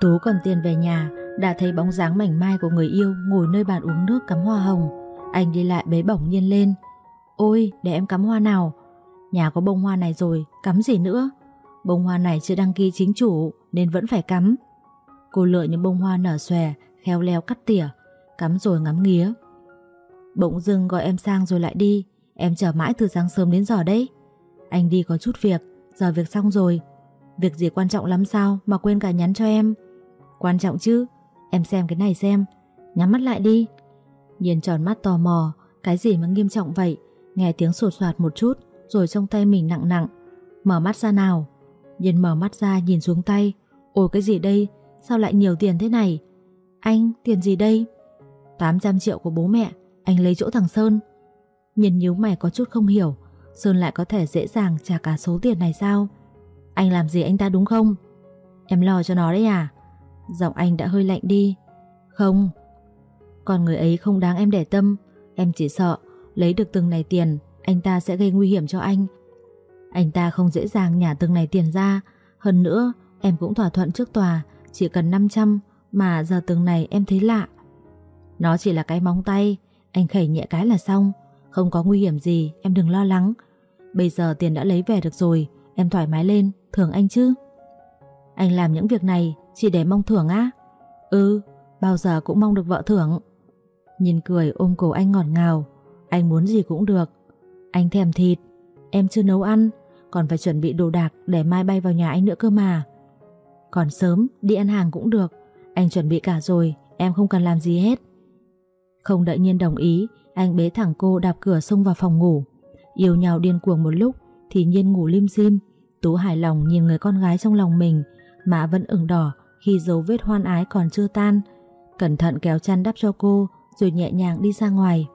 Tú cầm tiền về nhà, đã thấy bóng dáng mảnh mai của người yêu ngồi nơi bàn uống nước cắm hoa hồng. Anh đi lại bế bỏng nhiên lên. Ôi, để em cắm hoa nào. Nhà có bông hoa này rồi, cắm gì nữa. Bông hoa này chưa đăng ký chính chủ nên vẫn phải cắm. Cô lựa những bông hoa nở xòe, khéo léo cắt tỉa, cắm rồi ngắm nghía. Bỗng dưng gọi em sang rồi lại đi, em chờ mãi từ sáng sớm đến giờ đấy. Anh đi có chút việc, giờ việc xong rồi. Việc gì quan trọng lắm sao mà quên cả nhắn cho em. Quan trọng chứ, em xem cái này xem, nhắm mắt lại đi. Nhiên tròn mắt tò mò, cái gì mà nghiêm trọng vậy, nghe tiếng sột soạt một chút, rồi trong tay mình nặng nặng. Mở mắt ra nào. Nhiên mở mắt ra nhìn xuống tay, ôi cái gì đây, sao lại nhiều tiền thế này? Anh, tiền gì đây? 800 triệu của bố mẹ, anh lấy chỗ thằng Sơn. Nhìn nhíu mày có chút không hiểu, Sơn lại có thể dễ dàng trả cả số tiền này sao? Anh làm gì anh ta đúng không? Em lo cho nó đấy à? Giọng anh đã hơi lạnh đi. Không. Còn người ấy không đáng em để tâm, em chỉ sợ lấy được từng này tiền, anh ta sẽ gây nguy hiểm cho anh. Anh ta không dễ dàng nhả từng này tiền ra, hơn nữa em cũng thỏa thuận trước tòa, chỉ cần 500 mà giờ từng này em thấy lạ. Nó chỉ là cái móng tay, anh khẩy nhẹ cái là xong, không có nguy hiểm gì, em đừng lo lắng. Bây giờ tiền đã lấy về được rồi, em thoải mái lên, thưởng anh chứ. Anh làm những việc này chỉ để mong thưởng á? Ừ, bao giờ cũng mong được vợ thưởng. Nhìn cười ôm cổ anh ngọt ngào, anh muốn gì cũng được. Anh thèm thịt, em chưa nấu ăn, còn phải chuẩn bị đồ đạc để mai bay vào nhà anh nữa cơ mà. Còn sớm, đi ăn hàng cũng được, anh chuẩn bị cả rồi, em không cần làm gì hết. Không đợi nhiên đồng ý, anh bế thẳng cô đạp cửa xông vào phòng ngủ. Yêu nhau điên cuồng một lúc thì nhiên ngủ lim dim. Tú hài lòng nhìn người con gái trong lòng mình mà vẫn ửng đỏ khi dấu vết hoan ái còn chưa tan. Cẩn thận kéo chăn đắp cho cô rồi nhẹ nhàng đi ra ngoài.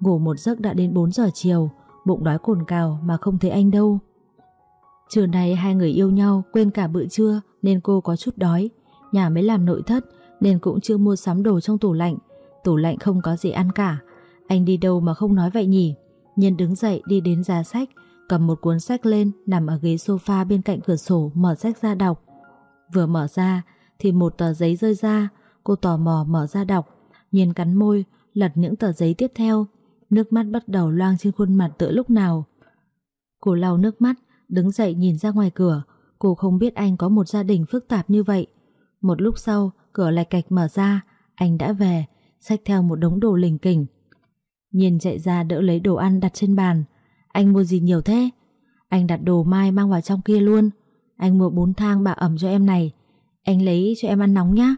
Ngủ một giấc đã đến 4 giờ chiều, bụng đói cồn cào mà không thấy anh đâu. Trưa nay hai người yêu nhau quên cả bữa trưa nên cô có chút đói. Nhà mới làm nội thất nên cũng chưa mua sắm đồ trong tủ lạnh. Tủ lạnh không có gì ăn cả. Anh đi đâu mà không nói vậy nhỉ? Nhân đứng dậy đi đến giá sách, cầm một cuốn sách lên nằm ở ghế sofa bên cạnh cửa sổ mở sách ra đọc. Vừa mở ra thì một tờ giấy rơi ra, cô tò mò mở ra đọc, nhìn cắn môi, lật những tờ giấy tiếp theo. Nước mắt bắt đầu loang trên khuôn mặt tựa lúc nào. Cô lau nước mắt, đứng dậy nhìn ra ngoài cửa, cô không biết anh có một gia đình phức tạp như vậy. Một lúc sau, cửa lạch cạch mở ra, anh đã về, xách theo một đống đồ lình kỉnh. nhìn chạy ra đỡ lấy đồ ăn đặt trên bàn. Anh mua gì nhiều thế? Anh đặt đồ mai mang vào trong kia luôn. Anh mua bốn thang bà ẩm cho em này. Anh lấy cho em ăn nóng nhá.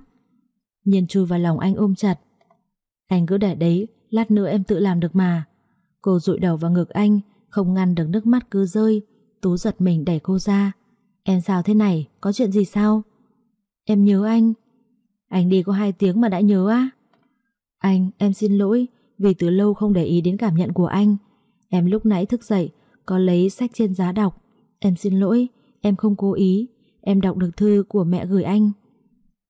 Nhiên chui vào lòng anh ôm chặt. Anh cứ để đấy, lát nữa em tự làm được mà. Cô rụi đầu vào ngực anh, không ngăn được nước mắt cứ rơi. Tú giật mình đẩy cô ra. Em sao thế này, có chuyện gì sao? Em nhớ anh. Anh đi có hai tiếng mà đã nhớ á? Anh, em xin lỗi vì từ lâu không để ý đến cảm nhận của anh. Em lúc nãy thức dậy, có lấy sách trên giá đọc. Em xin lỗi, em không cố ý. Em đọc được thư của mẹ gửi anh.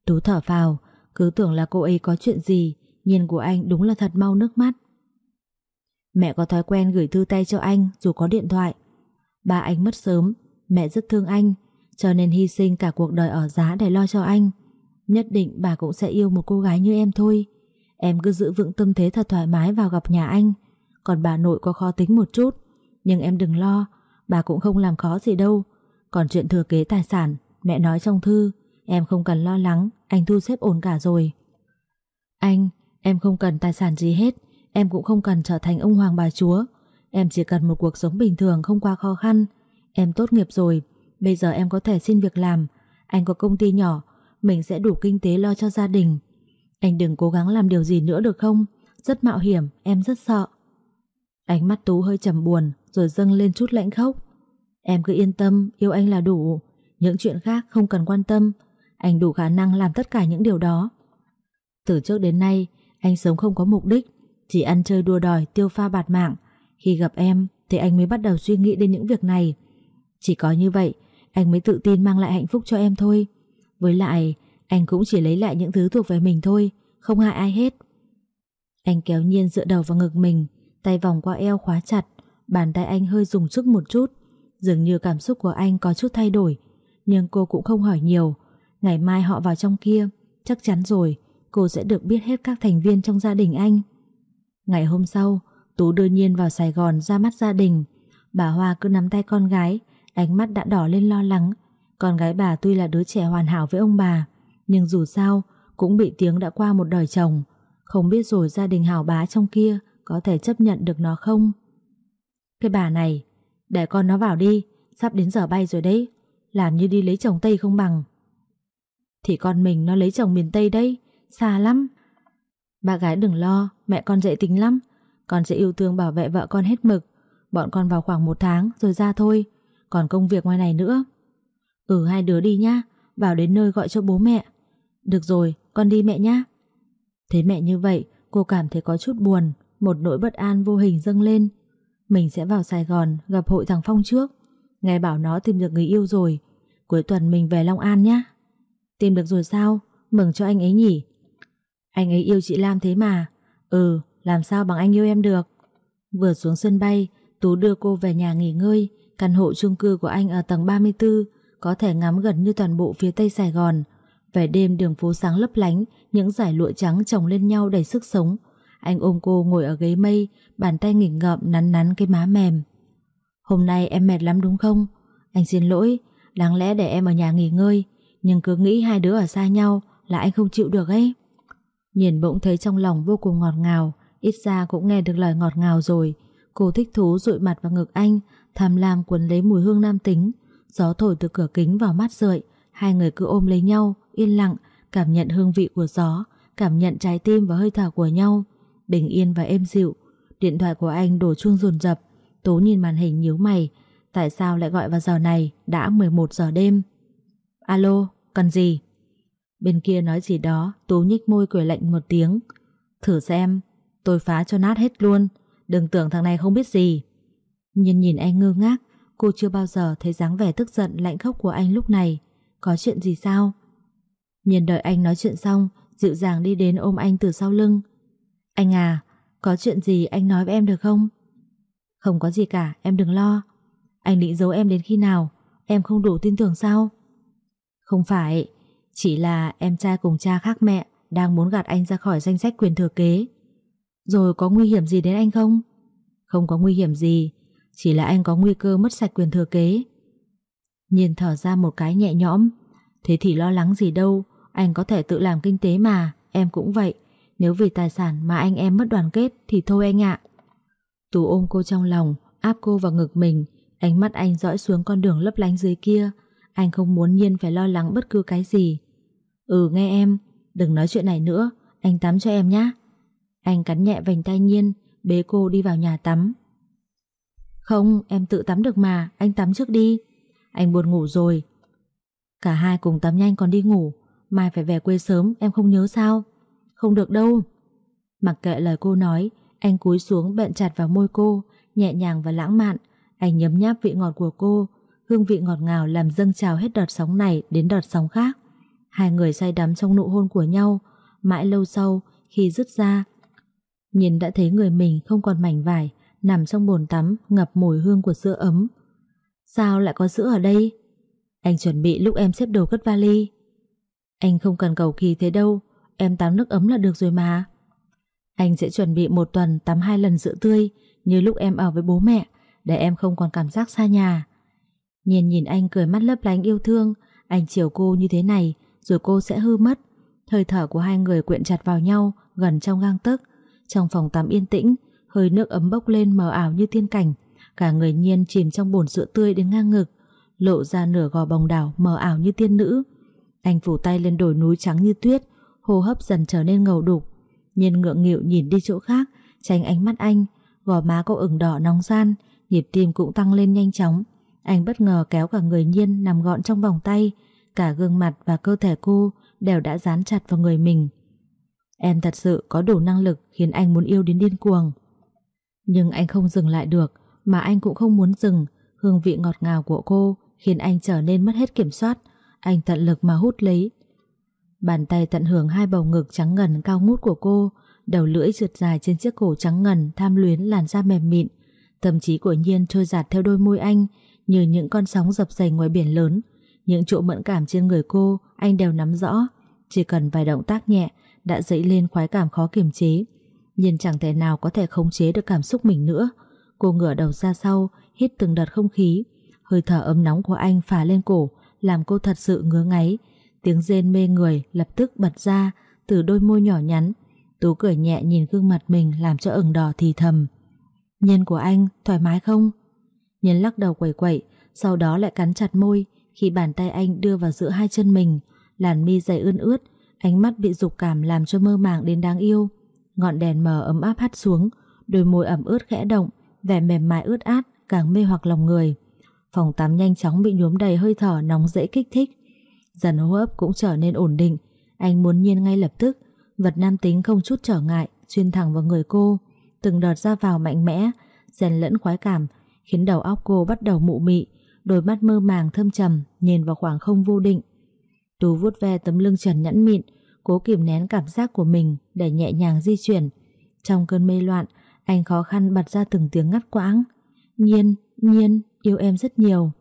Tú thở vào, cứ tưởng là cô ấy có chuyện gì, nhìn của anh đúng là thật mau nước mắt. Mẹ có thói quen gửi thư tay cho anh dù có điện thoại. Ba anh mất sớm, mẹ rất thương anh, cho nên hy sinh cả cuộc đời ở giá để lo cho anh. Nhất định bà cũng sẽ yêu một cô gái như em thôi. Em cứ giữ vững tâm thế thật thoải mái vào gặp nhà anh Còn bà nội có khó tính một chút Nhưng em đừng lo Bà cũng không làm khó gì đâu còn chuyện thừa kế tài sản Mẹ nói trong thư Em không cần lo lắng Anh thu xếp ổn cả rồi. Anh Em không cần tài sản gì hết Em cũng không cần trở thành ông hoàng bà chúa. Em chỉ cần một cuộc sống bình thường không quá khó khăn. Em tốt nghiệp rồi Bây giờ em có thể xin việc làm. Anh có công ty nhỏ Mình sẽ đủ kinh tế lo cho gia đình. Anh đừng cố gắng làm điều gì nữa được không? Rất mạo hiểm, em rất sợ. Ánh mắt Tú hơi trầm buồn rồi dâng lên chút lãnh khóc Em cứ yên tâm, yêu anh là đủ. Những chuyện khác không cần quan tâm. Anh đủ khả năng làm tất cả những điều đó. Từ trước đến nay, anh sống không có mục đích, chỉ ăn chơi đua đòi, tiêu pha bạt mạng. Khi gặp em thì anh mới bắt đầu suy nghĩ đến những việc này. Chỉ có như vậy, anh mới tự tin mang lại hạnh phúc cho em thôi. Với lại, anh cũng chỉ lấy lại những thứ thuộc về mình thôi Không hại ai hết Anh kéo nhiên dựa đầu vào ngực mình Tay vòng qua eo khóa chặt Bàn tay anh hơi dùng sức một chút Dường như cảm xúc của anh có chút thay đổi, Nhưng cô cũng không hỏi nhiều. Ngày mai họ vào trong kia, Chắc chắn rồi, Cô sẽ được biết hết các thành viên trong gia đình anh. Ngày hôm sau, Tú đưa Nhiên vào Sài Gòn ra mắt gia đình. Bà Hoa cứ nắm tay con gái, Ánh mắt đã đỏ lên lo lắng. Con gái bà tuy là đứa trẻ hoàn hảo với ông bà, Nhưng dù sao, Cũng bị tiếng đã qua một đời chồng. Không biết rồi gia đình hảo bá trong kia Có thể chấp nhận được nó không? Cái bà này để con nó vào đi, Sắp đến giờ bay rồi đấy. Làm như đi lấy chồng Tây không bằng. Thì con mình nó lấy chồng miền Tây đấy, Xa lắm. Bà gái đừng lo, Mẹ con dễ tính lắm. Con sẽ yêu thương bảo vệ vợ con hết mực. Bọn con vào khoảng một tháng rồi ra thôi, Còn công việc ngoài này nữa. Ừ hai đứa đi nhá, Vào đến nơi gọi cho bố mẹ. Được rồi, con đi mẹ nhá. Thấy mẹ như vậy, cô cảm thấy có chút buồn, Một nỗi bất an vô hình dâng lên. Mình sẽ vào Sài Gòn gặp hội thằng Phong trước. Nghe bảo nó tìm được người yêu rồi. Cuối tuần mình về Long An nhá. Tìm được rồi sao? Mừng cho anh ấy nhỉ. Anh ấy yêu chị Lam thế mà. Ừ làm sao bằng anh yêu em được? Vừa xuống sân bay, Tú đưa cô về nhà nghỉ ngơi. Căn hộ chung cư của anh ở tầng 34 Có thể ngắm gần như toàn bộ phía tây Sài Gòn. Về đêm đường phố sáng lấp lánh, Những dải lụa trắng chồng lên nhau đầy sức sống. Anh ôm cô ngồi ở ghế mây, Bàn tay nghịch ngợm nắn nắn cái má mềm. Hôm nay em mệt lắm đúng không? Anh xin lỗi, Đáng lẽ để em ở nhà nghỉ ngơi, Nhưng cứ nghĩ hai đứa ở xa nhau Là anh không chịu được ấy. Nhìn bỗng thấy trong lòng vô cùng ngọt ngào, Ít ra cũng nghe được lời ngọt ngào rồi. Cô thích thú dụi mặt vào ngực anh, Tham lam cuốn lấy mùi hương nam tính. Gió thổi từ cửa kính vào mắt rượi Hai người cứ ôm lấy nhau, Yên lặng, Cảm nhận hương vị của gió, Cảm nhận trái tim và hơi thở của nhau. Bình yên và êm dịu. Điện thoại của anh đổ chuông dồn rập Tố nhìn màn hình nhíu mày. Tại sao lại gọi vào giờ này? Đã 11 giờ đêm. Alo, cần gì? Bên kia nói gì đó Tú nhích môi cười lạnh một tiếng. Thử xem, Tôi phá cho nát hết luôn. Đừng tưởng thằng này không biết gì. Nhìn nhìn anh ngơ ngác, Cô chưa bao giờ thấy dáng vẻ tức giận, lạnh khốc của anh lúc này. Có chuyện gì sao? Nhìn đợi anh nói chuyện xong, Dịu dàng đi đến ôm anh từ sau lưng. Anh à Có chuyện gì anh nói với em được không Không có gì cả em đừng lo Anh định giấu em đến khi nào Em không đủ tin tưởng sao Không phải Chỉ là em trai cùng cha khác mẹ Đang muốn gạt anh ra khỏi danh sách quyền thừa kế rồi có nguy hiểm gì đến anh không? Không có nguy hiểm gì, chỉ là anh có nguy cơ mất sạch quyền thừa kế. Nhìn thở ra một cái nhẹ nhõm, thế thì lo lắng gì đâu, anh có thể tự làm kinh tế mà, em cũng vậy. Nếu vì tài sản mà anh em mất đoàn kết thì thôi anh ạ. Tú ôm cô trong lòng, áp cô vào ngực mình, ánh mắt anh dõi xuống con đường lấp lánh dưới kia. Anh không muốn Nhiên phải lo lắng bất cứ cái gì. Ừ nghe em, đừng nói chuyện này nữa, anh tắm cho em nhé. Anh cắn nhẹ vành tay Nhiên, bế cô đi vào nhà tắm. Không, em tự tắm được mà, anh tắm trước đi. Anh buồn ngủ rồi. Cả hai cùng tắm nhanh còn đi ngủ, mai phải về quê sớm, em không nhớ sao? Không được đâu. Mặc kệ lời cô nói, anh cúi xuống bện chặt vào môi cô, nhẹ nhàng và lãng mạn. Anh nhấm nháp vị ngọt của cô, hương vị ngọt ngào làm dâng trào hết đợt sóng này đến đợt sóng khác. Hai người say đắm trong nụ hôn của nhau, mãi lâu sau, khi dứt ra, Nhìn đã thấy người mình không còn mảnh vải Nằm trong bồn tắm ngập mùi hương của sữa ấm Sao lại có sữa ở đây Anh chuẩn bị lúc em xếp đồ cất vali Anh không cần cầu kỳ thế đâu Em tắm nước ấm là được rồi mà Anh sẽ chuẩn bị một tuần tắm hai lần sữa tươi Như lúc em ở với bố mẹ Để em không còn cảm giác xa nhà Nhìn nhìn anh cười mắt lấp lánh yêu thương Anh chiều cô như thế này Rồi cô sẽ hư mất Hơi thở của hai người quyện chặt vào nhau Gần trong gang tấc trong phòng tắm yên tĩnh, hơi nước ấm bốc lên mờ ảo như tiên cảnh. Cả người nhiên chìm trong bồn sữa tươi đến ngang ngực, lộ ra nửa gò bồng đảo mờ ảo như tiên nữ. Anh phủ tay lên đồi núi trắng như tuyết, hô hấp dần trở nên ngầu đục. Nhiên ngượng nghịu nhìn đi chỗ khác, tránh ánh mắt anh, gò má cô ửng đỏ nóng gian, nhịp tim cũng tăng lên nhanh chóng. Anh bất ngờ kéo cả người Nhiên nằm gọn trong vòng tay, cả gương mặt và cơ thể cô đều đã dán chặt vào người mình. Em thật sự có đủ năng lực khiến anh muốn yêu đến điên cuồng. Nhưng anh không dừng lại được, mà anh cũng không muốn dừng. Hương vị ngọt ngào của cô khiến anh trở nên mất hết kiểm soát. Anh tận lực mà hút lấy. Bàn tay tận hưởng hai bầu ngực trắng ngần cao ngút của cô, đầu lưỡi trượt dài trên chiếc cổ trắng ngần tham luyến làn da mềm mịn. Tâm trí của Nhiên trôi giạt theo đôi môi anh như những con sóng dập dềnh ngoài biển lớn. Những chỗ mẫn cảm trên người cô anh đều nắm rõ. Chỉ cần vài động tác nhẹ đã dậy lên khoái cảm khó kiềm chế. nhiên chẳng thể nào có thể khống chế được cảm xúc mình nữa. Cô ngửa đầu ra sau, hít từng đợt không khí. Hơi thở ấm nóng của anh phả lên cổ, làm cô thật sự ngứa ngáy. Tiếng rên mê người lập tức bật ra từ đôi môi nhỏ nhắn. Tú cười nhẹ nhìn gương mặt mình làm cho ửng đỏ thì thầm. Nhân của anh thoải mái không? Nhân lắc đầu quẩy quẩy, sau đó lại cắn chặt môi khi bàn tay anh đưa vào giữa hai chân mình, làn mi dày ươn ướt, ánh mắt bị dục cảm làm cho mơ màng đến đáng yêu. Ngọn đèn mờ ấm áp hắt xuống, đôi môi ẩm ướt khẽ động, vẻ mềm mại ướt át càng mê hoặc lòng người. Phòng tắm nhanh chóng bị nhuốm đầy hơi thở nóng dễ kích thích. Dần hô hấp cũng trở nên ổn định, anh muốn nhiên ngay lập tức, vật nam tính không chút trở ngại, xuyên thẳng vào người cô, từng đợt ra vào mạnh mẽ, rèn lẫn khoái cảm, khiến đầu óc cô bắt đầu mụ mị, đôi mắt mơ màng thâm trầm nhìn vào khoảng không vô định. Tú vuốt ve tấm lưng trần nhẵn mịn, cố kìm nén cảm giác của mình để nhẹ nhàng di chuyển. Trong cơn mê loạn, anh khó khăn bật ra từng tiếng ngắt quãng. Nhiên, nhiên, yêu em rất nhiều.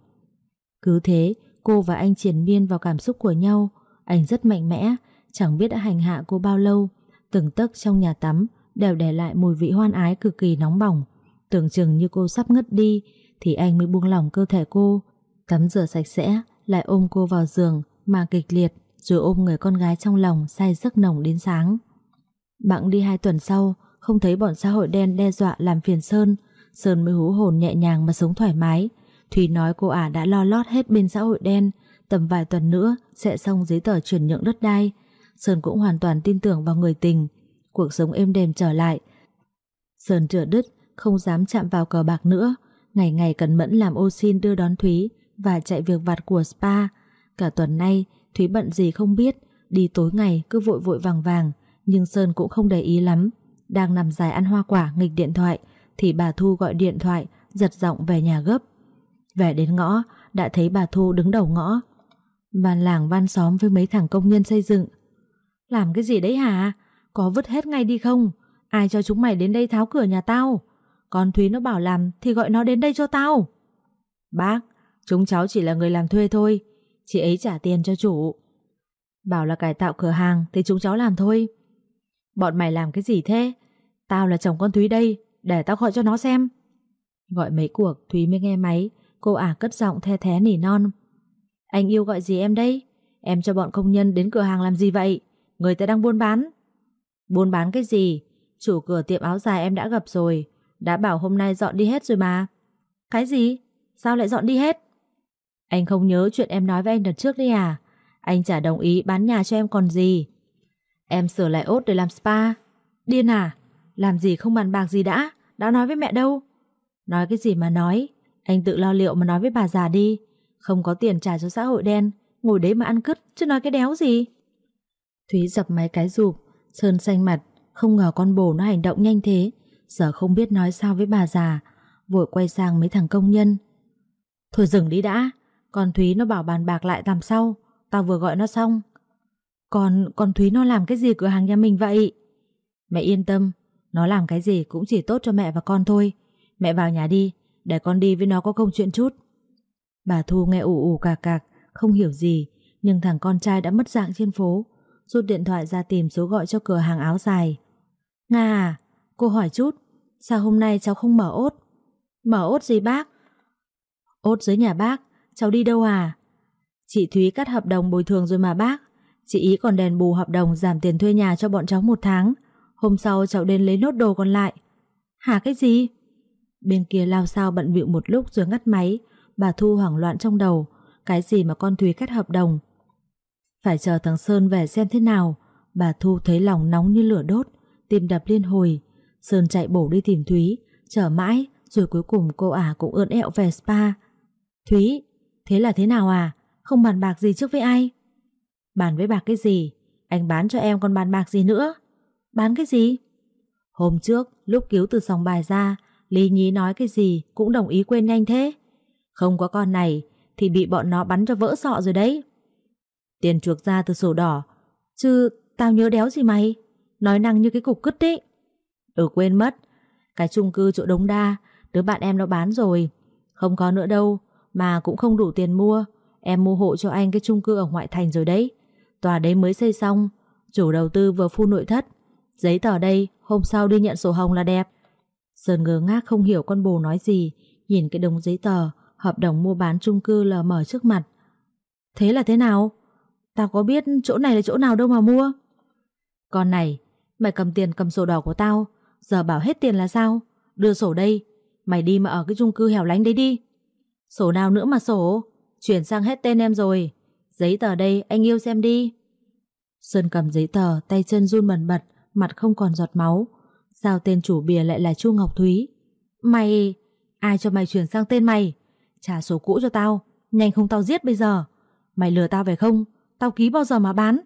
Cứ thế, cô và anh triển miên vào cảm xúc của nhau. Anh rất mạnh mẽ, chẳng biết đã hành hạ cô bao lâu. Từng tấc trong nhà tắm đều để lại mùi vị hoan ái cực kỳ nóng bỏng. Tưởng chừng như cô sắp ngất đi, thì anh mới buông lỏng cơ thể cô. Tắm rửa sạch sẽ, lại ôm cô vào giường, mà kịch liệt, rồi ôm người con gái trong lòng say giấc nồng đến sáng. Bạn đi hai tuần sau, không thấy bọn xã hội đen đe dọa làm phiền Sơn, Sơn mới hú hồn nhẹ nhàng mà sống thoải mái. Thùy nói cô ả đã lo lót hết bên xã hội đen, tầm vài tuần nữa sẽ xong giấy tờ chuyển nhượng đất đai. Sơn cũng hoàn toàn tin tưởng vào người tình, cuộc sống êm đềm trở lại. Sơn chữa đứt, không dám chạm vào cờ bạc nữa, ngày ngày cẩn mẫn làm ô xin đưa đón Thúy và chạy việc vặt của spa. Cả tuần nay, Thúy bận gì không biết, đi tối ngày cứ vội vội vàng vàng, nhưng Sơn cũng không để ý lắm. Đang nằm dài ăn hoa quả nghịch điện thoại, thì bà Thu gọi điện thoại, giật giọng về nhà gấp. Về đến ngõ, đã thấy bà Thu đứng đầu ngõ. Van làng van xóm với mấy thằng công nhân xây dựng. Làm cái gì đấy hả? Có vứt hết ngay đi không? Ai cho chúng mày đến đây tháo cửa nhà tao? Con Thúy nó bảo làm thì gọi nó đến đây cho tao. Bác, chúng cháu chỉ là người làm thuê thôi. Chị ấy trả tiền cho chủ. Bảo là cải tạo cửa hàng thì chúng cháu làm thôi. Bọn mày làm cái gì thế? Tao là chồng con Thúy đây, để tao gọi cho nó xem. Gọi mấy cuộc Thúy mới nghe máy, cô ả cất giọng the thé nỉ non. Anh yêu gọi gì em đây? Em cho bọn công nhân đến cửa hàng làm gì vậy? Người ta đang buôn bán. Buôn bán cái gì? Chủ cửa tiệm áo dài em đã gặp rồi. Đã bảo hôm nay dọn đi hết rồi mà. Cái gì? Sao lại dọn đi hết? Anh không nhớ chuyện em nói với anh đợt trước đi à? Anh chả đồng ý bán nhà cho em còn gì. Em sửa lại ốt để làm spa. Điên à? Làm gì không bàn bạc gì đã? Đã nói với mẹ đâu? Nói cái gì mà nói? Anh tự lo liệu mà nói với bà già đi. Không có tiền trả cho xã hội đen. Ngồi đấy mà ăn cứt chứ nói cái đéo gì. Thúy dập máy cái rụp. Sơn xanh mặt. Không ngờ con bồ nó hành động nhanh thế. Giờ không biết nói sao với bà già. Vội quay sang mấy thằng công nhân. Thôi dừng đi đã. Còn Thúy nó bảo bàn bạc lại làm sau. Tao vừa gọi nó xong. Còn, còn Thúy nó làm cái gì cửa hàng nhà mình vậy? Mẹ yên tâm, nó làm cái gì cũng chỉ tốt cho mẹ và con thôi. Mẹ vào nhà đi, để con đi với nó có công chuyện chút. Bà Thu nghe ủ ủ cạc cạc, không hiểu gì, nhưng thằng con trai đã mất dạng trên phố, rút điện thoại ra tìm số gọi cho cửa hàng áo dài. Nga à, cô hỏi chút, sao hôm nay cháu không mở ốt? Mở ốt gì bác? Ốt dưới nhà bác, cháu đi đâu à? Chị Thúy cắt hợp đồng bồi thường rồi mà bác. Chị ý còn đèn bù hợp đồng giảm tiền thuê nhà cho bọn cháu một tháng. Hôm sau cháu đến lấy nốt đồ còn lại. Hả cái gì? Bên kia lao sao bận bịu một lúc rồi ngắt máy. Bà Thu hoảng loạn trong đầu. Cái gì mà con Thúy cắt hợp đồng? Phải chờ thằng Sơn về xem thế nào. Bà Thu thấy lòng nóng như lửa đốt. Tim đập liên hồi. Sơn chạy bổ đi tìm Thúy. Chờ mãi. Rồi cuối cùng cô ả cũng ươn ẹo về spa. Thúy, thế là thế nào à? Không bàn bạc gì trước với ai? Bàn với bạc cái gì? Anh bán cho em còn bàn bạc gì nữa? Bán cái gì? Hôm trước, lúc cứu từ sòng bài ra, Lý Nhí nói cái gì cũng đồng ý quên nhanh thế. Không có con này thì bị bọn nó bắn cho vỡ sọ rồi đấy. Tiền chuộc ra từ sổ đỏ. Chứ tao nhớ đéo gì mày. Nói năng như cái cục cứt đấy. Ừ quên mất. Cái chung cư chỗ Đống Đa, đứa bạn em nó bán rồi. Không có nữa đâu, mà cũng không đủ tiền mua. em mua hộ cho anh cái chung cư ở ngoại thành rồi đấy. Tòa đấy mới xây xong, chủ đầu tư vừa phu nội thất. Giấy tờ đây, hôm sau đi nhận sổ hồng là đẹp. Sơn ngơ ngác không hiểu con bồ nói gì, nhìn cái đống giấy tờ, hợp đồng mua bán chung cư lờ mở trước mặt. Thế là thế nào? Tao có biết chỗ này là chỗ nào đâu mà mua. Con này, mày cầm tiền cầm sổ đỏ của tao, giờ bảo hết tiền là sao? Đưa sổ đây, mày đi mà ở cái chung cư hẻo lánh đấy đi. Sổ nào nữa mà sổ? Chuyển sang hết tên em rồi. Giấy tờ đây, anh yêu xem đi. Sơn cầm giấy tờ, tay chân run bần bật, mặt không còn giọt máu. Sao tên chủ bìa lại là Chu Ngọc Thúy? Mày... Ai cho mày chuyển sang tên mày? Trả số cũ cho tao, nhanh không tao giết bây giờ. Mày lừa tao phải không? Tao ký bao giờ mà bán?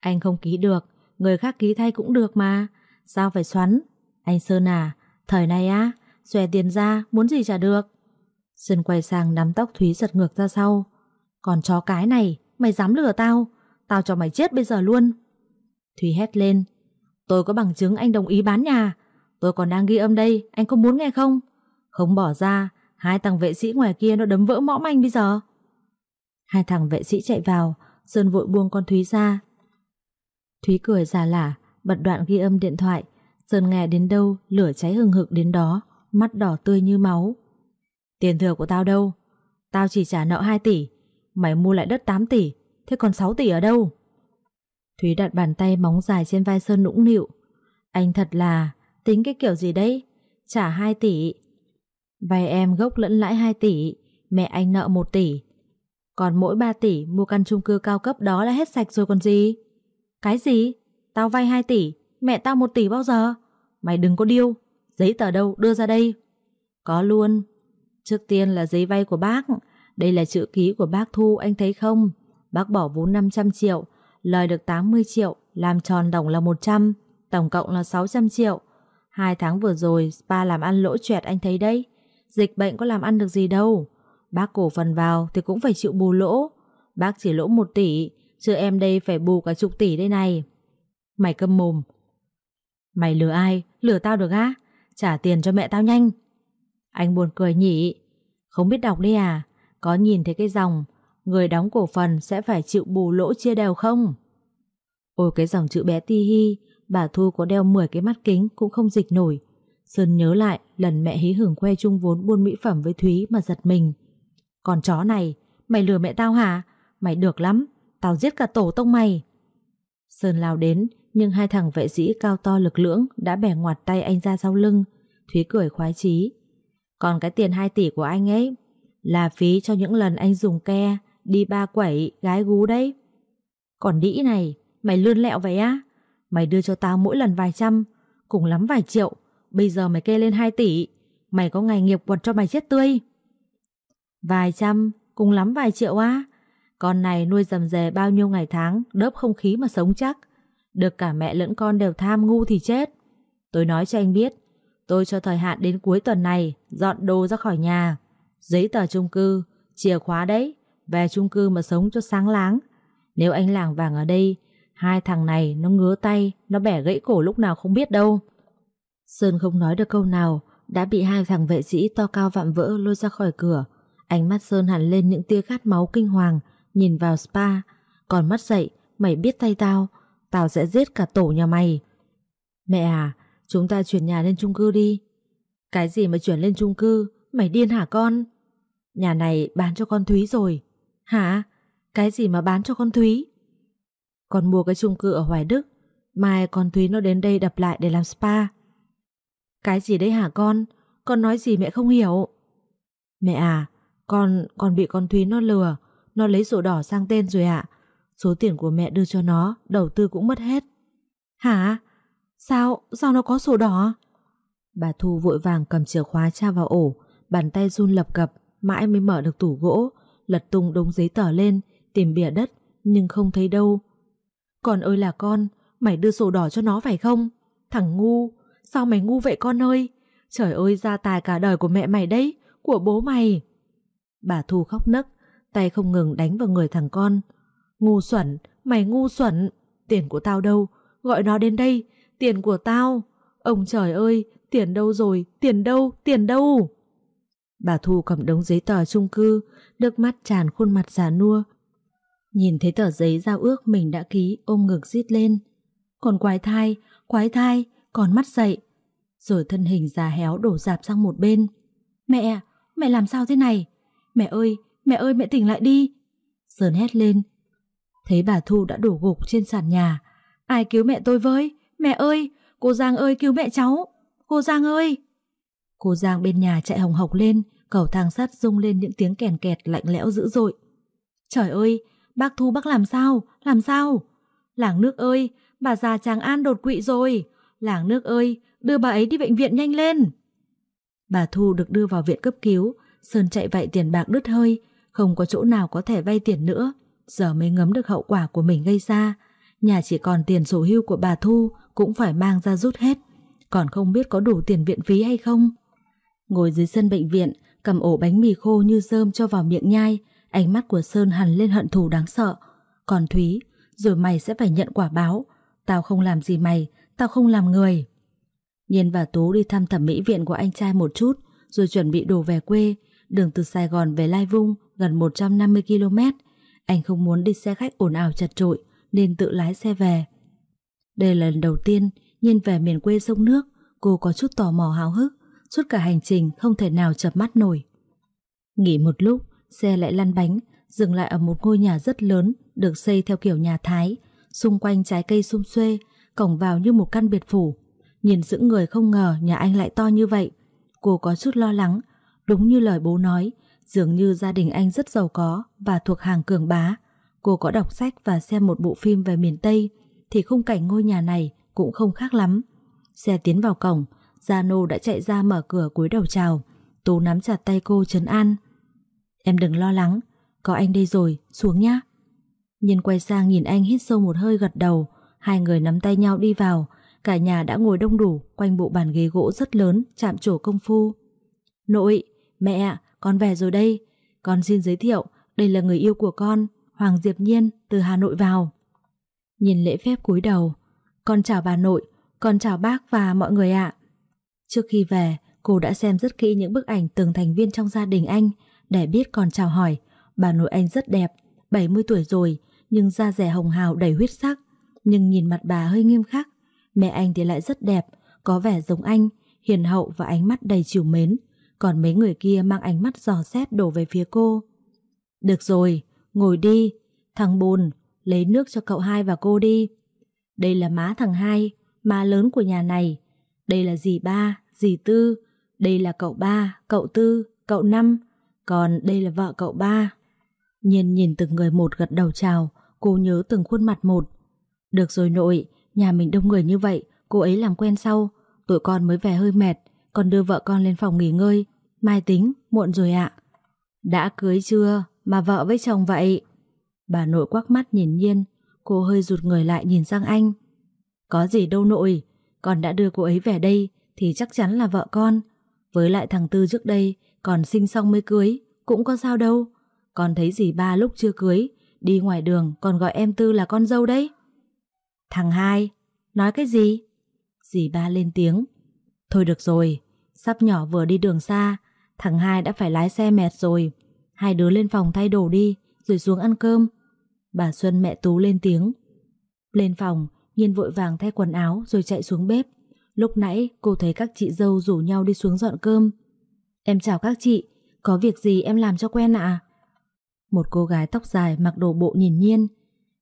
Anh không ký được, người khác ký thay cũng được mà. Sao phải xoắn? Anh Sơn à, thời này á, xòe tiền ra, muốn gì trả được. Sơn quay sang nắm tóc Thúy giật ngược ra sau. Còn chó cái này, mày dám lừa tao? Tao cho mày chết bây giờ luôn. Thúy hét lên. Tôi có bằng chứng anh đồng ý bán nhà. Tôi còn đang ghi âm đây, anh có muốn nghe không? Không bỏ ra, hai thằng vệ sĩ ngoài kia nó đấm vỡ mõm anh bây giờ. Hai thằng vệ sĩ chạy vào, Sơn vội buông con Thúy ra. Thúy cười già lả, bật đoạn ghi âm điện thoại. Sơn nghe đến đâu, lửa cháy hừng hực đến đó, mắt đỏ tươi như máu. Tiền thừa của tao đâu? Tao chỉ trả nợ 2 tỷ, mày mua lại đất 8 tỷ, thế còn 6 tỷ ở đâu? Thúy đặt bàn tay móng dài trên vai Sơn nũng nịu. Anh thật là, tính cái kiểu gì đấy? Trả 2 tỷ. Vay em gốc lẫn lãi 2 tỷ, mẹ anh nợ 1 tỷ. Còn mỗi 3 tỷ mua căn chung cư cao cấp đó là hết sạch rồi còn gì? Cái gì? Tao vay 2 tỷ, mẹ tao 1 tỷ bao giờ? Mày đừng có điêu, giấy tờ đâu đưa ra đây. Có luôn. Trước tiên là giấy vay của bác, đây là chữ ký của bác Thu anh thấy không? Bác bỏ vốn 500 triệu, lời được 80 triệu, làm tròn đồng là 100, tổng cộng là 600 triệu. Hai tháng vừa rồi spa làm ăn lỗ choẹt anh thấy đấy. Dịch bệnh có làm ăn được gì đâu. Bác cổ phần vào thì cũng phải chịu bù lỗ. Bác chỉ lỗ 1 tỷ, chứ em đây phải bù cả chục tỷ đây này. Mày câm mồm. Mày lừa ai? Lừa tao được á? Trả tiền cho mẹ tao nhanh. Anh buồn cười nhỉ? Không biết đọc đi à? Có nhìn thấy cái dòng người đóng cổ phần sẽ phải chịu bù lỗ chia đều không? Ôi cái dòng chữ bé ti hi, bà Thu có đeo 10 cái mắt kính cũng không dịch nổi. Sơn nhớ lại lần mẹ hí hưởng khoe chung vốn buôn mỹ phẩm với Thúy mà giật mình. Còn chó này, mày lừa mẹ tao hả? Mày được lắm, tao giết cả tổ tông mày. Sơn lao đến, nhưng hai thằng vệ sĩ cao to lực lưỡng đã bẻ ngoặt tay anh ra sau lưng. Thúy cười khoái chí. Còn cái tiền 2 tỷ của anh ấy là phí cho những lần anh dùng ke đi ba quẩy gái gú đấy. Còn đĩ này, mày lươn lẹo vậy á? Mày đưa cho tao mỗi lần vài trăm, cùng lắm vài triệu. Bây giờ mày kê lên 2 tỷ, mày có ngày nghiệp quật cho mày chết tươi. Vài trăm, cùng lắm vài triệu á. Con này nuôi dầm dề bao nhiêu ngày tháng, đớp không khí mà sống chắc. Được cả mẹ lẫn con đều tham ngu thì chết. Tôi nói cho anh biết, tôi cho thời hạn đến cuối tuần này, dọn đồ ra khỏi nhà. Giấy tờ chung cư, chìa khóa đấy, về chung cư mà sống cho sáng láng. Nếu anh làng vàng ở đây, hai thằng này nó ngứa tay, nó bẻ gãy cổ lúc nào không biết đâu. Sơn không nói được câu nào, đã bị hai thằng vệ sĩ to cao vạm vỡ lôi ra khỏi cửa. Ánh mắt Sơn hẳn lên những tia khát máu kinh hoàng, nhìn vào spa. Còn mắt dậy, mày biết tay tao, tao sẽ giết cả tổ nhà mày. Mẹ à, chúng ta chuyển nhà lên chung cư đi. Cái gì mà chuyển lên chung cư, mày điên hả con? Nhà này bán cho con Thúy rồi. Hả? Cái gì mà bán cho con Thúy? Con mua cái chung cư ở Hoài Đức, mai con Thúy nó đến đây đập lại để làm spa. Cái gì đấy hả con? Con nói gì mẹ không hiểu? Mẹ à, con con bị con Thúy nó lừa, nó lấy sổ đỏ sang tên rồi ạ. Số tiền của mẹ đưa cho nó, đầu tư cũng mất hết. Hả? Sao? Sao nó có sổ đỏ? Bà Thu vội vàng cầm chìa khóa tra vào ổ, bàn tay run lập cập, mãi mới mở được tủ gỗ, lật tung đống giấy tờ lên, tìm bìa đất, nhưng không thấy đâu. Con ơi là con, mày đưa sổ đỏ cho nó phải không? Thằng ngu, sao mày ngu vậy con ơi? Trời ơi, gia tài cả đời của mẹ mày đấy, của bố mày. Bà Thu khóc nấc, tay không ngừng đánh vào người thằng con. Ngu xuẩn, mày ngu xuẩn, tiền của tao đâu, gọi nó đến đây, tiền của tao. Ông trời ơi, tiền đâu rồi, tiền đâu, tiền đâu? Bà Thu cầm đống giấy tờ chung cư, nước mắt tràn khuôn mặt già nua. Nhìn thấy tờ giấy giao ước mình đã ký ôm ngực rít lên. Còn quái thai, quái thai, còn mắt dậy. Rồi thân hình già héo đổ dạp sang một bên. Mẹ, mẹ làm sao thế này? Mẹ ơi, mẹ ơi mẹ tỉnh lại đi. Sơn hét lên. Thấy bà Thu đã đổ gục trên sàn nhà. Ai cứu mẹ tôi với? Mẹ ơi, cô Giang ơi cứu mẹ cháu. Cô Giang ơi. Cô Giang bên nhà chạy hồng hộc lên, cầu thang sắt rung lên những tiếng kèn kẹt lạnh lẽo dữ dội. Trời ơi, bác Thu bác làm sao? Làm sao? Làng nước ơi, bà già Tràng An đột quỵ rồi. Làng nước ơi, đưa bà ấy đi bệnh viện nhanh lên. Bà Thu được đưa vào viện cấp cứu, Sơn chạy vạy tiền bạc đứt hơi, không có chỗ nào có thể vay tiền nữa. Giờ mới ngấm được hậu quả của mình gây ra. Nhà chỉ còn tiền sổ hưu của bà Thu cũng phải mang ra rút hết. Còn không biết có đủ tiền viện phí hay không. Ngồi dưới sân bệnh viện, cầm ổ bánh mì khô như rơm cho vào miệng nhai, ánh mắt của Sơn hằn lên hận thù đáng sợ. Còn Thúy, rồi mày sẽ phải nhận quả báo. Tao không làm gì mày, tao không làm người. Nhiên và Tú đi thăm thẩm mỹ viện của anh trai một chút, rồi chuẩn bị đồ về quê, đường từ Sài Gòn về Lai Vung gần 150 km. Anh không muốn đi xe khách ồn ào chật trội nên tự lái xe về. Đây là lần đầu tiên Nhiên về miền quê sông nước, cô có chút tò mò háo hức, suốt cả hành trình không thể nào chập mắt nổi. Nghỉ một lúc, xe lại lăn bánh, dừng lại ở một ngôi nhà rất lớn, được xây theo kiểu nhà Thái, xung quanh trái cây sum xuê, cổng vào như một căn biệt phủ. Nhìn giữ người không ngờ nhà anh lại to như vậy. Cô có chút lo lắng, đúng như lời bố nói, dường như gia đình anh rất giàu có và thuộc hàng cường bá. Cô có đọc sách và xem một bộ phim về miền Tây, thì khung cảnh ngôi nhà này cũng không khác lắm. Xe tiến vào cổng, Gia Nô đã chạy ra mở cửa cúi đầu chào. Tú nắm chặt tay cô trấn an. Em đừng lo lắng, có anh đây rồi, xuống nhá. Nhân quay sang nhìn anh hít sâu một hơi gật đầu, hai người nắm tay nhau đi vào, cả nhà đã ngồi đông đủ quanh bộ bàn ghế gỗ rất lớn chạm trổ công phu. Nội, mẹ, con về rồi đây. Con xin giới thiệu, đây là người yêu của con, Hoàng Diệp Nhiên từ Hà Nội vào. Nhìn lễ phép cúi đầu, con chào bà nội, con chào bác và mọi người ạ. Trước khi về, cô đã xem rất kỹ những bức ảnh từng thành viên trong gia đình anh để biết còn chào hỏi. Bà nội anh rất đẹp, 70 tuổi rồi, nhưng da rẻ hồng hào đầy huyết sắc. Nhưng nhìn mặt bà hơi nghiêm khắc. Mẹ anh thì lại rất đẹp, có vẻ giống anh, hiền hậu và ánh mắt đầy chiều mến. Còn mấy người kia mang ánh mắt giò xét đổ về phía cô. Được rồi, ngồi đi. Thằng Bồn, lấy nước cho cậu hai và cô đi. Đây là má thằng hai, má lớn của nhà này. Đây là dì ba, dì tư. Đây là cậu ba, cậu tư, cậu năm. Còn đây là vợ cậu ba. Nhiên nhìn từng người một gật đầu chào, cô nhớ từng khuôn mặt một. Được rồi nội, nhà mình đông người như vậy, cô ấy làm quen sau. Tụi con mới về hơi mệt, còn đưa vợ con lên phòng nghỉ ngơi. Mai tính, muộn rồi ạ. Đã cưới chưa, mà vợ với chồng vậy? Bà nội quắc mắt nhìn nhiên, cô hơi rụt người lại nhìn sang anh. Có gì đâu nội, con đã đưa cô ấy về đây thì chắc chắn là vợ con. Với lại thằng Tư trước đây còn sinh xong mới cưới, cũng có sao đâu. Con thấy dì ba lúc chưa cưới, đi ngoài đường còn gọi em Tư là con dâu đấy. Thằng hai, nói cái gì? Dì ba lên tiếng. Thôi được rồi, sắp nhỏ vừa đi đường xa, thằng hai đã phải lái xe mệt rồi. Hai đứa lên phòng thay đồ đi, rồi xuống ăn cơm. Bà Xuân mẹ Tú lên tiếng. Lên phòng, Nhiên vội vàng thay quần áo rồi chạy xuống bếp. Lúc nãy cô thấy các chị dâu rủ nhau đi xuống dọn cơm. Em chào các chị, có việc gì em làm cho quen ạ? Một cô gái tóc dài mặc đồ bộ nhìn Nhiên.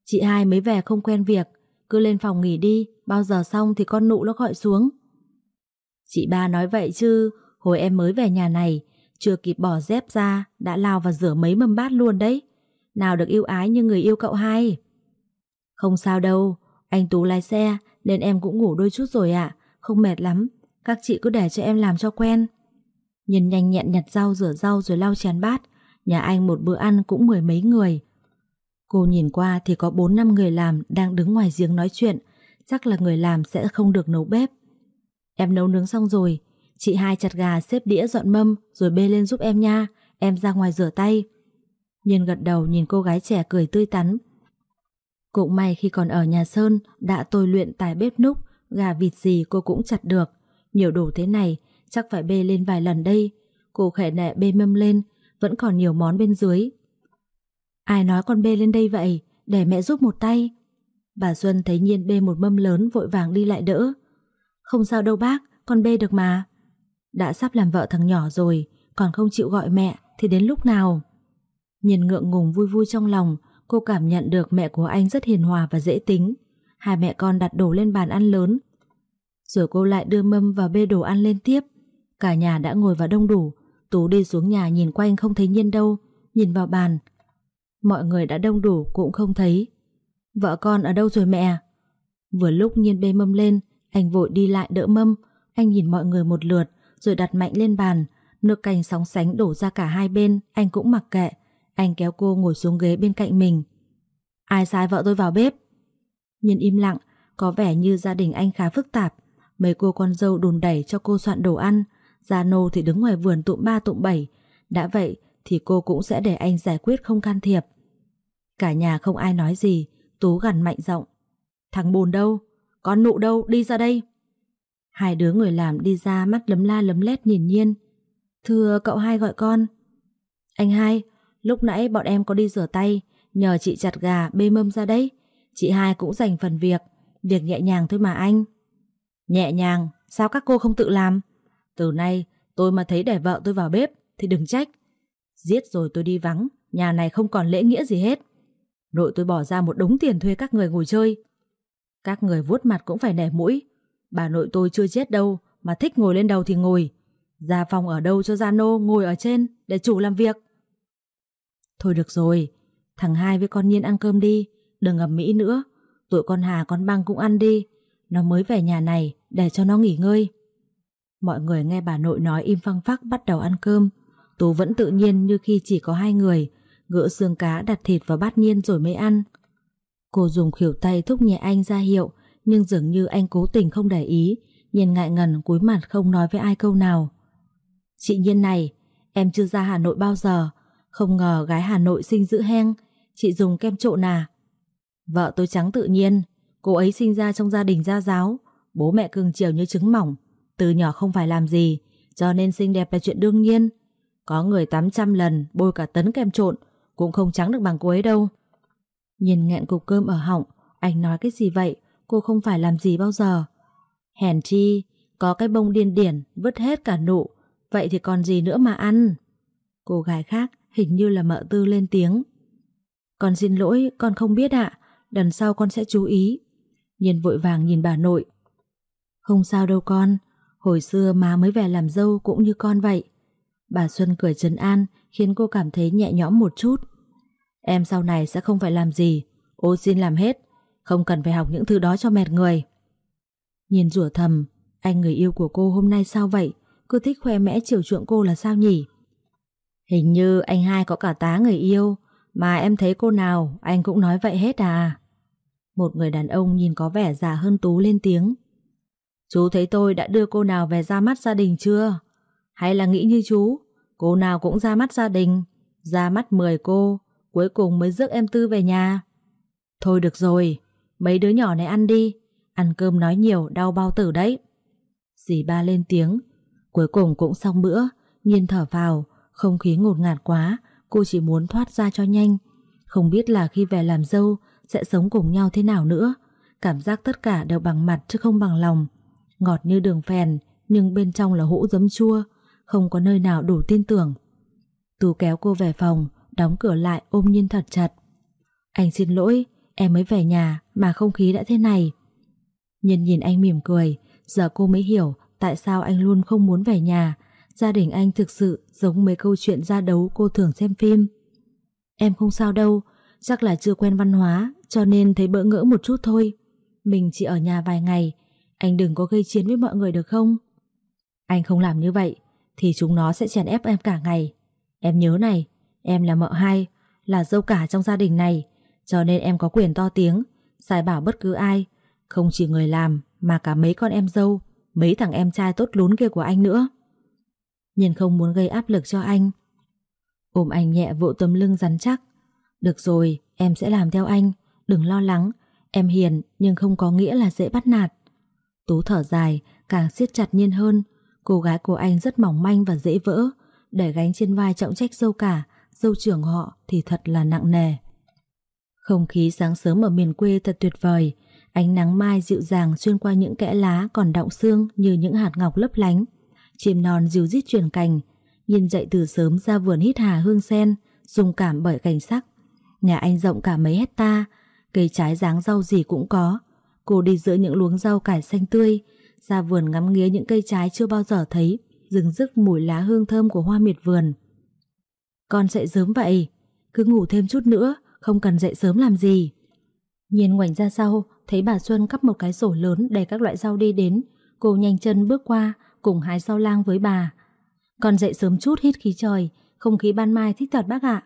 Chị hai mới về không quen việc, cứ lên phòng nghỉ đi, bao giờ xong thì con nụ nó gọi xuống. Chị ba nói vậy chứ, hồi em mới về nhà này, chưa kịp bỏ dép ra, đã lao và rửa mấy mâm bát luôn đấy. Nào được yêu ái như người yêu cậu hai. Không sao đâu, anh Tú lái xe nên em cũng ngủ đôi chút rồi ạ, không mệt lắm. Các chị cứ để cho em làm cho quen. Nhìn nhanh nhẹn nhặt rau rửa rau rồi lau chén bát. Nhà anh một bữa ăn cũng mười mấy người. Cô nhìn qua thì có bốn năm người làm đang đứng ngoài giếng nói chuyện. Chắc là người làm sẽ không được nấu bếp. Em nấu nướng xong rồi. Chị hai chặt gà xếp đĩa dọn mâm rồi bê lên giúp em nha. Em ra ngoài rửa tay. Nhân gật đầu nhìn cô gái trẻ cười tươi tắn. Cũng may khi còn ở nhà Sơn đã tôi luyện tài bếp núc, gà vịt gì cô cũng chặt được. Nhiều đồ thế này chắc phải bê lên vài lần đây. Cô khẽ nẹ bê mâm lên Vẫn còn nhiều món bên dưới. Ai nói con bê lên đây vậy? Để mẹ giúp một tay. Bà Xuân thấy Nhiên bê một mâm lớn Vội vàng đi lại đỡ. Không sao đâu bác, con bê được mà. Đã sắp làm vợ thằng nhỏ rồi Còn không chịu gọi mẹ Thì đến lúc nào? Nhiên ngượng ngùng vui vui trong lòng Cô cảm nhận được mẹ của anh rất hiền hòa và dễ tính. Hai mẹ con đặt đồ lên bàn ăn lớn. Rồi cô lại đưa mâm và bê đồ ăn lên tiếp. Cả nhà đã ngồi vào đông đủ. Tú đi xuống nhà nhìn quanh không thấy Nhiên đâu, Nhìn vào bàn. Mọi người đã đông đủ cũng không thấy. Vợ con ở đâu rồi mẹ? Vừa lúc Nhiên bê mâm lên, Anh vội đi lại đỡ mâm. Anh nhìn mọi người một lượt, Rồi đặt mạnh lên bàn. Nước canh sóng sánh đổ ra cả hai bên, Anh cũng mặc kệ. Anh kéo cô ngồi xuống ghế bên cạnh mình. Ai sai vợ tôi vào bếp? Nhiên im lặng, Có vẻ như gia đình anh khá phức tạp. Mấy cô con dâu đùn đẩy cho cô soạn đồ ăn. Gia nô thì đứng ngoài vườn tụm ba tụm bảy. Đã vậy thì cô cũng sẽ để anh giải quyết không can thiệp. Cả nhà không ai nói gì, Tú gằn mạnh giọng. Thằng bồn đâu? Con nụ đâu? Đi ra đây. Hai đứa người làm đi ra mắt lấm la lấm lét nhìn nhiên. Thưa cậu hai gọi con. Anh hai, Lúc nãy bọn em có đi rửa tay, Nhờ chị chặt gà bê mâm ra đấy. Chị hai cũng dành phần việc Việc nhẹ nhàng thôi mà anh. Nhẹ nhàng, sao các cô không tự làm? Từ nay tôi mà thấy để vợ tôi vào bếp Thì đừng trách. Giết rồi tôi đi vắng Nhà này không còn lễ nghĩa gì hết. Nội tôi bỏ ra một đống tiền thuê các người ngồi chơi. Các người vuốt mặt cũng phải nẻ mũi. Bà nội tôi chưa chết đâu Mà thích ngồi lên đầu thì ngồi. Ra phòng ở đâu cho Gia Nô ngồi ở trên Để chủ làm việc? Thôi được rồi Thằng hai với con Nhiên ăn cơm đi. Đừng ngầm mỹ nữa. Tụi con Hà con băng cũng ăn đi. Nó mới về nhà này, để cho nó nghỉ ngơi. Mọi người nghe bà nội nói im phăng phắc bắt đầu ăn cơm. Tú vẫn tự nhiên như khi chỉ có hai người, Gỡ xương cá, đặt thịt vào bát nhiên rồi mới ăn. Cô dùng khỉu tay thúc nhẹ anh ra hiệu, Nhưng dường như anh cố tình không để ý Nhiên ngại ngần cúi mặt không nói với ai câu nào. Chị Nhiên này, Em chưa ra Hà Nội bao giờ. Không ngờ gái Hà Nội sinh dữ heng Chị dùng kem trộn à? Vợ tôi trắng tự nhiên. Cô ấy sinh ra trong gia đình gia giáo. Bố mẹ cưng chiều như trứng mỏng. Từ nhỏ không phải làm gì, Cho nên xinh đẹp là chuyện đương nhiên. Có người tắm trăm lần bôi cả tấn kem trộn, Cũng không trắng được bằng cô ấy đâu. Nhìn nghẹn cục cơm ở họng, Anh nói cái gì vậy? Cô không phải làm gì bao giờ. Hèn chi, Có cái bông điên điển, vứt hết cả nụ. Vậy thì còn gì nữa mà ăn? Cô gái khác hình như là mợ tư lên tiếng. Con xin lỗi, con không biết ạ. Lần sau con sẽ chú ý. Nhiên vội vàng nhìn bà nội. Không sao đâu con, Hồi xưa má mới về làm dâu cũng như con vậy. Bà Xuân cười trấn an, Khiến cô cảm thấy nhẹ nhõm một chút. Em sau này sẽ không phải làm gì, Ô xin làm hết, Không cần phải học những thứ đó cho mệt người. Nhìn rủa thầm, Anh người yêu của cô hôm nay sao vậy? Cứ thích khoe mẽ chiều chuộng cô là sao nhỉ? Hình như anh hai có cả tá người yêu. Mà em thấy cô nào, Anh cũng nói vậy hết à? Một người đàn ông nhìn có vẻ già hơn Tú lên tiếng. Chú thấy tôi đã đưa cô nào về ra mắt gia đình chưa? Hay là nghĩ như chú, Cô nào cũng ra mắt gia đình, Ra mắt 10 cô, Cuối cùng mới rước em Tư về nhà? Thôi được rồi, Mấy đứa nhỏ này ăn đi, Ăn cơm nói nhiều, đau bao tử đấy. Dì ba lên tiếng. Cuối cùng cũng xong bữa Nhiên thở vào, Không khí ngột ngạt quá, Cô chỉ muốn thoát ra cho nhanh. Không biết là khi về làm dâu sẽ sống cùng nhau thế nào nữa. Cảm giác tất cả đều bằng mặt chứ không bằng lòng. Ngọt như đường phèn, Nhưng bên trong là hũ giấm chua, Không có nơi nào đủ tin tưởng. Tú kéo cô về phòng, Đóng cửa lại ôm Nhiên thật chặt. Anh xin lỗi, Em mới về nhà mà không khí đã thế này. Nhiên nhìn anh mỉm cười, Giờ cô mới hiểu tại sao anh luôn không muốn về nhà. Gia đình anh thực sự giống mấy câu chuyện ra đấu cô thường xem phim. Em không sao đâu, Chắc là chưa quen văn hóa cho nên thấy bỡ ngỡ một chút thôi. Mình chỉ ở nhà vài ngày, Anh đừng có gây chiến với mọi người được không? Anh không làm như vậy, Thì chúng nó sẽ chèn ép em cả ngày. Em nhớ này, Em là mợ hai, Là dâu cả trong gia đình này, Cho nên em có quyền to tiếng Giải bảo bất cứ ai. Không chỉ người làm, Mà cả mấy con em dâu, Mấy thằng em trai tốt lún kia của anh nữa. Nhìn không muốn gây áp lực cho anh. Ôm anh nhẹ vỗ tấm lưng rắn chắc. Được rồi, Em sẽ làm theo anh. Đừng lo lắng Em hiền nhưng không có nghĩa là dễ bắt nạt Tú thở dài Càng siết chặt Nhiên hơn Cô gái của anh rất mỏng manh và dễ vỡ để gánh trên vai trọng trách dâu cả, dâu trưởng họ thì thật là nặng nề. Không khí sáng sớm ở miền quê thật tuyệt vời, ánh nắng mai dịu dàng xuyên qua những kẽ lá còn đọng xương như những hạt ngọc lấp lánh. Chim non dìu rít truyền cành, nhìn dậy từ sớm ra vườn hít hà hương sen, dùng cảm bởi cảnh sắc. Nhà anh rộng cả mấy hecta, cây trái dáng rau gì cũng có. Cô đi giữa những luống rau cải xanh tươi, ra vườn ngắm nghía những cây trái chưa bao giờ thấy, rừng rức mùi lá hương thơm của hoa miệt vườn. Con dậy sớm vậy, cứ ngủ thêm chút nữa, không cần dậy sớm làm gì. Nhiên ngoảnh ra sau, thấy bà Xuân cắp một cái rổ lớn đầy các loại rau đi đến. Cô nhanh chân bước qua, cùng hái rau lang với bà. Con dậy sớm chút hít khí trời, không khí ban mai thích thật bác ạ.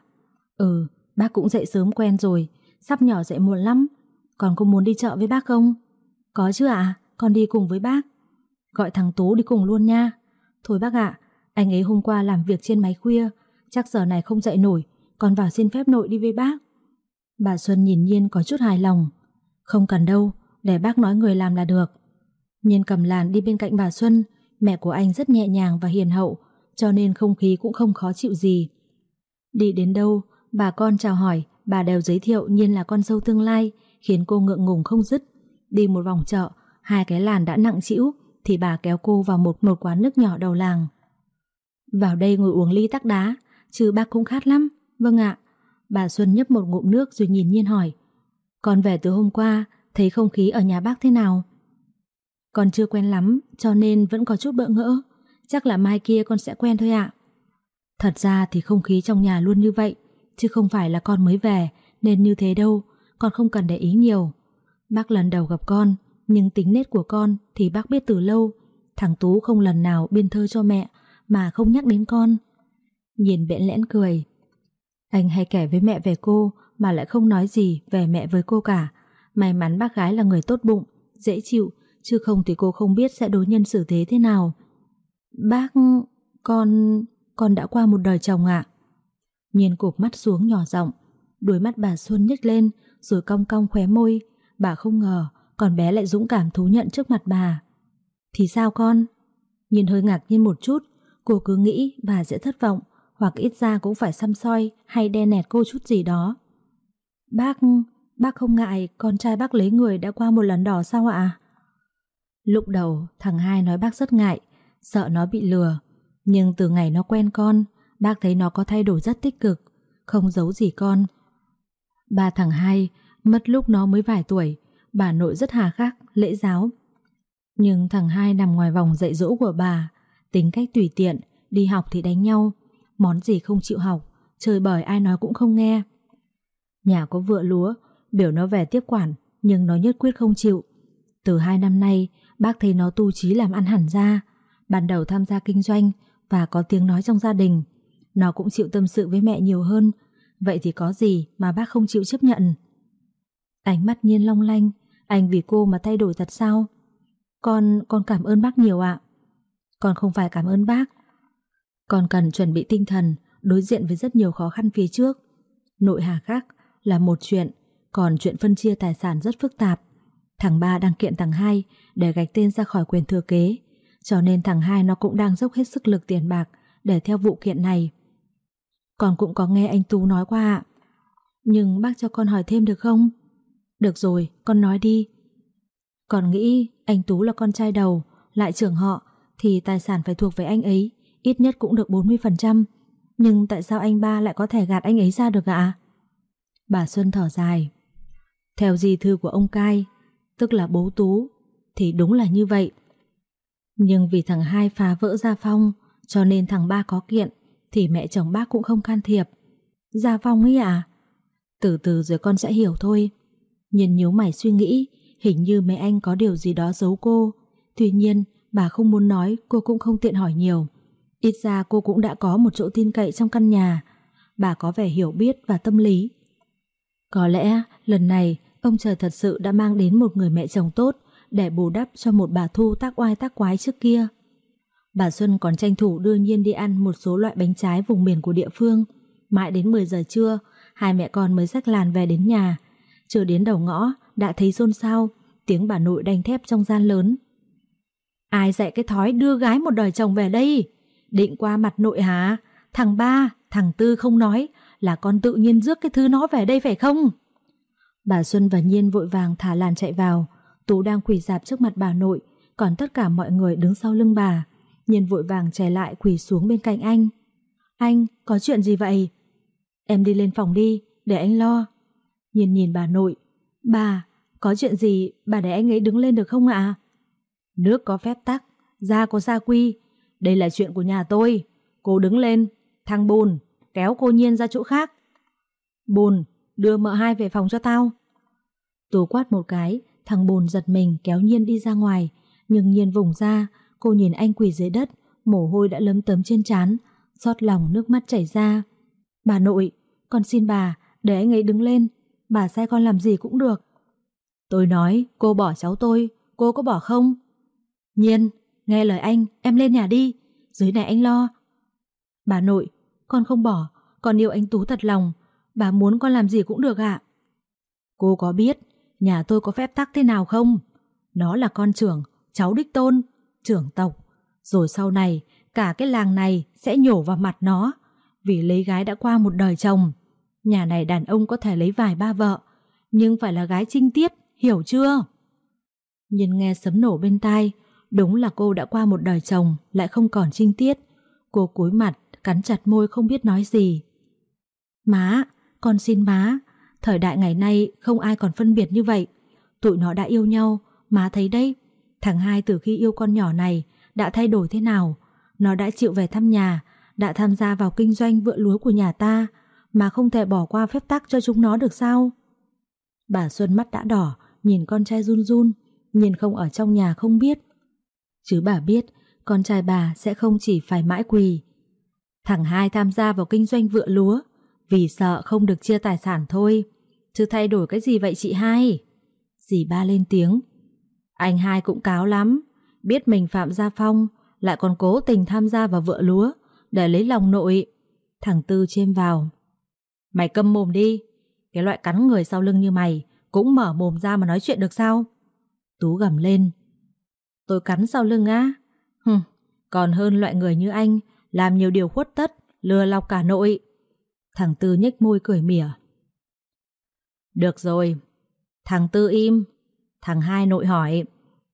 Ừ, bác cũng dậy sớm quen rồi, sắp nhỏ dậy muộn lắm. Con có muốn đi chợ với bác không? Có chứ ạ, con đi cùng với bác. Gọi thằng Tú đi cùng luôn nha. Thôi bác ạ, anh ấy hôm qua làm việc trên máy khuya, chắc giờ này không dậy nổi, con vào xin phép nội đi với bác. Bà Xuân nhìn Nhiên có chút hài lòng. Không cần đâu, để bác nói người làm là được. Nhiên cầm làn đi bên cạnh bà Xuân, mẹ của anh rất nhẹ nhàng và hiền hậu, cho nên không khí cũng không khó chịu gì. Đi đến đâu, bà con chào hỏi, bà đều giới thiệu Nhiên là con dâu tương lai, khiến cô ngượng ngùng không dứt. Đi một vòng chợ, hai cái làn đã nặng chịu, thì bà kéo cô vào một một quán nước nhỏ đầu làng. Vào đây ngồi uống ly tắc đá, chứ bác cũng khát lắm. Vâng ạ. Bà Xuân nhấp một ngụm nước rồi nhìn Nhiên hỏi. Con về từ hôm qua, thấy không khí ở nhà bác thế nào? Con chưa quen lắm, cho nên vẫn có chút bỡ ngỡ. Chắc là mai kia con sẽ quen thôi ạ. Thật ra thì không khí trong nhà luôn như vậy, chứ không phải là con mới về, nên như thế đâu, con không cần để ý nhiều. Bác lần đầu gặp con, nhưng tính nết của con thì bác biết từ lâu. Thằng Tú không lần nào biên thơ cho mẹ mà không nhắc đến con. Nhìn bẽn lẽn cười. Anh hay kể với mẹ về cô mà lại không nói gì về mẹ với cô cả. May mắn bác gái là người tốt bụng, dễ chịu, chứ không thì cô không biết sẽ đối nhân xử thế thế nào. Bác... con... con đã qua một đời chồng ạ. Nhiên cụp mắt xuống nhỏ giọng, đuôi mắt bà Xuân nhếch lên rồi cong cong khóe môi. Bà không ngờ còn bé lại dũng cảm thú nhận trước mặt bà. Thì sao con? Nhìn hơi ngạc nhiên một chút, cô cứ nghĩ bà sẽ thất vọng, hoặc ít ra cũng phải xăm soi hay đe nẹt cô chút gì đó. Bác, bác không ngại con trai bác lấy người đã qua một lần đỏ sao ạ? Lúc đầu thằng hai nói bác rất ngại, sợ nó bị lừa. Nhưng từ ngày nó quen con, bác thấy nó có thay đổi rất tích cực, không giấu gì con. Ba thằng hai, mất lúc nó mới vài tuổi, bà nội rất hà khắc, lễ giáo. Nhưng thằng hai nằm ngoài vòng dạy dỗ của bà, tính cách tùy tiện, đi học thì đánh nhau, món gì không chịu học, chơi bời ai nói cũng không nghe. Nhà có vựa lúa, biểu nó về tiếp quản, nhưng nó nhất quyết không chịu. Từ hai năm nay, bác thấy nó tu trí làm ăn hẳn ra, ban đầu tham gia kinh doanh và có tiếng nói trong gia đình. Nó cũng chịu tâm sự với mẹ nhiều hơn, vậy thì có gì mà bác không chịu chấp nhận. Ánh mắt nhiên long lanh, anh vì cô mà thay đổi thật sao? Con, con cảm ơn bác nhiều ạ. Con không phải cảm ơn bác. Con cần chuẩn bị tinh thần, đối diện với rất nhiều khó khăn phía trước. Nội hà khác là một chuyện, còn chuyện phân chia tài sản rất phức tạp. Thằng ba đang kiện thằng hai để gạch tên ra khỏi quyền thừa kế, cho nên thằng hai nó cũng đang dốc hết sức lực tiền bạc để theo vụ kiện này. Con cũng có nghe anh Tú nói qua ạ. Nhưng bác cho con hỏi thêm được không? Được rồi, con nói đi. Con nghĩ anh Tú là con trai đầu, lại trưởng họ, thì tài sản phải thuộc về anh ấy, ít nhất cũng được 40%. Nhưng tại sao anh ba lại có thể gạt anh ấy ra được ạ? Bà Xuân thở dài. Theo di thư của ông Cai, tức là bố Tú, thì đúng là như vậy. Nhưng vì thằng hai phá vỡ Gia Phong, cho nên thằng ba có kiện, thì mẹ chồng bác cũng không can thiệp. Gia Phong ấy à? Từ từ rồi con sẽ hiểu thôi. Nhân nhíu mày suy nghĩ, hình như mẹ anh có điều gì đó giấu cô. Tuy nhiên, bà không muốn nói, cô cũng không tiện hỏi nhiều. Ít ra cô cũng đã có một chỗ tin cậy trong căn nhà. Bà có vẻ hiểu biết và tâm lý. Có lẽ lần này ông trời thật sự đã mang đến một người mẹ chồng tốt để bù đắp cho một bà Thu tác oai tác quái trước kia. Bà Xuân còn tranh thủ đưa Nhiên đi ăn một số loại bánh trái vùng miền của địa phương. Mãi đến 10 giờ trưa, hai mẹ con mới xách làn về đến nhà. Chưa đến đầu ngõ, đã thấy xôn xao, tiếng bà nội đanh thép trong gian lớn. Ai dạy cái thói đưa gái một đời chồng về đây? Định qua mặt nội hả? thằng ba, thằng tư không nói, là con tự nhiên rước cái thứ nó về đây phải không? Bà Xuân và Nhiên vội vàng thả làn chạy vào, Tú đang quỳ dạp trước mặt bà nội, còn tất cả mọi người đứng sau lưng bà. Nhiên vội vàng chạy lại quỳ xuống bên cạnh anh. Anh, có chuyện gì vậy? Em đi lên phòng đi, để anh lo. Nhiên nhìn bà nội. Bà, có chuyện gì, bà để anh ấy đứng lên được không ạ? Nước có phép tắc, da có gia quy. Đây là chuyện của nhà tôi. Cô đứng lên, thằng bùn, kéo cô Nhiên ra chỗ khác. Bùn, đưa mợ hai về phòng cho tao. Tú quát một cái, thằng bùn giật mình kéo Nhiên đi ra ngoài. Nhưng Nhiên vùng ra, cô nhìn anh quỳ dưới đất, mồ hôi đã lấm tấm trên trán, xót lòng nước mắt chảy ra. Bà nội, con xin bà, để anh ấy đứng lên, bà sai con làm gì cũng được. Tôi nói, cô bỏ cháu tôi, cô có bỏ không? Nhiên, nghe lời anh, em lên nhà đi, dưới này anh lo. Bà nội, con không bỏ, con yêu anh Tú thật lòng, bà muốn con làm gì cũng được ạ. Cô có biết nhà tôi có phép tắc thế nào không? Nó là con trưởng, cháu đích tôn, trưởng tộc. Rồi sau này, cả cái làng này sẽ nhổ vào mặt nó, vì lấy gái đã qua một đời chồng. Nhà này đàn ông có thể lấy vài ba vợ, nhưng phải là gái trinh tiết, hiểu chưa? Nhìn nghe sấm nổ bên tai, đúng là cô đã qua một đời chồng, lại không còn trinh tiết. Cô cúi mặt, cắn chặt môi không biết nói gì. Má, con xin má, thời đại ngày nay không ai còn phân biệt như vậy. Tụi nó đã yêu nhau, má thấy đấy. Thằng hai từ khi yêu con nhỏ này đã thay đổi thế nào. Nó đã chịu về thăm nhà, đã tham gia vào kinh doanh vựa lúa của nhà ta, mà không thể bỏ qua phép tắc cho chúng nó được sao? Bà Xuân mắt đã đỏ, nhìn con trai run run, nhìn không ở trong nhà không biết. Chứ bà biết, con trai bà sẽ không chỉ phải mãi quỳ. Thằng hai tham gia vào kinh doanh vựa lúa, vì sợ không được chia tài sản thôi. Chứ thay đổi cái gì vậy chị hai? Dì ba lên tiếng. Anh hai cũng cáo lắm, biết mình phạm gia phong, lại còn cố tình tham gia vào vựa lúa để lấy lòng nội. Thằng Tư chêm vào. Mày câm mồm đi, cái loại cắn người sau lưng như mày cũng mở mồm ra mà nói chuyện được sao? Tú gầm lên. Tôi cắn sau lưng á? Hừm, còn hơn loại người như anh làm nhiều điều khuất tất, lừa lọc cả nội. Thằng Tư nhếch môi cười mỉa. Được rồi, thằng Tư im. Thằng hai nội hỏi,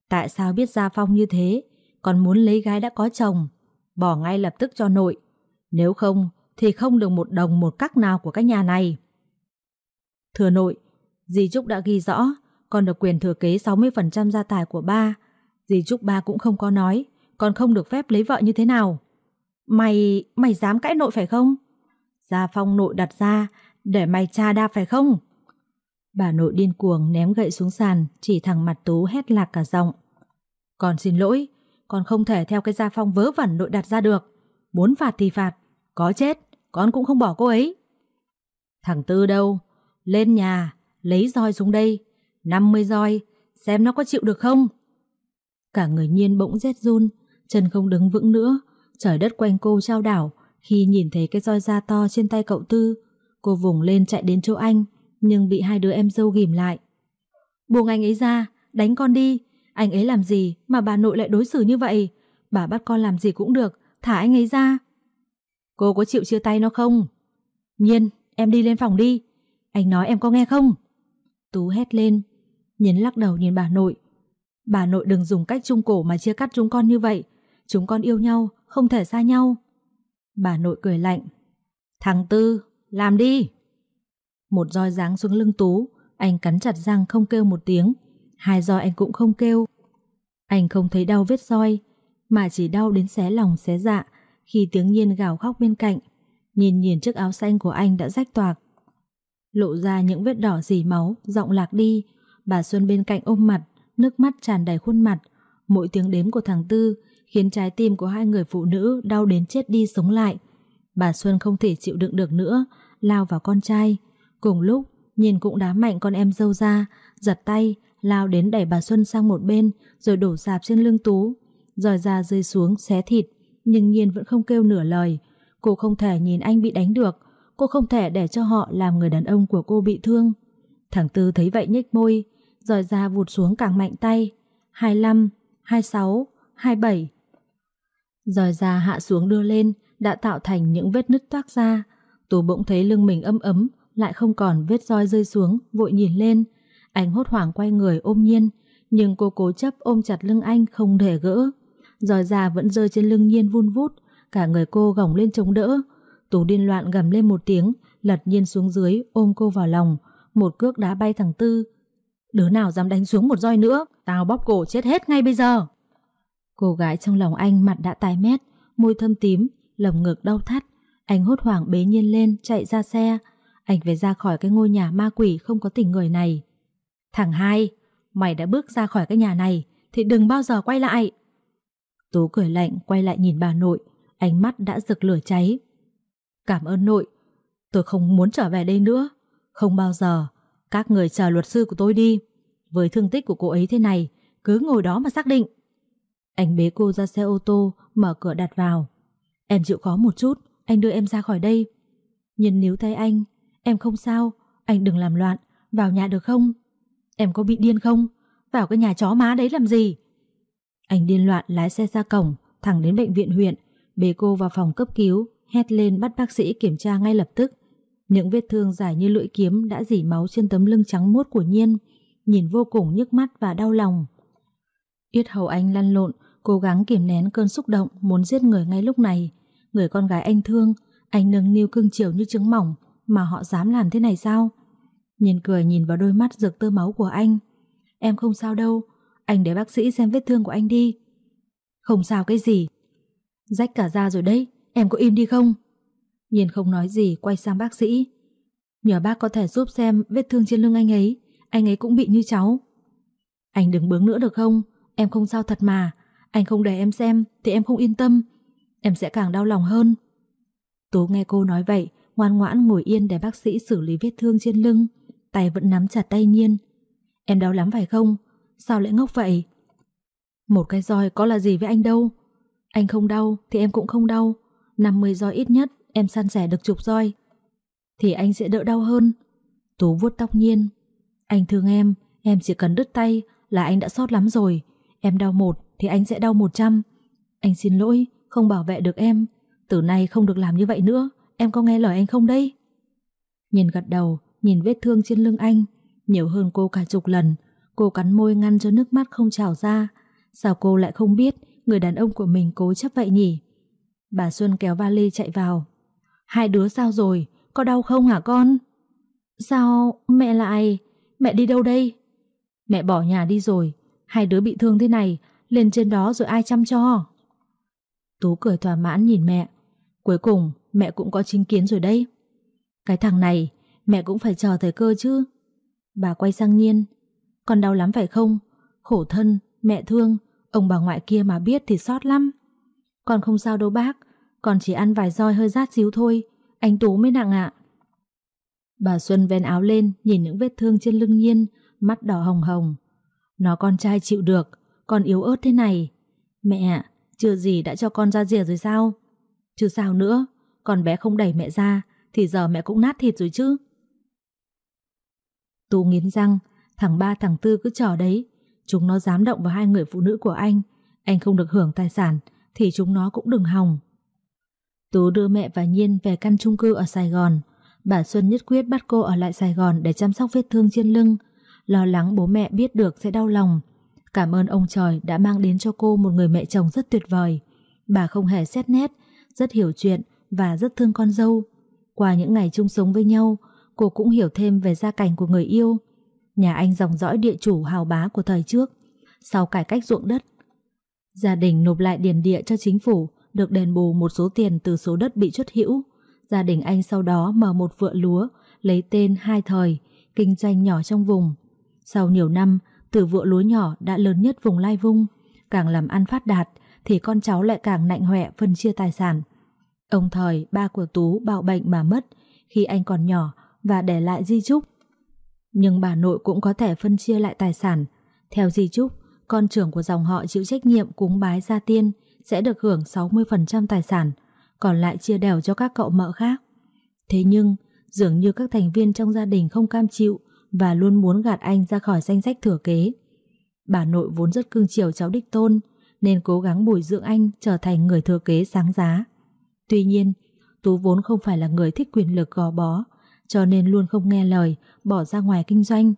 tại sao biết Gia Phong như thế, còn muốn lấy gái đã có chồng, bỏ ngay lập tức cho nội. Nếu không, thì không được một đồng một cắc nào của các nhà này. Thưa nội, dì Trúc đã ghi rõ, con được quyền thừa kế 60% gia tài của ba. Dì Trúc ba cũng không có nói, con không được phép lấy vợ như thế nào. Mày, mày dám cãi nội phải không? Gia Phong nội đặt ra, để mày tra đa phải không? Bà nội điên cuồng ném gậy xuống sàn, chỉ thẳng mặt Tú hét lạc cả giọng. Con xin lỗi, con không thể theo cái Gia Phong vớ vẩn nội đặt ra được. Muốn phạt thì phạt, có chết, con cũng không bỏ cô ấy. Thằng Tư đâu? Lên nhà, lấy roi xuống đây. 50 roi, xem nó có chịu được không? Cả người nhiên bỗng rét run, chân không đứng vững nữa. Trời đất quanh cô trao đảo khi nhìn thấy cái roi da to trên tay cậu Tư. Cô vùng lên chạy đến chỗ anh, nhưng bị hai đứa em dâu ghim lại. Buông anh ấy ra, đánh con đi. Anh ấy làm gì mà bà nội lại đối xử như vậy? Bà bắt con làm gì cũng được, thả anh ấy ra. Cô có chịu chia tay nó không? Nhiên, em đi lên phòng đi. Anh nói em có nghe không? Tú hét lên. nhấn lắc đầu nhìn bà nội. Bà nội đừng dùng cách trung cổ mà chia cắt chúng con như vậy. Chúng con yêu nhau, không thể xa nhau. Bà nội cười lạnh. Thằng Tư, làm đi. Một roi giáng xuống lưng Tú, anh cắn chặt răng không kêu một tiếng. Hai roi anh cũng không kêu. Anh không thấy đau vết roi, mà chỉ đau đến xé lòng xé dạ khi tiếng nhiên gào khóc bên cạnh. Nhìn nhìn chiếc áo xanh của anh đã rách toạc. Lộ ra những vết đỏ dì máu, giọng lạc đi. Bà Xuân bên cạnh ôm mặt, nước mắt tràn đầy khuôn mặt. Mỗi tiếng đếm của thằng Tư khiến trái tim của hai người phụ nữ đau đến chết đi sống lại. Bà Xuân không thể chịu đựng được nữa, lao vào con trai. Cùng lúc, nhìn cũng đá mạnh con em dâu ra, giật tay, lao đến đẩy bà Xuân sang một bên, rồi đổ sạp trên lưng Tú. Rồi ra rơi xuống, xé thịt, nhưng Nhiên vẫn không kêu nửa lời. Cô không thể nhìn anh bị đánh được, cô không thể để cho họ làm người đàn ông của cô bị thương. Thằng Tư thấy vậy nhếch môi, rồi ra vụt xuống càng mạnh tay. 25, 26, 27. Rồi ra hạ xuống đưa lên, đã tạo thành những vết nứt toác ra. Tú bỗng thấy lưng mình ấm ấm, lại không còn vết roi rơi xuống, vội nhìn lên. Anh hốt hoảng quay người ôm nhiên, nhưng cô cố chấp ôm chặt lưng anh không để gỡ. Roi già vẫn rơi trên lưng nhiên vun vút, cả người cô gồng lên chống đỡ. Tú điên loạn gầm lên một tiếng, lật nhiên xuống dưới, ôm cô vào lòng, một cước đá bay thằng Tư. Đứa nào dám đánh xuống một roi nữa, tao bóp cổ chết hết ngay bây giờ. Cô gái trong lòng anh mặt đã tái mét, môi thâm tím, lồng ngực đau thắt. Anh hốt hoảng bế nhiên lên, chạy ra xe. Anh phải ra khỏi cái ngôi nhà ma quỷ không có tình người này. Thằng hai, mày đã bước ra khỏi cái nhà này, thì đừng bao giờ quay lại. Tú cười lạnh quay lại nhìn bà nội, ánh mắt đã rực lửa cháy. Cảm ơn nội, tôi không muốn trở về đây nữa. Không bao giờ, các người chờ luật sư của tôi đi. Với thương tích của cô ấy thế này, cứ ngồi đó mà xác định. Anh bế cô ra xe ô tô, mở cửa đặt vào. Em chịu khó một chút, anh đưa em ra khỏi đây. Nhìn níu tay anh, em không sao, anh đừng làm loạn, vào nhà được không? Em có bị điên không? Vào cái nhà chó má đấy làm gì? Anh điên loạn lái xe ra cổng, thẳng đến bệnh viện huyện, bế cô vào phòng cấp cứu, hét lên bắt bác sĩ kiểm tra ngay lập tức. Những vết thương dài như lưỡi kiếm đã dỉ máu trên tấm lưng trắng muốt của Nhiên, nhìn vô cùng nhức mắt và đau lòng. Yết hầu anh lăn lộn, cố gắng kiềm nén cơn xúc động muốn giết người ngay lúc này. Người con gái anh thương, anh nâng niu cưng chiều như trứng mỏng, mà họ dám làm thế này sao? Nhìn cười nhìn vào đôi mắt rực tơ máu của anh. Em không sao đâu, anh để bác sĩ xem vết thương của anh đi. Không sao cái gì. Rách cả da rồi đấy, em có im đi không? Nhìn không nói gì quay sang bác sĩ. Nhờ bác có thể giúp xem vết thương trên lưng anh ấy, anh ấy cũng bị như cháu. Anh đừng bướng nữa được không? Em không sao thật mà. Anh không để em xem thì em không yên tâm. Em sẽ càng đau lòng hơn. Tú nghe cô nói vậy, ngoan ngoãn ngồi yên để bác sĩ xử lý vết thương trên lưng. Tay vẫn nắm chặt tay nhiên. Em đau lắm phải không? Sao lại ngốc vậy? Một cái roi có là gì với anh đâu. Anh không đau thì em cũng không đau. 50 roi ít nhất em san sẻ được chục roi. Thì anh sẽ đỡ đau hơn. Tú vuốt tóc nhiên. Anh thương em, em chỉ cần đứt tay là anh đã sót lắm rồi. Em đau một thì anh sẽ đau một trăm. Anh xin lỗi, không bảo vệ được em. Từ nay không được làm như vậy nữa. Em có nghe lời anh không đây? Nhìn gật đầu, nhìn vết thương trên lưng anh. Nhiều hơn cô cả chục lần. Cô cắn môi ngăn cho nước mắt không trào ra. Sao cô lại không biết người đàn ông của mình cố chấp vậy nhỉ? Bà Xuân kéo vali chạy vào. Hai đứa sao rồi? Có đau không hả con? Sao mẹ lại... Mẹ đi đâu đây? Mẹ bỏ nhà đi rồi. Hai đứa bị thương thế này, lên trên đó rồi ai chăm cho? Tú cười thỏa mãn nhìn mẹ. Cuối cùng, mẹ cũng có chính kiến rồi đây, Cái thằng này, mẹ cũng phải chờ thời cơ chứ. Bà quay sang Nhiên. Con đau lắm phải không? Khổ thân, mẹ thương, ông bà ngoại kia mà biết thì xót lắm. Con không sao đâu bác, con chỉ ăn vài roi hơi rát xíu thôi, anh Tú mới nặng ạ. Bà Xuân ven áo lên, nhìn những vết thương trên lưng Nhiên, mắt đỏ hồng hồng. Nó con trai chịu được, con yếu ớt thế này. Mẹ ạ, chưa gì đã cho con ra rìa rồi sao? Chứ sao nữa, còn bé không đẩy mẹ ra, thì giờ mẹ cũng nát thịt rồi chứ. Tú nghiến răng, thằng ba thằng tư cứ chờ đấy. Chúng nó dám động vào hai người phụ nữ của anh. Anh không được hưởng tài sản, thì chúng nó cũng đừng hòng. Tú đưa mẹ và Nhiên về căn chung cư ở Sài Gòn. Bà Xuân nhất quyết bắt cô ở lại Sài Gòn để chăm sóc vết thương trên lưng. Lo lắng bố mẹ biết được sẽ đau lòng. Cảm ơn ông trời đã mang đến cho cô một người mẹ chồng rất tuyệt vời. Bà không hề xét nét, rất hiểu chuyện và rất thương con dâu. Qua những ngày chung sống với nhau, cô cũng hiểu thêm về gia cảnh của người yêu. Nhà anh dòng dõi địa chủ hào bá của thời trước. Sau cải cách ruộng đất, gia đình nộp lại điền địa cho chính phủ được đền bù một số tiền từ số đất bị xuất hữu. Gia đình anh sau đó mở một vựa lúa, lấy tên Hai Thời, kinh doanh nhỏ trong vùng. Sau nhiều năm, từ vựa lúa nhỏ đã lớn nhất vùng Lai Vung, càng làm ăn phát đạt thì con cháu lại càng nạnh hoẹ phân chia tài sản. Ông Thời, ba của Tú bạo bệnh mà mất khi anh còn nhỏ và để lại di chúc. Nhưng bà nội cũng có thể phân chia lại tài sản. Theo di chúc, con trưởng của dòng họ chịu trách nhiệm cúng bái gia tiên sẽ được hưởng 60% tài sản, còn lại chia đều cho các cậu mợ khác. Thế nhưng, dường như các thành viên trong gia đình không cam chịu và luôn muốn gạt anh ra khỏi danh sách thừa kế. Bà nội vốn rất cưng chiều cháu đích tôn, nên cố gắng bồi dưỡng anh trở thành người thừa kế sáng giá. Tuy nhiên, Tú vốn không phải là người thích quyền lực gò bó, cho nên luôn không nghe lời, bỏ ra ngoài kinh doanh.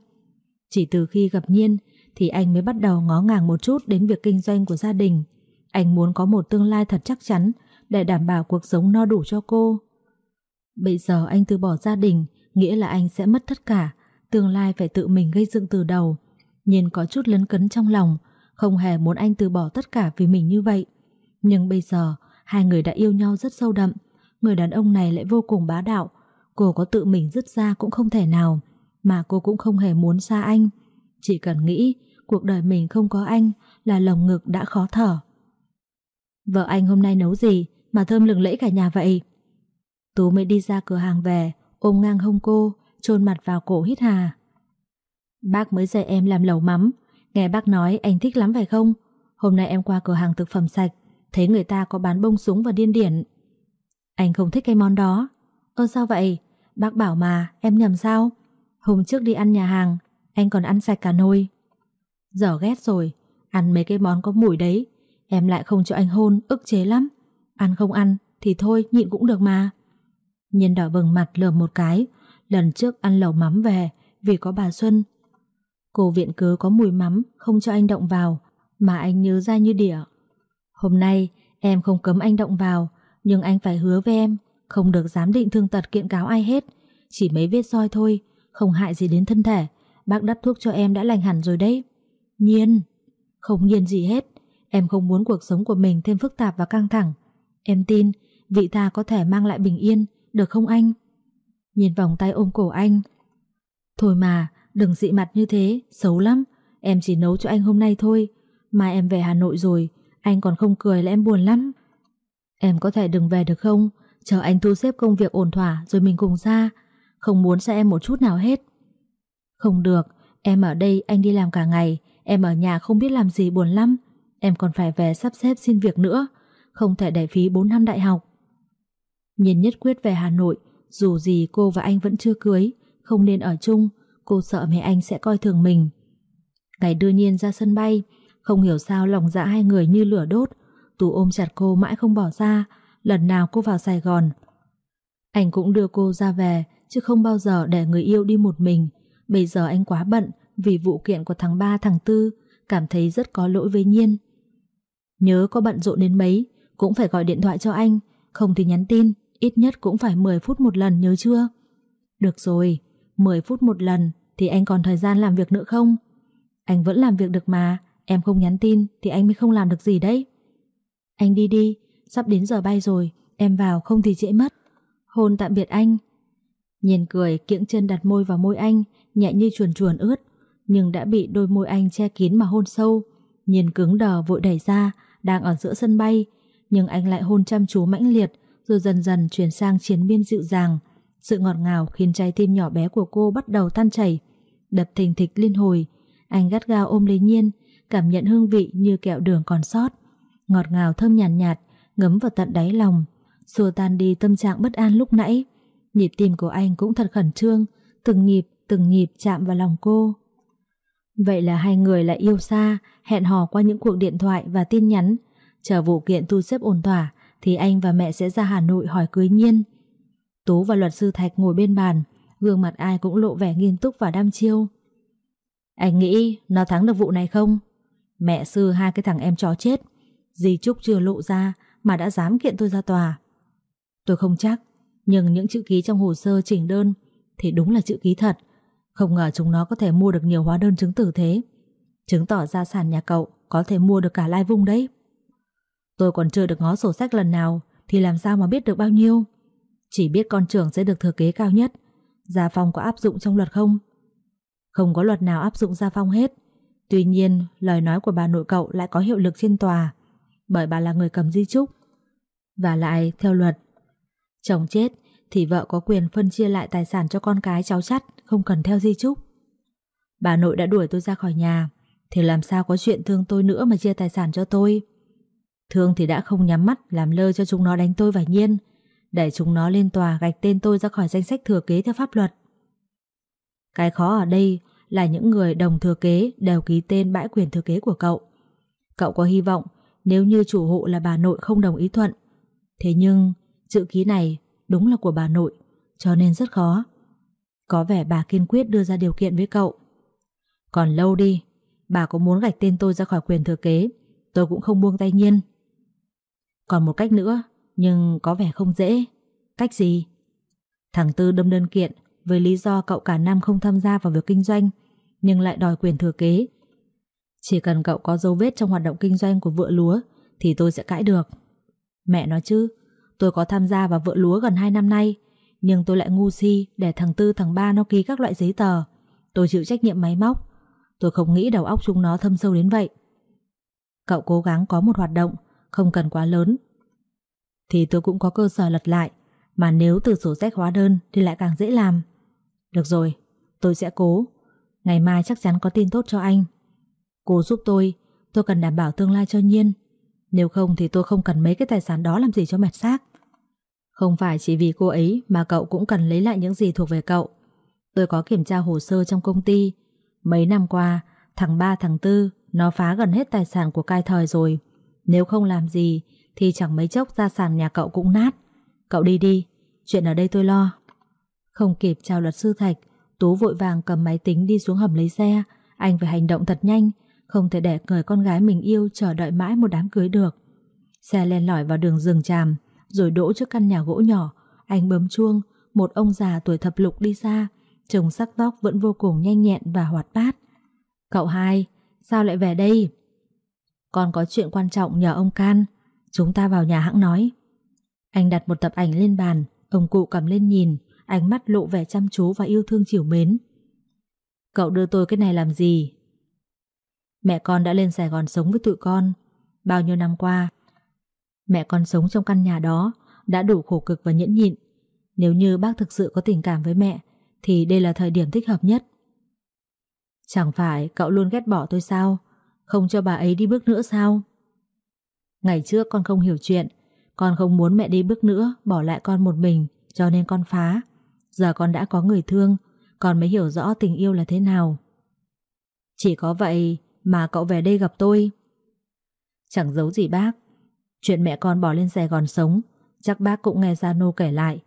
Chỉ từ khi gặp Nhiên thì anh mới bắt đầu ngó ngàng một chút đến việc kinh doanh của gia đình. Anh muốn có một tương lai thật chắc chắn để đảm bảo cuộc sống no đủ cho cô. Bây giờ anh từ bỏ gia đình, nghĩa là anh sẽ mất tất cả, tương lai phải tự mình gây dựng từ đầu. Nhiên có chút lấn cấn trong lòng, không hề muốn anh từ bỏ tất cả vì mình như vậy. Nhưng bây giờ, hai người đã yêu nhau rất sâu đậm, người đàn ông này lại vô cùng bá đạo, cô có tự mình dứt ra cũng không thể nào, mà cô cũng không hề muốn xa anh. Chỉ cần nghĩ cuộc đời mình không có anh là lồng ngực đã khó thở. Vợ anh hôm nay nấu gì mà thơm lừng lẫy cả nhà vậy? Tú mới đi ra cửa hàng về, ôm ngang hông cô, chôn mặt vào cổ hít hà. Bác mới dạy em làm lẩu mắm, nghe bác nói anh thích lắm phải không? Hôm nay em qua cửa hàng thực phẩm sạch, thấy người ta có bán bông súng và điên điển. Anh không thích cái món đó. Ơ sao vậy? Bác bảo mà, em nhầm sao? Hôm trước đi ăn nhà hàng, anh còn ăn sạch cả nồi. Giờ ghét rồi, ăn mấy cái món có mùi đấy, em lại không cho anh hôn, ức chế lắm. Ăn không ăn thì thôi, nhịn cũng được mà. Nhân đỏ bừng mặt lườm một cái, lần trước ăn lẩu mắm về vì có bà Xuân. Cô viện cớ có mùi mắm không cho anh động vào mà anh nhớ ra như đỉa. Hôm nay em không cấm anh động vào nhưng anh phải hứa với em không được dám định thương tật kiện cáo ai hết. Chỉ mấy vết soi thôi, không hại gì đến thân thể. Bác đắp thuốc cho em đã lành hẳn rồi đấy. Nhiên, không nhiên gì hết. Em không muốn cuộc sống của mình thêm phức tạp và căng thẳng. Em tin vị tha có thể mang lại bình yên, được không anh? Nhìn vòng tay ôm cổ anh. Thôi mà, đừng dị mặt như thế, xấu lắm. Em chỉ nấu cho anh hôm nay thôi. Mai em về Hà Nội rồi, anh còn không cười là em buồn lắm. Em có thể đừng về được không? Chờ anh thu xếp công việc ổn thỏa rồi mình cùng ra. Không muốn xa em một chút nào hết. Không được, em ở đây anh đi làm cả ngày. Em ở nhà không biết làm gì buồn lắm. Em còn phải về sắp xếp xin việc nữa. Không thể để phí 4 năm đại học. Nhiên nhất quyết về Hà Nội. Dù gì cô và anh vẫn chưa cưới. Không nên ở chung. Cô sợ mẹ anh sẽ coi thường mình. Ngày đưa Nhiên ra sân bay. Không hiểu sao lòng dạ hai người như lửa đốt. Tú ôm chặt cô mãi không bỏ ra lần nào cô vào Sài Gòn. Anh cũng đưa cô ra về, chứ không bao giờ để người yêu đi một mình. Bây giờ anh quá bận vì vụ kiện của tháng 3 tháng 4, cảm thấy rất có lỗi với Nhiên. Nhớ có bận rộn đến mấy, cũng phải gọi điện thoại cho anh, không thì nhắn tin, ít nhất cũng phải 10 phút một lần nhớ chưa? Được rồi, 10 phút một lần thì anh còn thời gian làm việc nữa không? Anh vẫn làm việc được mà, em không nhắn tin thì anh mới không làm được gì đấy. Anh đi đi, Sắp đến giờ bay rồi, em vào không thì trễ mất. Hôn tạm biệt anh. Nhìn cười kiễng chân đặt môi vào môi anh, nhẹ như chuồn chuồn ướt, nhưng đã bị đôi môi anh che kín mà hôn sâu. Nhìn cứng đờ vội đẩy ra, đang ở giữa sân bay, nhưng anh lại hôn chăm chú mãnh liệt, rồi dần dần chuyển sang chiến biên dịu dàng. Sự ngọt ngào khiến trái tim nhỏ bé của cô bắt đầu tan chảy, đập thình thịch liên hồi. Anh gắt gao ôm lấy nhiên, cảm nhận hương vị như kẹo đường còn sót. Ngọt ngào thơm nhàn nhạt, nhạt, ngấm vào tận đáy lòng, xua tan đi tâm trạng bất an lúc nãy. Nhịp tim của anh cũng thật khẩn trương, từng nhịp, từng nhịp chạm vào lòng cô. Vậy là hai người lại yêu xa, hẹn hò qua những cuộc điện thoại và tin nhắn. Chờ vụ kiện thu xếp ổn thỏa thì anh và mẹ sẽ ra Hà Nội hỏi cưới nhiên. Tú và luật sư Thạch ngồi bên bàn, gương mặt ai cũng lộ vẻ nghiêm túc và đam chiêu. Anh nghĩ nó thắng được vụ này không? Mẹ sư hai cái thằng em chó chết. Di Trúc chưa lộ ra mà đã dám kiện tôi ra tòa. Tôi không chắc, nhưng những chữ ký trong hồ sơ chỉnh đơn thì đúng là chữ ký thật. Không ngờ chúng nó có thể mua được nhiều hóa đơn chứng tử thế. Chứng tỏ gia sản nhà cậu có thể mua được cả lai vung đấy. Tôi còn chưa được ngó sổ sách lần nào thì làm sao mà biết được bao nhiêu. Chỉ biết con trưởng sẽ được thừa kế cao nhất. Gia phong có áp dụng trong luật không? Không có luật nào áp dụng gia phong hết. Tuy nhiên, lời nói của bà nội cậu lại có hiệu lực trên tòa bởi bà là người cầm di trúc. Và lại, theo luật, chồng chết thì vợ có quyền phân chia lại tài sản cho con cái cháu chắt, không cần theo di trúc. Bà nội đã đuổi tôi ra khỏi nhà, thì làm sao có chuyện thương tôi nữa mà chia tài sản cho tôi. Thương thì đã không nhắm mắt làm lơ cho chúng nó đánh tôi và nhiên, để chúng nó lên tòa gạch tên tôi ra khỏi danh sách thừa kế theo pháp luật. Cái khó ở đây là những người đồng thừa kế đều ký tên bãi quyền thừa kế của cậu. Cậu có hy vọng nếu như chủ hộ là bà nội không đồng ý thuận. Thế nhưng, Chữ ký này đúng là của bà nội, cho nên rất khó. Có vẻ bà kiên quyết đưa ra điều kiện với cậu. Còn lâu đi, bà có muốn gạch tên tôi ra khỏi quyền thừa kế, tôi cũng không buông tay nhiên. Còn một cách nữa, nhưng có vẻ không dễ. Cách gì? Thằng Tư đâm đơn kiện với lý do cậu cả năm không tham gia vào việc kinh doanh, nhưng lại đòi quyền thừa kế. Chỉ cần cậu có dấu vết trong hoạt động kinh doanh của vựa lúa thì tôi sẽ cãi được. Mẹ nói chứ, tôi có tham gia vào vựa lúa gần 2 năm nay, nhưng tôi lại ngu si để thằng Tư thằng Ba nó ký các loại giấy tờ. Tôi chịu trách nhiệm máy móc. Tôi không nghĩ đầu óc chúng nó thâm sâu đến vậy. Cậu cố gắng có một hoạt động, không cần quá lớn. Thì tôi cũng có cơ sở lật lại, mà nếu từ sổ sách hóa đơn thì lại càng dễ làm. Được rồi, tôi sẽ cố. Ngày mai chắc chắn có tin tốt cho anh. Cô giúp tôi, tôi cần đảm bảo tương lai cho Nhiên. Nếu không thì tôi không cần mấy cái tài sản đó làm gì cho mệt xác. Không phải chỉ vì cô ấy mà cậu cũng cần lấy lại những gì thuộc về cậu. Tôi có kiểm tra hồ sơ trong công ty. Mấy năm qua, thằng 3 thằng 4 nó phá gần hết tài sản của cai thời rồi. Nếu không làm gì thì chẳng mấy chốc gia sản nhà cậu cũng nát. Cậu đi đi, chuyện ở đây tôi lo. Không kịp chào luật sư Thạch, Tú vội vàng cầm máy tính đi xuống hầm lấy xe. Anh phải hành động thật nhanh, không thể để người con gái mình yêu chờ đợi mãi một đám cưới được. Xe len lỏi vào đường rừng tràm, rồi đỗ trước căn nhà gỗ nhỏ. Anh bấm chuông, một ông già tuổi thập lục đi xa, trông sắc tóc vẫn vô cùng nhanh nhẹn và hoạt bát. Cậu hai, sao lại về đây? Con có chuyện quan trọng nhờ ông Can, chúng ta vào nhà hãng nói. Anh đặt một tập ảnh lên bàn, ông cụ cầm lên nhìn, ánh mắt lộ vẻ chăm chú và yêu thương chiều mến. Cậu đưa tôi cái này làm gì? Mẹ con đã lên Sài Gòn sống với tụi con. Bao nhiêu năm qua, mẹ con sống trong căn nhà đó đã đủ khổ cực và nhẫn nhịn. Nếu như bác thực sự có tình cảm với mẹ, thì đây là thời điểm thích hợp nhất. Chẳng phải cậu luôn ghét bỏ tôi sao? Không cho bà ấy đi bước nữa sao? Ngày trước con không hiểu chuyện, con không muốn mẹ đi bước nữa, bỏ lại con một mình, cho nên con phá. Giờ con đã có người thương, con mới hiểu rõ tình yêu là thế nào. Chỉ có vậy mà cậu về đây gặp tôi. Chẳng giấu gì bác. Chuyện mẹ con bỏ lên Sài Gòn sống, chắc bác cũng nghe Gia Nô kể lại.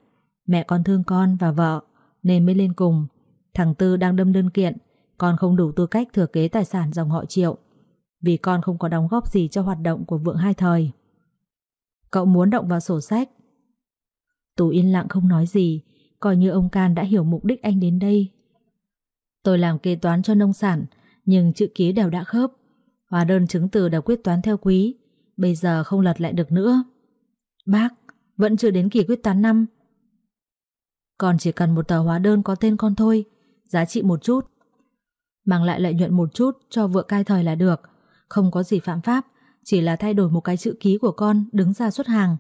Mẹ con thương con và vợ, nên mới lên cùng. Thằng Tư đang đâm đơn kiện, con không đủ tư cách thừa kế tài sản dòng họ triệu. Vì con không có đóng góp gì cho hoạt động của vượng hai thời. Cậu muốn động vào sổ sách. Tú yên lặng không nói gì, coi như ông Can đã hiểu mục đích anh đến đây. Tôi làm kế toán cho nông sản, nhưng chữ ký đều đã khớp. Hóa đơn chứng từ đều quyết toán theo quý, bây giờ không lật lại được nữa. Bác, vẫn chưa đến kỳ quyết toán năm. Còn chỉ cần một tờ hóa đơn có tên con thôi, giá trị một chút. Mang lại lợi nhuận một chút cho vợ cai thời là được, không có gì phạm pháp, chỉ là thay đổi một cái chữ ký của con đứng ra xuất hàng,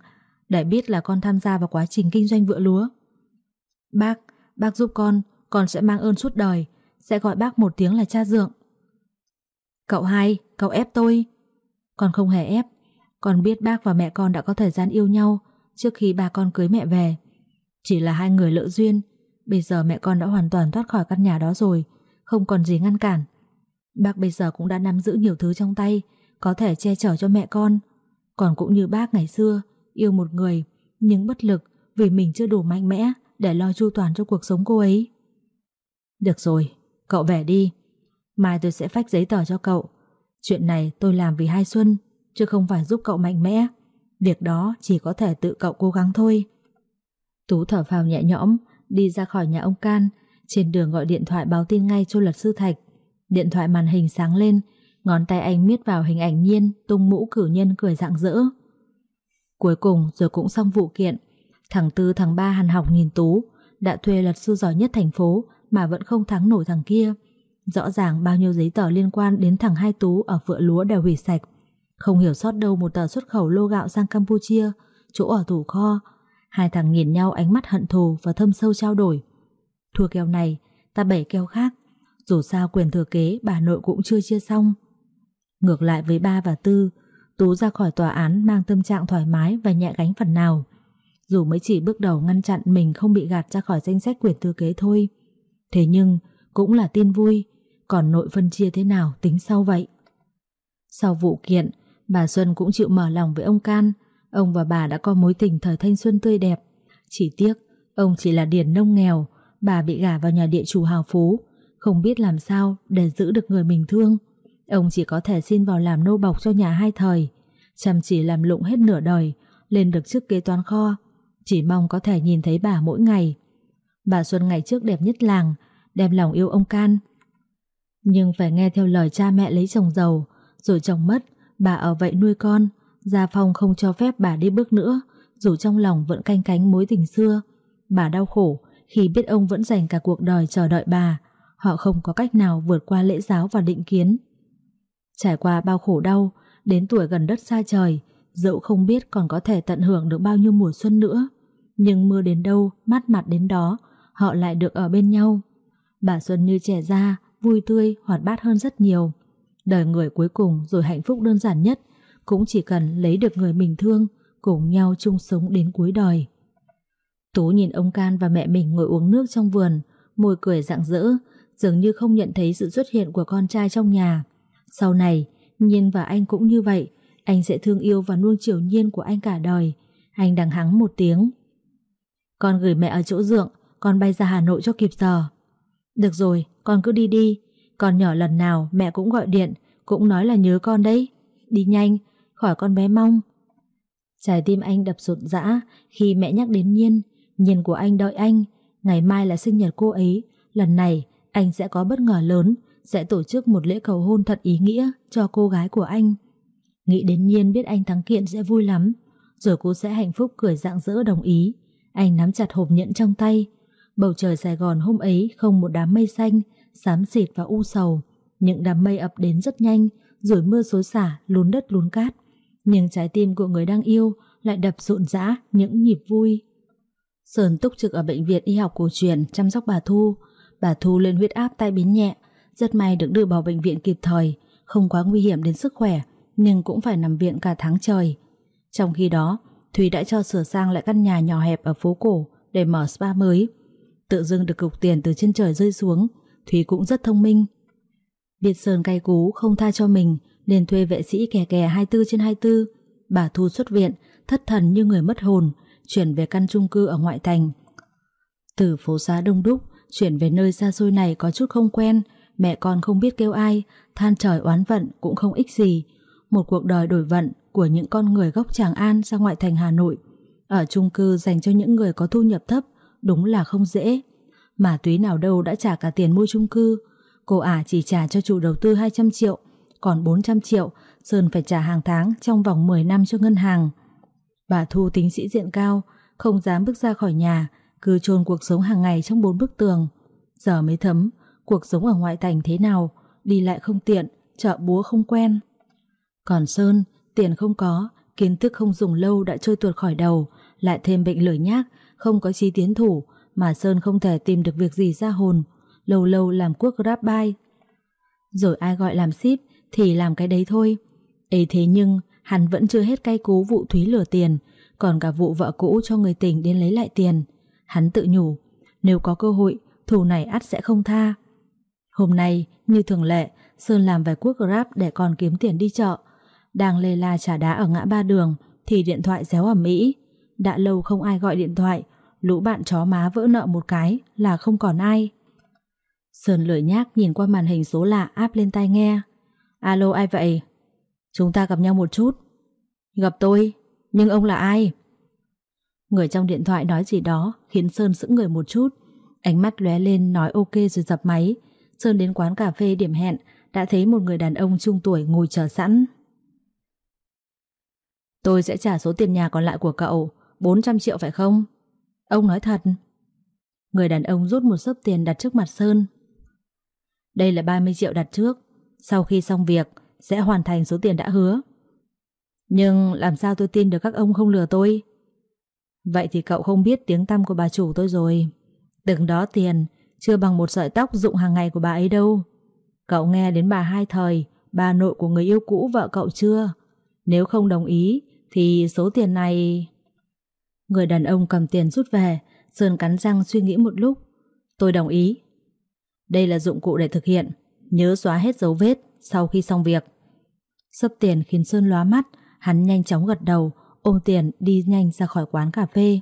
để biết là con tham gia vào quá trình kinh doanh vựa lúa. Bác, bác giúp con, con sẽ mang ơn suốt đời, sẽ gọi bác một tiếng là cha dượng. Cậu hai, cậu ép tôi. Con không hề ép, con biết bác và mẹ con đã có thời gian yêu nhau trước khi bà con cưới mẹ về. Chỉ là hai người lỡ duyên, bây giờ mẹ con đã hoàn toàn thoát khỏi căn nhà đó rồi, không còn gì ngăn cản. Bác bây giờ cũng đã nắm giữ nhiều thứ trong tay, có thể che chở cho mẹ con. Còn cũng như bác ngày xưa, yêu một người, nhưng bất lực vì mình chưa đủ mạnh mẽ để lo chu toàn cho cuộc sống cô ấy. Được rồi, cậu về đi. Mai tôi sẽ phách giấy tờ cho cậu. Chuyện này tôi làm vì Hai Xuân, chứ không phải giúp cậu mạnh mẽ. Việc đó chỉ có thể tự cậu cố gắng thôi. Tú thở phào nhẹ nhõm, đi ra khỏi nhà ông Can, trên đường gọi điện thoại báo tin ngay cho luật sư Thạch. Điện thoại màn hình sáng lên, ngón tay anh miết vào hình ảnh nhiên tung mũ cử nhân cười rạng rỡ. Cuối cùng rồi cũng xong vụ kiện. Thằng Tư thằng Ba hàn học nhìn Tú, đã thuê luật sư giỏi nhất thành phố mà vẫn không thắng nổi thằng kia. Rõ ràng bao nhiêu giấy tờ liên quan đến thằng Hai Tú ở vựa lúa đều hủy sạch. Không hiểu sót đâu một tờ xuất khẩu lô gạo sang Campuchia, chỗ ở thủ kho. Hai thằng nhìn nhau ánh mắt hận thù và thâm sâu trao đổi. Thua kèo này, ta bẻ kèo khác. Dù sao quyền thừa kế bà nội cũng chưa chia xong. Ngược lại với ba và tư, Tú ra khỏi tòa án mang tâm trạng thoải mái và nhẹ gánh phần nào. Dù mới chỉ bước đầu ngăn chặn mình không bị gạt ra khỏi danh sách quyền thừa kế thôi. Thế nhưng cũng là tin vui, còn nội phân chia thế nào tính sau vậy. Sau vụ kiện, bà Xuân cũng chịu mở lòng với ông Can. Ông và bà đã có mối tình thời thanh xuân tươi đẹp. Chỉ tiếc, ông chỉ là điển nông nghèo, bà bị gả vào nhà địa chủ hào phú, không biết làm sao để giữ được người mình thương. Ông chỉ có thể xin vào làm nô bọc cho nhà hai thời, chăm chỉ làm lụng hết nửa đời, lên được chức kế toán kho, chỉ mong có thể nhìn thấy bà mỗi ngày. Bà Xuân ngày trước đẹp nhất làng, đem lòng yêu ông Can. Nhưng phải nghe theo lời cha mẹ lấy chồng giàu, rồi chồng mất, bà ở vậy nuôi con, Gia Phong không cho phép bà đi bước nữa, dù trong lòng vẫn canh cánh mối tình xưa. Bà đau khổ khi biết ông vẫn dành cả cuộc đời chờ đợi bà, họ không có cách nào vượt qua lễ giáo và định kiến. Trải qua bao khổ đau, đến tuổi gần đất xa trời, dẫu không biết còn có thể tận hưởng được bao nhiêu mùa xuân nữa. Nhưng mưa đến đâu, mát mặt đến đó, họ lại được ở bên nhau. Bà Xuân như trẻ ra, vui tươi, hoạt bát hơn rất nhiều. Đời người cuối cùng rồi hạnh phúc đơn giản nhất, cũng chỉ cần lấy được người mình thương, cùng nhau chung sống đến cuối đời. Tú nhìn ông Can và mẹ mình ngồi uống nước trong vườn, môi cười rạng rỡ, dường như không nhận thấy sự xuất hiện của con trai trong nhà. Sau này, Nhiên và anh cũng như vậy, anh sẽ thương yêu và nuông chiều Nhiên của anh cả đời. Anh đằng hắng một tiếng. Con gửi mẹ ở chỗ dượng, con bay ra Hà Nội cho kịp giờ. Được rồi, con cứ đi đi. Con nhỏ lần nào mẹ cũng gọi điện, cũng nói là nhớ con đấy. Đi nhanh, khỏi con bé mong. Trái tim anh đập rụt rã khi mẹ nhắc đến Nhiên. Nhiên của anh đợi anh, ngày mai là sinh nhật cô ấy. Lần này, anh sẽ có bất ngờ lớn, sẽ tổ chức một lễ cầu hôn thật ý nghĩa cho cô gái của anh. Nghĩ đến Nhiên biết anh thắng kiện sẽ vui lắm, rồi cô sẽ hạnh phúc cười dạng dỡ đồng ý. Anh nắm chặt hộp nhẫn trong tay. Bầu trời Sài Gòn hôm ấy không một đám mây xanh, xám xịt và u sầu. Những đám mây ập đến rất nhanh, rồi mưa xối xả, lún đất lún cát. Nhưng trái tim của người đang yêu lại đập rộn rã những nhịp vui. Sơn túc trực ở bệnh viện y học cổ truyền chăm sóc bà Thu. Bà Thu lên huyết áp tai biến nhẹ, rất may được đưa vào bệnh viện kịp thời, không quá nguy hiểm đến sức khỏe, nhưng cũng phải nằm viện cả tháng trời. Trong khi đó, Thúy đã cho sửa sang lại căn nhà nhỏ hẹp ở phố cổ để mở spa mới. Tự dưng được cục tiền từ trên trời rơi xuống, Thúy cũng rất thông minh. Biệt Sơn cay cú không tha cho mình nên thuê vệ sĩ kè kè 24 trên 24. Bà Thu xuất viện, thất thần như người mất hồn, chuyển về căn chung cư ở ngoại thành. Từ phố xá đông đúc, chuyển về nơi xa xôi này có chút không quen, mẹ con không biết kêu ai, than trời oán vận cũng không ích gì. Một cuộc đời đổi vận của những con người gốc Tràng An ra ngoại thành Hà Nội. Ở chung cư dành cho những người có thu nhập thấp, đúng là không dễ. Mà túy nào đâu đã trả cả tiền mua chung cư. Cô ả chỉ trả cho chủ đầu tư 200 triệu, còn 400 triệu Sơn phải trả hàng tháng trong vòng 10 năm cho ngân hàng. Bà Thu tính sĩ diện cao, không dám bước ra khỏi nhà, cứ chôn cuộc sống hàng ngày trong bốn bức tường. Giờ mới thấm, cuộc sống ở ngoại thành thế nào, đi lại không tiện, chợ búa không quen. Còn Sơn, tiền không có, kiến thức không dùng lâu đã trôi tuột khỏi đầu, lại thêm bệnh lười nhác, không có chí tiến thủ, mà Sơn không thể tìm được việc gì ra hồn, lâu lâu làm quốc grab bay. Rồi ai gọi làm ship thì làm cái đấy thôi. ấy thế nhưng, hắn vẫn chưa hết cay cú vụ Thúy lừa tiền, còn cả vụ vợ cũ cho người tình đến lấy lại tiền. Hắn tự nhủ, nếu có cơ hội, thù này ắt sẽ không tha. Hôm nay, như thường lệ, Sơn làm vài quốc Grab để còn kiếm tiền đi chợ. Đang lê la trả đá ở ngã ba đường thì điện thoại réo ở Mỹ. Đã lâu không ai gọi điện thoại, lũ bạn chó má vỡ nợ một cái là không còn ai. Sơn lười nhác nhìn qua màn hình số lạ áp lên tai nghe. Alo ai vậy? Chúng ta gặp nhau một chút. Gặp tôi, nhưng ông là ai? Người trong điện thoại nói gì đó khiến Sơn sững người một chút. Ánh mắt lóe lên nói ok rồi dập máy. Sơn đến quán cà phê điểm hẹn đã thấy một người đàn ông trung tuổi ngồi chờ sẵn. Tôi sẽ trả số tiền nhà còn lại của cậu 400 triệu phải không? Ông nói thật. Người đàn ông rút một sớp tiền đặt trước mặt Sơn. Đây là 30 triệu đặt trước. Sau khi xong việc, sẽ hoàn thành số tiền đã hứa. Nhưng làm sao tôi tin được các ông không lừa tôi? Vậy thì cậu không biết tiếng tăm của bà chủ tôi rồi. Từng đó tiền chưa bằng một sợi tóc dụng hàng ngày của bà ấy đâu. Cậu nghe đến bà hai thời, bà nội của người yêu cũ vợ cậu chưa? Nếu không đồng ý, thì số tiền này... Người đàn ông cầm tiền rút về, Sơn cắn răng suy nghĩ một lúc. Tôi đồng ý. Đây là dụng cụ để thực hiện, nhớ xóa hết dấu vết sau khi xong việc. Sấp tiền khiến Sơn lóa mắt, hắn nhanh chóng gật đầu, ôm tiền đi nhanh ra khỏi quán cà phê.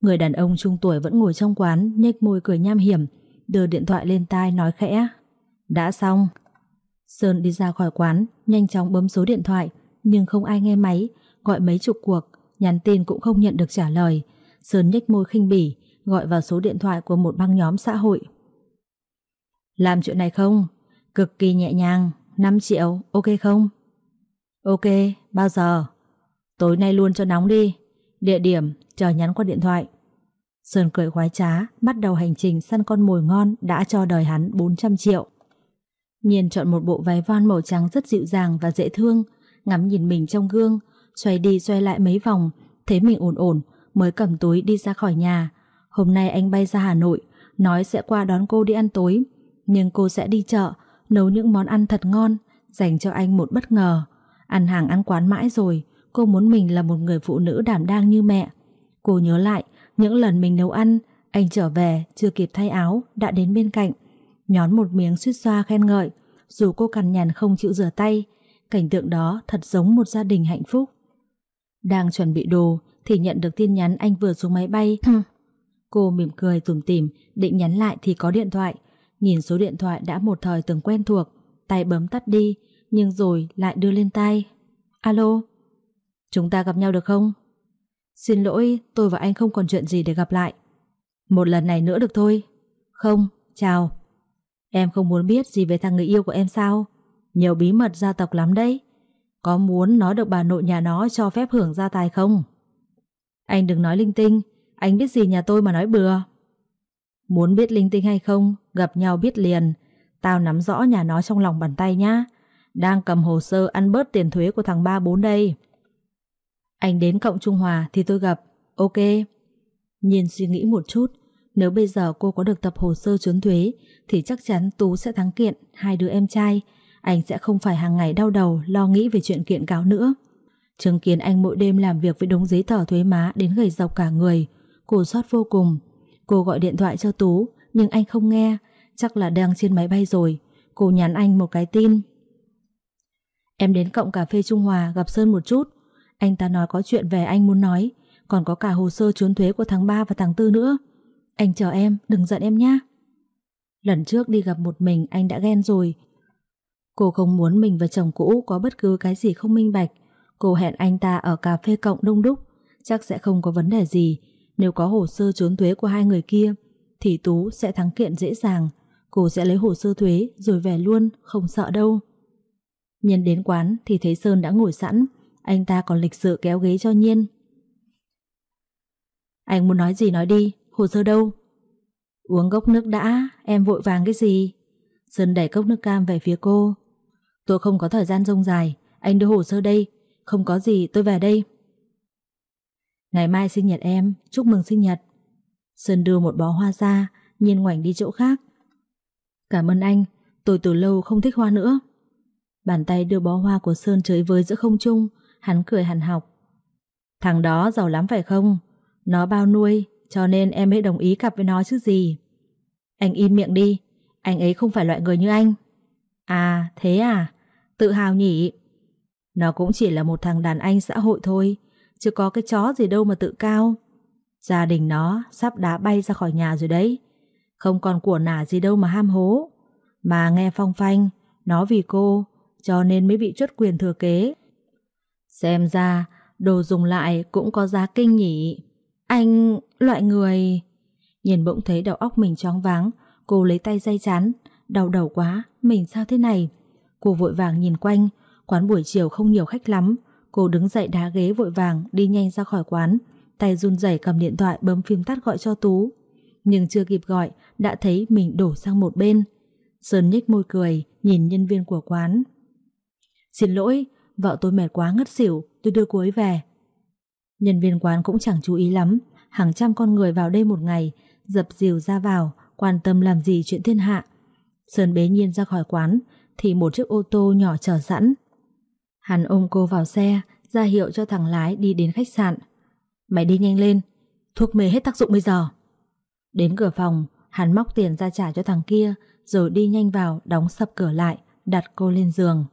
Người đàn ông trung tuổi vẫn ngồi trong quán, nhếch môi cười nham hiểm, đưa điện thoại lên tai nói khẽ. Đã xong. Sơn đi ra khỏi quán, nhanh chóng bấm số điện thoại, nhưng không ai nghe máy, gọi mấy chục cuộc, nhắn tin cũng không nhận được trả lời. Sơn nhếch môi khinh bỉ, gọi vào số điện thoại của một băng nhóm xã hội. Làm chuyện này không? Cực kỳ nhẹ nhàng, 5 triệu, ok không? Ok, bao giờ? Tối nay luôn cho nóng đi. Địa điểm, chờ nhắn qua điện thoại. Sơn cười khoái trá, bắt đầu hành trình săn con mồi ngon đã cho đời hắn 400 triệu. Nhiên chọn một bộ váy von màu trắng rất dịu dàng và dễ thương, ngắm nhìn mình trong gương, xoay đi xoay lại mấy vòng, thấy mình ổn ổn, mới cầm túi đi ra khỏi nhà. Hôm nay anh bay ra Hà Nội, nói sẽ qua đón cô đi ăn tối, nhưng cô sẽ đi chợ, nấu những món ăn thật ngon, dành cho anh một bất ngờ. Ăn hàng ăn quán mãi rồi, cô muốn mình là một người phụ nữ đảm đang như mẹ. Cô nhớ lại những lần mình nấu ăn, anh trở về chưa kịp thay áo đã đến bên cạnh, nhón một miếng suýt xoa khen ngợi, dù cô cằn nhằn không chịu rửa tay, cảnh tượng đó thật giống một gia đình hạnh phúc. Đang chuẩn bị đồ thì nhận được tin nhắn anh vừa xuống máy bay. cô mỉm cười tủm tỉm, định nhắn lại thì có điện thoại, nhìn số điện thoại đã một thời từng quen thuộc, tay bấm tắt đi, nhưng rồi lại đưa lên tay. Alo, chúng ta gặp nhau được không? Xin lỗi, tôi và anh không còn chuyện gì để gặp lại. Một lần này nữa được thôi. Không, chào. Em không muốn biết gì về thằng người yêu của em sao? Nhiều bí mật gia tộc lắm đấy. Có muốn nó được bà nội nhà nó cho phép hưởng gia tài không? Anh đừng nói linh tinh, anh biết gì nhà tôi mà nói bừa. Muốn biết linh tinh hay không, gặp nhau biết liền. Tao nắm rõ nhà nó trong lòng bàn tay nhá. Đang cầm hồ sơ ăn bớt tiền thuế của thằng ba bốn đây. Anh đến Cộng Trung Hòa thì tôi gặp. Ok. nhìn suy nghĩ một chút. Nếu bây giờ cô có được tập hồ sơ trốn thuế thì chắc chắn Tú sẽ thắng kiện hai đứa em trai. Anh sẽ không phải hàng ngày đau đầu lo nghĩ về chuyện kiện cáo nữa. Chứng kiến anh mỗi đêm làm việc với đống giấy tờ thuế má đến gầy dọc cả người. Cô xót vô cùng. Cô gọi điện thoại cho Tú nhưng anh không nghe. Chắc là đang trên máy bay rồi. Cô nhắn anh một cái tin. Em đến cộng cà phê Trung Hòa gặp Sơn một chút. Anh ta nói có chuyện về anh muốn nói. Còn có cả hồ sơ trốn thuế của tháng 3 và tháng 4 nữa. Anh chờ em, đừng giận em nhé. Lần trước đi gặp một mình anh đã ghen rồi. Cô không muốn mình và chồng cũ có bất cứ cái gì không minh bạch. Cô hẹn anh ta ở cà phê cộng đông đúc. Chắc sẽ không có vấn đề gì. Nếu có hồ sơ trốn thuế của hai người kia, thì Tú sẽ thắng kiện dễ dàng. Cô sẽ lấy hồ sơ thuế rồi về luôn, không sợ đâu. Nhân đến quán thì thấy Sơn đã ngồi sẵn, anh ta còn lịch sự kéo ghế cho Nhiên. Anh muốn nói gì nói đi, hồ sơ đâu? Uống gốc nước đã, em vội vàng cái gì? Sơn đẩy cốc nước cam về phía cô. Tôi không có thời gian rông dài, anh đưa hồ sơ đây, không có gì tôi về đây. Ngày mai sinh nhật em, chúc mừng sinh nhật. Sơn đưa một bó hoa ra, nhiên ngoảnh đi chỗ khác. Cảm ơn anh, tôi từ lâu không thích hoa nữa. Bàn tay đưa bó hoa của Sơn chơi với giữa không trung, hắn cười hằn học. Thằng đó giàu lắm phải không? Nó bao nuôi, cho nên em mới đồng ý cặp với nó chứ gì. Anh im miệng đi, anh ấy không phải loại người như anh. À, thế à? Tự hào nhỉ? Nó cũng chỉ là một thằng đàn anh xã hội thôi, chứ có cái chó gì đâu mà tự cao. Gia đình nó sắp đá bay ra khỏi nhà rồi đấy. Không còn của nả gì đâu mà ham hố. Mà nghe phong phanh, nó vì cô, cho nên mới bị chốt quyền thừa kế. Xem ra, đồ dùng lại cũng có giá kinh nhỉ. Anh, loại người... Nhìn bỗng thấy đầu óc mình choáng váng, cô lấy tay dây chán, đau đầu quá, mình sao thế này? Cô vội vàng nhìn quanh, quán buổi chiều không nhiều khách lắm, cô đứng dậy đá ghế vội vàng đi nhanh ra khỏi quán, tay run rẩy cầm điện thoại bấm phím tắt gọi cho Tú. Nhưng chưa kịp gọi, đã thấy mình đổ sang một bên. Sơn nhếch môi cười, nhìn nhân viên của quán. Xin lỗi, vợ tôi mệt quá ngất xỉu, tôi đưa cô ấy về. Nhân viên quán cũng chẳng chú ý lắm, hàng trăm con người vào đây một ngày, dập dìu ra vào, quan tâm làm gì chuyện thiên hạ. Sơn bế nhiên ra khỏi quán, thì một chiếc ô tô nhỏ chờ sẵn. Hắn ôm cô vào xe, ra hiệu cho thằng lái đi đến khách sạn. Mày đi nhanh lên, thuốc mê hết tác dụng bây giờ. Đến cửa phòng, hắn móc tiền ra trả cho thằng kia, rồi đi nhanh vào, đóng sập cửa lại, đặt cô lên giường.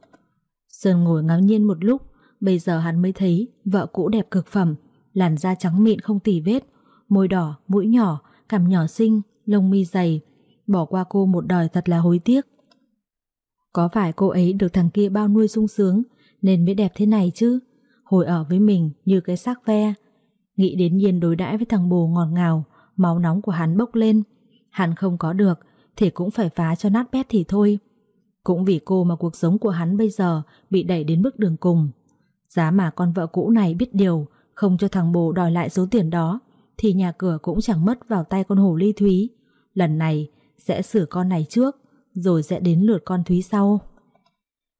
Sơn ngồi ngắm nhiên một lúc, Bây giờ hắn mới thấy vợ cũ đẹp cực phẩm, làn da trắng mịn không tỉ vết, môi đỏ, mũi nhỏ, cằm nhỏ xinh, lông mi dày. Bỏ qua cô một đời thật là hối tiếc. Có phải cô ấy được thằng kia bao nuôi sung sướng nên mới đẹp thế này chứ? Hồi ở với mình như cái xác ve. Nghĩ đến nhiên đối đãi với thằng bồ ngọt ngào, máu nóng của hắn bốc lên. Hắn không có được thì cũng phải phá cho nát bét thì thôi. Cũng vì cô mà cuộc sống của hắn bây giờ bị đẩy đến bước đường cùng. Giá mà con vợ cũ này biết điều, không cho thằng bồ đòi lại số tiền đó, thì nhà cửa cũng chẳng mất vào tay con hồ ly Thúy. Lần này sẽ xử con này trước, rồi sẽ đến lượt con Thúy sau.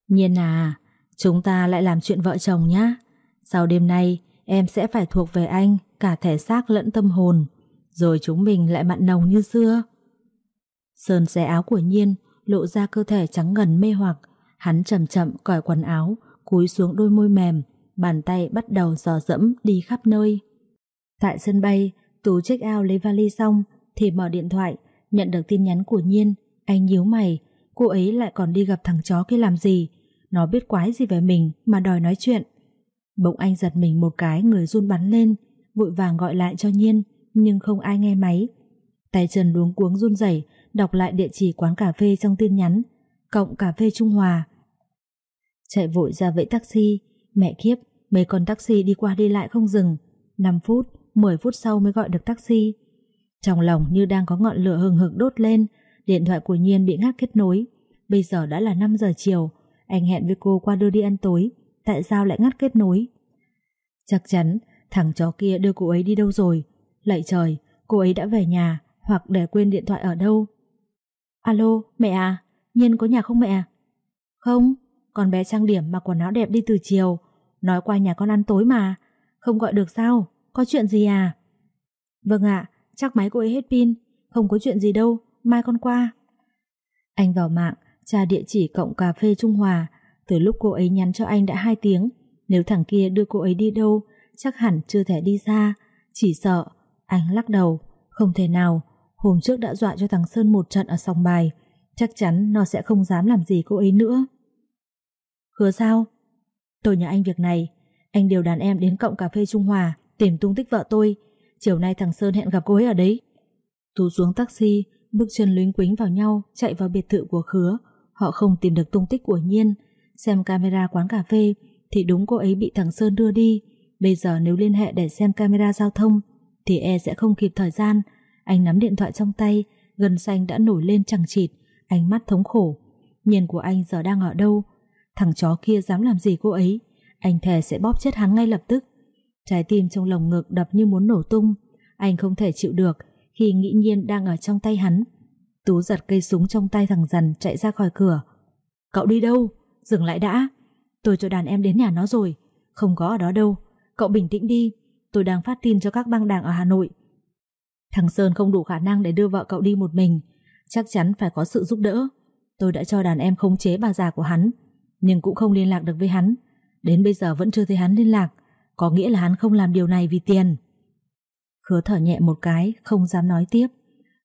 Nhiên à, chúng ta lại làm chuyện vợ chồng nhá. Sau đêm nay, em sẽ phải thuộc về anh cả thể xác lẫn tâm hồn, rồi chúng mình lại mặn nồng như xưa. Sơn xé áo của Nhiên, lộ ra cơ thể trắng ngần mê hoặc. Hắn chậm chậm cởi quần áo, cúi xuống đôi môi mềm, bàn tay bắt đầu dò dẫm đi khắp nơi. Tại sân bay, Tú check out lấy vali xong thì mở điện thoại, nhận được tin nhắn của Nhiên. Anh nhíu mày, cô ấy lại còn đi gặp thằng chó kia làm gì? Nó biết quái gì về mình mà đòi nói chuyện. Bỗng anh giật mình một cái người run bắn lên, vội vàng gọi lại cho Nhiên, nhưng không ai nghe máy. Tay chân luống cuống run rẩy đọc lại địa chỉ quán cà phê trong tin nhắn, cộng cà phê Trung Hòa. Chạy vội ra vẫy taxi, mẹ kiếp, mấy con taxi đi qua đi lại không dừng, 5 phút, 10 phút sau mới gọi được taxi. Trong lòng như đang có ngọn lửa hừng hực đốt lên, điện thoại của Nhiên bị ngắt kết nối. Bây giờ đã là 5 giờ chiều, anh hẹn với cô qua đưa đi ăn tối, tại sao lại ngắt kết nối? Chắc chắn thằng chó kia đưa cô ấy đi đâu rồi. Lạy trời, cô ấy đã về nhà hoặc để quên điện thoại ở đâu. Alo, mẹ à, Nhiên có nhà không mẹ? Không, con bé trang điểm mặc quần áo đẹp đi từ chiều, nói qua nhà con ăn tối mà, không gọi được sao, có chuyện gì à? Vâng ạ, chắc máy cô ấy hết pin, không có chuyện gì đâu, mai con qua. Anh vào mạng, tra địa chỉ cộng cà phê Trung Hòa, từ lúc cô ấy nhắn cho anh đã 2 tiếng, nếu thằng kia đưa cô ấy đi đâu, chắc hẳn chưa thể đi xa, chỉ sợ. Anh lắc đầu, không thể nào, hôm trước đã dọa cho thằng Sơn một trận ở sòng bài, chắc chắn nó sẽ không dám làm gì cô ấy nữa. Hứa sao? Tôi nhờ anh việc này, anh điều đàn em đến cộng cà phê Trung Hòa tìm tung tích vợ tôi, chiều nay thằng Sơn hẹn gặp cô ấy ở đấy. Tú xuống taxi, bước chân lính quính vào nhau chạy vào biệt thự của Khứa. Họ không tìm được tung tích của Nhiên, xem camera quán cà phê thì đúng cô ấy bị thằng Sơn đưa đi. Bây giờ nếu liên hệ để xem camera giao thông thì e sẽ không kịp thời gian. Anh nắm điện thoại trong tay, gần xanh đã nổi lên chẳng chịt, ánh mắt thống khổ. Nhiên của anh giờ đang ở đâu? Thằng chó kia dám làm gì cô ấy? Anh thề sẽ bóp chết hắn ngay lập tức. Trái tim trong lồng ngực đập như muốn nổ tung. Anh không thể chịu được khi nghĩ nhiên đang ở trong tay hắn. Tú giật cây súng trong tay thằng dần chạy ra khỏi cửa. Cậu đi đâu? Dừng lại đã. Tôi cho đàn em đến nhà nó rồi. Không có ở đó đâu. Cậu bình tĩnh đi. Tôi đang phát tin cho các băng đảng ở Hà Nội. Thằng Sơn không đủ khả năng để đưa vợ cậu đi một mình. Chắc chắn phải có sự giúp đỡ. Tôi đã cho đàn em khống chế bà già của hắn. Nhưng cũng không liên lạc được với hắn. Đến bây giờ vẫn chưa thấy hắn liên lạc. Có nghĩa là hắn không làm điều này vì tiền. Khứa thở nhẹ một cái, không dám nói tiếp.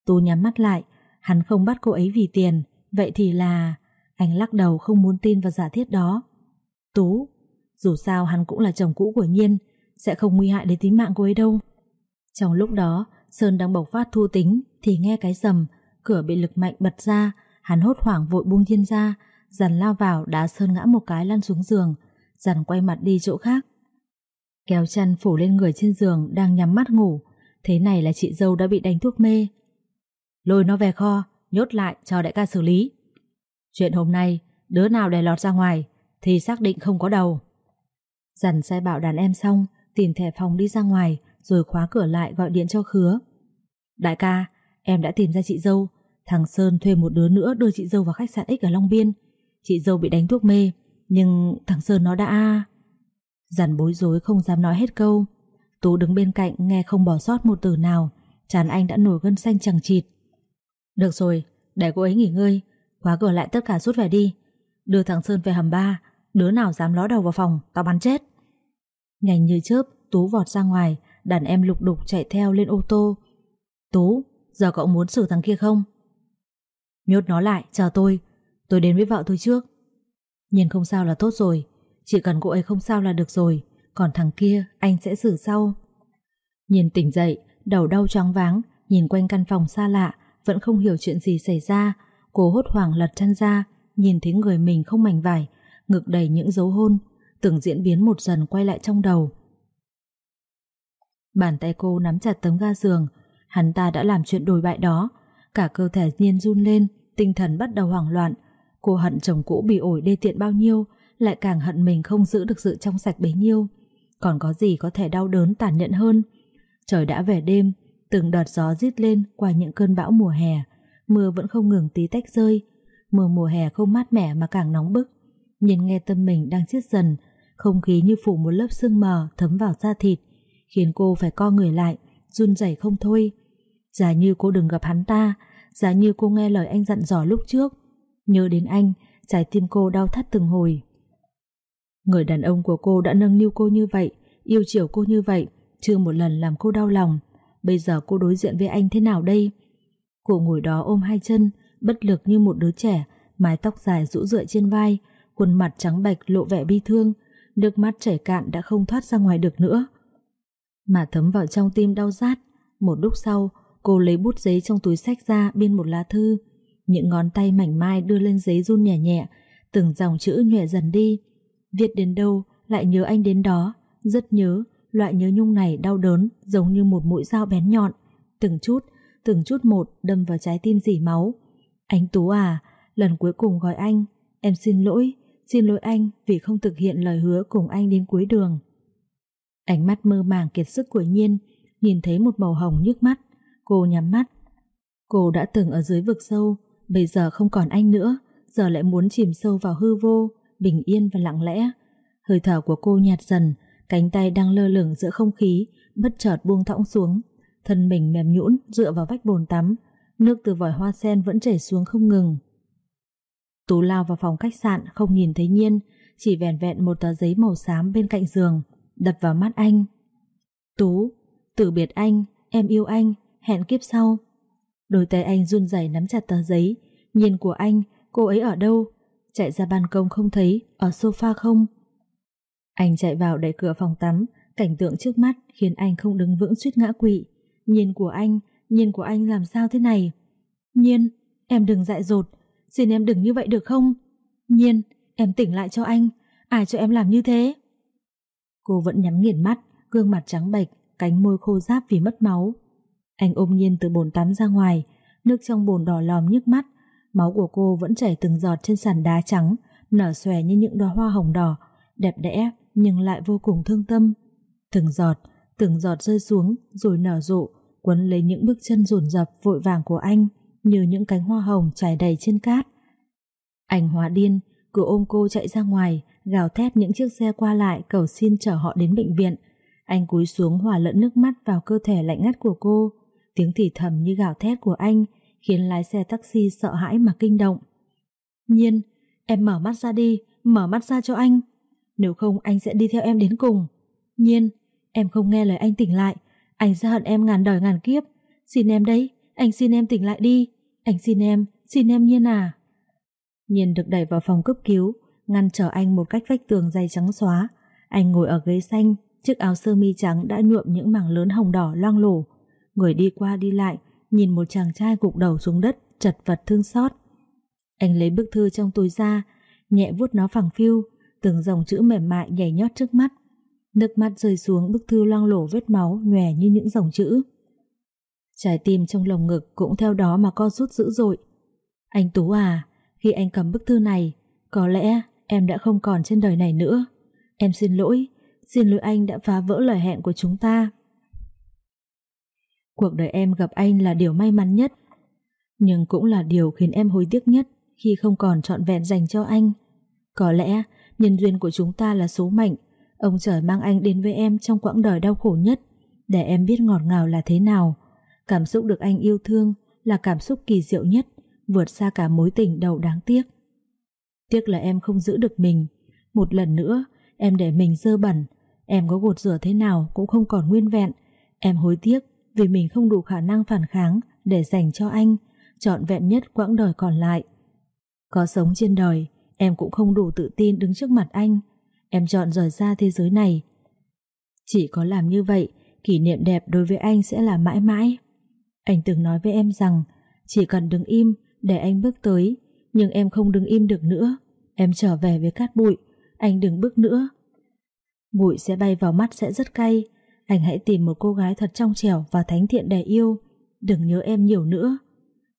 Tú nhắm mắt lại. Hắn không bắt cô ấy vì tiền. Vậy thì là... Anh lắc đầu không muốn tin vào giả thiết đó. Tú, dù sao hắn cũng là chồng cũ của Nhiên, sẽ không nguy hại đến tính mạng cô ấy đâu. Trong lúc đó, Sơn đang bộc phát thu tính thì nghe cái rầm, cửa bị lực mạnh bật ra, hắn hốt hoảng vội buông Nhiên ra, dần lao vào đá Sơn ngã một cái lăn xuống giường, dần quay mặt đi chỗ khác. Kéo chăn phủ lên người trên giường đang nhắm mắt ngủ, thế này là chị dâu đã bị đánh thuốc mê. Lôi nó về kho, nhốt lại cho đại ca xử lý. Chuyện hôm nay, đứa nào để lọt ra ngoài thì xác định không có đầu. Dần sai bảo đàn em xong, tìm thẻ phòng đi ra ngoài, rồi khóa cửa lại gọi điện cho Khứa. Đại ca, em đã tìm ra chị dâu. Thằng Sơn thuê một đứa nữa đưa chị dâu vào khách sạn X ở Long Biên. Chị dâu bị đánh thuốc mê, nhưng thằng Sơn nó đã... Dần bối rối không dám nói hết câu. Tú đứng bên cạnh nghe không bỏ sót một từ nào. Chán anh đã nổi gân xanh chẳng chịt. Được rồi, để cô ấy nghỉ ngơi. Khóa cửa lại tất cả rút về đi. Đưa thằng Sơn về hầm ba. Đứa nào dám ló đầu vào phòng, tao bắn chết. Nhanh như chớp, Tú vọt ra ngoài, đàn em lục đục chạy theo lên ô tô. Tú, giờ cậu muốn xử thằng kia không? Nhốt nó lại, chờ tôi. Tôi đến với vợ tôi trước. nhìn không sao là tốt rồi. Chỉ cần cô ấy không sao là được rồi còn thằng kia anh sẽ xử sau. Nhìn tỉnh dậy, Đầu đau choáng váng, Nhìn quanh căn phòng xa lạ, Vẫn không hiểu chuyện gì xảy ra. Cô hốt hoảng lật chăn ra, Nhìn thấy người mình không mảnh vải, Ngực đầy những dấu hôn, Từng diễn biến một dần quay lại trong đầu. Bàn tay cô nắm chặt tấm ga giường, Hắn ta đã làm chuyện đồi bại đó. Cả cơ thể nhiên run lên, Tinh thần bắt đầu hoảng loạn. Cô hận chồng cũ bị ổi đê tiện bao nhiêu, Lại càng hận mình không giữ được sự trong sạch bấy nhiêu. Còn có gì có thể đau đớn tàn nhẫn hơn? Trời đã về đêm, Từng đợt gió rít lên qua những cơn bão mùa hè. Mưa vẫn không ngừng tí tách rơi. Mưa mùa hè không mát mẻ mà càng nóng bức. Nhìn nghe tâm mình đang chết dần, Không khí như phủ một lớp sương mờ thấm vào da thịt, Khiến cô phải co người lại, Run rẩy không thôi. Giả như cô đừng gặp hắn ta Giả như cô nghe lời anh dặn dò lúc trước. Nhớ đến anh, Trái tim cô đau thắt từng hồi. Người đàn ông của cô đã nâng niu cô như vậy Yêu chiều cô như vậy Chưa một lần làm cô đau lòng Bây giờ cô đối diện với anh thế nào đây Cô ngồi đó ôm hai chân Bất lực như một đứa trẻ Mái tóc dài rũ rượi trên vai Khuôn mặt trắng bạch lộ vẻ bi thương Nước mắt chảy cạn đã không thoát ra ngoài được nữa Mà thấm vào trong tim đau rát Một lúc sau Cô lấy bút giấy trong túi sách ra biên một lá thư. Những ngón tay mảnh mai đưa lên giấy run nhẹ nhẹ, từng dòng chữ nhẹ dần đi. Viết đến đâu lại nhớ anh đến đó, rất nhớ, loại nhớ nhung này đau đớn giống như một mũi dao bén nhọn. Từng chút, từng chút một đâm vào trái tim dỉ máu. Anh Tú à, lần cuối cùng gọi anh, em xin lỗi, xin lỗi anh vì không thực hiện lời hứa cùng anh đến cuối đường. Ánh mắt mơ màng kiệt sức của Nhiên, nhìn thấy một màu hồng nhức mắt, Cô nhắm mắt. Cô đã từng ở dưới vực sâu, bây giờ không còn anh nữa, giờ lại muốn chìm sâu vào hư vô, bình yên và lặng lẽ. Hơi thở của cô nhạt dần, cánh tay đang lơ lửng giữa không khí, bất chợt buông thõng xuống. Thân mình mềm nhũn dựa vào vách bồn tắm, nước từ vòi hoa sen vẫn chảy xuống không ngừng. Tú lao vào phòng khách sạn không nhìn thấy nhiên, chỉ vẹn vẹn một tờ giấy màu xám bên cạnh giường, đập vào mắt anh. Tú, từ biệt anh, em yêu anh, hẹn kiếp sau. Đôi tay anh run rẩy nắm chặt tờ giấy, nhìn của anh, cô ấy ở đâu? Chạy ra ban công không thấy, ở sofa không? Anh chạy vào đẩy cửa phòng tắm, cảnh tượng trước mắt khiến anh không đứng vững suýt ngã quỵ. Nhìn của anh, nhìn của anh làm sao thế này? Nhiên, em đừng dại dột, xin em đừng như vậy được không? Nhiên, em tỉnh lại cho anh, ai cho em làm như thế? Cô vẫn nhắm nghiền mắt, gương mặt trắng bệch, cánh môi khô ráp vì mất máu. Anh ôm nhiên từ bồn tắm ra ngoài, nước trong bồn đỏ lòm nhức mắt, máu của cô vẫn chảy từng giọt trên sàn đá trắng, nở xòe như những đóa hoa hồng đỏ, đẹp đẽ nhưng lại vô cùng thương tâm. Từng giọt, từng giọt rơi xuống rồi nở rộ, quấn lấy những bước chân rồn rập vội vàng của anh như những cánh hoa hồng trải đầy trên cát. Anh hóa điên, cứ ôm cô chạy ra ngoài, gào thét những chiếc xe qua lại cầu xin chở họ đến bệnh viện. Anh cúi xuống hòa lẫn nước mắt vào cơ thể lạnh ngắt của cô, Tiếng thì thầm như gào thét của anh khiến lái xe taxi sợ hãi mà kinh động. Nhiên, em mở mắt ra đi, mở mắt ra cho anh. Nếu không anh sẽ đi theo em đến cùng. Nhiên, em không nghe lời anh tỉnh lại. Anh sẽ hận em ngàn đời ngàn kiếp. Xin em đấy, anh xin em tỉnh lại đi. Anh xin em, xin em Nhiên à. Nhiên được đẩy vào phòng cấp cứu, ngăn trở anh một cách vách tường dày trắng xóa. Anh ngồi ở ghế xanh, chiếc áo sơ mi trắng đã nhuộm những mảng lớn hồng đỏ loang lổ người đi qua đi lại, nhìn một chàng trai gục đầu xuống đất, chật vật thương xót. Anh lấy bức thư trong túi ra, nhẹ vuốt nó phẳng phiu, từng dòng chữ mềm mại nhảy nhót trước mắt. Nước mắt rơi xuống bức thư loang lổ vết máu nhòe như những dòng chữ. Trái tim trong lồng ngực cũng theo đó mà co rút dữ dội. Anh Tú à, khi anh cầm bức thư này, có lẽ em đã không còn trên đời này nữa. Em xin lỗi, xin lỗi anh đã phá vỡ lời hẹn của chúng ta. Cuộc đời em gặp anh là điều may mắn nhất, nhưng cũng là điều khiến em hối tiếc nhất khi không còn trọn vẹn dành cho anh. Có lẽ nhân duyên của chúng ta là số mệnh, ông trời mang anh đến với em trong quãng đời đau khổ nhất, để em biết ngọt ngào là thế nào. Cảm xúc được anh yêu thương là cảm xúc kỳ diệu nhất, vượt xa cả mối tình đầu đáng tiếc. Tiếc là em không giữ được mình. Một lần nữa, em để mình dơ bẩn. Em có gột rửa thế nào cũng không còn nguyên vẹn. Em hối tiếc vì mình không đủ khả năng phản kháng để dành cho anh trọn vẹn nhất quãng đời còn lại. Có sống trên đời, em cũng không đủ tự tin đứng trước mặt anh. Em chọn rời xa thế giới này. Chỉ có làm như vậy, kỷ niệm đẹp đối với anh sẽ là mãi mãi. Anh từng nói với em rằng, chỉ cần đứng im để anh bước tới, nhưng em không đứng im được nữa. Em trở về với cát bụi, anh đừng bước nữa. Bụi sẽ bay vào mắt sẽ rất cay, anh hãy tìm một cô gái thật trong trẻo và thánh thiện để yêu, đừng nhớ em nhiều nữa.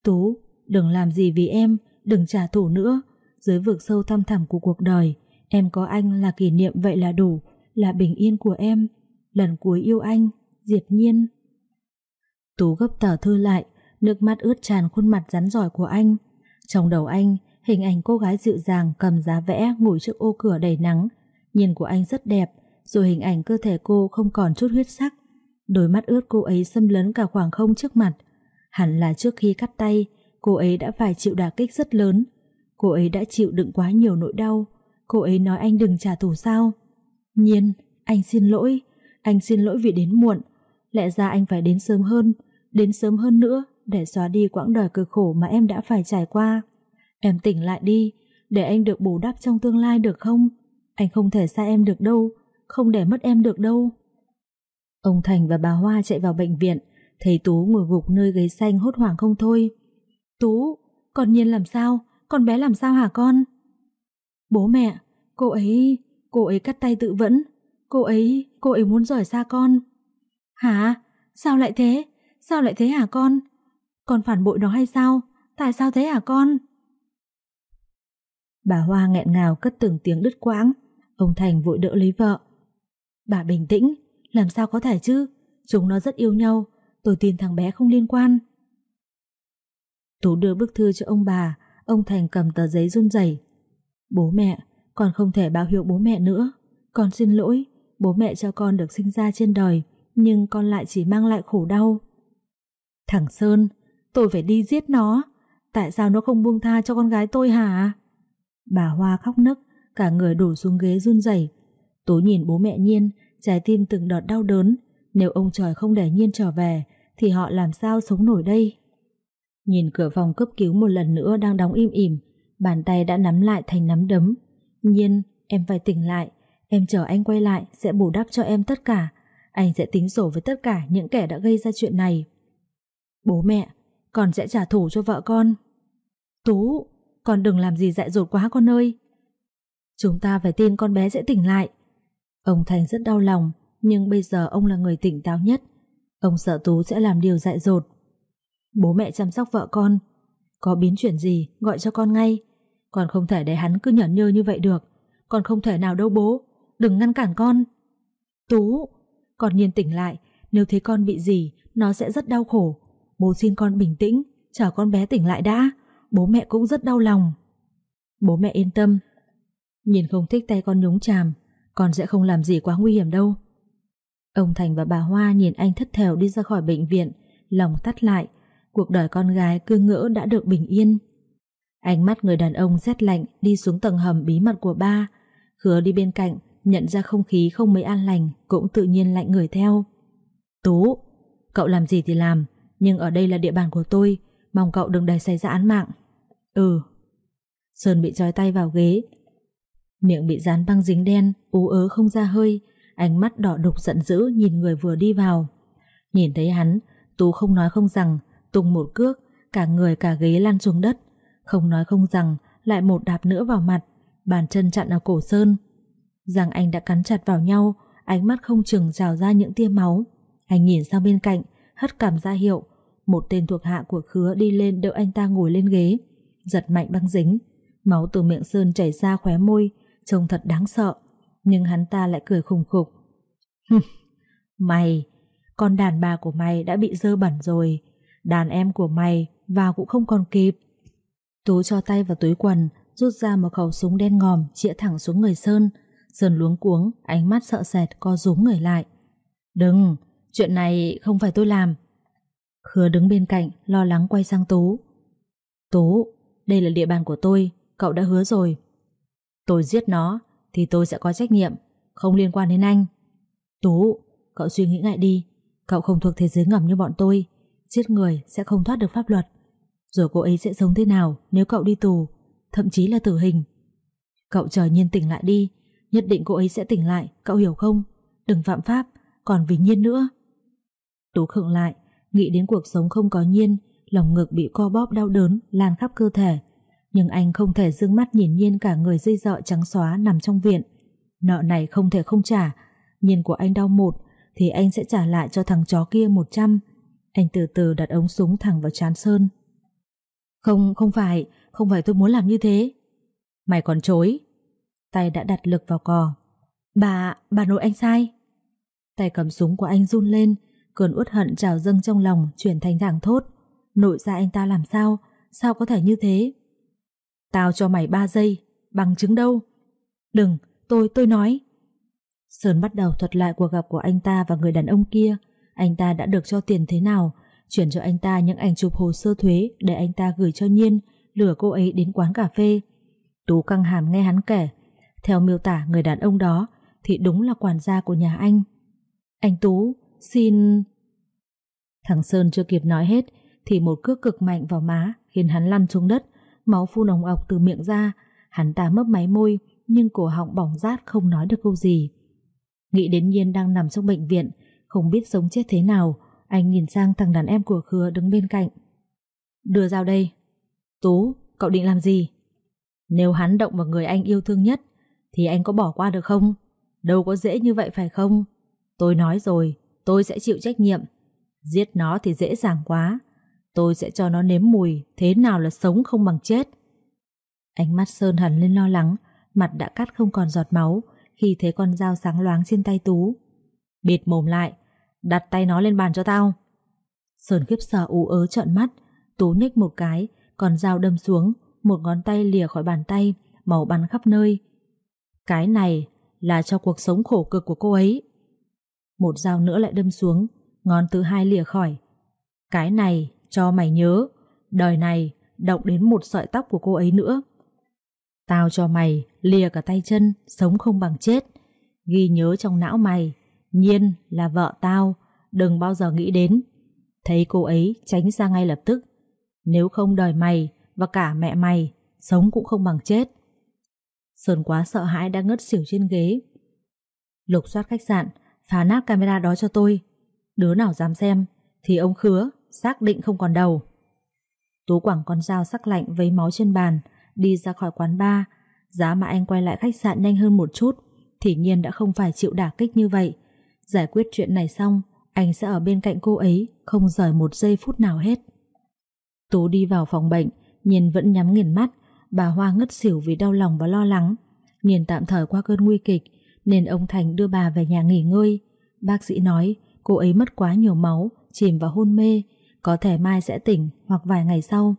Tú, đừng làm gì vì em, đừng trả thù nữa. Dưới vực sâu thăm thẳm của cuộc đời, em có anh là kỷ niệm vậy là đủ, là bình yên của em. Lần cuối yêu anh, Diệp Nhiên. Tú gấp tờ thư lại, nước mắt ướt tràn khuôn mặt rắn giỏi của anh. Trong đầu anh, hình ảnh cô gái dịu dàng cầm giá vẽ ngồi trước ô cửa đầy nắng. Nhìn của anh rất đẹp, rồi hình ảnh cơ thể cô không còn chút huyết sắc. Đôi mắt ướt cô ấy xâm lấn cả khoảng không trước mặt. Hẳn là trước khi cắt tay, cô ấy đã phải chịu đả kích rất lớn. Cô ấy đã chịu đựng quá nhiều nỗi đau. Cô ấy nói anh đừng trả thù sao. Nhiên, anh xin lỗi. Anh xin lỗi vì đến muộn. Lẽ ra anh phải đến sớm hơn, đến sớm hơn nữa để xóa đi quãng đời cực khổ mà em đã phải trải qua. Em tỉnh lại đi, để anh được bù đắp trong tương lai được không? Anh không thể xa em được đâu, không để mất em được đâu. Ông Thành và bà Hoa chạy vào bệnh viện, thấy Tú ngồi gục nơi ghế xanh hốt hoảng không thôi. Tú, con Nhiên làm sao? Con bé làm sao hả con? Bố mẹ, cô ấy, cô ấy cắt tay tự vẫn. Cô ấy, cô ấy muốn rời xa con. Hả? Sao lại thế? Sao lại thế hả con? Con phản bội nó hay sao? Tại sao thế hả con? Bà Hoa nghẹn ngào cất từng tiếng đứt quãng. Ông Thành vội đỡ lấy vợ. Bà bình tĩnh, làm sao có thể chứ? Chúng nó rất yêu nhau, tôi tin thằng bé không liên quan. Tú đưa bức thư cho ông bà, ông Thành cầm tờ giấy run rẩy. Bố mẹ, con không thể báo hiệu bố mẹ nữa. Con xin lỗi, bố mẹ cho con được sinh ra trên đời, nhưng con lại chỉ mang lại khổ đau. Thằng Sơn, tôi phải đi giết nó. Tại sao nó không buông tha cho con gái tôi hả? Bà Hoa khóc nức, cả người đổ xuống ghế run rẩy. Tú nhìn bố mẹ Nhiên, trái tim từng đợt đau đớn. Nếu ông trời không để Nhiên trở về, thì họ làm sao sống nổi đây? Nhìn cửa phòng cấp cứu một lần nữa đang đóng im ỉm, bàn tay đã nắm lại thành nắm đấm. Nhiên, em phải tỉnh lại, em chờ anh quay lại sẽ bù đắp cho em tất cả. Anh sẽ tính sổ với tất cả những kẻ đã gây ra chuyện này. Bố mẹ, con sẽ trả thù cho vợ con. Tú, con đừng làm gì dại dột quá con ơi. Chúng ta phải tin con bé sẽ tỉnh lại. Ông Thành rất đau lòng, nhưng bây giờ ông là người tỉnh táo nhất. Ông sợ Tú sẽ làm điều dại dột. Bố mẹ chăm sóc vợ con. Có biến chuyển gì, gọi cho con ngay. Con không thể để hắn cứ nhẫn nhơ như vậy được. Con không thể nào đâu bố. Đừng ngăn cản con. Tú, con nhiên tỉnh lại. Nếu thấy con bị gì, nó sẽ rất đau khổ. Bố xin con bình tĩnh, chờ con bé tỉnh lại đã. Bố mẹ cũng rất đau lòng. Bố mẹ yên tâm. Nhìn không thích tay con nhúng chàm, con sẽ không làm gì quá nguy hiểm đâu. Ông Thành và bà Hoa nhìn anh thất thèo đi ra khỏi bệnh viện, lòng tắt lại, cuộc đời con gái cư ngỡ đã được bình yên. Ánh mắt người đàn ông rét lạnh đi xuống tầng hầm bí mật của ba, khứa đi bên cạnh, nhận ra không khí không mấy an lành, cũng tự nhiên lạnh người theo. Tú, cậu làm gì thì làm, nhưng ở đây là địa bàn của tôi, mong cậu đừng để xảy ra án mạng. Ừ. Sơn bị trói tay vào ghế, miệng bị dán băng dính đen, ú ớ không ra hơi, ánh mắt đỏ đục giận dữ nhìn người vừa đi vào. Nhìn thấy hắn, Tú không nói không rằng, tung một cước, cả người cả ghế lăn xuống đất. Không nói không rằng, lại một đạp nữa vào mặt, bàn chân chặn ở cổ Sơn. Rằng anh đã cắn chặt vào nhau, ánh mắt không chừng trào ra những tia máu. Anh nhìn sang bên cạnh, hất cảm ra hiệu. Một tên thuộc hạ của khứa đi lên đỡ anh ta ngồi lên ghế. Giật mạnh băng dính. Máu từ miệng Sơn chảy ra khóe môi, trông thật đáng sợ. Nhưng hắn ta lại cười khùng khục. mày, con đàn bà của mày đã bị dơ bẩn rồi. Đàn em của mày vào cũng không còn kịp. Tú cho tay vào túi quần, rút ra một khẩu súng đen ngòm chĩa thẳng xuống người Sơn. Sơn luống cuống, ánh mắt sợ sệt co rúm người lại. Đừng, chuyện này không phải tôi làm. Khứa đứng bên cạnh, lo lắng quay sang Tú. Tú, đây là địa bàn của tôi, cậu đã hứa rồi. Tôi giết nó, thì tôi sẽ có trách nhiệm, không liên quan đến anh. Tú, cậu suy nghĩ lại đi, cậu không thuộc thế giới ngầm như bọn tôi, giết người sẽ không thoát được pháp luật. Rồi cô ấy sẽ sống thế nào nếu cậu đi tù, thậm chí là tử hình. Cậu chờ nhiên tỉnh lại đi, Nhất định cô ấy sẽ tỉnh lại, cậu hiểu không? Đừng phạm pháp, còn vì nhiên nữa. Tú khựng lại, nghĩ đến cuộc sống không có nhiên, lòng ngực bị co bóp đau đớn lan khắp cơ thể. Nhưng anh không thể dương mắt nhìn nhiên cả người dây dọ trắng xóa nằm trong viện. Nợ này không thể không trả, nhiên của anh đau một thì anh sẽ trả lại cho thằng chó kia 100. Anh từ từ đặt ống súng thẳng vào chán Sơn. Không, không phải, không phải tôi muốn làm như thế. Mày còn chối. Tay đã đặt lực vào cò. Bà, bà nội anh sai. Tay cầm súng của anh run lên, cơn uất hận trào dâng trong lòng chuyển thành thẳng thốt. Nội ra anh ta làm sao? Sao có thể như thế? Tao cho mày 3 giây, bằng chứng đâu? Đừng, tôi, tôi nói. Sơn bắt đầu thuật lại cuộc gặp của anh ta và người đàn ông kia. Anh ta đã được cho tiền thế nào? Chuyển cho anh ta những ảnh chụp hồ sơ thuế để anh ta gửi cho Nhiên, lừa cô ấy đến quán cà phê. Tú căng hàm nghe hắn kể. Theo miêu tả người đàn ông đó thì đúng là quản gia của nhà anh. Anh Tú, xin... Thằng Sơn chưa kịp nói hết thì một cước cực mạnh vào má khiến hắn lăn xuống đất, máu phun ống ọc từ miệng ra. Hắn ta mấp máy môi nhưng cổ họng bỏng rát không nói được câu gì. Nghĩ đến Nhiên đang nằm trong bệnh viện, không biết sống chết thế nào, anh nhìn sang thằng đàn em của Khứa đứng bên cạnh. Đưa dao đây. Tú, cậu định làm gì? Nếu hắn động vào người anh yêu thương nhất, thì anh có bỏ qua được không? Đâu có dễ như vậy phải không? Tôi nói rồi, tôi sẽ chịu trách nhiệm. Giết nó thì dễ dàng quá. Tôi sẽ cho nó nếm mùi thế nào là sống không bằng chết. Ánh mắt Sơn hẳn lên lo lắng, mặt đã cắt không còn giọt máu khi thấy con dao sáng loáng trên tay Tú. Bịt mồm lại, đặt tay nó lên bàn cho tao. Sơn khiếp sợ ú ớ trợn mắt, Tú nhếch một cái, con dao đâm xuống, một ngón tay lìa khỏi bàn tay, màu bắn khắp nơi. Cái này là cho cuộc sống khổ cực của cô ấy. Một dao nữa lại đâm xuống, ngón thứ hai lìa khỏi. Cái này cho mày nhớ, đời này động đến một sợi tóc của cô ấy nữa. Tao cho mày lìa cả tay chân, sống không bằng chết. Ghi nhớ trong não mày, nhiên là vợ tao, đừng bao giờ nghĩ đến. Thấy cô ấy tránh ra ngay lập tức. Nếu không đời mày và cả mẹ mày, sống cũng không bằng chết. Sơn quá sợ hãi đã ngất xỉu trên ghế. Lục soát khách sạn, phá nát camera đó cho tôi. Đứa nào dám xem, thì ông khứa, xác định không còn đầu. Tú quẳng con dao sắc lạnh với máu trên bàn, đi ra khỏi quán bar. Giá mà anh quay lại khách sạn nhanh hơn một chút, thì nhiên đã không phải chịu đả kích như vậy. Giải quyết chuyện này xong, anh sẽ ở bên cạnh cô ấy, không rời một giây phút nào hết. Tú đi vào phòng bệnh, nhiên vẫn nhắm nghiền mắt, bà Hoa ngất xỉu vì đau lòng và lo lắng. Nhiên tạm thời qua cơn nguy kịch, nên ông Thành đưa bà về nhà nghỉ ngơi. Bác sĩ nói cô ấy mất quá nhiều máu, chìm vào hôn mê, có thể mai sẽ tỉnh hoặc vài ngày sau.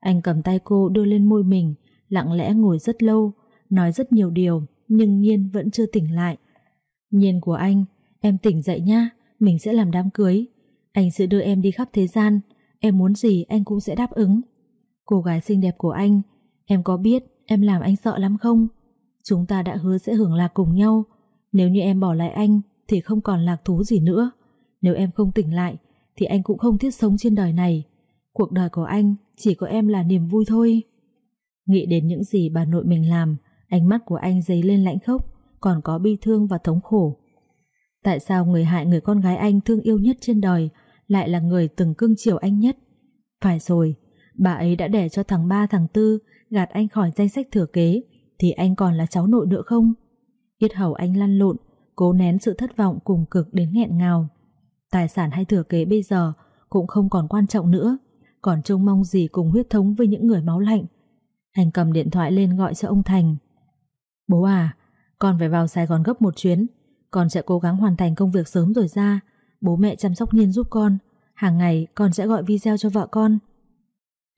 Anh cầm tay cô đưa lên môi mình, lặng lẽ ngồi rất lâu, nói rất nhiều điều, nhưng Nhiên vẫn chưa tỉnh lại. Nhiên của anh, em tỉnh dậy nha, mình sẽ làm đám cưới. Anh sẽ đưa em đi khắp thế gian, em muốn gì anh cũng sẽ đáp ứng. Cô gái xinh đẹp của anh, em có biết em làm anh sợ lắm không? Chúng ta đã hứa sẽ hưởng lạc cùng nhau. Nếu như em bỏ lại anh thì không còn lạc thú gì nữa. Nếu em không tỉnh lại thì anh cũng không thiết sống trên đời này. Cuộc đời của anh chỉ có em là niềm vui thôi. Nghĩ đến những gì bà nội mình làm, ánh mắt của anh dấy lên lãnh khốc, còn có bi thương và thống khổ. Tại sao người hại người con gái anh thương yêu nhất trên đời lại là người từng cưng chiều anh nhất? Phải rồi, bà ấy đã để cho thằng ba thằng tư gạt anh khỏi danh sách thừa kế, thì anh còn là cháu nội nữa không? Yết hầu anh lăn lộn, cố nén sự thất vọng cùng cực đến nghẹn ngào. Tài sản hay thừa kế bây giờ cũng không còn quan trọng nữa, còn trông mong gì cùng huyết thống với những người máu lạnh. Anh cầm điện thoại lên gọi cho ông Thành. Bố à, con phải vào Sài Gòn gấp một chuyến, con sẽ cố gắng hoàn thành công việc sớm rồi ra. Bố mẹ chăm sóc nhiên giúp con, hàng ngày con sẽ gọi video cho vợ con.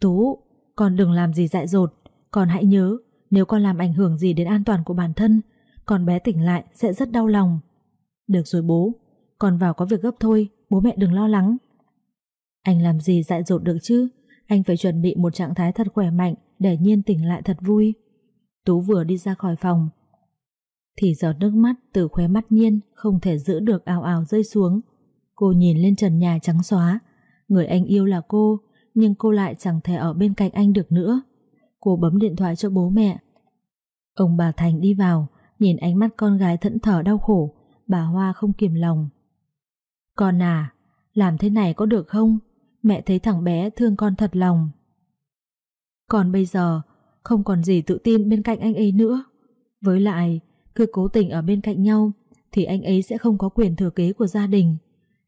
Tú, con đừng làm gì dại dột, con hãy nhớ, nếu con làm ảnh hưởng gì đến an toàn của bản thân, con bé tỉnh lại sẽ rất đau lòng. Được rồi bố, còn vào có việc gấp thôi, bố mẹ đừng lo lắng. Anh làm gì dại dột được chứ, anh phải chuẩn bị một trạng thái thật khỏe mạnh để nhiên tỉnh lại thật vui. Tú vừa đi ra khỏi phòng, thì giọt nước mắt từ khóe mắt nhiên không thể giữ được ào ào rơi xuống. Cô nhìn lên trần nhà trắng xóa, người anh yêu là cô, nhưng cô lại chẳng thể ở bên cạnh anh được nữa. Cô bấm điện thoại cho bố mẹ. Ông bà Thành đi vào, Nhìn ánh mắt con gái thẫn thờ đau khổ, bà Hoa không kiềm lòng. Con à, làm thế này có được không? Mẹ thấy thằng bé thương con thật lòng. Còn bây giờ, không còn gì tự tin bên cạnh anh ấy nữa. Với lại, cứ cố tình ở bên cạnh nhau, thì anh ấy sẽ không có quyền thừa kế của gia đình.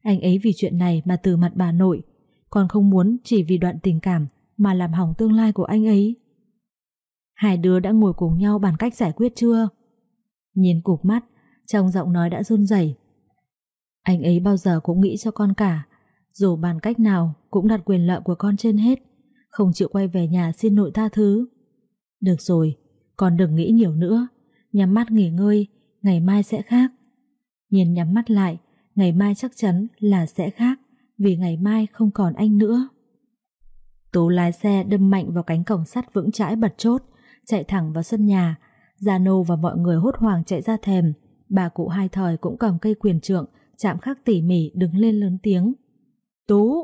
Anh ấy vì chuyện này mà từ mặt bà nội, còn không muốn chỉ vì đoạn tình cảm mà làm hỏng tương lai của anh ấy. Hai đứa đã ngồi cùng nhau bàn cách giải quyết chưa? Nhìn cục mắt, trong giọng nói đã run rẩy. Anh ấy bao giờ cũng nghĩ cho con cả, dù bàn cách nào cũng đặt quyền lợi của con trên hết, không chịu quay về nhà xin nội tha thứ. Được rồi, con đừng nghĩ nhiều nữa, nhắm mắt nghỉ ngơi, ngày mai sẽ khác. Nhìn nhắm mắt lại, ngày mai chắc chắn là sẽ khác, vì ngày mai không còn anh nữa. Tú lái xe đâm mạnh vào cánh cổng sắt vững chãi bật chốt, chạy thẳng vào sân nhà. Gia Nô và mọi người hốt hoảng chạy ra thèm. Bà cụ hai thời cũng cầm cây quyền trượng, chạm khắc tỉ mỉ đứng lên lớn tiếng. Tú,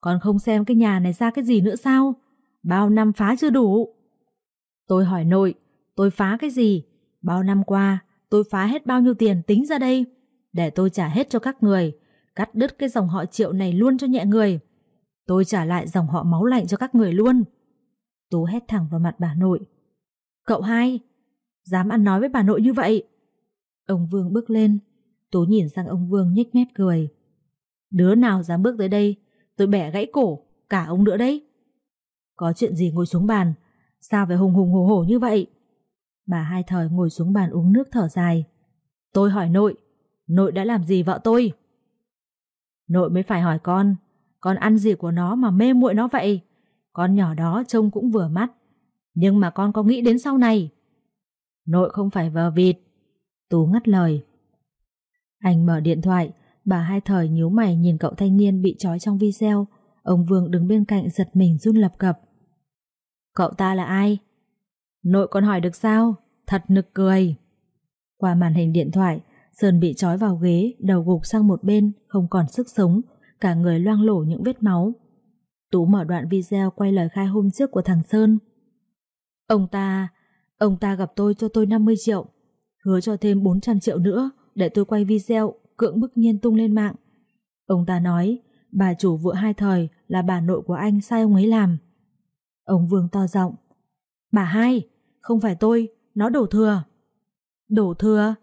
còn không xem cái nhà này ra cái gì nữa sao? Bao năm phá chưa đủ? Tôi hỏi nội, tôi phá cái gì? Bao năm qua, tôi phá hết bao nhiêu tiền tính ra đây? Để tôi trả hết cho các người, cắt đứt cái dòng họ triệu này luôn cho nhẹ người. Tôi trả lại dòng họ máu lạnh cho các người luôn. Tú hét thẳng vào mặt bà nội. Cậu hai, dám ăn nói với bà nội như vậy? Ông Vương bước lên, Tú nhìn sang ông Vương nhếch mép cười. Đứa nào dám bước tới đây, tôi bẻ gãy cổ, cả ông nữa đấy. Có chuyện gì ngồi xuống bàn, sao phải hùng hùng hồ hồ như vậy? Bà hai thời ngồi xuống bàn uống nước thở dài. Tôi hỏi nội, nội đã làm gì vợ tôi? Nội mới phải hỏi con, con ăn gì của nó mà mê muội nó vậy? Con nhỏ đó trông cũng vừa mắt, nhưng mà con có nghĩ đến sau này? Nội không phải vờ vịt. Tú ngắt lời. Anh mở điện thoại, bà hai thời nhíu mày nhìn cậu thanh niên bị trói trong video. Ông Vương đứng bên cạnh giật mình run lập cập. Cậu ta là ai? Nội còn hỏi được sao? Thật nực cười. Qua màn hình điện thoại, Sơn bị trói vào ghế, đầu gục sang một bên, không còn sức sống, cả người loang lổ những vết máu. Tú mở đoạn video quay lời khai hôm trước của thằng Sơn. Ông ta, ông ta gặp tôi cho tôi 50 triệu, hứa cho thêm 400 triệu nữa để tôi quay video cưỡng bức nhiên tung lên mạng. Ông ta nói, bà chủ vợ hai thời là bà nội của anh sai ông ấy làm. Ông Vương to giọng, bà hai, không phải tôi, nó đổ thừa. Đổ thừa?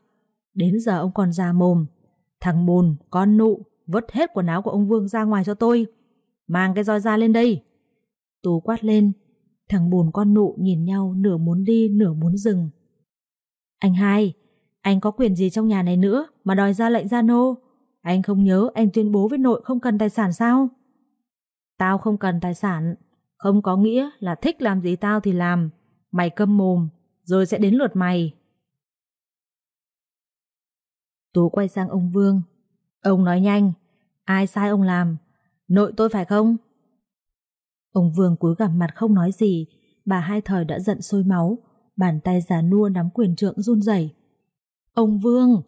Đến giờ ông còn già mồm. Thằng bồn, con nụ, vứt hết quần áo của ông Vương ra ngoài cho tôi. Mang cái roi ra lên đây. Tú quát lên. Thằng bồn con nụ nhìn nhau nửa muốn đi nửa muốn dừng. Anh hai, anh có quyền gì trong nhà này nữa mà đòi ra lệnh gia nô? Anh không nhớ anh tuyên bố với nội không cần tài sản sao? Tao không cần tài sản, không có nghĩa là thích làm gì tao thì làm. Mày câm mồm, rồi sẽ đến lượt mày. Tú quay sang ông Vương. Ông nói nhanh, ai sai ông làm? Nội tôi phải không? Ông Vương cúi gằm mặt không nói gì, bà hai thời đã giận sôi máu, bàn tay già nua nắm quyền trượng run rẩy. Ông Vương,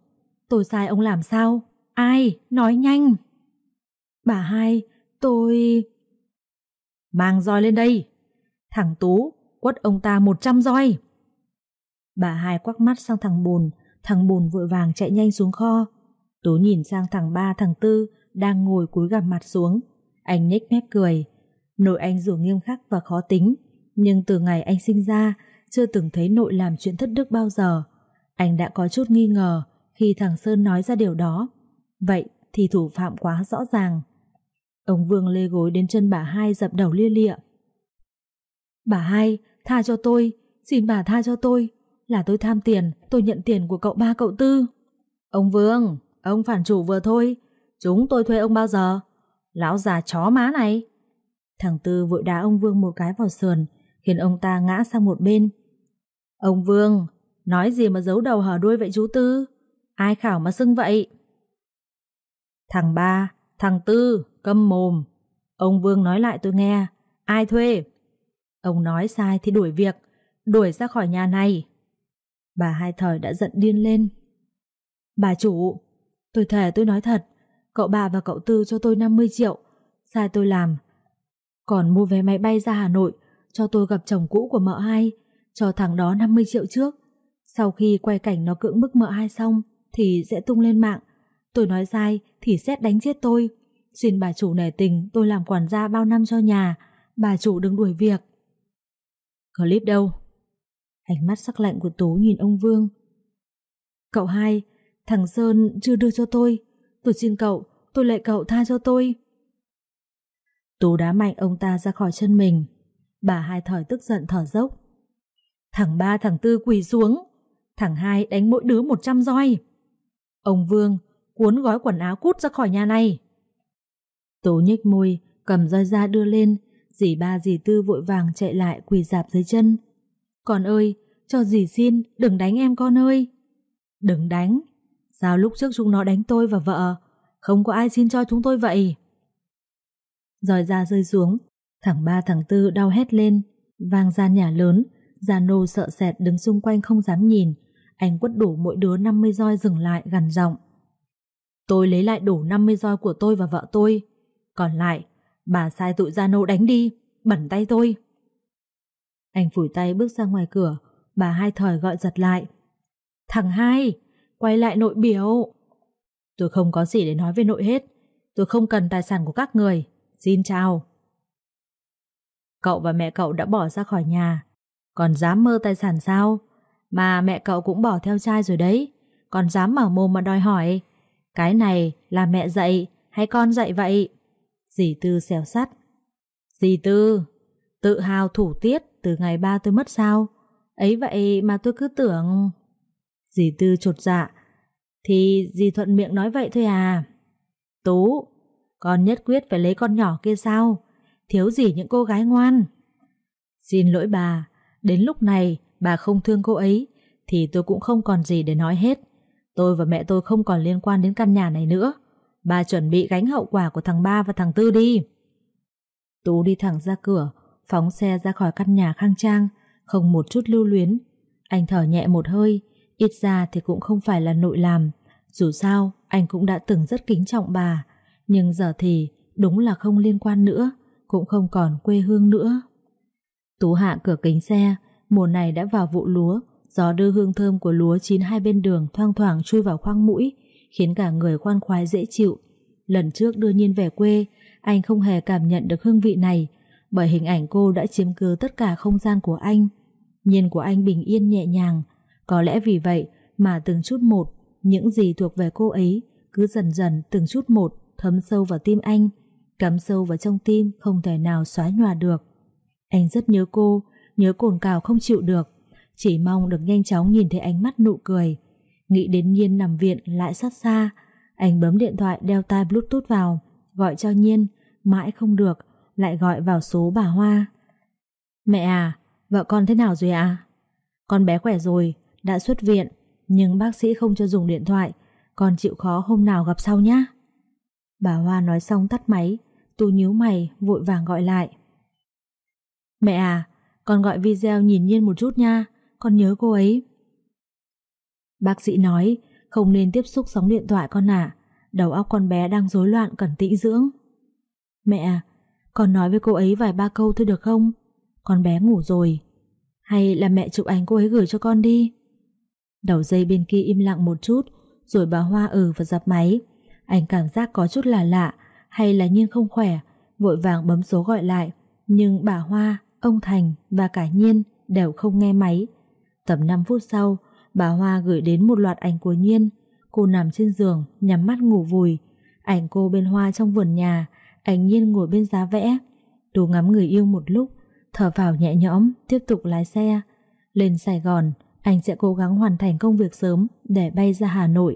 tôi sai ông làm sao? Ai? Nói nhanh. Bà hai, tôi... Mang roi lên đây. Thằng Tú, quất ông ta một trăm roi. Bà hai quắc mắt sang thằng bùn, thằng bùn vội vàng chạy nhanh xuống kho. Tú nhìn sang thằng ba thằng tư đang ngồi cúi gằm mặt xuống. Anh nhếch mép cười. Nội anh dù nghiêm khắc và khó tính, nhưng từ ngày anh sinh ra, chưa từng thấy nội làm chuyện thất đức bao giờ. Anh đã có chút nghi ngờ khi thằng Sơn nói ra điều đó. Vậy thì thủ phạm quá rõ ràng. Ông Vương lê gối đến chân bà hai dập đầu lia lịa. Bà hai, tha cho tôi, xin bà tha cho tôi. Là tôi tham tiền, tôi nhận tiền của cậu ba cậu tư. Ông Vương, ông phản chủ vừa thôi. Chúng tôi thuê ông bao giờ? Lão già chó má này. Thằng Tư vội đá ông Vương một cái vào sườn, khiến ông ta ngã sang một bên. Ông Vương, nói gì mà giấu đầu hở đuôi vậy chú Tư? Ai khảo mà xưng vậy? Thằng ba, thằng Tư, câm mồm. Ông Vương nói lại tôi nghe, ai thuê? Ông nói sai thì đuổi việc, đuổi ra khỏi nhà này. Bà hai thời đã giận điên lên. Bà chủ, tôi thề tôi nói thật, cậu bà và cậu Tư cho tôi 50 triệu, sai tôi làm. Còn mua vé máy bay ra Hà Nội, cho tôi gặp chồng cũ của mợ hai, cho thằng đó 50 triệu trước. Sau khi quay cảnh nó cưỡng bức mợ hai xong thì sẽ tung lên mạng. Tôi nói sai thì xét đánh chết tôi. Xin bà chủ nể tình tôi làm quản gia bao năm cho nhà. Bà chủ đừng đuổi việc. Clip đâu? Ánh mắt sắc lạnh của Tú nhìn ông Vương. Cậu hai, thằng Sơn chưa đưa cho tôi. Tôi xin cậu, tôi lệ cậu tha cho tôi. Tú đá mạnh ông ta ra khỏi chân mình. Bà hai thỏi tức giận thở dốc. Thằng ba thằng tư quỳ xuống. Thằng hai đánh mỗi đứa một trăm roi. Ông Vương cuốn gói quần áo cút ra khỏi nhà này. Tú nhếch môi, cầm roi ra đưa lên. Dì ba dì tư vội vàng chạy lại quỳ dạp dưới chân. Con ơi, cho dì xin, đừng đánh em con ơi. Đừng đánh. Sao lúc trước chúng nó đánh tôi và vợ? Không có ai xin cho chúng tôi vậy. Rồi ra rơi xuống, thằng ba thằng tư đau hét lên, vang ra nhà lớn, Gia nô sợ sệt đứng xung quanh không dám nhìn, anh quất đủ mỗi đứa 50 roi dừng lại gần giọng. Tôi lấy lại đủ 50 roi của tôi và vợ tôi, còn lại, bà sai tụi Gia nô đánh đi, bẩn tay tôi. Anh phủi tay bước ra ngoài cửa, bà hai thời gọi giật lại. Thằng hai, quay lại nội biểu. Tôi không có gì để nói với nội hết, tôi không cần tài sản của các người. Xin chào. Cậu và mẹ cậu đã bỏ ra khỏi nhà, còn dám mơ tài sản sao? Mà mẹ cậu cũng bỏ theo trai rồi đấy, còn dám mở mồm mà đòi hỏi. Cái này là mẹ dạy hay con dạy vậy? Dì Tư xèo sắt. Dì Tư, tự hào thủ tiết từ ngày ba tôi mất sao? Ấy vậy mà tôi cứ tưởng... Dì Tư chột dạ. Thì dì thuận miệng nói vậy thôi à. Tú, con nhất quyết phải lấy con nhỏ kia sao? Thiếu gì những cô gái ngoan? Xin lỗi bà, đến lúc này bà không thương cô ấy thì tôi cũng không còn gì để nói hết. Tôi và mẹ tôi không còn liên quan đến căn nhà này nữa. Bà chuẩn bị gánh hậu quả của thằng ba và thằng tư đi. Tú đi thẳng ra cửa, phóng xe ra khỏi căn nhà khang trang, không một chút lưu luyến. Anh thở nhẹ một hơi, ít ra thì cũng không phải là nội làm. Dù sao, anh cũng đã từng rất kính trọng bà, nhưng giờ thì đúng là không liên quan nữa, cũng không còn quê hương nữa. Tú hạ cửa kính xe, mùa này đã vào vụ lúa, gió đưa hương thơm của lúa chín hai bên đường thoang thoảng chui vào khoang mũi, khiến cả người khoan khoái dễ chịu. Lần trước đưa Nhiên về quê, anh không hề cảm nhận được hương vị này, bởi hình ảnh cô đã chiếm cứ tất cả không gian của anh. Nhiên của anh bình yên nhẹ nhàng, có lẽ vì vậy mà từng chút một, những gì thuộc về cô ấy cứ dần dần từng chút một thấm sâu vào tim anh, cắm sâu vào trong tim không thể nào xóa nhòa được. Anh rất nhớ cô, nhớ cồn cào không chịu được, chỉ mong được nhanh chóng nhìn thấy ánh mắt nụ cười. Nghĩ đến Nhiên nằm viện lại xót xa, anh bấm điện thoại đeo tai bluetooth vào, gọi cho Nhiên, mãi không được, lại gọi vào số bà Hoa. Mẹ à, vợ con thế nào rồi ạ? À? Con bé khỏe rồi, đã xuất viện, nhưng bác sĩ không cho dùng điện thoại, con chịu khó hôm nào gặp sau nhé. Bà Hoa nói xong tắt máy, tu nhíu mày vội vàng gọi lại. Mẹ à, con gọi video nhìn nhiên một chút nha, con nhớ cô ấy. Bác sĩ nói không nên tiếp xúc sóng điện thoại con ạ, đầu óc con bé đang rối loạn cần tĩnh dưỡng. Mẹ à, con nói với cô ấy vài ba câu thôi được không? Con bé ngủ rồi. Hay là mẹ chụp ảnh cô ấy gửi cho con đi? Đầu dây bên kia im lặng một chút, rồi bà Hoa ừ và dập máy. Anh cảm giác có chút là lạ, hay là Nhiên không khỏe, vội vàng bấm số gọi lại. Nhưng bà Hoa, ông Thành và cả Nhiên đều không nghe máy. Tầm 5 phút sau, bà Hoa gửi đến một loạt ảnh của Nhiên. Cô nằm trên giường, nhắm mắt ngủ vùi. Ảnh cô bên hoa trong vườn nhà, ảnh Nhiên ngồi bên giá vẽ. Tú ngắm người yêu một lúc, thở vào nhẹ nhõm, tiếp tục lái xe. Lên Sài Gòn, anh sẽ cố gắng hoàn thành công việc sớm để bay ra Hà Nội.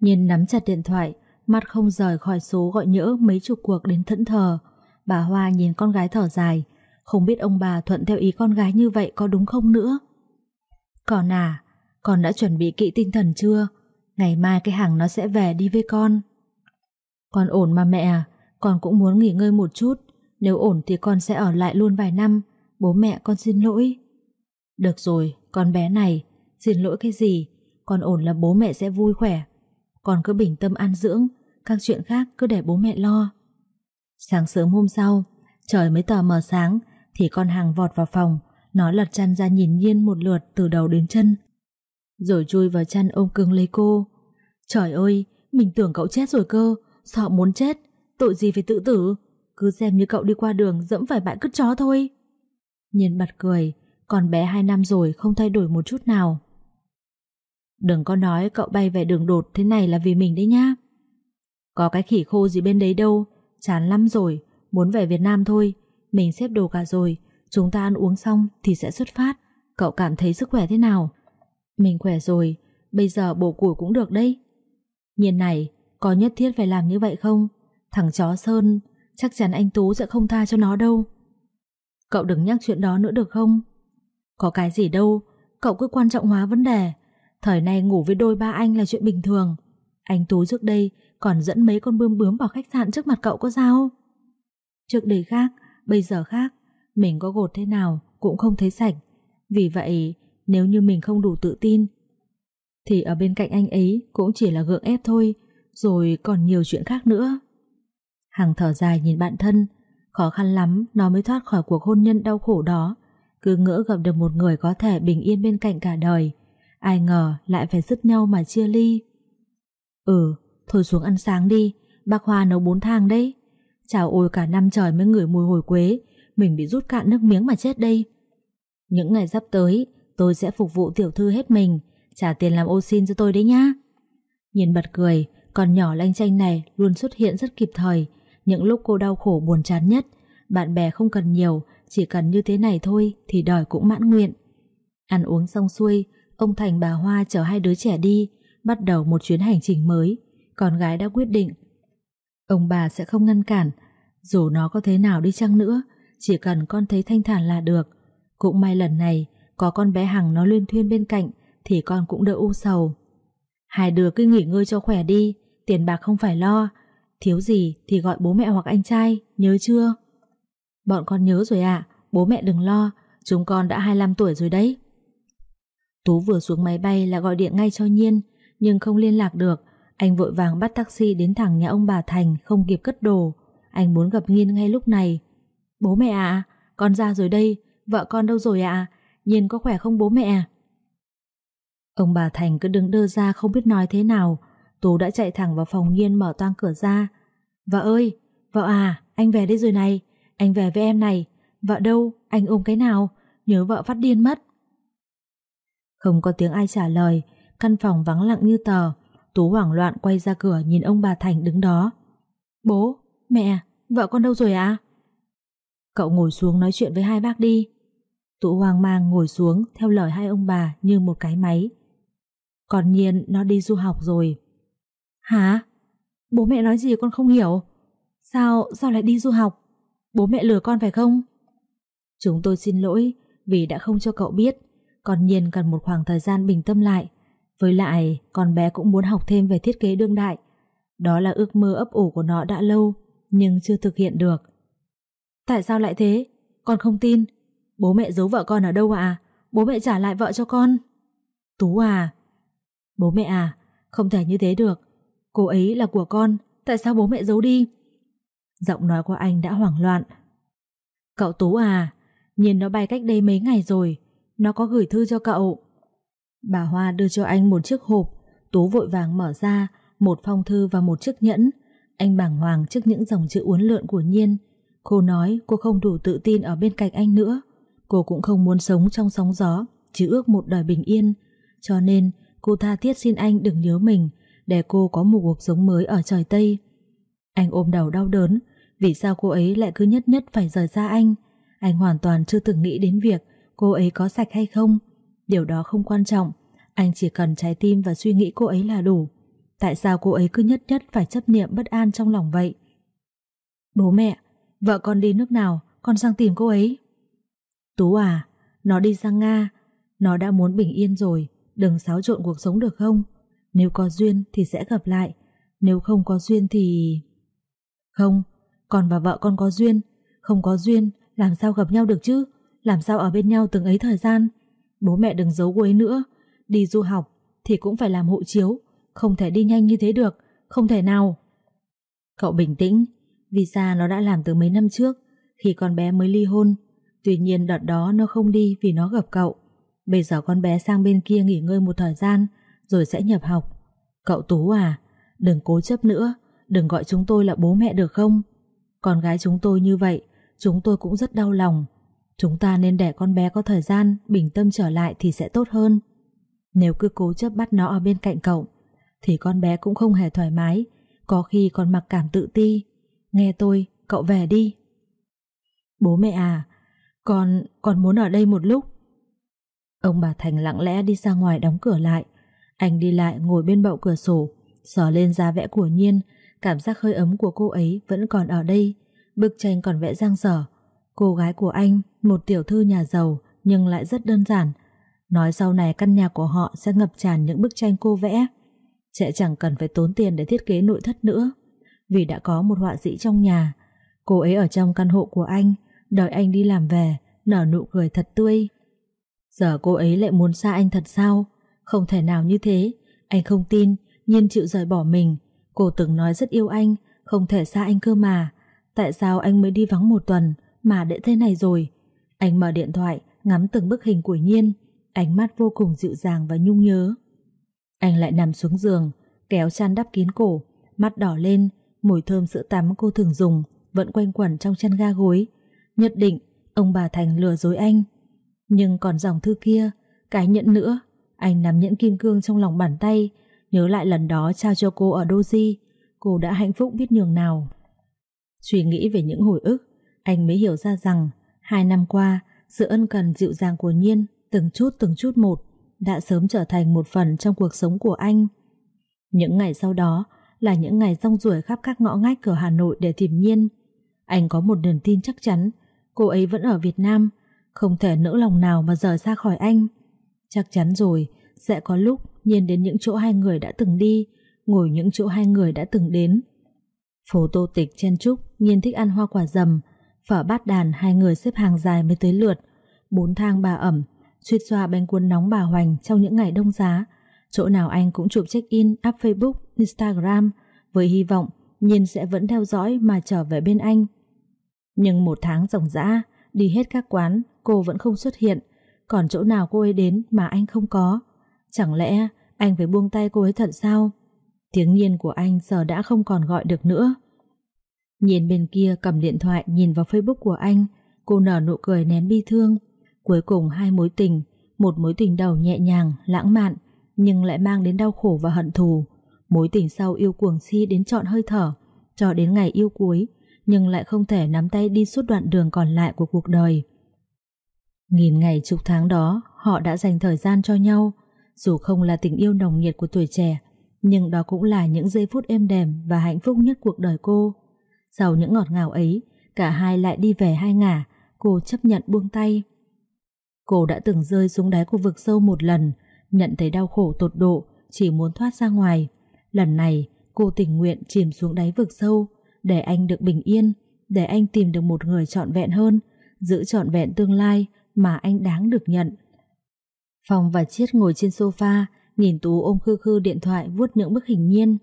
Nhiên nắm chặt điện thoại, mắt không rời khỏi số gọi nhỡ mấy chục cuộc đến thẫn thờ. Bà Hoa nhìn con gái thở dài, không biết ông bà thuận theo ý con gái như vậy có đúng không nữa. Còn à, con đã chuẩn bị kỹ tinh thần chưa? Ngày mai cái hàng nó sẽ về đi với con. Con ổn mà mẹ à, con cũng muốn nghỉ ngơi một chút. Nếu ổn thì con sẽ ở lại luôn vài năm. Bố mẹ con xin lỗi. Được rồi, con bé này, xin lỗi cái gì? Con ổn là bố mẹ sẽ vui khỏe. Con cứ bình tâm ăn dưỡng, các chuyện khác cứ để bố mẹ lo. Sáng sớm hôm sau, trời mới tờ mờ sáng, thì con hàng vọt vào phòng, nó lật chăn ra nhìn nhiên một lượt từ đầu đến chân, Rồi chui vào chăn ôm cưng lấy cô. Trời ơi, mình tưởng cậu chết rồi cơ, sợ muốn chết, tội gì phải tự tử, cứ xem như cậu đi qua đường dẫm phải bãi cứt chó thôi. Nhiên bật cười, còn bé 2 năm rồi không thay đổi một chút nào. Đừng có nói cậu bay về đường đột thế này là vì mình đấy nhá. Có cái khỉ khô gì bên đấy đâu, chán lắm rồi, muốn về Việt Nam thôi. Mình xếp đồ cả rồi, chúng ta ăn uống xong thì sẽ xuất phát. Cậu cảm thấy sức khỏe thế nào? Mình khỏe rồi, bây giờ bổ củi cũng được đấy. Nhiên này, có nhất thiết phải làm như vậy không? Thằng chó Sơn, chắc chắn anh Tú sẽ không tha cho nó đâu. Cậu đừng nhắc chuyện đó nữa được không? Có cái gì đâu, cậu cứ quan trọng hóa vấn đề. Thời nay ngủ với đôi ba anh là chuyện bình thường. Anh Tú trước đây còn dẫn mấy con bươm bướm vào khách sạn trước mặt cậu có sao? Trước đây khác, bây giờ khác, mình có gột thế nào cũng không thấy sạch. Vì vậy, nếu như mình không đủ tự tin, thì ở bên cạnh anh ấy cũng chỉ là gượng ép thôi, rồi còn nhiều chuyện khác nữa. Hằng thở dài nhìn bạn thân, khó khăn lắm nó mới thoát khỏi cuộc hôn nhân đau khổ đó. Cứ ngỡ gặp được một người có thể bình yên bên cạnh cả đời. Ai ngờ lại phải dứt nhau mà chia ly. Ừ, thôi xuống ăn sáng đi, bác Hoa nấu bốn thang đấy. Chào ôi cả năm trời mới ngửi mùi hồi quế, mình bị rút cạn nước miếng mà chết đây. Những ngày sắp tới, tôi sẽ phục vụ tiểu thư hết mình, trả tiền làm ô xin cho tôi đấy nhá. Nhìn bật cười, con nhỏ lanh chanh này luôn xuất hiện rất kịp thời, những lúc cô đau khổ buồn chán nhất, bạn bè không cần nhiều, chỉ cần như thế này thôi thì đòi cũng mãn nguyện. Ăn uống xong xuôi, ông Thành bà Hoa chở hai đứa trẻ đi, bắt đầu một chuyến hành trình mới. Con gái đã quyết định. Ông bà sẽ không ngăn cản, dù nó có thế nào đi chăng nữa, chỉ cần con thấy thanh thản là được. Cũng may lần này, có con bé Hằng nó luyên thuyên bên cạnh, thì con cũng đỡ u sầu. Hai đứa cứ nghỉ ngơi cho khỏe đi, tiền bạc không phải lo, thiếu gì thì gọi bố mẹ hoặc anh trai, nhớ chưa? Bọn con nhớ rồi ạ, bố mẹ đừng lo, chúng con đã 25 tuổi rồi đấy. Tú vừa xuống máy bay là gọi điện ngay cho Nhiên, nhưng không liên lạc được. Anh vội vàng bắt taxi đến thẳng nhà ông bà Thành không kịp cất đồ. Anh muốn gặp Nhiên ngay lúc này. Bố mẹ ạ, con ra rồi đây, vợ con đâu rồi ạ? Nhiên có khỏe không bố mẹ? Ông bà Thành cứ đứng đơ ra không biết nói thế nào. Tú đã chạy thẳng vào phòng Nhiên mở toang cửa ra. Vợ ơi, vợ à, anh về đây rồi này. Anh về với em này. Vợ đâu, anh ôm cái nào? Nhớ vợ phát điên mất. Không có tiếng ai trả lời, căn phòng vắng lặng như tờ. Tú hoảng loạn quay ra cửa nhìn ông bà Thành đứng đó. Bố, mẹ, vợ con đâu rồi ạ? À? Cậu ngồi xuống nói chuyện với hai bác đi. Tú hoang mang ngồi xuống theo lời hai ông bà như một cái máy. Còn nhiên nó đi du học rồi. Hả? Bố mẹ nói gì con không hiểu. Sao, sao lại đi du học? Bố mẹ lừa con phải không? Chúng tôi xin lỗi vì đã không cho cậu biết. Còn nhiên cần một khoảng thời gian bình tâm lại. Với lại, con bé cũng muốn học thêm về thiết kế đương đại. Đó là ước mơ ấp ủ của nó đã lâu, nhưng chưa thực hiện được. Tại sao lại thế? Con không tin. Bố mẹ giấu vợ con ở đâu ạ? Bố mẹ trả lại vợ cho con. Tú à? Bố mẹ à, không thể như thế được. Cô ấy là của con, tại sao bố mẹ giấu đi? Giọng nói của anh đã hoảng loạn. Cậu Tú à, nhìn nó bay cách đây mấy ngày rồi, nó có gửi thư cho cậu. Bà Hoa đưa cho anh một chiếc hộp, Tú vội vàng mở ra, một phong thư và một chiếc nhẫn. Anh bàng hoàng trước những dòng chữ uốn lượn của Nhiên. Cô nói cô không đủ tự tin ở bên cạnh anh nữa. Cô cũng không muốn sống trong sóng gió, chỉ ước một đời bình yên. Cho nên cô tha thiết xin anh đừng nhớ mình, để cô có một cuộc sống mới ở trời Tây. Anh ôm đầu đau đớn, vì sao cô ấy lại cứ nhất nhất phải rời xa anh? Anh hoàn toàn chưa từng nghĩ đến việc cô ấy có sạch hay không. Điều đó không quan trọng, anh chỉ cần trái tim và suy nghĩ cô ấy là đủ. Tại sao cô ấy cứ nhất nhất phải chấp niệm bất an trong lòng vậy? Bố mẹ, vợ con đi nước nào, con sang tìm cô ấy. Tú à, nó đi sang Nga, nó đã muốn bình yên rồi, đừng xáo trộn cuộc sống được không? Nếu có duyên thì sẽ gặp lại, nếu không có duyên thì... Không, con và vợ con có duyên, không có duyên, làm sao gặp nhau được chứ? Làm sao ở bên nhau từng ấy thời gian? Bố mẹ đừng giấu cô ấy nữa, đi du học thì cũng phải làm hộ chiếu, không thể đi nhanh như thế được, không thể nào. Cậu bình tĩnh, visa nó đã làm từ mấy năm trước, khi con bé mới ly hôn. Tuy nhiên đợt đó nó không đi vì nó gặp cậu. Bây giờ con bé sang bên kia nghỉ ngơi một thời gian Rồi sẽ nhập học Cậu Tú à Đừng cố chấp nữa Đừng gọi chúng tôi là bố mẹ được không Con gái chúng tôi như vậy Chúng tôi cũng rất đau lòng Chúng ta nên để con bé có thời gian Bình tâm trở lại thì sẽ tốt hơn. Nếu cứ cố chấp bắt nó ở bên cạnh cậu Thì con bé cũng không hề thoải mái Có khi còn mặc cảm tự ti. Nghe tôi, cậu về đi. Bố mẹ à Con, con muốn ở đây một lúc. Ông bà Thành lặng lẽ đi ra ngoài đóng cửa lại. Anh đi lại ngồi bên bậu cửa sổ Sờ lên giá vẽ của Nhiên. Cảm giác hơi ấm của cô ấy vẫn còn ở đây. Bức tranh còn vẽ giang dở Cô gái của anh, Một tiểu thư nhà giàu, Nhưng lại rất đơn giản. Nói sau này căn nhà của họ sẽ ngập tràn những bức tranh cô vẽ. Sẽ chẳng cần phải tốn tiền để thiết kế nội thất nữa. Vì đã có một họa sĩ trong nhà. Cô ấy ở trong căn hộ của anh, Đợi anh đi làm về, Nở nụ cười thật tươi. Giờ cô ấy lại muốn xa anh thật sao? Không thể nào như thế. Anh không tin, Nhiên chịu rời bỏ mình. Cô từng nói rất yêu anh, Không thể xa anh cơ mà. Tại sao anh mới đi vắng một tuần? Mà đã thế này rồi. Anh mở điện thoại, Ngắm từng bức hình của Nhiên. Ánh mắt vô cùng dịu dàng và nhung nhớ. Anh lại nằm xuống giường, Kéo chăn đắp kín cổ, Mắt đỏ lên. Mùi thơm sữa tắm cô thường dùng, Vẫn quanh quẩn trong chăn ga gối. Nhất định, ông bà Thành lừa dối anh. Nhưng còn dòng thư kia, Cái nhẫn nữa. Anh nắm nhẫn kim cương trong lòng bàn tay, Nhớ lại lần đó trao cho cô ở Doji. Cô đã hạnh phúc biết nhường nào. Suy nghĩ về những hồi ức anh mới hiểu ra rằng, Hai năm qua, Sự ân cần dịu dàng của Nhiên, Từng chút từng chút một, Đã sớm trở thành một phần trong cuộc sống của anh. Những ngày sau đó Là những ngày rong ruổi khắp các ngõ ngách cửa Hà Nội để tìm Nhiên. Anh có một niềm tin chắc chắn, Cô ấy vẫn ở Việt Nam, Không thể nỡ lòng nào mà rời xa khỏi anh. Chắc chắn rồi, Sẽ có lúc Nhiên đến những chỗ hai người đã từng đi, Ngồi những chỗ hai người đã từng đến. Phố tô tịch chen trúc Nhiên thích ăn hoa quả dầm Phở bát đàn hai người xếp hàng dài mới tới lượt. Bốn thang bà ẩm Suýt xoa bánh cuốn nóng bà Hoành Trong những ngày đông giá. Chỗ nào anh cũng chụp check-in up Facebook, Instagram Với hy vọng Nhiên sẽ vẫn theo dõi mà trở về bên anh. Nhưng một tháng ròng rã Đi hết các quán Cô vẫn không xuất hiện. Còn chỗ nào cô ấy đến mà anh không có? Chẳng lẽ anh phải buông tay cô ấy thật sao? Tiếng nhiên của anh giờ đã không còn gọi được nữa. Nhìn bên kia cầm điện thoại nhìn vào Facebook của anh, cô nở nụ cười nén bi thương. Cuối cùng hai mối tình, một mối tình đầu nhẹ nhàng, lãng mạn, nhưng lại mang đến đau khổ và hận thù. Mối tình sau yêu cuồng si đến trọn hơi thở, cho đến ngày yêu cuối, nhưng lại không thể nắm tay đi suốt đoạn đường còn lại của cuộc đời. Nghìn ngày chục tháng đó, họ đã dành thời gian cho nhau, dù không là tình yêu nồng nhiệt của tuổi trẻ, nhưng đó cũng là những giây phút êm đềm và hạnh phúc nhất cuộc đời cô. Sau những ngọt ngào ấy, cả hai lại đi về hai ngả, cô chấp nhận buông tay. Cô đã từng rơi xuống đáy của vực sâu một lần, nhận thấy đau khổ tột độ, chỉ muốn thoát ra ngoài. Lần này, cô tình nguyện chìm xuống đáy vực sâu, để anh được bình yên, để anh tìm được một người trọn vẹn hơn, giữ trọn vẹn tương lai mà anh đáng được nhận. Phong và Chiết ngồi trên sofa, nhìn Tú ôm khư khư điện thoại vuốt những bức hình nhiên.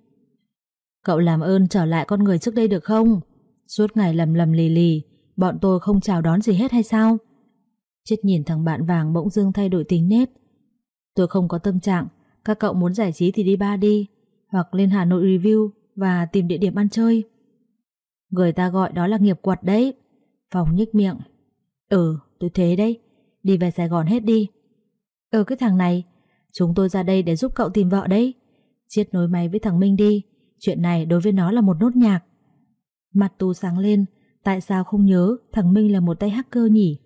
Cậu làm ơn trở lại con người trước đây được không? Suốt ngày lầm lầm lì lì, bọn tôi không chào đón gì hết hay sao? Chết nhìn thằng bạn vàng bỗng dưng thay đổi tính nết. Tôi không có tâm trạng, các cậu muốn giải trí thì đi ba đi, hoặc lên Hà Nội review và tìm địa điểm ăn chơi. Người ta gọi đó là nghiệp quật đấy. Phòng nhích miệng. Ừ, tôi thế đấy. Đi về Sài Gòn hết đi. Ừ cái thằng này Chúng tôi ra đây để giúp cậu tìm vợ đấy Chiết nối máy với thằng Minh đi Chuyện này đối với nó là một nốt nhạc. Mặt tu sáng lên Tại sao không nhớ thằng Minh là một tay hacker nhỉ?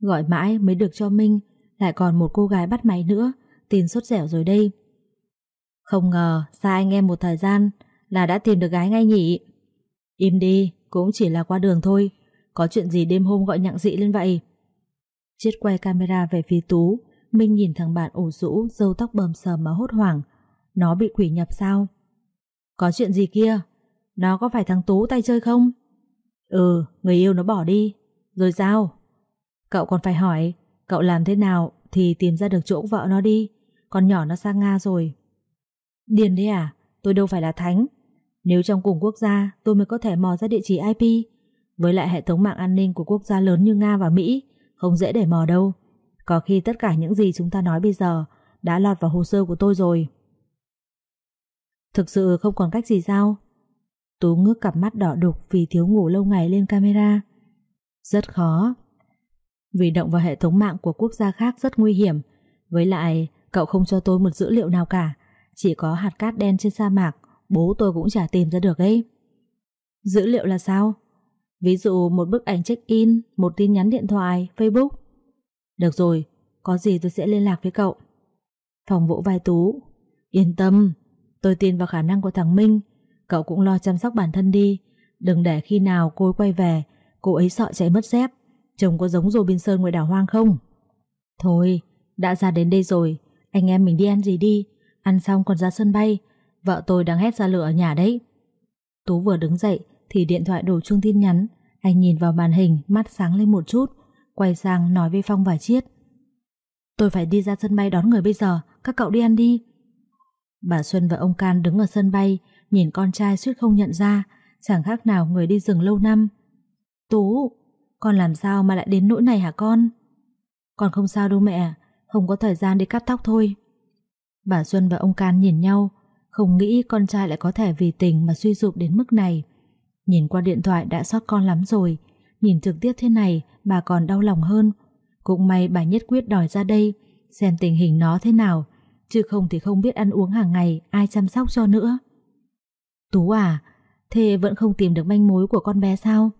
Gọi mãi mới được cho Minh Lại còn một cô gái bắt máy nữa Tin sốt dẻo rồi đây. Không ngờ xa anh em một thời gian Là đã tìm được gái ngay nhỉ? Im đi Cũng chỉ là qua đường thôi Có chuyện gì đêm hôm gọi nhặng dị lên vậy? Chiết quay camera về phía Tú Minh nhìn thằng bạn ổ rũ, râu tóc bầm sờm mà hốt hoảng. Nó bị quỷ nhập sao? Có chuyện gì kia? Nó có phải thằng Tú tay chơi không? Ừ, người yêu nó bỏ đi. Rồi sao? Cậu còn phải hỏi, cậu làm thế nào thì tìm ra được chỗ vợ nó đi. Con nhỏ nó sang Nga rồi. Điền đấy à? Tôi đâu phải là thánh. Nếu trong cùng quốc gia tôi mới có thể mò ra địa chỉ IP. Với lại hệ thống mạng an ninh của quốc gia lớn như Nga và Mỹ, không dễ để mò đâu. Có khi tất cả những gì chúng ta nói bây giờ đã lọt vào hồ sơ của tôi rồi. Thực sự không còn cách gì sao? Tú ngước cặp mắt đỏ đục vì thiếu ngủ lâu ngày lên camera. Rất khó. Vì động vào hệ thống mạng của quốc gia khác rất nguy hiểm. Với lại, cậu không cho tôi một dữ liệu nào cả. Chỉ có hạt cát đen trên sa mạc, bố tôi cũng chả tìm ra được ấy. Dữ liệu là sao? Ví dụ một bức ảnh check-in, một tin nhắn điện thoại, Facebook. Được rồi, có gì tôi sẽ liên lạc với cậu. Phòng vỗ vai Tú. Yên tâm, tôi tin vào khả năng của thằng Minh. Cậu cũng lo chăm sóc bản thân đi. Đừng để khi nào cô ấy quay về, cô ấy sợ chạy mất dép. Chồng có giống Robinson ngoài đảo hoang không? Thôi, đã ra đến đây rồi, anh em mình đi ăn gì đi. Ăn xong còn ra sân bay. Vợ tôi đang hét ra lửa ở nhà đấy. Tú vừa đứng dậy thì điện thoại đổ chuông tin nhắn. Anh nhìn vào màn hình, mắt sáng lên một chút, quay sang nói với Phong và Chiết. Tôi phải đi ra sân bay đón người bây giờ, các cậu đi ăn đi. Bà Xuân và ông Can đứng ở sân bay, nhìn con trai suýt không nhận ra, chẳng khác nào người đi rừng lâu năm. Tú, con làm sao mà lại đến nỗi này hả con? Con không sao đâu mẹ, không có thời gian đi cắt tóc thôi. Bà Xuân và ông Can nhìn nhau, không nghĩ con trai lại có thể vì tình mà suy sụp đến mức này. Nhìn qua điện thoại đã xót con lắm rồi, nhìn trực tiếp thế này bà còn đau lòng hơn. Cũng may bà nhất quyết đòi ra đây, xem tình hình nó thế nào, chứ không thì không biết ăn uống hàng ngày ai chăm sóc cho nữa. Tú à, thế vẫn không tìm được manh mối của con bé sao?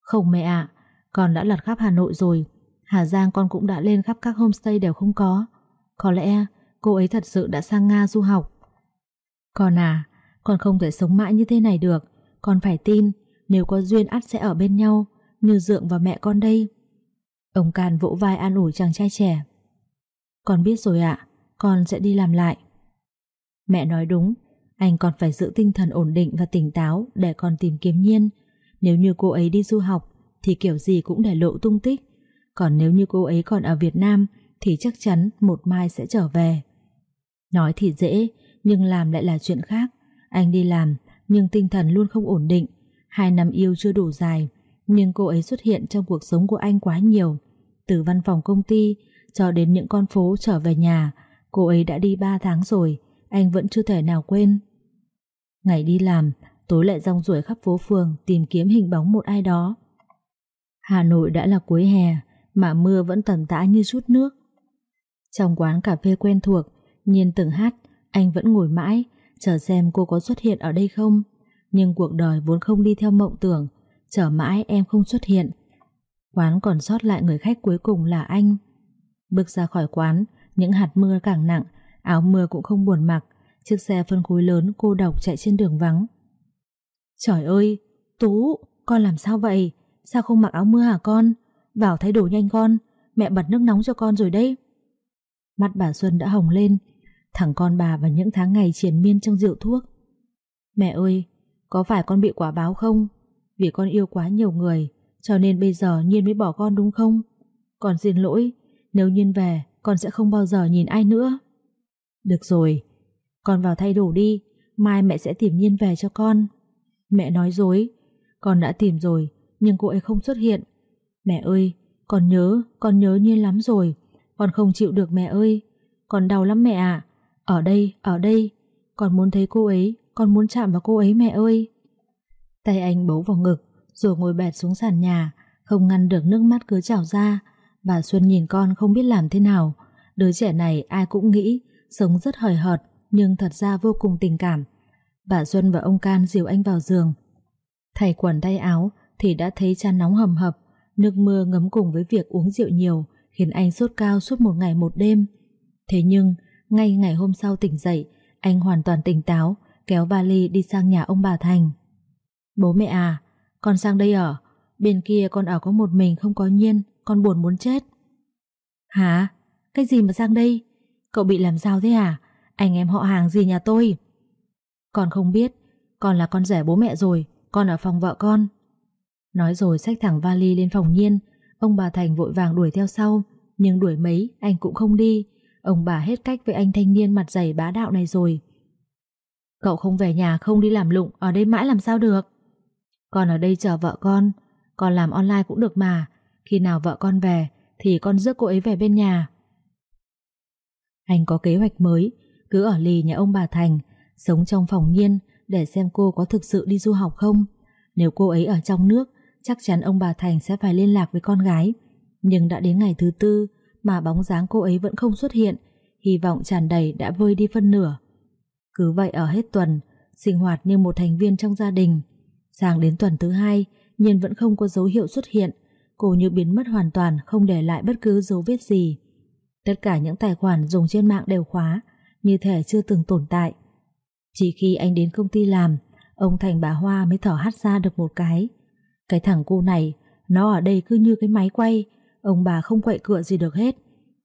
Không mẹ ạ, con đã lật khắp Hà Nội rồi, Hà Giang con cũng đã lên khắp các homestay đều không có. Có lẽ cô ấy thật sự đã sang Nga du học. Con à, con không thể sống mãi như thế này được, con phải tin, nếu có duyên ắt sẽ ở bên nhau, như Dượng và mẹ con đây. Ông Càn vỗ vai an ủi chàng trai trẻ. Con biết rồi ạ, con sẽ đi làm lại. Mẹ nói đúng, anh còn phải giữ tinh thần ổn định và tỉnh táo để còn tìm kiếm nhiên. Nếu như cô ấy đi du học, thì kiểu gì cũng để lộ tung tích. Còn nếu như cô ấy còn ở Việt Nam, thì chắc chắn một mai sẽ trở về. Nói thì dễ, nhưng làm lại là chuyện khác. Anh đi làm, nhưng tinh thần luôn không ổn định. Hai năm yêu chưa đủ dài, nhưng cô ấy xuất hiện trong cuộc sống của anh quá nhiều. Từ văn phòng công ty cho đến những con phố trở về nhà, cô ấy đã đi 3 tháng rồi, anh vẫn chưa thể nào quên. Ngày đi làm, tối lại rong ruổi khắp phố phường tìm kiếm hình bóng một ai đó. Hà Nội đã là cuối hè, mà mưa vẫn tầm tã như chút nước. Trong quán cà phê quen thuộc, nhìn từng hát, anh vẫn ngồi mãi, chờ xem cô có xuất hiện ở đây không. Nhưng cuộc đời vốn không đi theo mộng tưởng, chờ mãi em không xuất hiện. Quán còn sót lại người khách cuối cùng là anh. Bước ra khỏi quán, những hạt mưa càng nặng, áo mưa cũng không buồn mặc, chiếc xe phân khối lớn cô độc chạy trên đường vắng. Trời ơi, Tú, con làm sao vậy? Sao không mặc áo mưa hả con? Vào thay đồ nhanh con, mẹ bật nước nóng cho con rồi đấy. Mắt bà Xuân đã hồng lên, thằng con bà và những tháng ngày triền miên trong rượu thuốc. Mẹ ơi, có phải con bị quả báo không? Vì con yêu quá nhiều người, cho nên bây giờ Nhiên mới bỏ con đúng không? Con xin lỗi, nếu Nhiên về, con sẽ không bao giờ nhìn ai nữa. Được rồi, con vào thay đồ đi, mai mẹ sẽ tìm Nhiên về cho con. Mẹ nói dối, con đã tìm rồi, nhưng cô ấy không xuất hiện. Mẹ ơi, con nhớ, con nhớ Nhiên lắm rồi, con không chịu được mẹ ơi, con đau lắm mẹ ạ. Ở đây, ở đây, con muốn thấy cô ấy, con muốn chạm vào cô ấy mẹ ơi. Tay anh bấu vào ngực, rồi ngồi bẹt xuống sàn nhà, không ngăn được nước mắt cứ trào ra. Bà Xuân nhìn con không biết làm thế nào. Đứa trẻ này ai cũng nghĩ, sống rất hời hợt, nhưng thật ra vô cùng tình cảm. Bà Xuân và ông Can dìu anh vào giường. Thầy quần tay áo thì đã thấy chăn nóng hầm hập, nước mưa ngấm cùng với việc uống rượu nhiều khiến anh sốt cao suốt một ngày một đêm. Thế nhưng, ngay ngày hôm sau tỉnh dậy, anh hoàn toàn tỉnh táo, kéo vali đi sang nhà ông bà Thành. Bố mẹ à, con sang đây ở, bên kia con ở có một mình không có nhiên, con buồn muốn chết. Hả? Cái gì mà sang đây? Cậu bị làm sao thế hả Anh em họ hàng gì nhà tôi? Con không biết, con là con rể bố mẹ rồi, con ở phòng vợ con. Nói rồi xách thẳng vali lên phòng nhiên, ông bà Thành vội vàng đuổi theo sau, nhưng đuổi mấy anh cũng không đi, ông bà hết cách với anh thanh niên mặt dày bá đạo này rồi. Cậu không về nhà không đi làm lụng, ở đây mãi làm sao được? Con ở đây chờ vợ con, con làm online cũng được mà, khi nào vợ con về thì con rước cô ấy về bên nhà. Anh có kế hoạch mới, cứ ở lì nhà ông bà Thành, sống trong phòng nhiên để xem cô có thực sự đi du học không. Nếu cô ấy ở trong nước, chắc chắn ông bà Thành sẽ phải liên lạc với con gái. Nhưng đã đến ngày thứ tư mà bóng dáng cô ấy vẫn không xuất hiện, hy vọng tràn đầy đã vơi đi phân nửa. Cứ vậy ở hết tuần, sinh hoạt như một thành viên trong gia đình. Sang đến tuần thứ hai, Nhiên vẫn không có dấu hiệu xuất hiện, cô như biến mất hoàn toàn không để lại bất cứ dấu vết gì. Tất cả những tài khoản dùng trên mạng đều khóa, như thể chưa từng tồn tại. Chỉ khi anh đến công ty làm, ông Thành bà Hoa mới thở hắt ra được một cái. Cái thằng cu này, nó ở đây cứ như cái máy quay, ông bà không quậy cựa gì được hết.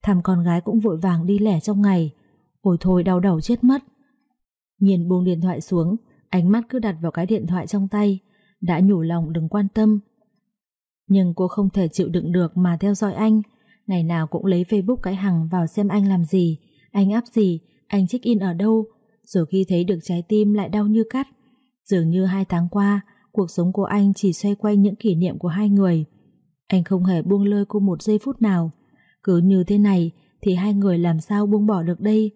Thằng con gái cũng vội vàng đi lẻ trong ngày. Ôi thôi đau đầu chết mất. Nhìn buông điện thoại xuống, ánh mắt cứ đặt vào cái điện thoại trong tay, đã nhủ lòng đừng quan tâm. Nhưng cô không thể chịu đựng được mà theo dõi anh, ngày nào cũng lấy Facebook cái hằng vào xem anh làm gì, anh áp gì, anh check in ở đâu, rồi khi thấy được trái tim lại đau như cắt. Dường như hai tháng qua, cuộc sống của anh chỉ xoay quanh những kỷ niệm của hai người. Anh không hề buông lơi cô một giây phút nào. Cứ như thế này thì hai người làm sao buông bỏ được đây?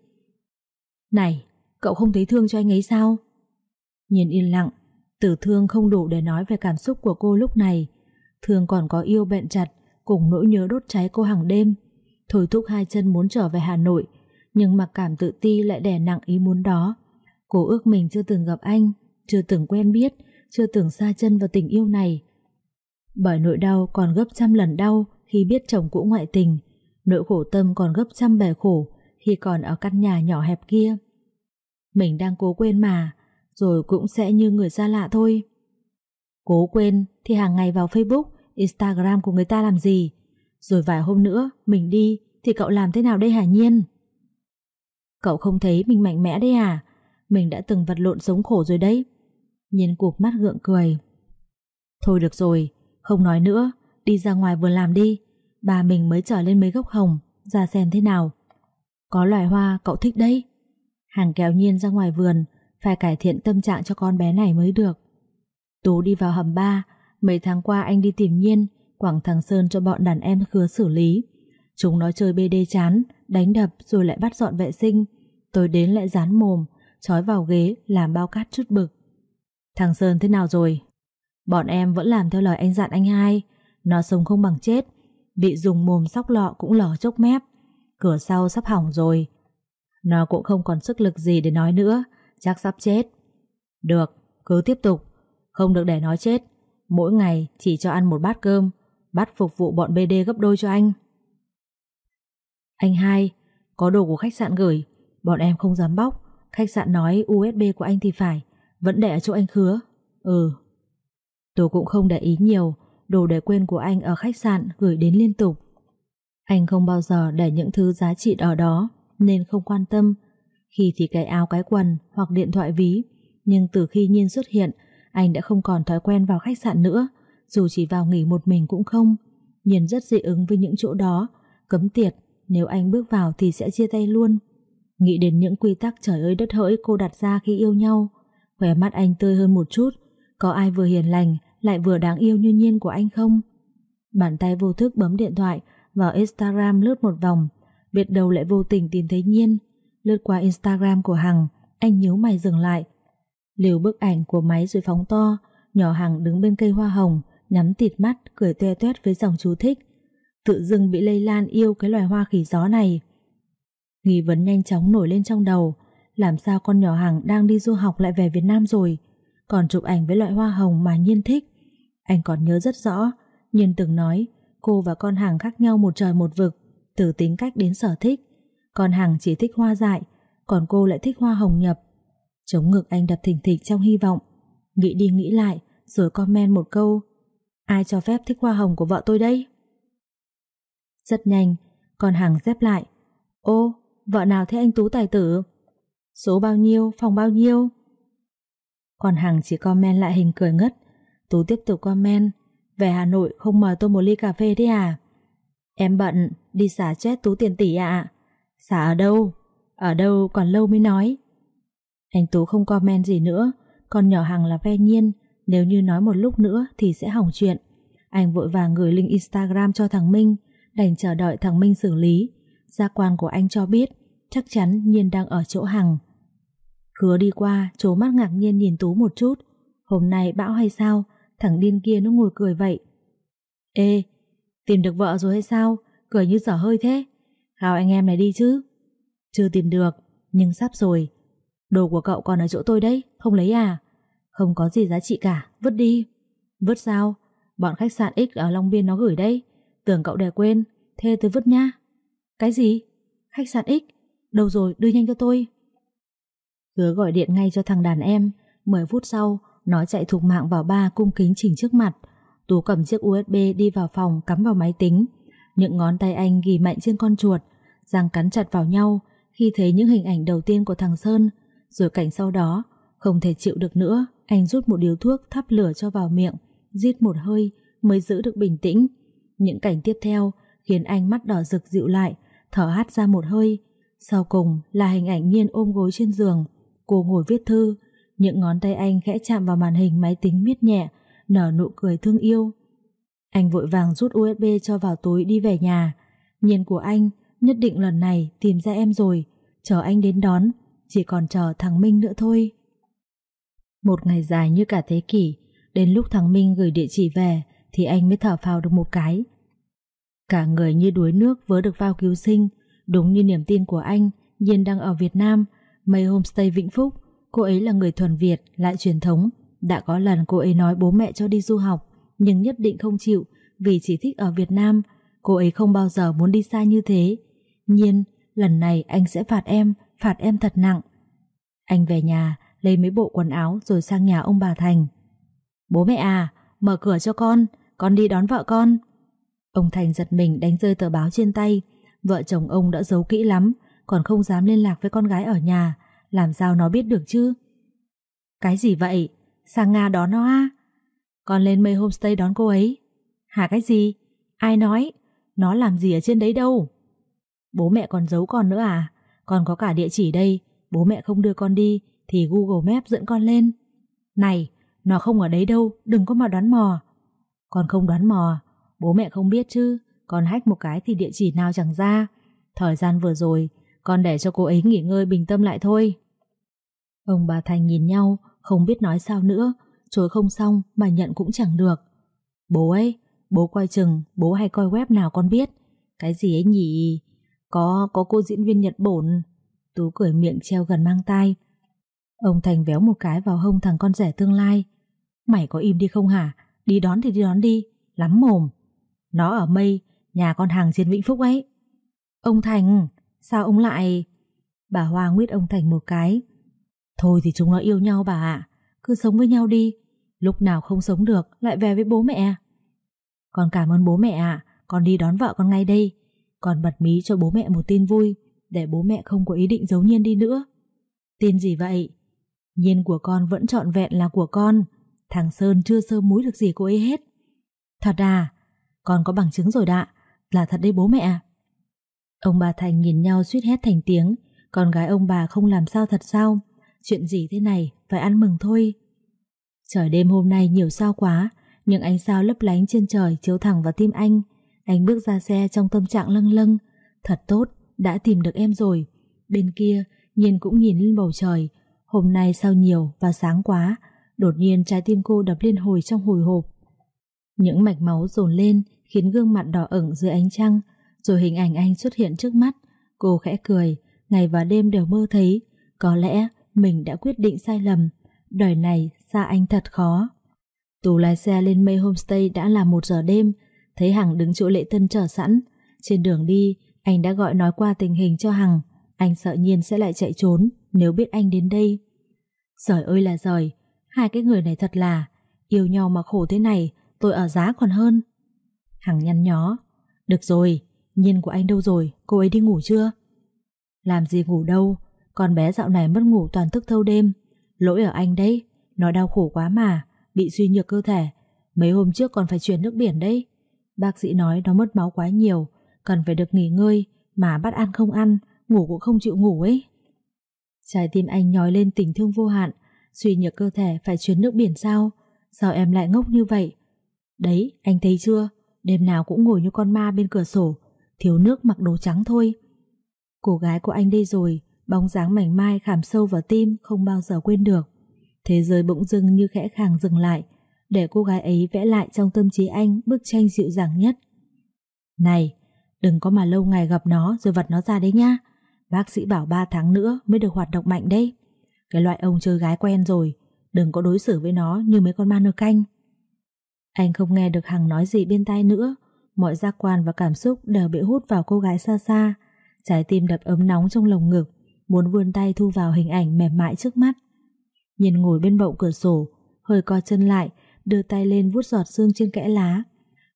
Này, cậu không thấy thương cho anh ấy sao? Nhìn yên lặng, tử thương không đủ để nói về cảm xúc của cô lúc này. Thương còn có yêu bệnh chặt, cùng nỗi nhớ đốt cháy cô hàng đêm. Thôi thúc hai chân muốn trở về Hà Nội, nhưng mặc cảm tự ti lại đè nặng ý muốn đó. Cô ước mình chưa từng gặp anh, chưa từng quen biết, chưa từng xa chân vào tình yêu này. Bởi nỗi đau còn gấp trăm lần đau khi biết chồng cũ ngoại tình, nỗi khổ tâm còn gấp trăm bề khổ khi còn ở căn nhà nhỏ hẹp kia. Mình đang cố quên mà, rồi cũng sẽ như người xa lạ thôi. Cố quên thì hàng ngày vào Facebook, Instagram của người ta làm gì? Rồi vài hôm nữa mình đi thì cậu làm thế nào đây hả Nhiên? Cậu không thấy mình mạnh mẽ đấy à? Mình đã từng vật lộn sống khổ rồi đấy. Nhiên cục mắt gượng cười. Thôi được rồi, không nói nữa, đi ra ngoài vừa làm đi. Bà mình mới trở lên mấy gốc hồng, ra xem thế nào. Có loài hoa cậu thích đấy. Hàng kéo Nhiên ra ngoài vườn, phải cải thiện tâm trạng cho con bé này mới được. Tú đi vào hầm ba, mấy tháng qua anh đi tìm Nhiên, quảng thằng Sơn cho bọn đàn em khứa xử lý. Chúng nó chơi BD chán, đánh đập rồi lại bắt dọn vệ sinh. Tôi đến lại dán mồm, trói vào ghế làm bao cát chút bực. Thằng Sơn thế nào rồi? Bọn em vẫn làm theo lời anh dặn anh hai. Nó sống không bằng chết. Bị dùng mồm sóc lọ cũng lở chốc mép. Cửa sau sắp hỏng rồi. Nó cũng không còn sức lực gì để nói nữa. Chắc sắp chết. Được, cứ tiếp tục. Không được để nói chết. Mỗi ngày chỉ cho ăn một bát cơm. Bắt phục vụ bọn BD gấp đôi cho anh. Anh hai, có đồ của khách sạn gửi. Bọn em không dám bóc. Khách sạn nói USB của anh thì phải. Vẫn để ở chỗ anh khứa. Ừ. Tôi cũng không để ý nhiều. Đồ để quên của anh ở khách sạn gửi đến liên tục. Anh không bao giờ để những thứ giá trị ở đó nên không quan tâm. Khi thì cái áo cái quần hoặc điện thoại ví. Nhưng từ khi Nhiên xuất hiện, anh đã không còn thói quen vào khách sạn nữa. Dù chỉ vào nghỉ một mình cũng không. Nhìn rất dị ứng với những chỗ đó. Cấm tiệt, nếu anh bước vào thì sẽ chia tay luôn. Nghĩ đến những quy tắc trời ơi đất hỡi cô đặt ra khi yêu nhau. Khỏe mắt anh tươi hơn một chút. Có ai vừa hiền lành lại vừa đáng yêu như nhiên của anh không? Bàn tay vô thức bấm điện thoại vào Instagram lướt một vòng. Biết đâu lại vô tình tìm thấy nhiên. Lướt qua Instagram của Hằng, anh nhíu mày dừng lại. Liều bức ảnh của máy rồi phóng to, nhỏ hàng đứng bên cây hoa hồng, nhắm tịt mắt, cười toe toét với dòng chú thích. Tự dưng bị lây lan yêu cái loài hoa khỉ gió này. Nghi vấn nhanh chóng nổi lên trong đầu, làm sao con nhỏ hàng đang đi du học lại về Việt Nam rồi, còn chụp ảnh với loại hoa hồng mà Nhiên thích. Anh còn nhớ rất rõ, Nhiên từng nói cô và con hàng khác nhau một trời một vực, từ tính cách đến sở thích. Con hàng chỉ thích hoa dại, còn cô lại thích hoa hồng nhập. Chống ngực anh đập thình thịch trong hy vọng. Nghĩ đi nghĩ lại, rồi comment một câu. Ai cho phép thích hoa hồng của vợ tôi đây? Rất nhanh, còn hàng dép lại. Ô, vợ nào thế anh Tú tài tử? Số bao nhiêu, phòng bao nhiêu? Còn hàng chỉ comment lại hình cười ngất. Tú tiếp tục comment. Về Hà Nội không mời tôi một ly cà phê thế à? Em bận, đi xả chết Tú tiền tỷ ạ. À? Xả ở đâu? Ở đâu còn lâu mới nói. Anh Tú không comment gì nữa. Con nhỏ Hằng là ve nhiên. Nếu như nói một lúc nữa thì sẽ hỏng chuyện. Anh vội vàng gửi link Instagram cho thằng Minh đành chờ đợi thằng Minh xử lý. Gia quan của anh cho biết chắc chắn Nhiên đang ở chỗ Hằng. Khứa đi qua, chố mắt ngạc nhiên nhìn Tú một chút. Hôm nay bão hay sao, thằng điên kia nó ngồi cười vậy. Ê, tìm được vợ rồi hay sao? Cười như dở hơi thế. Khao anh em này đi chứ. Chưa tìm được, nhưng sắp rồi. Đồ của cậu còn ở chỗ tôi đấy, không lấy à? Không có gì giá trị cả, vứt đi. Vứt sao? Bọn khách sạn X ở Long Biên nó gửi đây. Tưởng cậu để quên, thế tôi vứt nha. Cái gì? Khách sạn X? Đâu rồi, đưa nhanh cho tôi. Hứa gọi điện ngay cho thằng đàn em. 10 phút sau, nó chạy thục mạng vào ba cung kính chỉnh trước mặt. Tú cầm chiếc USB đi vào phòng cắm vào máy tính. Những ngón tay anh ghi mạnh trên con chuột, răng cắn chặt vào nhau khi thấy những hình ảnh đầu tiên của thằng Sơn. Rồi cảnh sau đó, không thể chịu được nữa, anh rút một điếu thuốc thắp lửa cho vào miệng, giết một hơi mới giữ được bình tĩnh. Những cảnh tiếp theo khiến anh mắt đỏ rực dịu lại, thở hắt ra một hơi. Sau cùng là hình ảnh nhiên ôm gối trên giường, cô ngồi viết thư, những ngón tay anh khẽ chạm vào màn hình máy tính miết nhẹ, nở nụ cười thương yêu. Anh vội vàng rút USB cho vào túi đi về nhà. Nhiên của anh nhất định lần này tìm ra em rồi, chờ anh đến đón, chỉ còn chờ thằng Minh nữa thôi. Một ngày dài như cả thế kỷ, đến lúc thằng Minh gửi địa chỉ về thì anh mới thở phào được một cái. Cả người như đuối nước vớ được vào cứu sinh, đúng như niềm tin của anh, Nhiên đang ở Việt Nam, mây homestay Vĩnh Phúc, cô ấy là người thuần Việt, lại truyền thống. Đã có lần cô ấy nói bố mẹ cho đi du học, nhưng nhất định không chịu vì chỉ thích ở Việt Nam, cô ấy không bao giờ muốn đi xa như thế. Nhiên, lần này anh sẽ phạt em, phạt em thật nặng. Anh về nhà, lấy mấy bộ quần áo rồi sang nhà ông bà Thành. Bố mẹ à, mở cửa cho con, con đi đón vợ con. Ông Thành giật mình đánh rơi tờ báo trên tay, vợ chồng ông đã giấu kỹ lắm, còn không dám liên lạc với con gái ở nhà, làm sao nó biết được chứ? Cái gì vậy? Sang Nga đón nó à? Con lên mây homestay đón cô ấy. Hả cái gì? Ai nói? Nó làm gì ở trên đấy đâu? Bố mẹ còn giấu con nữa à? Con có cả địa chỉ đây, bố mẹ không đưa con đi thì Google Maps dẫn con lên. Này, nó không ở đấy đâu, đừng có mà đoán mò. Con không đoán mò, bố mẹ không biết chứ, con hách một cái thì địa chỉ nào chẳng ra. Thời gian vừa rồi, con để cho cô ấy nghỉ ngơi bình tâm lại thôi. Ông bà Thành nhìn nhau, không biết nói sao nữa, chối không xong mà nhận cũng chẳng được. Bố ấy, bố coi chừng, bố hay coi web nào con biết. Cái gì ấy nhỉ? Có, có cô diễn viên Nhật Bổn. Tú cười miệng treo gần mang tai. Ông Thành véo một cái vào hông thằng con rẻ tương lai. Mày có im đi không hả? Đi đón thì đi đón đi, lắm mồm. Nó ở mây, nhà con hàng trên Vĩnh Phúc ấy. Ông Thành, sao ông lại... Bà Hoa nguyết ông Thành một cái. Thôi thì chúng nó yêu nhau bà ạ, cứ sống với nhau đi. Lúc nào không sống được lại về với bố mẹ. Con cảm ơn bố mẹ ạ, con đi đón vợ con ngay đây còn bật mí cho bố mẹ một tin vui, để bố mẹ không có ý định giấu nhiên đi nữa. Tin gì vậy? Nhiên của con vẫn trọn vẹn là của con. Thằng Sơn chưa sơ múi được gì cô ấy hết. Thật à? Con có bằng chứng rồi đạ. Là thật đấy bố mẹ. Ông bà Thành nhìn nhau suýt hét thành tiếng. Con gái ông bà không làm sao thật sao? Chuyện gì thế này? Phải ăn mừng thôi. Trời đêm hôm nay nhiều sao quá. Những ánh sao lấp lánh trên trời chiếu thẳng vào tim anh. Anh bước ra xe trong tâm trạng lâng lâng. Thật tốt, đã tìm được em rồi. Bên kia, Nhiên cũng nhìn lên bầu trời. Hôm nay sao nhiều và sáng quá. Đột nhiên trái tim cô đập liên hồi trong hồi hộp. Những mạch máu dồn lên khiến gương mặt đỏ ửng dưới ánh trăng. Rồi hình ảnh anh xuất hiện trước mắt. Cô khẽ cười, ngày và đêm đều mơ thấy. Có lẽ mình đã quyết định sai lầm. Đời này xa anh thật khó. Tù lái xe lên mây homestay đã là một giờ đêm. Thấy Hằng đứng chỗ lễ tân chờ sẵn. Trên đường đi, anh đã gọi nói qua tình hình cho Hằng. Anh sợ nhiên sẽ lại chạy trốn nếu biết anh đến đây. Giời ơi là giời, hai cái người này thật là yêu nhau mà khổ thế này, tôi ở giá còn hơn. Hằng nhăn nhó. Được rồi, nhiên của anh đâu rồi, cô ấy đi ngủ chưa? Làm gì ngủ đâu, con bé dạo này mất ngủ toàn thức thâu đêm. Lỗi ở anh đấy, nó đau khổ quá mà, bị suy nhược cơ thể. Mấy hôm trước còn phải chuyển nước biển đấy. Bác sĩ nói nó mất máu quá nhiều, cần phải được nghỉ ngơi, mà bắt ăn không ăn, ngủ cũng không chịu ngủ ấy. Trái tim anh nhói lên tình thương vô hạn, suy nhược cơ thể phải chuyến nước biển sao? Sao em lại ngốc như vậy? Đấy, anh thấy chưa? Đêm nào cũng ngồi như con ma bên cửa sổ Thiếu nước mặc đồ trắng thôi Cô gái của anh đây rồi Bóng dáng mảnh mai khảm sâu vào tim Không bao giờ quên được Thế giới bỗng dưng như khẽ khàng dừng lại để cô gái ấy vẽ lại trong tâm trí anh Bức tranh dịu dàng nhất. Này, Đừng có mà lâu ngày gặp nó rồi vật nó ra đấy nha Bác sĩ bảo 3 tháng nữa Mới được hoạt động mạnh đấy. Cái loại ông chơi gái quen rồi, Đừng có đối xử với nó như mấy con ma nơ canh. Anh không nghe được Hằng nói gì bên tai nữa. Mọi giác quan và cảm xúc đều bị hút vào cô gái xa xa. Trái tim đập ấm nóng trong lồng ngực, Muốn vươn tay thu vào hình ảnh mềm mại trước mắt. Nhìn ngồi bên bậu cửa sổ, Hơi co chân lại Đưa tay lên vuốt giọt sương trên kẽ lá.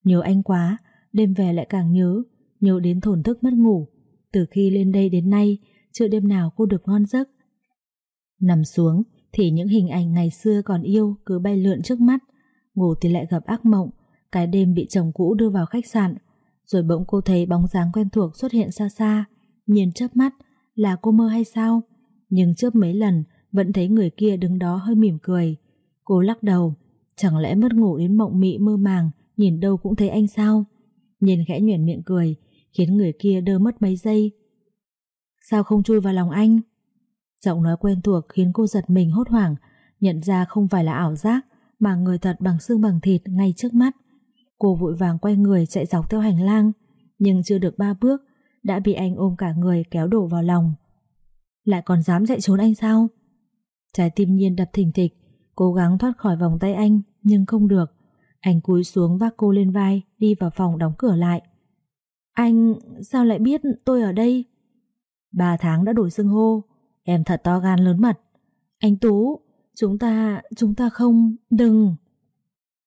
Nhớ anh quá, Đêm về lại càng nhớ Nhớ đến thổn thức mất ngủ. Từ khi lên đây đến nay, Chưa đêm nào cô được ngon giấc. Nằm xuống Thì những hình ảnh ngày xưa còn yêu Cứ bay lượn trước mắt. Ngủ thì lại gặp ác mộng, Cái đêm bị chồng cũ đưa vào khách sạn. Rồi bỗng cô thấy bóng dáng quen thuộc xuất hiện xa xa, Nhìn chớp mắt Là cô mơ hay sao? Nhưng chớp mấy lần, Vẫn thấy người kia đứng đó hơi mỉm cười. Cô lắc đầu Chẳng lẽ mất ngủ đến mộng mị mơ màng, Nhìn đâu cũng thấy anh sao? Nhìn khẽ nhuyễn miệng cười, Khiến người kia đơ mất mấy giây. Sao không chui vào lòng anh? Giọng nói quen thuộc khiến cô giật mình hốt hoảng, Nhận ra không phải là ảo giác, Mà người thật bằng xương bằng thịt ngay trước mắt. Cô vội vàng quay người chạy dọc theo hành lang, Nhưng chưa được ba bước, Đã bị anh ôm cả người kéo đổ vào lòng. Lại còn dám chạy trốn anh sao? Trái tim nhiên đập thình thịch Cố gắng thoát khỏi vòng tay anh Nhưng không được. Anh cúi xuống vác cô lên vai Đi vào phòng đóng cửa lại. Anh sao lại biết tôi ở đây? Ba tháng đã đổi xưng hô Em thật to gan lớn mật. Anh Tú Chúng ta, chúng ta không, đừng.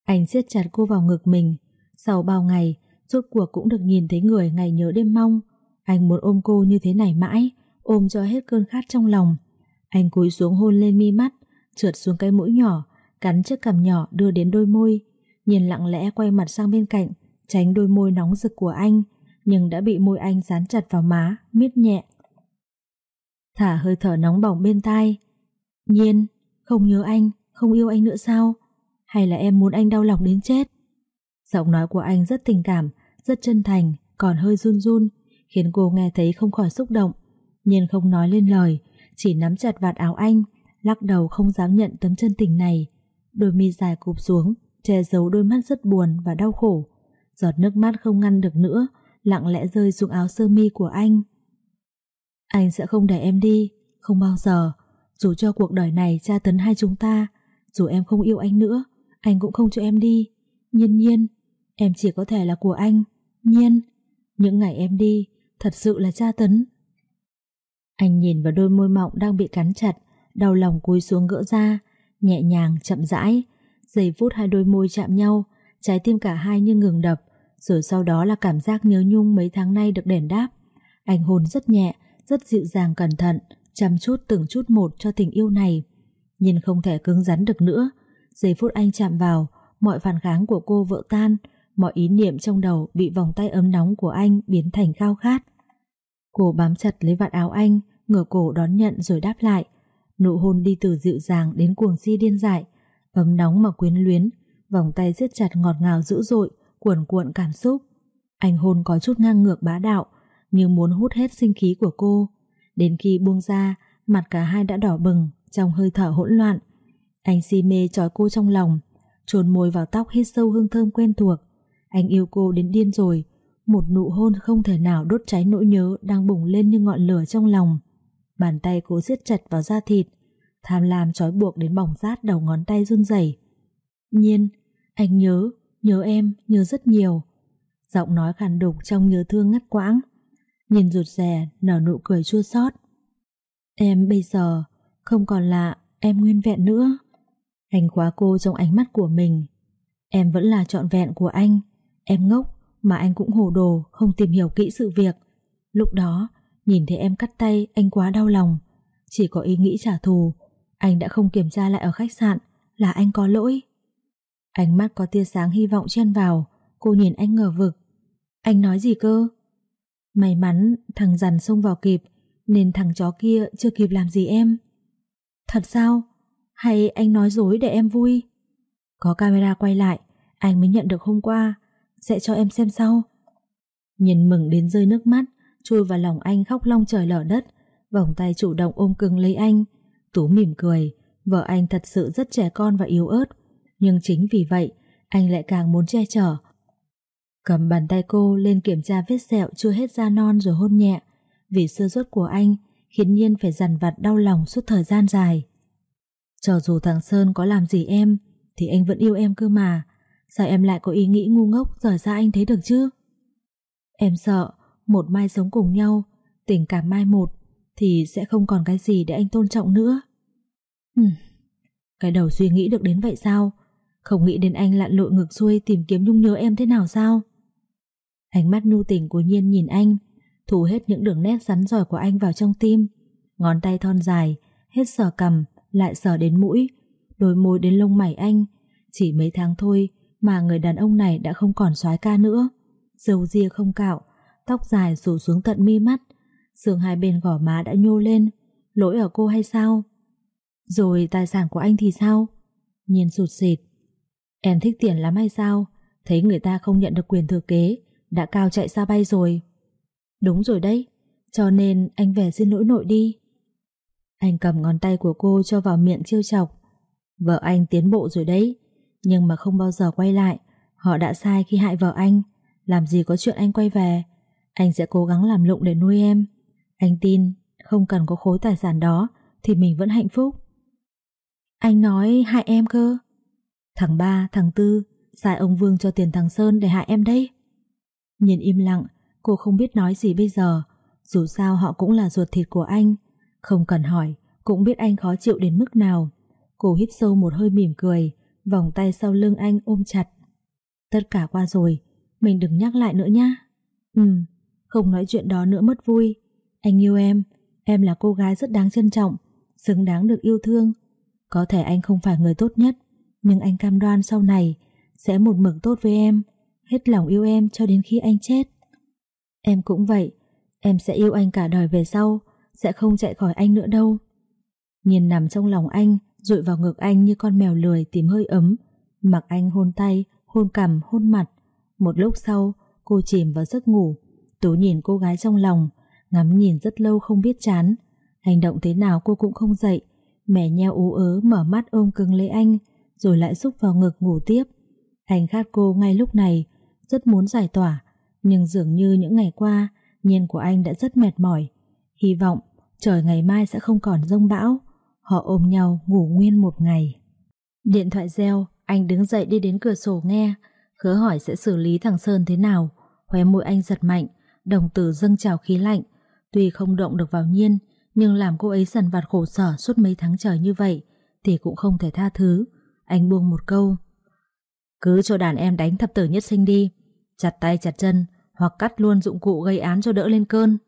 Anh siết chặt cô vào ngực mình. Sau bao ngày Rốt cuộc cũng được nhìn thấy người ngày nhớ đêm mong. Anh muốn ôm cô như thế này mãi Ôm cho hết cơn khát trong lòng. Anh cúi xuống hôn lên mi mắt Trượt xuống cái mũi nhỏ, Cắn chiếc cằm nhỏ đưa đến đôi môi. Nhìn lặng lẽ quay mặt sang bên cạnh, Tránh đôi môi nóng rực của anh, Nhưng đã bị môi anh dán chặt vào má, Miết nhẹ. Thả hơi thở nóng bỏng bên tai. Nhiên, Không nhớ anh, Không yêu anh nữa sao? Hay là em muốn anh đau lòng đến chết? Giọng nói của anh rất tình cảm, Rất chân thành, Còn hơi run run, Khiến cô nghe thấy không khỏi xúc động. Nhiên không nói lên lời, Chỉ nắm chặt vạt áo anh Lắc đầu không dám nhận tấm chân tình này Đôi mi dài cụp xuống Che giấu đôi mắt rất buồn và đau khổ Giọt nước mắt không ngăn được nữa Lặng lẽ rơi xuống áo sơ mi của anh anh sẽ không để em đi, không bao giờ. Dù cho cuộc đời này tra tấn hai chúng ta, dù em không yêu anh nữa, anh cũng không cho em đi. Nhiên nhiên, em chỉ có thể là của anh. Nhiên, những ngày em đi, thật sự là tra tấn. Anh nhìn vào đôi môi mọng đang bị cắn chặt, đau lòng cúi xuống gỡ ra, nhẹ nhàng, chậm rãi. Giây phút hai đôi môi chạm nhau, trái tim cả hai như ngừng đập, rồi sau đó là cảm giác nhớ nhung mấy tháng nay được đền đáp. Anh hôn rất nhẹ, rất dịu dàng cẩn thận, chăm chút từng chút một cho tình yêu này. nhìn không thể cứng rắn được nữa. Giây phút anh chạm vào, mọi phản kháng của cô vỡ tan, mọi ý niệm trong đầu bị vòng tay ấm nóng của anh biến thành khao khát. Cô bám chặt lấy vạt áo anh, ngửa cổ đón nhận rồi đáp lại. Nụ hôn đi từ dịu dàng đến cuồng si điên dại, ấm nóng mà quyến luyến, vòng tay siết chặt ngọt ngào dữ dội, cuồn cuộn cảm xúc. Anh hôn có chút ngang ngược bá đạo, như muốn hút hết sinh khí của cô. Đến khi buông ra, mặt cả hai đã đỏ bừng, trong hơi thở hỗn loạn. Anh si mê trói cô trong lòng, trồn môi vào tóc hít sâu hương thơm quen thuộc. Anh yêu cô đến điên rồi, một nụ hôn không thể nào đốt cháy nỗi nhớ đang bùng lên như ngọn lửa trong lòng. Bàn tay cô siết chặt vào da thịt, tham lam trói buộc đến bỏng rát đầu ngón tay run rẩy. Nhiên, anh nhớ, nhớ em, nhớ rất nhiều. Giọng nói khàn đục trong nhớ thương ngắt quãng nhìn rụt rè nở nụ cười chua xót. Em bây giờ không còn là em nguyên vẹn nữa. Anh khóa cô trong ánh mắt của mình. Em vẫn là trọn vẹn của anh. Em ngốc mà anh cũng hồ đồ không tìm hiểu kỹ sự việc. Lúc đó, nhìn thấy em cắt tay anh quá đau lòng. Chỉ có ý nghĩ trả thù. Anh đã không kiểm tra lại ở khách sạn là anh có lỗi. Ánh mắt có tia sáng hy vọng chen vào. Cô nhìn anh ngờ vực. Anh nói gì cơ? May mắn thằng dằn xông vào kịp Nên thằng chó kia chưa kịp làm gì em Thật sao? Hay anh nói dối để em vui? Có camera quay lại Anh mới nhận được hôm qua sẽ cho em xem sau. Nhìn mừng đến rơi nước mắt, chui vào lòng anh khóc long trời lở đất, vòng tay chủ động ôm cưng lấy anh. Tú mỉm cười, vợ anh thật sự rất trẻ con và yếu ớt, nhưng chính vì vậy, anh lại càng muốn che chở. Cầm bàn tay cô lên kiểm tra vết sẹo chưa hết da non rồi hôn nhẹ, vì sơ suất của anh khiến Nhiên phải dằn vặt đau lòng suốt thời gian dài. Cho dù thằng Sơn có làm gì em, thì anh vẫn yêu em cơ mà, sao em lại có ý nghĩ ngu ngốc rời xa anh thế được chứ? Em sợ, một mai sống cùng nhau, tình cảm mai một, thì sẽ không còn cái gì để anh tôn trọng nữa. Ừm, cái đầu suy nghĩ được đến vậy sao? Không nghĩ đến anh lặn lội ngược xuôi tìm kiếm nhung nhớ em thế nào sao? Ánh mắt nhu tình của Nhiên nhìn anh, thu hết những đường nét rắn giỏi của anh vào trong tim. Ngón tay thon dài, hết sờ cầm, lại sờ đến mũi, đôi môi đến lông mày anh. Chỉ mấy tháng thôi mà người đàn ông này đã không còn soái ca nữa. Dầu ria không cạo, tóc dài rủ xuống tận mi mắt, xương hai bên gò má đã nhô lên, lỗi ở cô hay sao? Rồi tài sản của anh thì sao? Nhiên sụt sịt. Em thích tiền lắm hay sao? Thấy người ta không nhận được quyền thừa kế, đã cao chạy xa bay rồi. Đúng rồi đấy, cho nên anh về xin lỗi nội đi. Anh cầm ngón tay của cô cho vào miệng chiêu chọc. Vợ anh tiến bộ rồi đấy, nhưng mà không bao giờ quay lại. Họ đã sai khi hại vợ anh, làm gì có chuyện anh quay về. Anh sẽ cố gắng làm lụng để nuôi em. Anh tin, không cần có khối tài sản đó, thì mình vẫn hạnh phúc. Anh nói hại em cơ. Thằng ba, thằng tư, sai ông Vương cho tiền thằng Sơn để hại em đây. Nhìn im lặng, cô không biết nói gì bây giờ. Dù sao họ cũng là ruột thịt của anh. Không cần hỏi, cũng biết anh khó chịu đến mức nào. Cô hít sâu một hơi mỉm cười, vòng tay sau lưng anh ôm chặt. Tất cả qua rồi, mình đừng nhắc lại nữa nhá. ừm không nói chuyện đó nữa mất vui. Anh yêu em, em là cô gái rất đáng trân trọng, xứng đáng được yêu thương. Có thể anh không phải người tốt nhất, nhưng anh cam đoan sau này sẽ một mực tốt với em, hết lòng yêu em cho đến khi anh chết. Em cũng vậy, em sẽ yêu anh cả đời về sau, sẽ không chạy khỏi anh nữa đâu. Nhìn nằm trong lòng anh, rụi vào ngực anh như con mèo lười tìm hơi ấm, mặc anh hôn tay, hôn cằm, hôn mặt. Một lúc sau, cô chìm vào giấc ngủ. Tú nhìn cô gái trong lòng, ngắm nhìn rất lâu không biết chán. Hành động thế nào cô cũng không dậy. Mẹ nheo ú ớ mở mắt ôm cưng lấy anh, rồi lại xúc vào ngực ngủ tiếp. Anh khát cô ngay lúc này, rất muốn giải tỏa, nhưng dường như những ngày qua, nhiên của anh đã rất mệt mỏi. Hy vọng trời ngày mai sẽ không còn rông bão. Họ ôm nhau ngủ nguyên một ngày. Điện thoại reo, anh đứng dậy đi đến cửa sổ nghe, hứa hỏi sẽ xử lý thằng Sơn thế nào. Khóe môi anh giật mạnh, đồng tử dâng trào khí lạnh. Tuy không động được vào nhiên, nhưng làm cô ấy sần vặt khổ sở suốt mấy tháng trời như vậy, thì cũng không thể tha thứ. Anh buông một câu. Cứ cho đàn em đánh thập tử nhất sinh đi, chặt tay chặt chân, hoặc cắt luôn dụng cụ gây án cho đỡ lên cơn.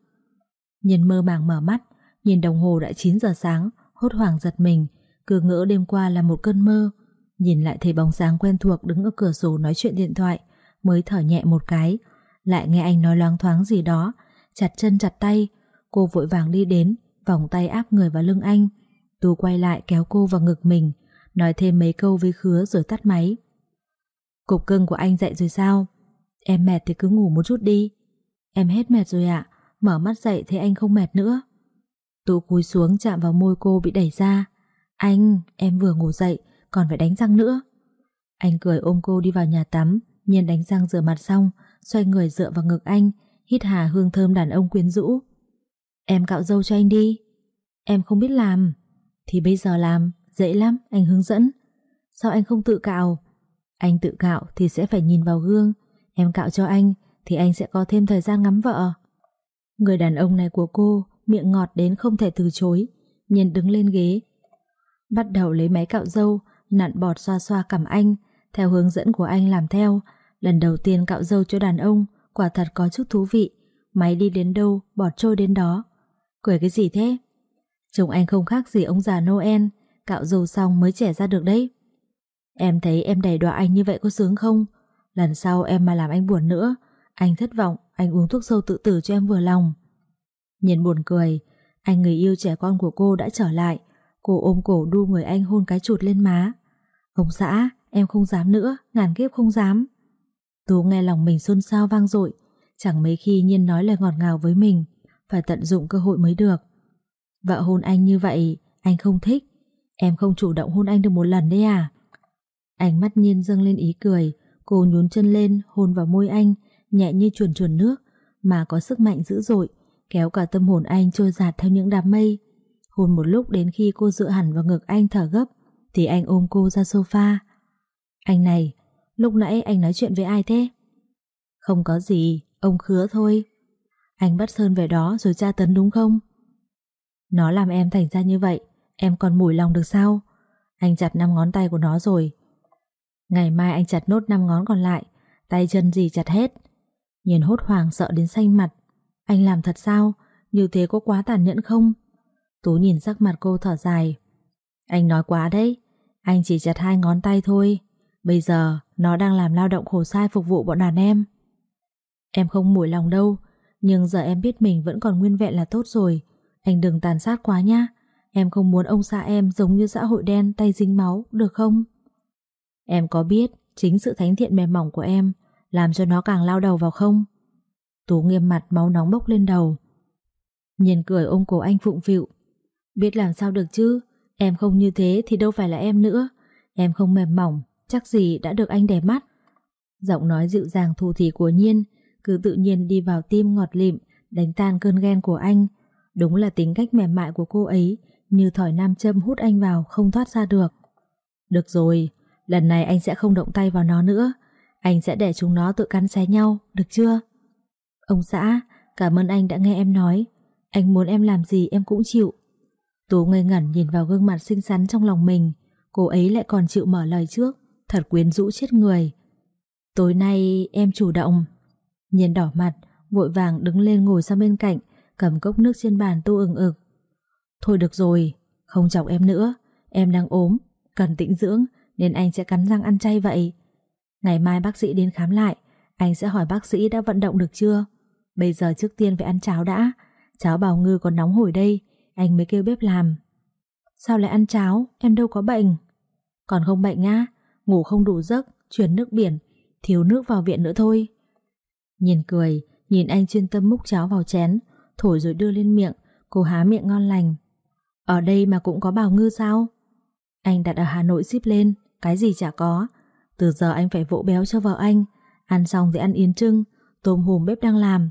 Nhìn mơ màng mở mắt, nhìn đồng hồ đã 9 giờ sáng, hốt hoảng giật mình, cứ ngỡ đêm qua là một cơn mơ. Nhìn lại thấy bóng dáng quen thuộc đứng ở cửa sổ nói chuyện điện thoại, mới thở nhẹ một cái. Lại nghe anh nói loáng thoáng gì đó, chặt chân chặt tay. Cô vội vàng đi đến, vòng tay áp người vào lưng anh. Tú quay lại kéo cô vào ngực mình, nói thêm mấy câu với khứa rồi tắt máy. Cục cưng của anh dậy rồi sao? Em mệt thì cứ ngủ một chút đi. Em hết mệt rồi ạ, mở mắt dậy thấy anh không mệt nữa. Tú cúi xuống chạm vào môi cô bị đẩy ra. Anh, em vừa ngủ dậy, còn phải đánh răng nữa. Anh cười ôm cô đi vào nhà tắm, nhiên đánh răng rửa mặt xong, xoay người dựa vào ngực anh, hít hà hương thơm đàn ông quyến rũ. Em cạo dâu cho anh đi. Em không biết làm. Thì bây giờ làm, dễ lắm, anh hướng dẫn. Sao anh không tự cạo? Anh tự cạo thì sẽ phải nhìn vào gương. Em cạo cho anh thì anh sẽ có thêm thời gian ngắm vợ. Người đàn ông này của cô miệng ngọt đến không thể từ chối, nhiên đứng lên ghế. Bắt đầu lấy máy cạo dâu, nặn bọt xoa xoa cằm anh, theo hướng dẫn của anh làm theo. Lần đầu tiên cạo dâu cho đàn ông, quả thật có chút thú vị. Máy đi đến đâu, bọt trôi đến đó. Cười cái gì thế? Chồng anh không khác gì ông già Noel, cạo dâu xong mới trẻ ra được đấy. Em thấy em đầy đọa anh như vậy có sướng không? Lần sau em mà làm anh buồn nữa, anh thất vọng, anh uống thuốc sâu tự tử cho em vừa lòng. Nhìn buồn cười, anh người yêu trẻ con của cô đã trở lại, cô ôm cổ đu người anh hôn cái chụt lên má. Ông xã, em không dám nữa, ngàn kiếp không dám. Tú nghe lòng mình xôn xao vang dội, chẳng mấy khi Nhiên nói lời ngọt ngào với mình, phải tận dụng cơ hội mới được. Vợ hôn anh như vậy, anh không thích. Em không chủ động hôn anh được một lần đấy à? Ánh mắt Nhiên dâng lên ý cười, cô nhún chân lên, hôn vào môi anh, nhẹ như chuồn chuồn nước, mà có sức mạnh dữ dội, kéo cả tâm hồn anh trôi dạt theo những đám mây. Hôn một lúc đến khi cô dựa hẳn vào ngực anh thở gấp, thì anh ôm cô ra sofa. Anh này, lúc nãy anh nói chuyện với ai thế? Không có gì, ông khứa thôi. Anh bắt Sơn về đó rồi tra tấn đúng không? Nó làm em thành ra như vậy, em còn mủi lòng được sao? Anh chặt năm ngón tay của nó rồi. Ngày mai anh chặt nốt năm ngón còn lại, tay chân gì chặt hết. Nhìn hốt hoảng sợ đến xanh mặt. Anh làm thật sao? Như thế có quá tàn nhẫn không? Tú nhìn sắc mặt cô thở dài. Anh nói quá đấy, anh chỉ chặt hai ngón tay thôi. Bây giờ nó đang làm lao động khổ sai phục vụ bọn đàn em. Em không mủi lòng đâu, nhưng giờ em biết mình vẫn còn nguyên vẹn là tốt rồi. Anh đừng tàn sát quá nhá. Em không muốn ông xã em giống như xã hội đen tay dính máu, được không? Em có biết chính sự thánh thiện mềm mỏng của em làm cho nó càng lao đầu vào không? Tú nghiêm mặt máu nóng bốc lên đầu. Nhìn cười ôm cổ anh phụng phịu. Biết làm sao được chứ, em không như thế thì đâu phải là em nữa. Em không mềm mỏng, chắc gì đã được anh để mắt. Giọng nói dịu dàng thù thỉ của Nhiên cứ tự nhiên đi vào tim ngọt lịm, đánh tan cơn ghen của anh. Đúng là tính cách mềm mại của cô ấy, như thỏi nam châm hút anh vào không thoát ra được. Được rồi, lần này anh sẽ không động tay vào nó nữa. Anh sẽ để chúng nó tự cắn xé nhau, được chưa? Ông xã, cảm ơn anh đã nghe em nói. Anh muốn em làm gì em cũng chịu. Tú ngây ngẩn nhìn vào gương mặt xinh xắn trong lòng mình. Cô ấy lại còn chịu mở lời trước. Thật quyến rũ chết người. Tối nay em chủ động. Nhiên đỏ mặt, vội vàng đứng lên ngồi sang bên cạnh, cầm cốc nước trên bàn tu ừng ực. Thôi được rồi, không chọc em nữa. Em đang ốm, cần tĩnh dưỡng nên anh sẽ cắn răng ăn chay vậy. Ngày mai bác sĩ đến khám lại, anh sẽ hỏi bác sĩ đã vận động được chưa. Bây giờ trước tiên phải ăn cháo đã. Cháo bào ngư còn nóng hổi đây, anh mới kêu bếp làm. Sao lại ăn cháo, em đâu có bệnh. Còn không bệnh á, ngủ không đủ giấc, chuyển nước biển, thiếu nước vào viện nữa thôi. Nhìn cười, nhìn anh chuyên tâm múc cháo vào chén, thổi rồi đưa lên miệng, cô há miệng ngon lành. Ở đây mà cũng có bào ngư sao? Anh đặt ở Hà Nội ship lên, cái gì chả có. Từ giờ anh phải vỗ béo cho vợ anh, ăn xong thì ăn yến trưng, tôm hùm bếp đang làm.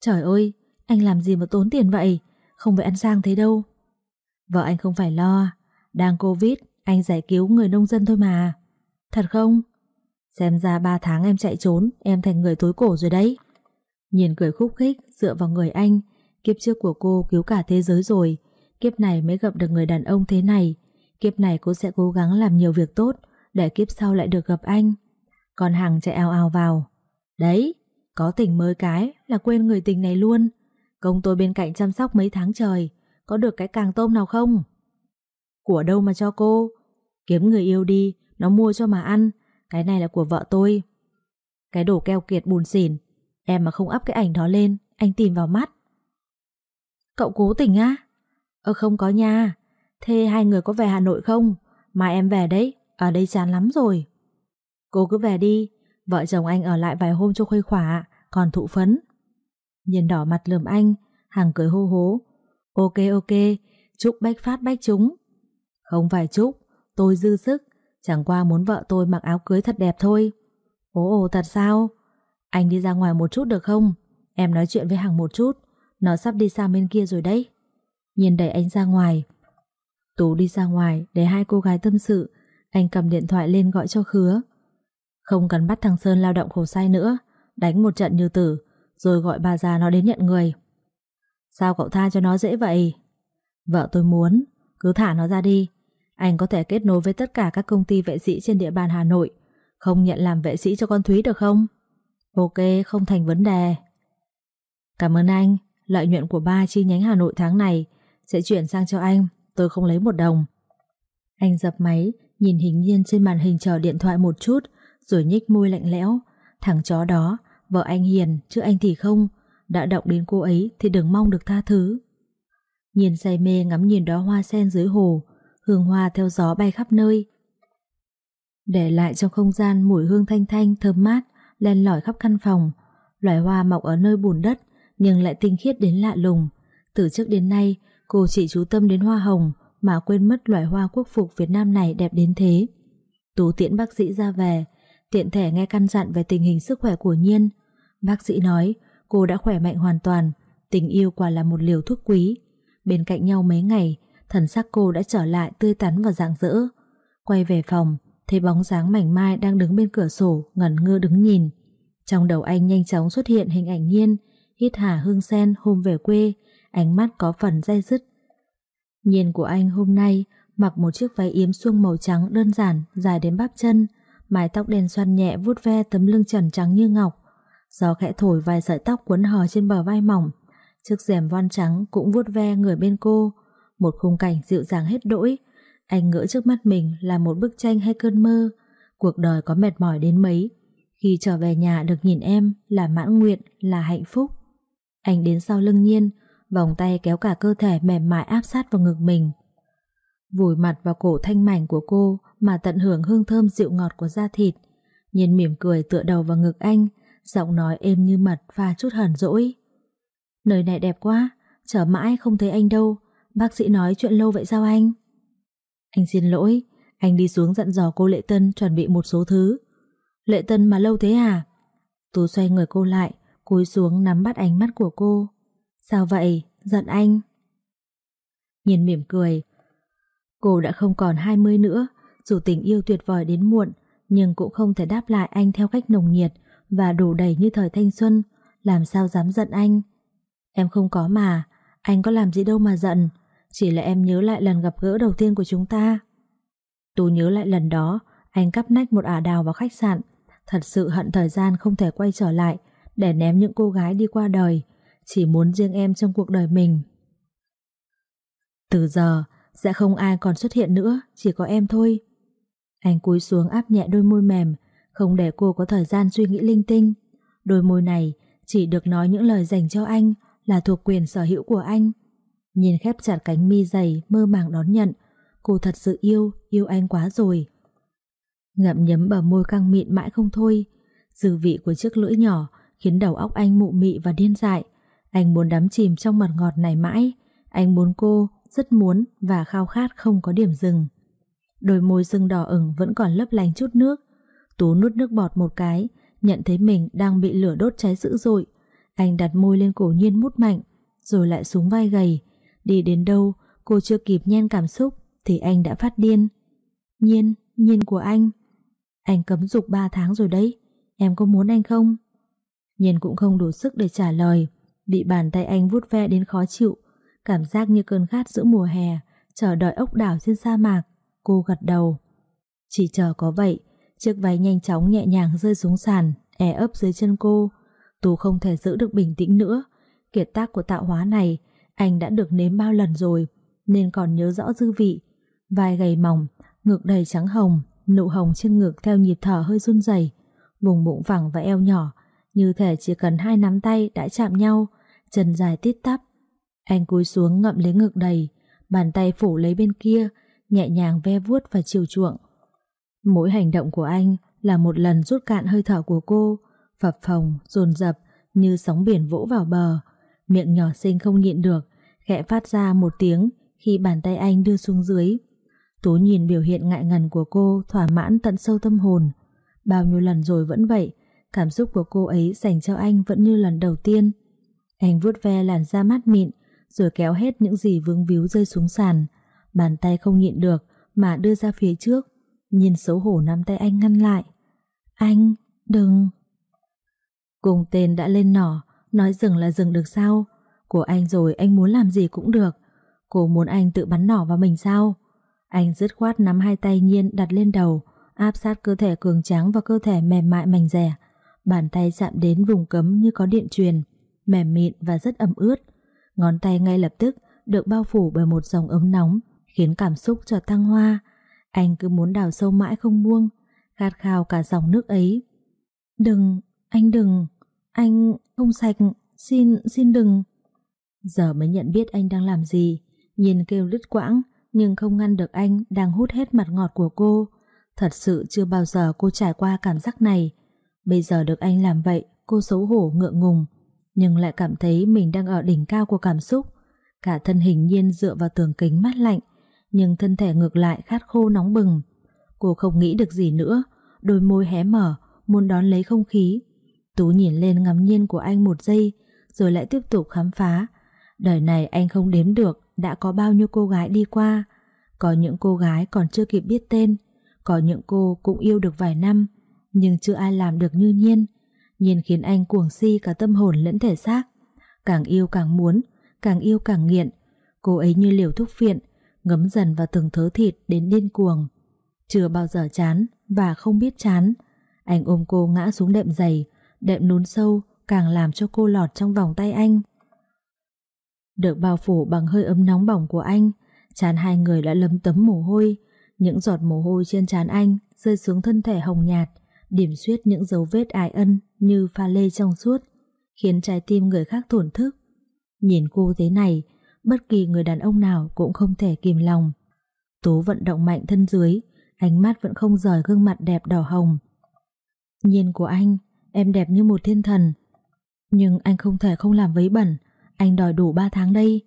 Trời ơi, anh làm gì mà tốn tiền vậy, không phải ăn sang thế đâu. Vợ anh không phải lo, đang Covid, anh giải cứu người nông dân thôi mà. Thật không? Xem ra 3 tháng em chạy trốn, em thành người tối cổ rồi đấy. Nhìn cười khúc khích, dựa vào người anh. Kiếp trước của cô cứu cả thế giới rồi. Kiếp này mới gặp được người đàn ông thế này. Kiếp này cô sẽ cố gắng làm nhiều việc tốt, để kiếp sau lại được gặp anh. Còn Hằng chạy ào ào vào. Đấy, có tình mới cái là quên người tình này luôn. Công tôi bên cạnh chăm sóc mấy tháng trời, có được cái càng tôm nào không? Của đâu mà cho cô? Kiếm người yêu đi, nó mua cho mà ăn, cái này là của vợ tôi. Cái đồ keo kiệt bùn xỉn, em mà không ấp cái ảnh đó lên, anh tìm vào mắt. Cậu cố tình á? Ờ không có nha. Thế hai người có về Hà Nội không? Mai em về đấy, ở đây chán lắm rồi. Cô cứ về đi, vợ chồng anh ở lại vài hôm cho khuây khỏa, còn thụ phấn. Nhìn đỏ mặt lườm anh, hàng cười hô hố. Ok ok, chúc bách phát bách chúng. Không phải chúc, tôi dư sức, Chẳng qua muốn vợ tôi mặc áo cưới thật đẹp thôi. Ồ ồ, thật sao? Anh đi ra ngoài một chút được không? Em nói chuyện với Hằng một chút. Nó sắp đi sang bên kia rồi đấy. Nhìn đẩy anh ra ngoài. Tú đi ra ngoài để hai cô gái tâm sự. Anh cầm điện thoại lên gọi cho Khứa. Không cần bắt thằng Sơn lao động khổ sai nữa. Đánh một trận như tử. Rồi gọi bà già nó đến nhận người. Sao cậu tha cho nó dễ vậy? Vợ tôi muốn. Cứ thả nó ra đi anh có thể kết nối với tất cả các công ty vệ sĩ trên địa bàn Hà Nội, không nhận làm vệ sĩ cho con Thúy được không? Ok, không thành vấn đề. Cảm ơn anh, lợi nhuận của ba chi nhánh Hà Nội tháng này sẽ chuyển sang cho anh, tôi không lấy một đồng. Anh dập máy, nhìn hình nhiên trên màn hình chờ điện thoại một chút, rồi nhích môi lạnh lẽo. Thằng chó đó, vợ anh hiền, chứ anh thì không, đã động đến cô ấy thì đừng mong được tha thứ. Nhìn say mê ngắm nhìn đó hoa sen dưới hồ, hương hoa theo gió bay khắp nơi. Để lại trong không gian mùi hương thanh thanh thơm mát len lỏi khắp căn phòng. Loài hoa mọc ở nơi bùn đất nhưng lại tinh khiết đến lạ lùng. Từ trước đến nay, cô chỉ chú tâm đến hoa hồng mà quên mất loài hoa quốc phục Việt Nam này đẹp đến thế. Tú tiễn bác sĩ ra về, tiện thể nghe căn dặn về tình hình sức khỏe của Nhiên. Bác sĩ nói cô đã khỏe mạnh hoàn toàn, tình yêu quả là một liều thuốc quý. Bên cạnh nhau mấy ngày, thần sắc cô đã trở lại tươi tắn và rạng rỡ. Quay về phòng, thấy bóng dáng mảnh mai đang đứng bên cửa sổ, ngẩn ngơ đứng nhìn. Trong đầu anh nhanh chóng xuất hiện hình ảnh Nhiên, hít hà hương sen hôm về quê, ánh mắt có phần dai dứt. Nhiên của anh hôm nay mặc một chiếc váy yếm suông màu trắng đơn giản dài đến bắp chân, mái tóc đen xoăn nhẹ vuốt ve tấm lưng trần trắng như ngọc. Gió khẽ thổi vài sợi tóc cuốn hò trên bờ vai mỏng, chiếc rèm voan trắng cũng vuốt ve người bên cô, một khung cảnh dịu dàng hết đỗi. Anh ngỡ trước mắt mình là một bức tranh hay cơn mơ, cuộc đời có mệt mỏi đến mấy. Khi trở về nhà được nhìn em là mãn nguyện, là hạnh phúc. Anh đến sau lưng nhiên, vòng tay kéo cả cơ thể mềm mại áp sát vào ngực mình. Vùi mặt vào cổ thanh mảnh của cô mà tận hưởng hương thơm dịu ngọt của da thịt. Nhiên mỉm cười tựa đầu vào ngực anh, giọng nói êm như mật và chút hờn dỗi. Nơi này đẹp quá, chờ mãi không thấy anh đâu, bác sĩ nói chuyện lâu vậy sao anh? Anh xin lỗi, anh đi xuống dặn dò cô Lệ Tân chuẩn bị một số thứ. Lệ Tân mà lâu thế à? Tú xoay người cô lại, cúi xuống nắm bắt ánh mắt của cô. Sao vậy? Giận anh? Nhìn mỉm cười. Cô đã không còn 20 nữa, dù tình yêu tuyệt vời đến muộn, nhưng cũng không thể đáp lại anh theo cách nồng nhiệt và đủ đầy như thời thanh xuân, làm sao dám giận anh. Em không có mà, anh có làm gì đâu mà giận, chỉ là em nhớ lại lần gặp gỡ đầu tiên của chúng ta. Tú nhớ lại lần đó, anh cắp nách một ả đào vào khách sạn, thật sự hận thời gian không thể quay trở lại để ném những cô gái đi qua đời, chỉ muốn riêng em trong cuộc đời mình. Từ giờ, sẽ không ai còn xuất hiện nữa, chỉ có em thôi. Anh cúi xuống áp nhẹ đôi môi mềm, không để cô có thời gian suy nghĩ linh tinh. Đôi môi này chỉ được nói những lời dành cho anh là thuộc quyền sở hữu của anh. Nhìn khép chặt cánh mi dày mơ màng đón nhận, cô thật sự yêu, yêu anh quá rồi. Ngậm nhấm bờ môi căng mịn mãi không thôi, dư vị của chiếc lưỡi nhỏ khiến đầu óc anh mụ mị và điên dại. Anh muốn đắm chìm trong mật ngọt này mãi, anh muốn cô, rất muốn và khao khát không có điểm dừng. Đôi môi sưng đỏ ửng vẫn còn lấp lánh chút nước. Tú nuốt nước bọt một cái, nhận thấy mình đang bị lửa đốt cháy dữ dội. Anh đặt môi lên cổ nhiên mút mạnh, rồi lại xuống vai gầy. Đi đến đâu, cô chưa kịp nhen cảm xúc, thì anh đã phát điên. Nhiên, nhiên của anh. Anh cấm dục 3 tháng rồi đấy, em có muốn anh không? Nhiên cũng không đủ sức để trả lời, bị bàn tay anh vuốt ve đến khó chịu, cảm giác như cơn khát giữa mùa hè, chờ đợi ốc đảo trên sa mạc. Cô gật đầu. Chỉ chờ có vậy, chiếc váy nhanh chóng nhẹ nhàng rơi xuống sàn, e ấp dưới chân cô. Tú không thể giữ được bình tĩnh nữa. Kiệt tác của tạo hóa này, anh đã được nếm bao lần rồi, nên còn nhớ rõ dư vị. Vai gầy mỏng, ngực đầy trắng hồng, nụ hồng trên ngực theo nhịp thở hơi run rẩy, vùng bụng phẳng và eo nhỏ, như thể chỉ cần hai nắm tay đã chạm nhau, chân dài tít tắp. Anh cúi xuống ngậm lấy ngực đầy, bàn tay phủ lấy bên kia, nhẹ nhàng ve vuốt và chiều chuộng. Mỗi hành động của anh là một lần rút cạn hơi thở của cô, phập phồng, dồn dập như sóng biển vỗ vào bờ. Miệng nhỏ xinh không nhịn được, khẽ phát ra một tiếng khi bàn tay anh đưa xuống dưới. Tú nhìn biểu hiện ngại ngần của cô thỏa mãn tận sâu tâm hồn. Bao nhiêu lần rồi vẫn vậy, cảm xúc của cô ấy dành cho anh vẫn như lần đầu tiên. Anh vuốt ve làn da mát mịn, rồi kéo hết những gì vướng víu rơi xuống sàn. Bàn tay không nhịn được mà đưa ra phía trước, nhìn xấu hổ nắm tay anh ngăn lại. Anh, đừng... Cùng tên đã lên nỏ, nói dừng là dừng được sao? Của anh rồi anh muốn làm gì cũng được. Cô muốn anh tự bắn nỏ vào mình sao? Anh dứt khoát nắm hai tay nhiên đặt lên đầu, áp sát cơ thể cường tráng và cơ thể mềm mại mảnh rẻ. Bàn tay chạm đến vùng cấm như có điện truyền, mềm mịn và rất ẩm ướt. Ngón tay ngay lập tức được bao phủ bởi một dòng ấm nóng, khiến cảm xúc trở tăng hoa. Anh cứ muốn đào sâu mãi không buông, khát khao cả dòng nước ấy. Đừng, anh đừng, anh không sạch, xin, xin đừng. Giờ mới nhận biết anh đang làm gì, nhìn kêu đứt quãng, nhưng không ngăn được anh đang hút hết mặt ngọt của cô. Thật sự chưa bao giờ cô trải qua cảm giác này. Bây giờ được anh làm vậy, cô xấu hổ ngượng ngùng, nhưng lại cảm thấy mình đang ở đỉnh cao của cảm xúc. Cả thân hình nhiên dựa vào tường kính mát lạnh, nhưng thân thể ngược lại khát khô nóng bừng. Cô không nghĩ được gì nữa, đôi môi hé mở, muốn đón lấy không khí. Tú nhìn lên ngắm nhiên của anh một giây, rồi lại tiếp tục khám phá. Đời này anh không đếm được đã có bao nhiêu cô gái đi qua. Có những cô gái còn chưa kịp biết tên, có những cô cũng yêu được vài năm, nhưng chưa ai làm được như nhiên. Nhiên khiến anh cuồng si cả tâm hồn lẫn thể xác. Càng yêu càng muốn, càng yêu càng nghiện. Cô ấy như liều thuốc phiện, ngấm dần vào từng thớ thịt đến điên cuồng. Chưa bao giờ chán và không biết chán. Anh ôm cô ngã xuống đệm dày, đệm nún sâu càng làm cho cô lọt trong vòng tay anh. Được bao phủ bằng hơi ấm nóng bỏng của anh, chán hai người đã lấm tấm mồ hôi, những giọt mồ hôi trên trán anh rơi xuống thân thể hồng nhạt, điểm xuyết những dấu vết ái ân như pha lê trong suốt, khiến trái tim người khác thổn thức. Nhìn cô thế này, bất kỳ người đàn ông nào cũng không thể kìm lòng. Tú vận động mạnh thân dưới, ánh mắt vẫn không rời gương mặt đẹp đỏ hồng. Nhìn của anh, em đẹp như một thiên thần. Nhưng anh không thể không làm vấy bẩn, anh đòi đủ 3 tháng đây.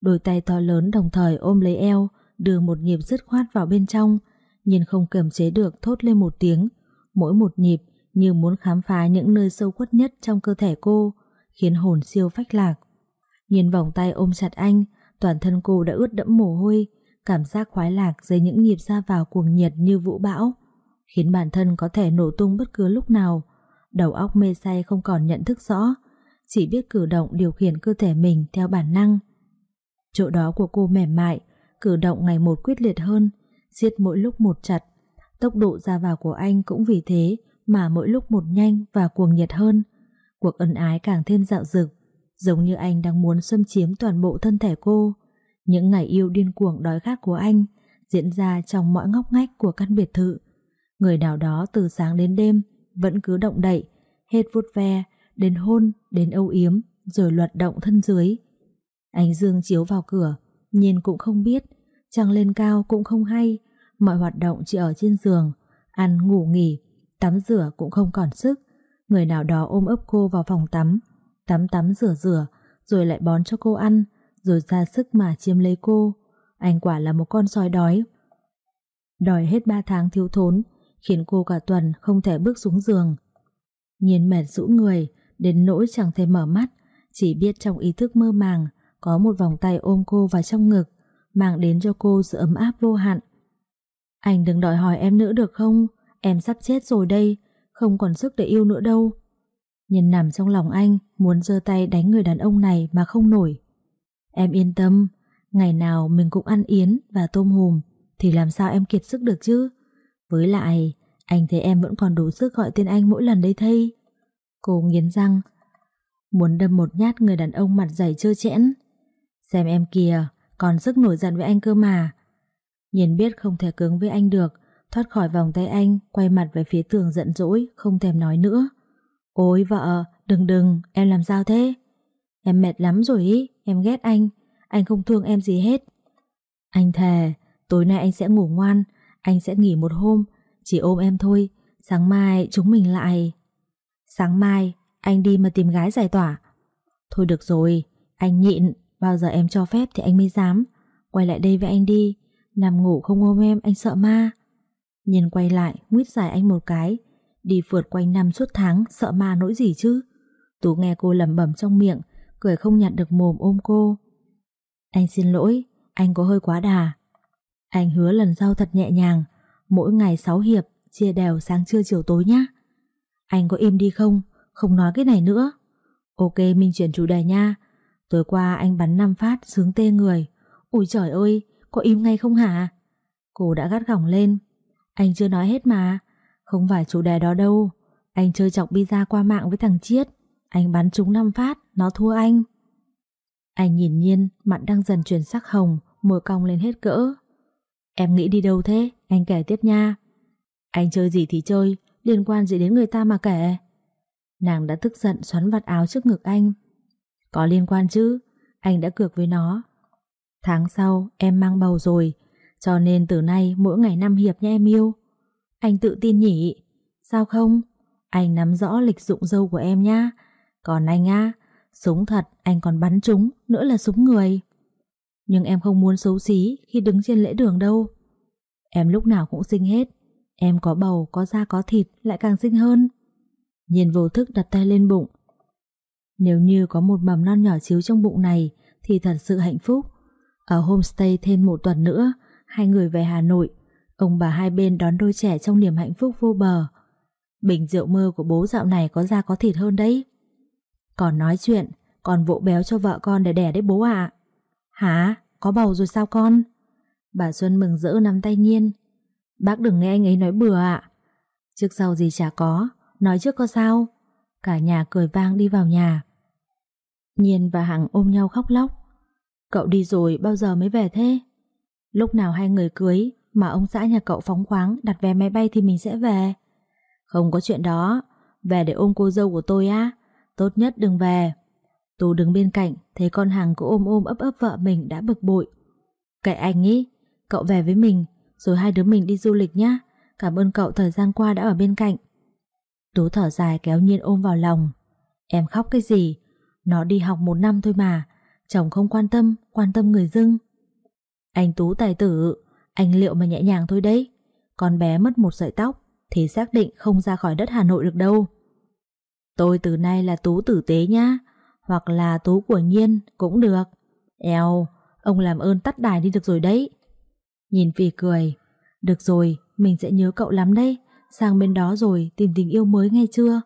Đôi tay to lớn đồng thời ôm lấy eo, đưa một nhịp dứt khoát vào bên trong, nhìn không kiềm chế được thốt lên một tiếng. Mỗi một nhịp như muốn khám phá những nơi sâu quất nhất trong cơ thể cô, khiến hồn siêu phách lạc. Nhìn vòng tay ôm chặt anh, toàn thân cô đã ướt đẫm mồ hôi, cảm giác khoái lạc dưới những nhịp ra vào cuồng nhiệt như vũ bão, khiến bản thân có thể nổ tung bất cứ lúc nào. Đầu óc mê say không còn nhận thức rõ, chỉ biết cử động điều khiển cơ thể mình theo bản năng. Chỗ đó của cô mềm mại, cử động ngày một quyết liệt hơn, siết mỗi lúc một chặt. Tốc độ ra vào của anh cũng vì thế mà mỗi lúc một nhanh và cuồng nhiệt hơn. Cuộc ân ái càng thêm dạo dực, giống như anh đang muốn xâm chiếm toàn bộ thân thể cô. Những ngày yêu điên cuồng đói khát của anh diễn ra trong mọi ngóc ngách của căn biệt thự. Người nào đó từ sáng đến đêm vẫn cứ động đậy, hết vuốt ve, đến hôn, đến âu yếm, rồi loạt động thân dưới. Ánh dương chiếu vào cửa, nhìn cũng không biết, trăng lên cao cũng không hay, mọi hoạt động chỉ ở trên giường, ăn ngủ nghỉ, tắm rửa cũng không còn sức. Người nào đó ôm ấp cô vào phòng tắm, tắm tắm rửa rửa, rồi lại bón cho cô ăn, rồi ra sức mà chiếm lấy cô. Anh quả là một con sói đói. Đòi hết ba tháng thiếu thốn, khiến cô cả tuần không thể bước xuống giường. Nhiên mệt rũ người, đến nỗi chẳng thể mở mắt, chỉ biết trong ý thức mơ màng có một vòng tay ôm cô vào trong ngực, mang đến cho cô sự ấm áp vô hạn. Anh đừng đòi hỏi em nữa được không? Em sắp chết rồi đây, không còn sức để yêu nữa đâu. Nhìn nằm trong lòng anh, muốn giơ tay đánh người đàn ông này mà không nổi. Em yên tâm, ngày nào mình cũng ăn yến và tôm hùm, thì làm sao em kiệt sức được chứ? Với lại, anh thấy em vẫn còn đủ sức gọi tên anh mỗi lần đấy thây. Cô nghiến răng, muốn đâm một nhát người đàn ông mặt dày trơ chẽn. Xem em kìa, còn sức nổi giận với anh cơ mà. Nhìn biết không thể cứng với anh được, thoát khỏi vòng tay anh, quay mặt về phía tường giận dỗi, không thèm nói nữa. Ôi vợ, đừng đừng, em làm sao thế? Em mệt lắm rồi ý, em ghét anh, anh không thương em gì hết. Anh thề, tối nay anh sẽ ngủ ngoan, anh sẽ nghỉ một hôm, chỉ ôm em thôi, sáng mai chúng mình lại... Sáng mai, anh đi mà tìm gái giải tỏa. Thôi được rồi, anh nhịn, bao giờ em cho phép thì anh mới dám. Quay lại đây với anh đi, nằm ngủ không ôm em, anh sợ ma. Nhìn quay lại, nguyết giải anh một cái. Đi phượt quanh năm suốt tháng, sợ ma nỗi gì chứ? Tú nghe cô lẩm bẩm trong miệng, cười không nhận được mồm ôm cô. Anh xin lỗi, anh có hơi quá đà. Anh hứa lần sau thật nhẹ nhàng, mỗi ngày 6 hiệp, chia đều sáng trưa chiều tối nhá. Anh có im đi không? Không nói cái này nữa. Ok, mình chuyển chủ đề nha. Tối qua anh bắn 5 phát sướng tê người. Ôi trời ơi, có im ngay không hả? Cô đã gắt gỏng lên. Anh chưa nói hết mà. Không phải chủ đề đó đâu. Anh chơi chọc pizza qua mạng với thằng Chiết. Anh bắn trúng 5 phát, nó thua anh. Anh nhìn nhiên, mặt đang dần chuyển sắc hồng, môi cong lên hết cỡ. Em nghĩ đi đâu thế? Anh kể tiếp nha. Anh chơi gì thì chơi, liên quan gì đến người ta mà kể. Nàng đã tức giận xoắn vặt áo trước ngực anh. Có liên quan chứ, anh đã cược với nó. Tháng sau em mang bầu rồi, cho nên từ nay mỗi ngày năm hiệp nha em yêu. Anh tự tin nhỉ? Sao không? anh nắm rõ lịch dụng dâu của em nha. Còn anh á, súng thật anh còn bắn trúng, nữa là súng người. Nhưng em không muốn xấu xí khi đứng trên lễ đường đâu. Em lúc nào cũng xinh hết. Em có bầu, có da có thịt lại càng xinh hơn. nhìn vô thức đặt tay lên bụng. Nếu như có một mầm non nhỏ xíu trong bụng này thì thật sự hạnh phúc. Ở homestay thêm một tuần nữa, hai người về Hà Nội, ông bà hai bên đón đôi trẻ trong niềm hạnh phúc vô bờ. Bình rượu mơ của bố dạo này có da có thịt hơn đấy. Còn nói chuyện, còn vỗ béo cho vợ con để đẻ đấy bố ạ. Hả? Có bầu rồi sao con? Bà Xuân mừng rỡ nắm tay Nhiên. Bác đừng nghe anh ấy nói bừa ạ. Trước sau gì chả có, nói trước có sao. Cả nhà cười vang đi vào nhà. Nhiên và Hằng ôm nhau khóc lóc. Cậu đi rồi bao giờ mới về thế? Lúc nào hai người cưới mà ông xã nhà cậu phóng khoáng đặt vé máy bay thì mình sẽ về. Không có chuyện đó, về để ôm cô dâu của tôi á. Tốt nhất đừng về. Tú đứng bên cạnh, thấy con hàng cứ ôm ôm ấp ấp vợ mình đã bực bội. Kệ anh ý, cậu về với mình, rồi hai đứa mình đi du lịch nhá. Cảm ơn cậu thời gian qua đã ở bên cạnh. Tú thở dài kéo nhiên ôm vào lòng. Em khóc cái gì? Nó đi học một năm thôi mà. Chồng không quan tâm, quan tâm người dưng. Anh Tú tài tử, anh liệu mà nhẹ nhàng thôi đấy. Con bé mất một sợi tóc thì xác định không ra khỏi đất Hà Nội được đâu. Tôi từ nay là Tú tử tế nhá, hoặc là Tú của Nhiên cũng được. Eo, ông làm ơn tắt đài đi được rồi đấy. Nhìn Phi cười, được rồi, mình sẽ nhớ cậu lắm đấy, sang bên đó rồi tìm tình yêu mới nghe chưa?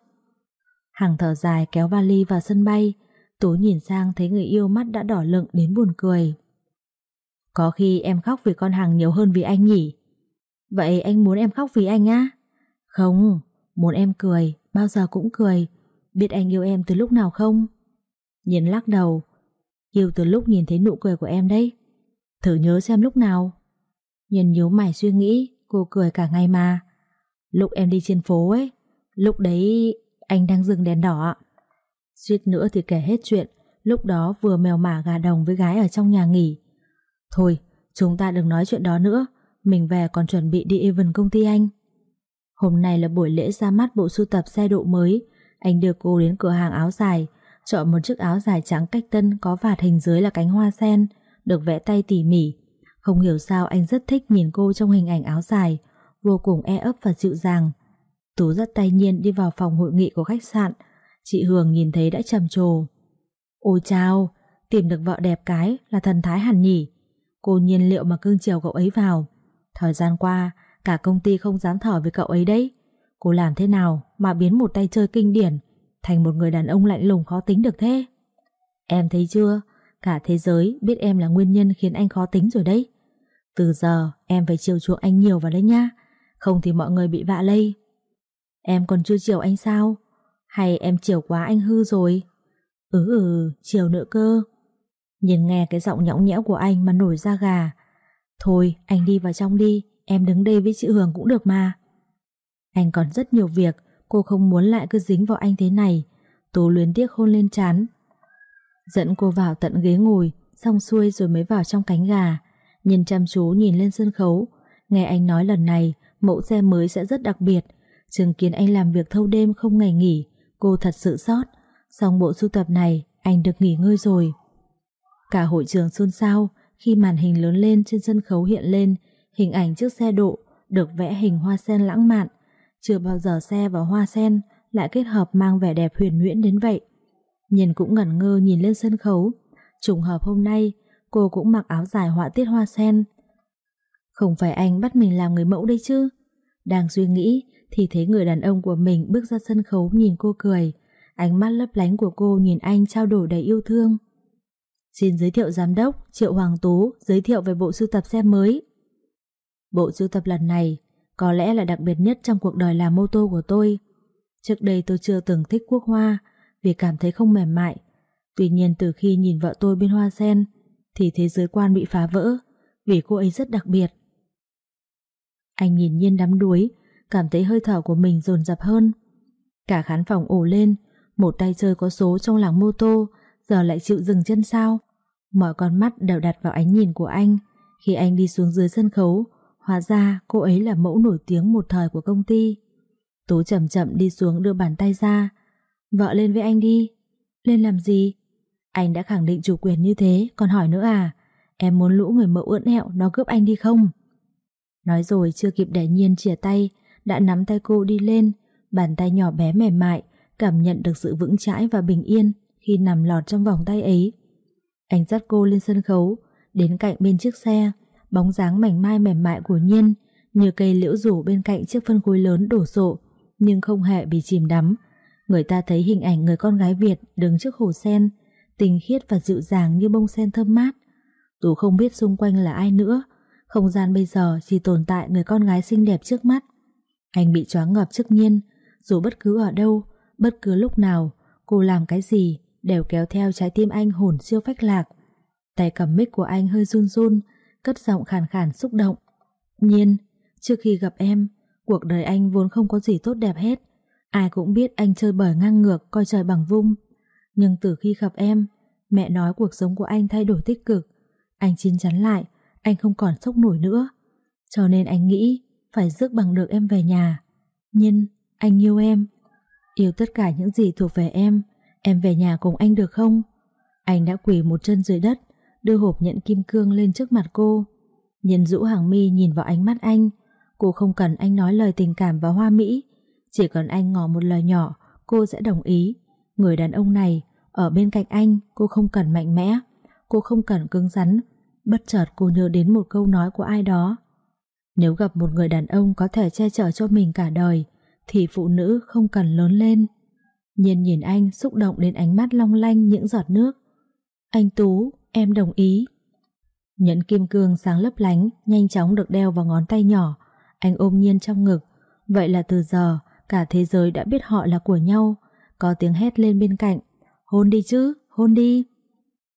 Hằng thở dài kéo vali vào sân bay, Tú nhìn sang thấy người yêu mắt đã đỏ lựng đến buồn cười. Có khi em khóc vì con Hằng nhiều hơn vì anh nhỉ? Vậy anh muốn em khóc vì anh á? Không, muốn em cười, bao giờ cũng cười. Biết anh yêu em từ lúc nào không? Nhìn lắc đầu. Yêu từ lúc nhìn thấy nụ cười của em đấy. Thử nhớ xem lúc nào. Nhìn nhíu mày suy nghĩ, cô cười cả ngày mà. Lúc em đi trên phố ấy, lúc đấy anh đang dừng đèn đỏ. Suýt nữa thì kể hết chuyện, lúc đó vừa mèo mả gà đồng với gái ở trong nhà nghỉ. Thôi, chúng ta đừng nói chuyện đó nữa, mình về còn chuẩn bị đi event công ty anh. Hôm nay là buổi lễ ra mắt bộ sưu tập xe độ mới, anh đưa cô đến cửa hàng áo dài, chọn một chiếc áo dài trắng cách tân có vạt hình dưới là cánh hoa sen, được vẽ tay tỉ mỉ. Không hiểu sao anh rất thích nhìn cô trong hình ảnh áo dài, vô cùng e ấp và dịu dàng. Tú rất tay Nhiên đi vào phòng hội nghị của khách sạn, chị Hường nhìn thấy đã trầm trồ. Ôi chao, tìm được vợ đẹp cái là thần thái hẳn nhỉ. Cô nhiên liệu mà cưng chiều cậu ấy vào. Thời gian qua, cả công ty không dám thở với cậu ấy đấy. Cô làm thế nào mà biến một tay chơi kinh điển thành một người đàn ông lạnh lùng khó tính được thế? Em thấy chưa, cả thế giới biết em là nguyên nhân khiến anh khó tính rồi đấy. Từ giờ em phải chiều chuộng anh nhiều vào đấy nha, không thì mọi người bị vạ lây. Em còn chưa chiều anh sao? Hay em chiều quá anh hư rồi? Ừ ừ, chiều nữa cơ. Nhìn nghe cái giọng nhõng nhẽo của anh mà nổi da gà. Thôi, anh đi vào trong đi, em đứng đây với chị Hường cũng được mà. Anh còn rất nhiều việc, cô không muốn lại cứ dính vào anh thế này. Tú luyến tiếc hôn lên chán. Dẫn cô vào tận ghế ngồi, xong xuôi rồi mới vào trong cánh gà. Nhìn chăm chú nhìn lên sân khấu. Nghe anh nói lần này, mẫu xe mới sẽ rất đặc biệt. Chứng kiến anh làm việc thâu đêm không ngày nghỉ, cô thật sự sót. Xong bộ sưu tập này, anh được nghỉ ngơi rồi. Cả hội trường xôn xao khi màn hình lớn lên trên sân khấu hiện lên hình ảnh chiếc xe độ được vẽ hình hoa sen lãng mạn. Chưa bao giờ xe và hoa sen lại kết hợp mang vẻ đẹp huyền huyễn đến vậy. Nhìn cũng ngẩn ngơ nhìn lên sân khấu. Trùng hợp hôm nay, cô cũng mặc áo dài họa tiết hoa sen. Không phải anh bắt mình làm người mẫu đây chứ? Đang suy nghĩ thì thấy người đàn ông của mình bước ra sân khấu nhìn cô cười. Ánh mắt lấp lánh của cô nhìn anh trao đổi đầy yêu thương. Xin giới thiệu giám đốc Triệu Hoàng Tú giới thiệu về bộ sưu tập xe mới. Bộ sưu tập lần này có lẽ là đặc biệt nhất trong cuộc đời làm mô tô của tôi. Trước đây tôi chưa từng thích quốc hoa, vì cảm thấy không mềm mại. Tuy nhiên từ khi nhìn vợ tôi bên hoa sen, thì thế giới quan bị phá vỡ, vì cô ấy rất đặc biệt. Anh nhìn nhiên đắm đuối, cảm thấy hơi thở của mình dồn dập hơn. Cả khán phòng ổ lên, một tay chơi có số trong làng mô tô, giờ lại chịu dừng chân sao? Mọi con mắt đều đặt vào ánh nhìn của anh, khi anh đi xuống dưới sân khấu. Hóa ra cô ấy là mẫu nổi tiếng một thời của công ty. Tú chậm chậm đi xuống đưa bàn tay ra. Vợ lên với anh đi. Lên làm gì? Anh đã khẳng định chủ quyền như thế, còn hỏi nữa à? Em muốn lũ người mẫu ưỡn hẹo nó cướp anh đi không? Nói rồi chưa kịp để nhiên chìa tay, đã nắm tay cô đi lên, bàn tay nhỏ bé mềm mại, cảm nhận được sự vững chãi và bình yên khi nằm lọt trong vòng tay ấy. Anh dắt cô lên sân khấu, đến cạnh bên chiếc xe, bóng dáng mảnh mai mềm mại của Nhiên như cây liễu rủ bên cạnh chiếc phân khối lớn đổ sộ, nhưng không hề bị chìm đắm. Người ta thấy hình ảnh người con gái Việt đứng trước hồ sen, tình khiết và dịu dàng như bông sen thơm mát. Tú không biết xung quanh là ai nữa, không gian bây giờ chỉ tồn tại người con gái xinh đẹp trước mắt. Anh bị choáng ngợp trước nhiên, dù bất cứ ở đâu, bất cứ lúc nào, cô làm cái gì đều kéo theo trái tim anh hồn siêu phách lạc. Tay cầm mic của anh hơi run run, cất giọng khàn khàn xúc động. Nhiên, trước khi gặp em, cuộc đời anh vốn không có gì tốt đẹp hết. Ai cũng biết anh chơi bời ngang ngược, coi trời bằng vung. Nhưng từ khi gặp em, mẹ nói cuộc sống của anh thay đổi tích cực. Anh chín chắn lại, anh không còn sốc nổi nữa. Cho nên anh nghĩ phải rước bằng được em về nhà. Nhiên, anh yêu em. Yêu tất cả những gì thuộc về em. Em về nhà cùng anh được không? Anh đã quỳ một chân dưới đất, đưa hộp nhận kim cương lên trước mặt cô. Nhân rũ hàng mi nhìn vào ánh mắt anh. Cô không cần anh nói lời tình cảm và hoa mỹ. Chỉ cần anh ngỏ một lời nhỏ, cô sẽ đồng ý. Người đàn ông này, ở bên cạnh anh, cô không cần mạnh mẽ. Cô không cần cứng rắn. Bất chợt cô nhớ đến một câu nói của ai đó. Nếu gặp một người đàn ông có thể che chở cho mình cả đời, thì phụ nữ không cần lớn lên. Nhiên nhìn anh xúc động đến ánh mắt long lanh những giọt nước. Anh Tú, em đồng ý. Nhẫn kim cương sáng lấp lánh, nhanh chóng được đeo vào ngón tay nhỏ. Anh ôm Nhiên trong ngực. Vậy là từ giờ, cả thế giới đã biết họ là của nhau. Có tiếng hét lên bên cạnh. Hôn đi chứ, hôn đi.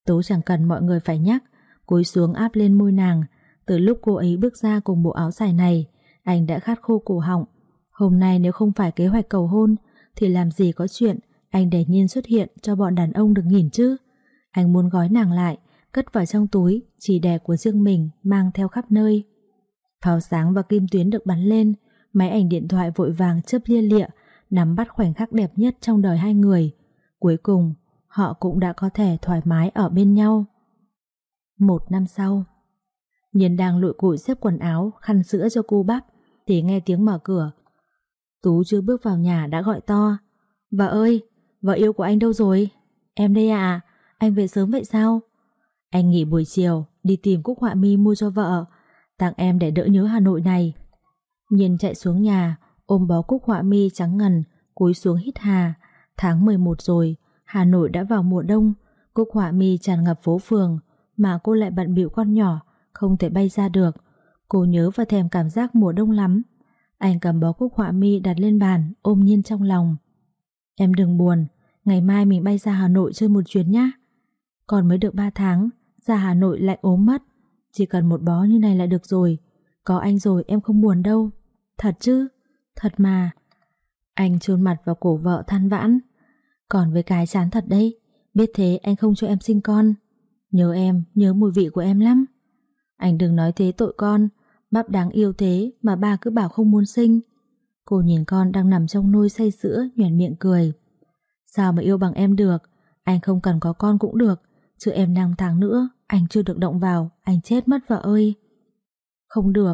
Tú chẳng cần mọi người phải nhắc, cúi xuống áp lên môi nàng. Từ lúc cô ấy bước ra cùng bộ áo dài này, anh đã khát khô cổ họng. Hôm nay nếu không phải kế hoạch cầu hôn, thì làm gì có chuyện anh để nhiên xuất hiện cho bọn đàn ông được nhìn chứ. Anh muốn gói nàng lại, cất vào trong túi, chỉ đè của riêng mình, mang theo khắp nơi. Pháo sáng và kim tuyến được bắn lên, máy ảnh điện thoại vội vàng chớp lia lịa, nắm bắt khoảnh khắc đẹp nhất trong đời hai người. Cuối cùng, họ cũng đã có thể thoải mái ở bên nhau. Một năm sau, Nhiên đang lụi cụi xếp quần áo, khăn sữa cho cô bắp, thì nghe tiếng mở cửa. Tú chưa bước vào nhà đã gọi to. Vợ ơi, vợ yêu của anh đâu rồi? Em đây à, anh về sớm vậy sao? Anh nghỉ buổi chiều, đi tìm cúc họa mi mua cho vợ, tặng em để đỡ nhớ Hà Nội này. Nhiên chạy xuống nhà, ôm bó cúc họa mi trắng ngần, cúi xuống hít hà. Tháng 11 rồi, Hà Nội đã vào mùa đông, cúc họa mi tràn ngập phố phường, mà cô lại bận bịu con nhỏ, không thể bay ra được. Cô nhớ và thèm cảm giác mùa đông lắm. Anh cầm bó cúc họa mi đặt lên bàn, ôm nhiên trong lòng. Em đừng buồn, ngày mai mình bay ra Hà Nội chơi một chuyến nhá. Còn mới được 3 tháng, ra Hà Nội lại ốm mất. Chỉ cần một bó như này là được rồi. Có anh rồi em không buồn đâu. Thật chứ? Thật mà. Anh chôn mặt vào cổ vợ than vãn. Còn với cái chán thật đấy, biết thế anh không cho em sinh con. Nhớ em, nhớ mùi vị của em lắm. Anh đừng nói thế tội con, bắp đáng yêu thế mà ba cứ bảo không muốn sinh. Cô nhìn con đang nằm trong nôi say sữa, nhoẻn miệng cười. Sao mà yêu bằng em được, anh không cần có con cũng được, chứ em 5 tháng nữa, anh chưa được động vào, anh chết mất vợ ơi. Không được,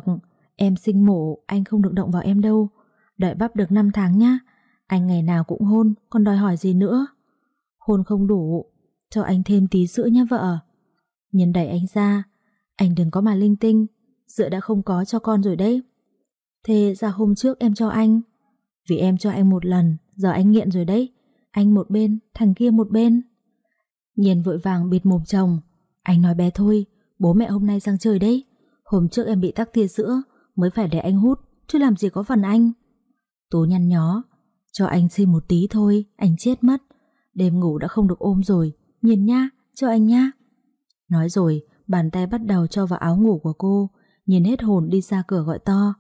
em sinh mổ, anh không được động vào em đâu. Đợi bắp được 5 tháng nhá, anh ngày nào cũng hôn, còn đòi hỏi gì nữa. Hôn không đủ, cho anh thêm tí sữa nhá vợ. Nhân đẩy anh ra, anh đừng có mà linh tinh, sữa đã không có cho con rồi đấy. Thế ra hôm trước em cho anh. Vì em cho anh một lần, giờ anh nghiện rồi đấy. Anh một bên, thằng kia một bên. Nhiên vội vàng bịt mồm chồng. Anh nói bé thôi, bố mẹ hôm nay sang chơi đấy. Hôm trước em bị tắc tia sữa, mới phải để anh hút, chứ làm gì có phần anh. Tú nhăn nhó, cho anh xin một tí thôi, anh chết mất. Đêm ngủ đã không được ôm rồi, nhìn nhá, cho anh nhá. Nói rồi, bàn tay bắt đầu cho vào áo ngủ của cô, nhìn hết hồn đi ra cửa gọi to.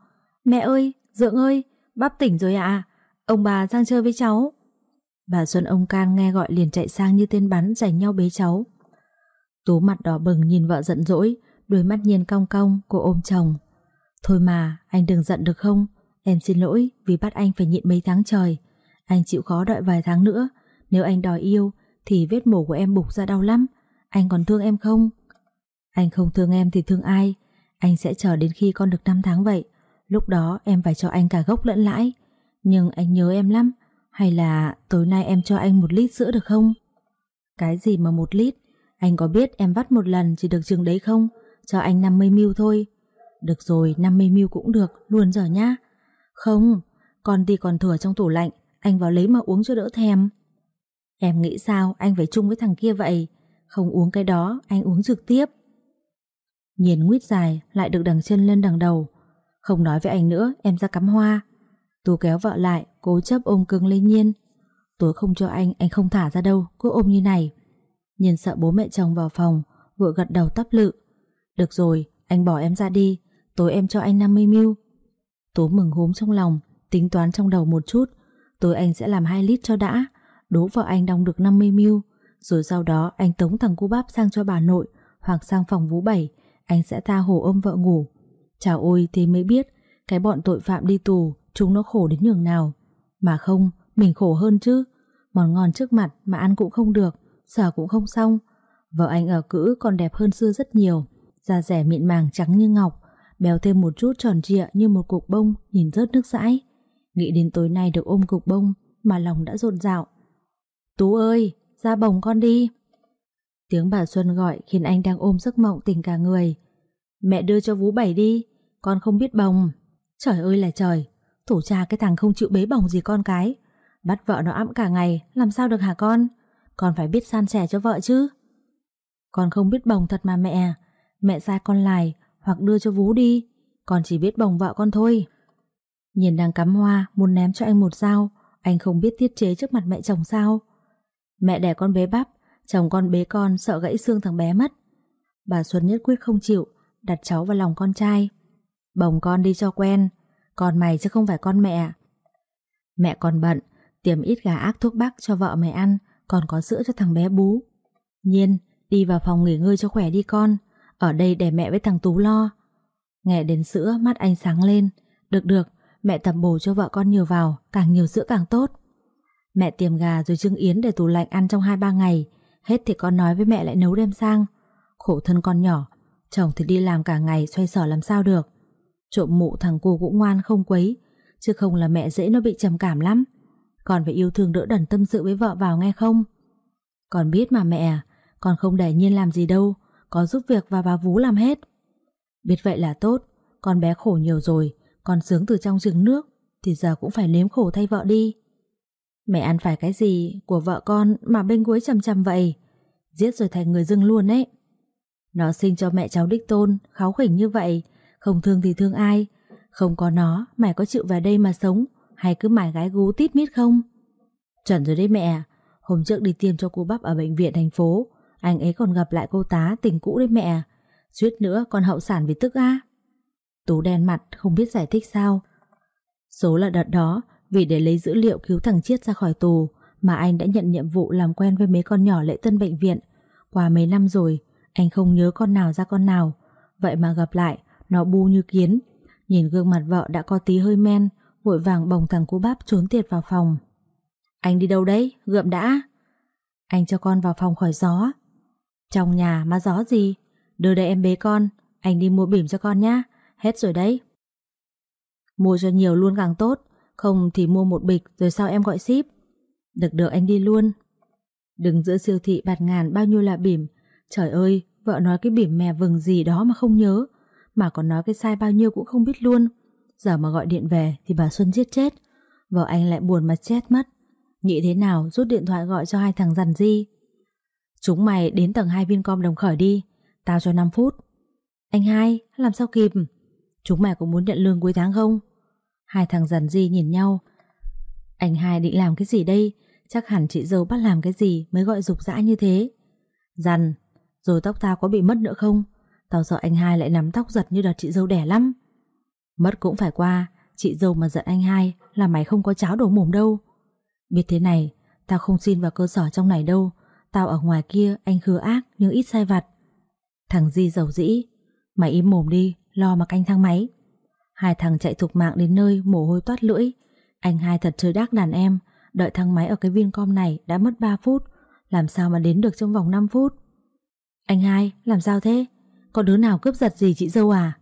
Mẹ ơi, Dượng ơi, bắp tỉnh rồi ạ, à? ông bà sang chơi với cháu. Bà Xuân ông Can nghe gọi liền chạy sang như tên bắn giành nhau bế cháu. Tú mặt đỏ bừng nhìn vợ giận dỗi, đôi mắt nhiên cong cong, cô ôm chồng. Thôi mà, anh đừng giận được không? Em xin lỗi vì bắt anh phải nhịn mấy tháng trời. Anh chịu khó đợi vài tháng nữa. Nếu anh đòi yêu thì vết mổ của em bục ra đau lắm. Anh còn thương em không? Anh không thương em thì thương ai? Anh sẽ chờ đến khi con được 5 tháng vậy. Lúc đó em phải cho anh cả gốc lẫn lãi. Nhưng anh nhớ em lắm. Hay là tối nay em cho anh một lít sữa được không? Cái gì mà một lít? Anh có biết em vắt một lần chỉ được chừng đấy không? Cho anh 50 mil thôi. Được rồi, 50 mil cũng được, luôn giờ nhá. Không, con đi còn thừa trong tủ lạnh, anh vào lấy mà uống cho đỡ thèm. Em nghĩ sao anh phải chung với thằng kia vậy? Không uống cái đó, anh uống trực tiếp. Nhìn nguyết dài lại được đằng chân lên đằng đầu. Không nói với anh nữa, em ra cắm hoa. Tú kéo vợ lại, cố chấp ôm cưng lên nhiên. Tôi không cho anh, anh không thả ra đâu, cứ ôm như này. Nhìn sợ bố mẹ chồng vào phòng, vội gật đầu tắp lự. Được rồi, anh bỏ em ra đi, tối em cho anh 50 mil. Tố mừng húm trong lòng, tính toán trong đầu một chút, tối anh sẽ làm 2 lít cho đã, đố vợ anh đong được 50 mil, rồi sau đó anh tống thằng cu bắp sang cho bà nội hoặc sang phòng vú bảy, anh sẽ tha hồ ôm vợ ngủ. Chào ôi thế mới biết, cái bọn tội phạm đi tù, chúng nó khổ đến nhường nào. Mà không, mình khổ hơn chứ. Món ngon trước mặt mà ăn cũng không được, giờ cũng không xong. Vợ anh ở cữ còn đẹp hơn xưa rất nhiều, da rẻ mịn màng trắng như ngọc, béo thêm một chút tròn trịa như một cục bông nhìn rớt nước dãi. Nghĩ đến tối nay được ôm cục bông mà lòng đã rộn rạo. Tú ơi, ra bồng con đi. Tiếng bà Xuân gọi khiến anh đang ôm giấc mộng tình cả người. Mẹ đưa cho vú bảy đi, con không biết bồng. Trời ơi là trời, thủ cha cái thằng không chịu bế bồng gì con cái. Bắt vợ nó ẵm cả ngày, làm sao được hả con? Con phải biết san sẻ cho vợ chứ. Con không biết bồng thật mà mẹ. Mẹ sai con lại hoặc đưa cho vú đi. Con chỉ biết bồng vợ con thôi. Nhìn đang cắm hoa, muốn ném cho anh một dao. Anh không biết tiết chế trước mặt mẹ chồng sao. Mẹ đẻ con bé bắp, chồng con bế con sợ gãy xương thằng bé mất. Bà Xuân nhất quyết không chịu, đặt cháu vào lòng con trai. Bồng con đi cho quen, con mày chứ không phải con mẹ. Mẹ còn bận, tiềm ít gà ác thuốc bắc cho vợ mày ăn, còn có sữa cho thằng bé bú. Nhiên, đi vào phòng nghỉ ngơi cho khỏe đi con, ở đây để mẹ với thằng Tú lo. Nghe đến sữa, mắt anh sáng lên. Được được, mẹ tập bổ cho vợ con nhiều vào, càng nhiều sữa càng tốt. Mẹ tiềm gà rồi trưng yến để tủ lạnh ăn trong 2-3 ngày, hết thì con nói với mẹ lại nấu đem sang. Khổ thân con nhỏ, chồng thì đi làm cả ngày xoay sở làm sao được. Trộm mụ thằng cô cũng ngoan không quấy, chứ không là mẹ dễ nó bị trầm cảm lắm. Còn phải yêu thương đỡ đần tâm sự với vợ vào nghe không? Con biết mà mẹ, con không để nhiên làm gì đâu, có giúp việc và bà Vú làm hết. Biết vậy là tốt, con bé khổ nhiều rồi, con sướng từ trong rừng nước, thì giờ cũng phải nếm khổ thay vợ đi. Mẹ ăn phải cái gì của vợ con mà bên cuối chầm chầm vậy? Giết rồi thành người dưng luôn ấy. Nó sinh cho mẹ cháu đích tôn, kháu khỉnh như vậy, không thương thì thương ai. Không có nó, mày có chịu về đây mà sống, hay cứ mải gái gú tít mít không? Chuẩn rồi đấy mẹ, hôm trước đi tiêm cho cô bắp ở bệnh viện thành phố, anh ấy còn gặp lại cô tá tình cũ đấy mẹ. Suýt nữa còn hậu sản vì tức á. Tú đen mặt không biết giải thích sao. Số là đợt đó, vì để lấy dữ liệu cứu thằng Chiết ra khỏi tù, mà anh đã nhận nhiệm vụ làm quen với mấy con nhỏ lễ tân bệnh viện. Qua mấy năm rồi, anh không nhớ con nào ra con nào. Vậy mà gặp lại, nó bu như kiến. Nhìn gương mặt vợ đã có tí hơi men, vội vàng bồng thằng cú bắp trốn tiệt vào phòng. Anh đi đâu đấy? Gượm đã. Anh cho con vào phòng khỏi gió. Trong nhà mà gió gì? Đưa đây em bế con, anh đi mua bỉm cho con nhá. Hết rồi đấy. Mua cho nhiều luôn càng tốt, không thì mua một bịch rồi sau em gọi ship. Được được anh đi luôn. đứng giữa siêu thị bạt ngàn bao nhiêu là bỉm. Trời ơi, vợ nói cái bỉm mè vừng gì đó mà không nhớ. Mà còn nói cái sai bao nhiêu cũng không biết luôn. Giờ mà gọi điện về thì bà Xuân giết chết. Vợ anh lại buồn mà chết mất. Nghĩ thế nào rút điện thoại gọi cho hai thằng dằn di. Chúng mày đến tầng 2 Vincom đồng khởi đi. Tao cho 5 phút. Anh hai, làm sao kịp? Chúng mày có muốn nhận lương cuối tháng không? Hai thằng dần di nhìn nhau. Anh hai định làm cái gì đây? Chắc hẳn chị dâu bắt làm cái gì mới gọi dục dã như thế. Dần, rồi tóc tao có bị mất nữa không? Tao sợ anh hai lại nắm tóc giật như đợt chị dâu đẻ lắm. Mất cũng phải qua, chị dâu mà giận anh hai là mày không có cháo đổ mồm đâu. Biết thế này, tao không xin vào cơ sở trong này đâu. Tao ở ngoài kia anh khứa ác nhưng ít sai vặt. Thằng Di giàu dĩ, mày im mồm đi, lo mà canh thang máy. Hai thằng chạy thục mạng đến nơi mồ hôi toát lưỡi. Anh hai thật chơi đắc đàn em, đợi thang máy ở cái Vincom này đã mất 3 phút, làm sao mà đến được trong vòng 5 phút. Anh hai, làm sao thế? Có đứa nào cướp giật gì chị dâu à?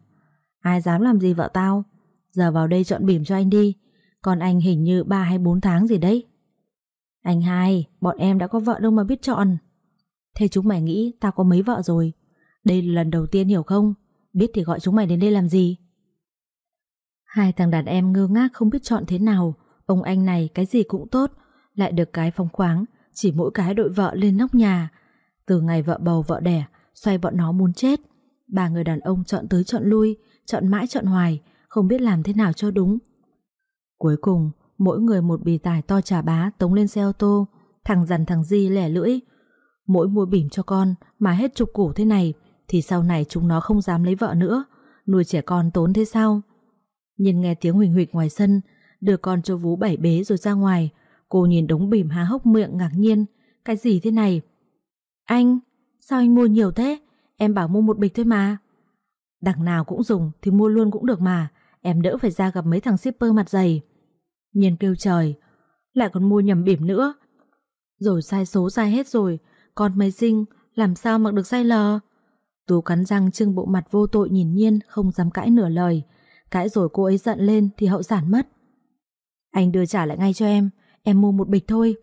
Ai dám làm gì vợ tao? Giờ vào đây chọn bìm cho anh đi, còn anh hình như 3 hay 4 tháng gì đấy. Anh hai, bọn em đã có vợ đâu mà biết chọn. Thế chúng mày nghĩ tao có mấy vợ rồi? Đây là lần đầu tiên hiểu không? Biết thì gọi chúng mày đến đây làm gì? Hai thằng đàn em ngơ ngác không biết chọn thế nào. Ông anh này cái gì cũng tốt, lại được cái phong khoáng, chỉ mỗi cái đội vợ lên nóc nhà. Từ ngày vợ bầu vợ đẻ, xoay bọn nó muốn chết. Ba người đàn ông chọn tới chọn lui, chọn mãi chọn hoài, không biết làm thế nào cho đúng. Cuối cùng, mỗi người một bì tải to trà bá tống lên xe ô tô, thằng dằn thằng di lẻ lưỡi. Mỗi mua bỉm cho con mà hết chục củ thế này, thì sau này chúng nó không dám lấy vợ nữa, nuôi trẻ con tốn thế sao? Nhìn nghe tiếng huỳnh huỳnh ngoài sân, đưa con cho vú bảy bế rồi ra ngoài, cô nhìn đống bìm há hốc miệng ngạc nhiên, cái gì thế này? Anh, sao anh mua nhiều thế? Em bảo mua một bịch thôi mà. Đằng nào cũng dùng thì mua luôn cũng được mà, em đỡ phải ra gặp mấy thằng shipper mặt dày. Nhiên kêu trời, lại còn mua nhầm bỉm nữa. Rồi sai số sai hết rồi, con mày sinh, làm sao mặc được sai lờ. Tú cắn răng trưng bộ mặt vô tội nhìn Nhiên không dám cãi nửa lời. Cãi rồi cô ấy giận lên thì hậu sản mất. Anh đưa trả lại ngay cho em, em mua một bịch thôi.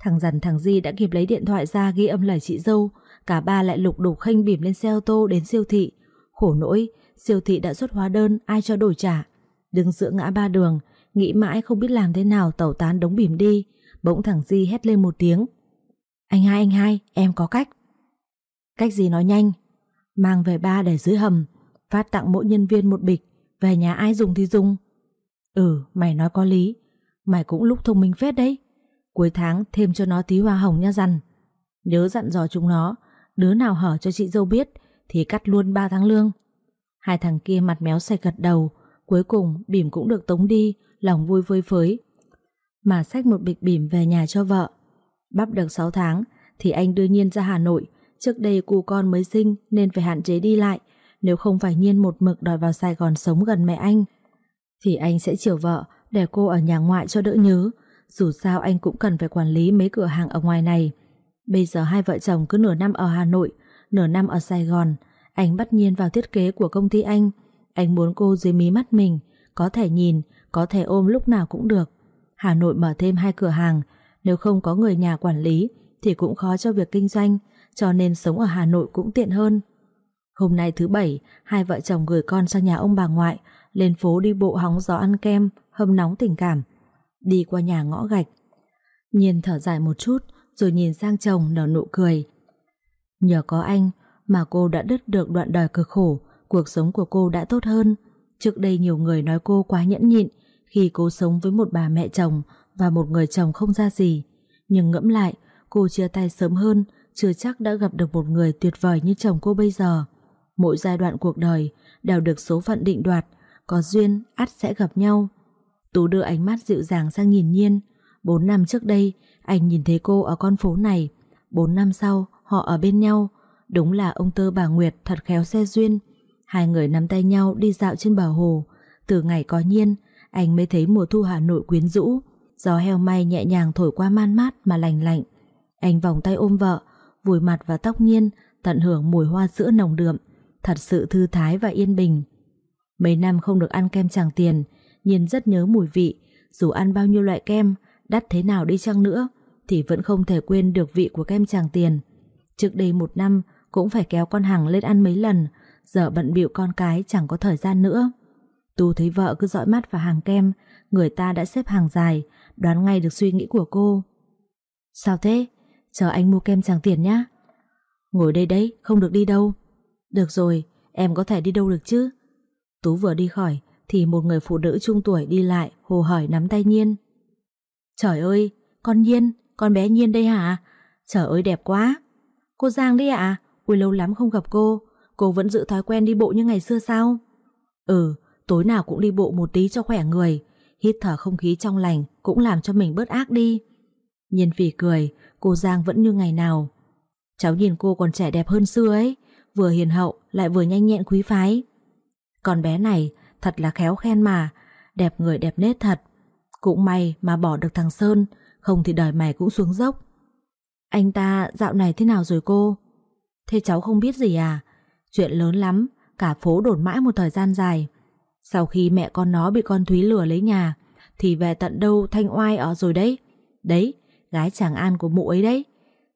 Thằng dần thằng Di đã kịp lấy điện thoại ra ghi âm lời chị dâu, cả ba lại lục đục khênh bỉm lên xe ô tô đến siêu thị. Khổ nỗi, siêu thị đã xuất hóa đơn, ai cho đổi trả. Đứng giữa ngã ba đường, nghĩ mãi không biết làm thế nào tẩu tán đống bìm đi, bỗng thằng Di hét lên một tiếng. Anh hai anh hai, em có cách. Cách gì nói nhanh, mang về ba để dưới hầm, phát tặng mỗi nhân viên một bịch, về nhà ai dùng thì dùng. Ừ, mày nói có lý, mày cũng lúc thông minh phết đấy. Cuối tháng thêm cho nó tí hoa hồng nha dằn. Nhớ dặn dò chúng nó, đứa nào hở cho chị dâu biết thì cắt luôn 3 tháng lương. Hai thằng kia mặt méo sạch gật đầu, cuối cùng bỉm cũng được tống đi, lòng vui vơi phới. Mà xách một bịch bỉm về nhà cho vợ. Bắp được 6 tháng thì anh đưa Nhiên ra Hà Nội, trước đây cu con mới sinh nên phải hạn chế đi lại, nếu không phải Nhiên một mực đòi vào Sài Gòn sống gần mẹ anh. Thì anh sẽ chiều vợ để cô ở nhà ngoại cho đỡ nhớ, dù sao anh cũng cần phải quản lý mấy cửa hàng ở ngoài này. Bây giờ hai vợ chồng cứ nửa năm ở Hà Nội, nửa năm ở Sài Gòn, anh bắt nhiên vào thiết kế của công ty anh. Anh muốn cô dưới mí mắt mình, có thể nhìn, có thể ôm lúc nào cũng được. Hà Nội mở thêm hai cửa hàng, nếu không có người nhà quản lý thì cũng khó cho việc kinh doanh, cho nên sống ở Hà Nội cũng tiện hơn. Hôm nay thứ bảy, hai vợ chồng gửi con sang nhà ông bà ngoại, lên phố đi bộ hóng gió ăn kem, hâm nóng tình cảm. Đi qua nhà ngõ gạch. Nhiên thở dài một chút, rồi nhìn sang chồng nở nụ cười. Nhờ có anh mà cô đã đứt được đoạn đời cực khổ, cuộc sống của cô đã tốt hơn. Trước đây nhiều người nói cô quá nhẫn nhịn khi cô sống với một bà mẹ chồng và một người chồng không ra gì. Nhưng ngẫm lại, cô chia tay sớm hơn, chưa chắc đã gặp được một người tuyệt vời như chồng cô bây giờ. Mỗi giai đoạn cuộc đời đều được số phận định đoạt, có duyên ắt sẽ gặp nhau. Tú đưa ánh mắt dịu dàng sang nhìn Nhiên. Bốn năm trước đây, anh nhìn thấy cô ở con phố này. Bốn năm sau, họ ở bên nhau. Đúng là ông Tơ bà Nguyệt thật khéo xe duyên. Hai người nắm tay nhau đi dạo trên bờ hồ. Từ ngày có Nhiên, anh mới thấy mùa thu Hà Nội quyến rũ. Gió heo may nhẹ nhàng thổi qua man mát mà lành lạnh. Anh vòng tay ôm vợ, vùi mặt vào tóc Nhiên, tận hưởng mùi hoa sữa nồng đượm, thật sự thư thái và yên bình. Mấy năm không được ăn kem tràng tiền, Nhiên rất nhớ mùi vị, dù ăn bao nhiêu loại kem, đắt thế nào đi chăng nữa, thì vẫn không thể quên được vị của kem tràng tiền. Trước đây một năm cũng phải kéo con Hằng lên ăn mấy lần, giờ bận bịu con cái chẳng có thời gian nữa. Tu thấy vợ cứ dõi mắt vào hàng kem, người ta đã xếp hàng dài, đoán ngay được suy nghĩ của cô. Sao thế? Chờ anh mua kem tràng tiền nhá. Ngồi đây đấy, không được đi đâu. Được rồi, em có thể đi đâu được chứ? Tú vừa đi khỏi thì một người phụ nữ trung tuổi đi lại hồ hỏi nắm tay Nhiên. Trời ơi, con Nhiên, con bé Nhiên đây hả? Trời ơi đẹp quá. Cô Giang đi ạ? À? Ui lâu lắm không gặp cô, cô vẫn giữ thói quen đi bộ như ngày xưa sao? Ừ, tối nào cũng đi bộ một tí cho khỏe người, hít thở không khí trong lành cũng làm cho mình bớt ác đi. Nhiên phỉ cười, cô Giang vẫn như ngày nào. Cháu nhìn cô còn trẻ đẹp hơn xưa ấy, vừa hiền hậu lại vừa nhanh nhẹn quý phái. Con bé này thật là khéo khen mà, đẹp người đẹp nết thật. Cũng may mà bỏ được thằng Sơn, không thì đời mày cũng xuống dốc. Anh ta dạo này thế nào rồi cô? Thế cháu không biết gì à? Chuyện lớn lắm, cả phố đồn mãi một thời gian dài. Sau khi mẹ con nó bị con Thúy lừa lấy nhà, thì về tận đâu Thanh Oai ở rồi đấy. Đấy, gái chàng An của mụ ấy đấy.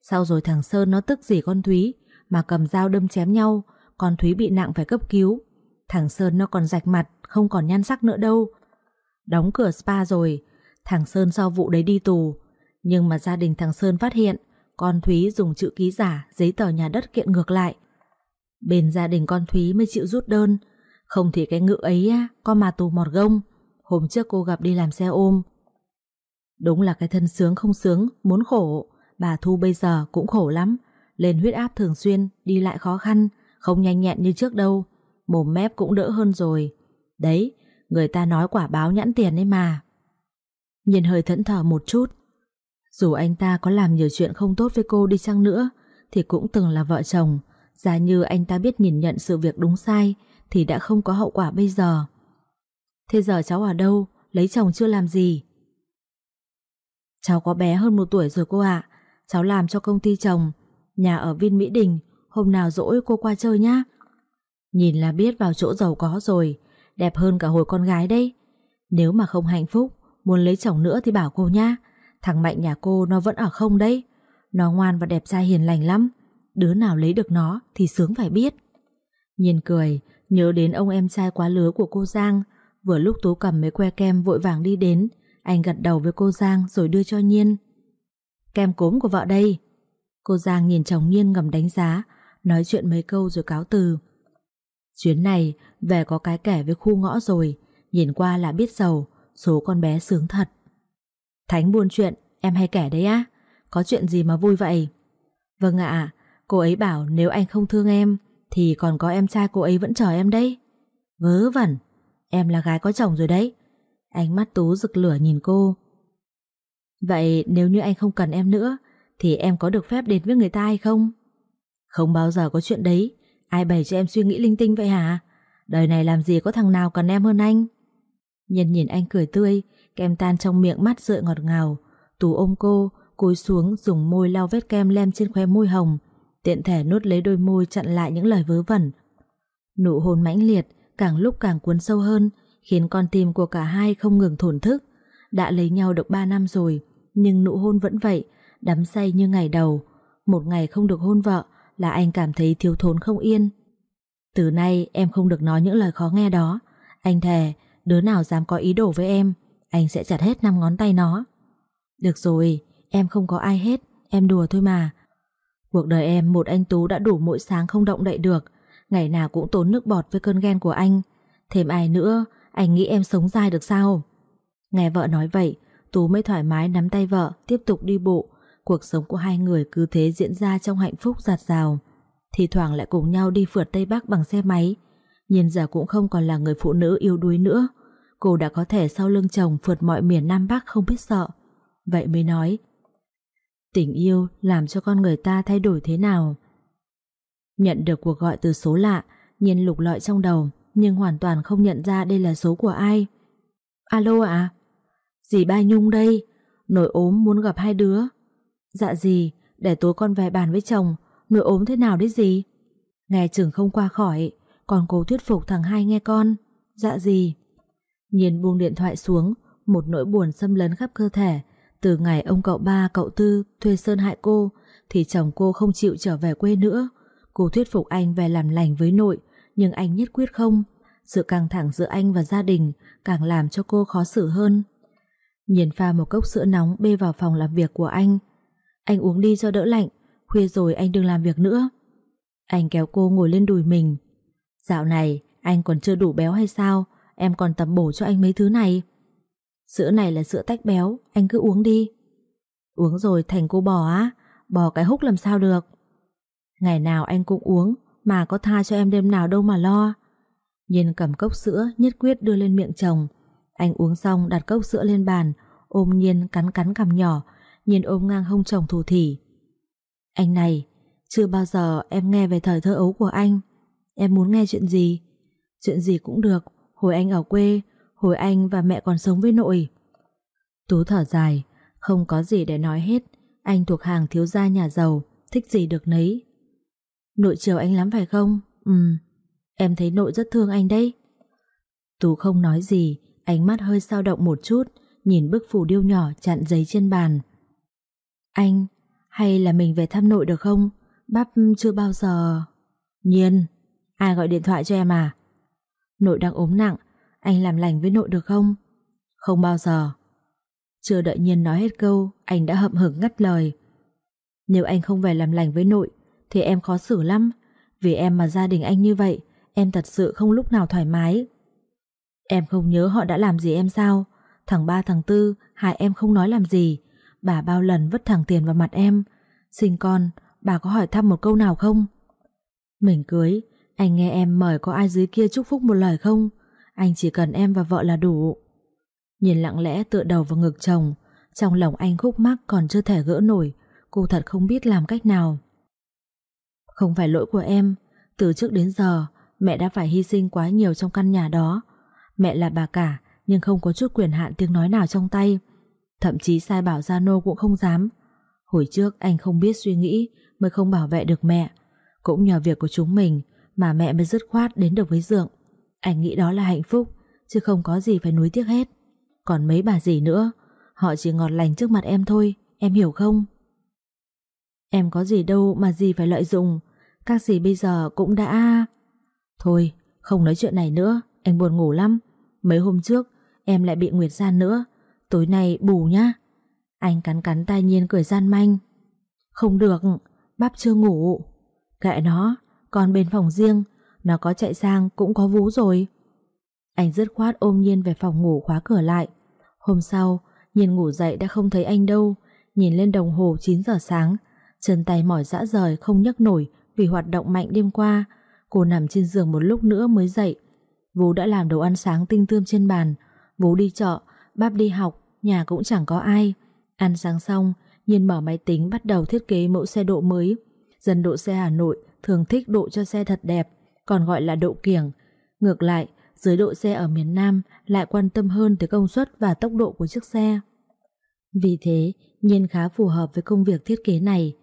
Sau rồi thằng Sơn nó tức gì con Thúy, mà cầm dao đâm chém nhau, con Thúy bị nặng phải cấp cứu. Thằng Sơn nó còn rạch mặt, không còn nhan sắc nữa đâu. Đóng cửa spa rồi, thằng Sơn sau vụ đấy đi tù. Nhưng mà gia đình thằng Sơn phát hiện, con Thúy dùng chữ ký giả, giấy tờ nhà đất kiện ngược lại. Bên gia đình con Thúy mới chịu rút đơn, không thì cái ngự ấy á, có mà tù mọt gông. Hôm trước cô gặp đi làm xe ôm. Đúng là cái thân sướng không sướng, muốn khổ. Bà Thu bây giờ cũng khổ lắm. Lên huyết áp thường xuyên, đi lại khó khăn, không nhanh nhẹn như trước đâu. Mồm mép cũng đỡ hơn rồi. Đấy, người ta nói quả báo nhãn tiền ấy mà. Nhìn hơi thẫn thờ một chút. Dù anh ta có làm nhiều chuyện không tốt với cô đi chăng nữa, thì cũng từng là vợ chồng. Giả như anh ta biết nhìn nhận sự việc đúng sai, thì đã không có hậu quả bây giờ. Thế giờ cháu ở đâu? Lấy chồng chưa làm gì? Cháu có bé hơn một tuổi rồi cô ạ. Cháu làm cho công ty chồng, nhà ở Vin Mỹ Đình, hôm nào rỗi cô qua chơi nhá. Nhìn là biết vào chỗ giàu có rồi, đẹp hơn cả hồi con gái đấy. Nếu mà không hạnh phúc, muốn lấy chồng nữa thì bảo cô nhá. Thằng Mạnh nhà cô nó vẫn ở không đấy. Nó ngoan và đẹp trai hiền lành lắm. Đứa nào lấy được nó thì sướng phải biết. Nhìn cười, nhớ đến ông em trai quá lứa của cô Giang. Vừa lúc Tú cầm mấy que kem vội vàng đi đến, anh gật đầu với cô Giang rồi đưa cho Nhiên. Kem cốm của vợ đây. Cô Giang nhìn chồng Nhiên ngầm đánh giá, nói chuyện mấy câu rồi cáo từ. Chuyến này về có cái kẻ với khu ngõ rồi, nhìn qua là biết giàu, số con bé sướng thật. Thánh buôn chuyện, em hay kể đấy á, có chuyện gì mà vui vậy? Vâng ạ, cô ấy bảo nếu anh không thương em, thì còn có em trai cô ấy vẫn chờ em đấy. Vớ vẩn, em là gái có chồng rồi đấy. Ánh mắt Tú rực lửa nhìn cô. Vậy nếu như anh không cần em nữa, thì em có được phép đến với người ta hay không? Không bao giờ có chuyện đấy, ai bày cho em suy nghĩ linh tinh vậy hả? Đời này làm gì có thằng nào cần em hơn anh? Nhân nhìn anh cười tươi, kem tan trong miệng mắt rượi ngọt ngào. Tú ôm cô, cúi xuống dùng môi lau vết kem lem trên khóe môi hồng, tiện thể nuốt lấy đôi môi chặn lại những lời vớ vẩn. Nụ hôn mãnh liệt, càng lúc càng cuốn sâu hơn, khiến con tim của cả hai không ngừng thổn thức. Đã lấy nhau được 3 năm rồi, nhưng nụ hôn vẫn vậy, đắm say như ngày đầu. Một ngày không được hôn vợ là anh cảm thấy thiếu thốn không yên. Từ nay em không được nói những lời khó nghe đó. Anh thề, đứa nào dám có ý đồ với em, anh sẽ chặt hết năm ngón tay nó. Được rồi, em không có ai hết, em đùa thôi mà. Cuộc đời em một anh Tú đã đủ mỗi sáng không động đậy được, ngày nào cũng tốn nước bọt với cơn ghen của anh. Thêm ai nữa, anh nghĩ em sống dài được sao? Nghe vợ nói vậy, Tú mới thoải mái nắm tay vợ, tiếp tục đi bộ. Cuộc sống của hai người cứ thế diễn ra trong hạnh phúc giạt rào. Thì thoảng lại cùng nhau đi phượt Tây Bắc bằng xe máy. Nhìn giờ cũng không còn là người phụ nữ yếu đuối nữa. Cô đã có thể sau lưng chồng phượt mọi miền Nam Bắc không biết sợ. Vậy mới nói, tình yêu làm cho con người ta thay đổi thế nào? Nhận được cuộc gọi từ số lạ, nhìn lục lọi trong đầu, nhưng hoàn toàn không nhận ra đây là số của ai. Alo ạ? Dì Ba Nhung đây, nội ốm muốn gặp hai đứa. Dạ gì, để tối con về bàn với chồng, nội ốm thế nào đấy gì? Nghe chừng không qua khỏi, còn cố thuyết phục thằng hai nghe con. Dạ gì? Nhiên buông điện thoại xuống, một nỗi buồn xâm lấn khắp cơ thể. Từ ngày ông cậu ba, cậu tư thuê Sơn hại cô, thì chồng cô không chịu trở về quê nữa. Cô thuyết phục anh về làm lành với nội, nhưng anh nhất quyết không. Sự căng thẳng giữa anh và gia đình càng làm cho cô khó xử hơn. Nhìn pha một cốc sữa nóng bê vào phòng làm việc của anh. Anh uống đi cho đỡ lạnh, khuya rồi anh đừng làm việc nữa. Anh kéo cô ngồi lên đùi mình. Dạo này, anh còn chưa đủ béo hay sao? Em còn tầm bổ cho anh mấy thứ này. Sữa này là sữa tách béo, anh cứ uống đi. Uống rồi thành cô bò á, bò cái húc làm sao được. Ngày nào anh cũng uống, mà có tha cho em đêm nào đâu mà lo. Nhiên cầm cốc sữa nhất quyết đưa lên miệng chồng. Anh uống xong đặt cốc sữa lên bàn, ôm Nhiên cắn cắn cằm nhỏ, Nhiên ôm ngang hông chồng thủ thỉ. Anh này, chưa bao giờ em nghe về thời thơ ấu của anh. Em muốn nghe chuyện gì? Chuyện gì cũng được, Hồi anh ở quê, hồi anh và mẹ còn sống với nội. Tú thở dài, không có gì để nói hết, anh thuộc hàng thiếu gia nhà giàu, thích gì được nấy. Nội chiều anh lắm phải không? Ừ, em thấy nội rất thương anh đấy. Tú không nói gì, ánh mắt hơi dao động một chút, nhìn bức phù điêu nhỏ chặn giấy trên bàn. Anh, hay là mình về thăm nội được không? Bắp chưa bao giờ... Nhiên, ai gọi điện thoại cho em à? Nội đang ốm nặng, anh làm lành với nội được không? Không bao giờ. Chưa đợi Nhiên nói hết câu, anh đã hậm hực ngắt lời. Nếu anh không về làm lành với nội, thì em khó xử lắm. Vì em mà gia đình anh như vậy, em thật sự không lúc nào thoải mái. Em không nhớ họ đã làm gì em sao? Thằng ba thằng tư, hai em không nói làm gì. Bà bao lần vứt thằng tiền vào mặt em. Sinh con, bà có hỏi thăm một câu nào không? Mình cưới, anh nghe em mời có ai dưới kia chúc phúc một lời không? Anh chỉ cần em và vợ là đủ. Nhìn lặng lẽ tựa đầu vào ngực chồng, trong lòng anh khúc mắc còn chưa thể gỡ nổi, cô thật không biết làm cách nào. Không phải lỗi của em, từ trước đến giờ mẹ đã phải hy sinh quá nhiều trong căn nhà đó. Mẹ là bà cả nhưng không có chút quyền hạn tiếng nói nào trong tay. Thậm chí sai bảo Gia Nô cũng không dám. Hồi trước anh không biết suy nghĩ mới không bảo vệ được mẹ. Cũng nhờ việc của chúng mình mà mẹ mới dứt khoát đến được với Dượng. Anh nghĩ đó là hạnh phúc, chứ không có gì phải nuối tiếc hết. Còn mấy bà gì nữa, Họ chỉ ngọt lành trước mặt em thôi, Em hiểu không? Em có gì đâu mà gì phải lợi dụng, Các gì bây giờ cũng đã Thôi, không nói chuyện này nữa, Anh buồn ngủ lắm. Mấy hôm trước, em lại bị Nguyệt gian nữa, Tối nay bù nhá. Anh cắn cắn tai nhiên cười gian manh. Không được, Bắp chưa ngủ. Kệ nó còn bên phòng riêng Nó có chạy sang cũng có vú rồi Anh dứt khoát ôm Nhiên về phòng ngủ khóa cửa lại Hôm sau, Nhiên ngủ dậy đã không thấy anh đâu, nhìn lên đồng hồ 9 giờ sáng, chân tay mỏi dã rời không nhấc nổi vì hoạt động mạnh đêm qua. Cô nằm trên giường một lúc nữa mới dậy. vú đã làm đồ ăn sáng tinh tươm trên bàn. vú đi chợ, bắp đi học, nhà cũng chẳng có ai. Ăn sáng xong, Nhiên mở máy tính bắt đầu thiết kế mẫu xe độ mới. Dân độ xe Hà Nội thường thích độ cho xe thật đẹp, còn gọi là độ kiểng. Ngược lại, dưới độ xe ở miền Nam lại quan tâm hơn tới công suất và tốc độ của chiếc xe. Vì thế, Nhiên khá phù hợp với công việc thiết kế này.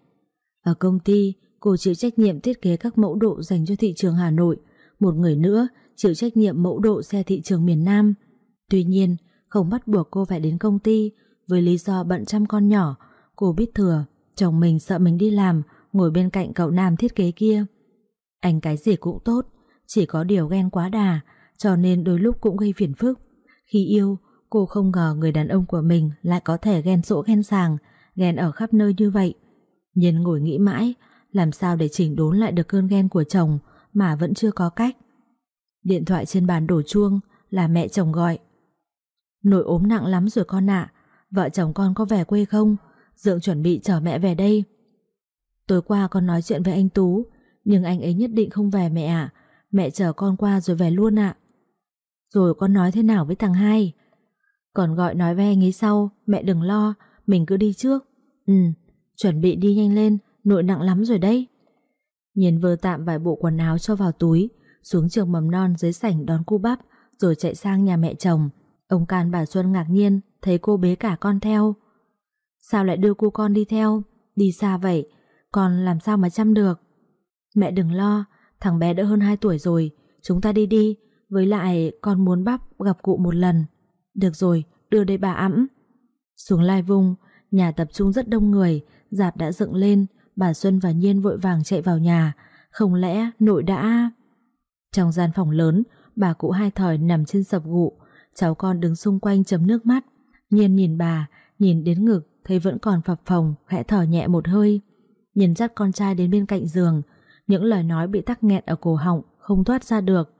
Ở công ty, cô chịu trách nhiệm thiết kế các mẫu độ dành cho thị trường Hà Nội, một người nữa chịu trách nhiệm mẫu độ xe thị trường miền Nam. Tuy nhiên, không bắt buộc cô phải đến công ty với lý do bận chăm con nhỏ. Cô biết thừa, chồng mình sợ mình đi làm, ngồi bên cạnh cậu nam thiết kế kia. Anh cái gì cũng tốt, chỉ có điều ghen quá đà, cho nên đôi lúc cũng gây phiền phức. Khi yêu, cô không ngờ người đàn ông của mình lại có thể ghen sỗ ghen sàng, ghen ở khắp nơi như vậy. Nhiên ngồi nghĩ mãi, làm sao để chỉnh đốn lại được cơn ghen của chồng mà vẫn chưa có cách. Điện thoại trên bàn đổ chuông là mẹ chồng gọi. Nội ốm nặng lắm rồi con ạ, vợ chồng con có về quê không? Dượng chuẩn bị chở mẹ về đây. Tối qua con nói chuyện với anh Tú, nhưng anh ấy nhất định không về mẹ ạ. Mẹ chở con qua rồi về luôn ạ. Rồi con nói thế nào với thằng hai? Còn gọi nói với anh ấy sau Mẹ đừng lo Mình cứ đi trước. Ừ chuẩn bị đi nhanh lên Nội nặng lắm rồi đấy. Nhìn vừa tạm vài bộ quần áo cho vào túi Xuống trường mầm non dưới sảnh đón cô bắp Rồi chạy sang nhà mẹ chồng. Ông Can bà Xuân ngạc nhiên Thấy cô bế cả con theo. Sao lại đưa cô con đi theo? Đi xa vậy còn làm sao mà chăm được? Mẹ đừng lo Thằng bé đã hơn 2 tuổi rồi Chúng ta đi đi với lại con muốn bắp gặp cụ một lần. Được rồi, đưa đây bà ẵm. Xuống lai vùng Nhà tập trung rất đông người Dạp đã dựng lên Bà Xuân và Nhiên vội vàng chạy vào nhà. Không lẽ nội đã? Trong gian phòng lớn Bà cụ hai thỏi nằm trên sập gụ Cháu con đứng xung quanh chấm nước mắt. Nhiên nhìn bà Nhìn đến ngực thấy vẫn còn phập phồng Khẽ thở nhẹ một hơi. Nhìn dắt con trai đến bên cạnh giường Những lời nói bị tắc nghẹn ở cổ họng Không thoát ra được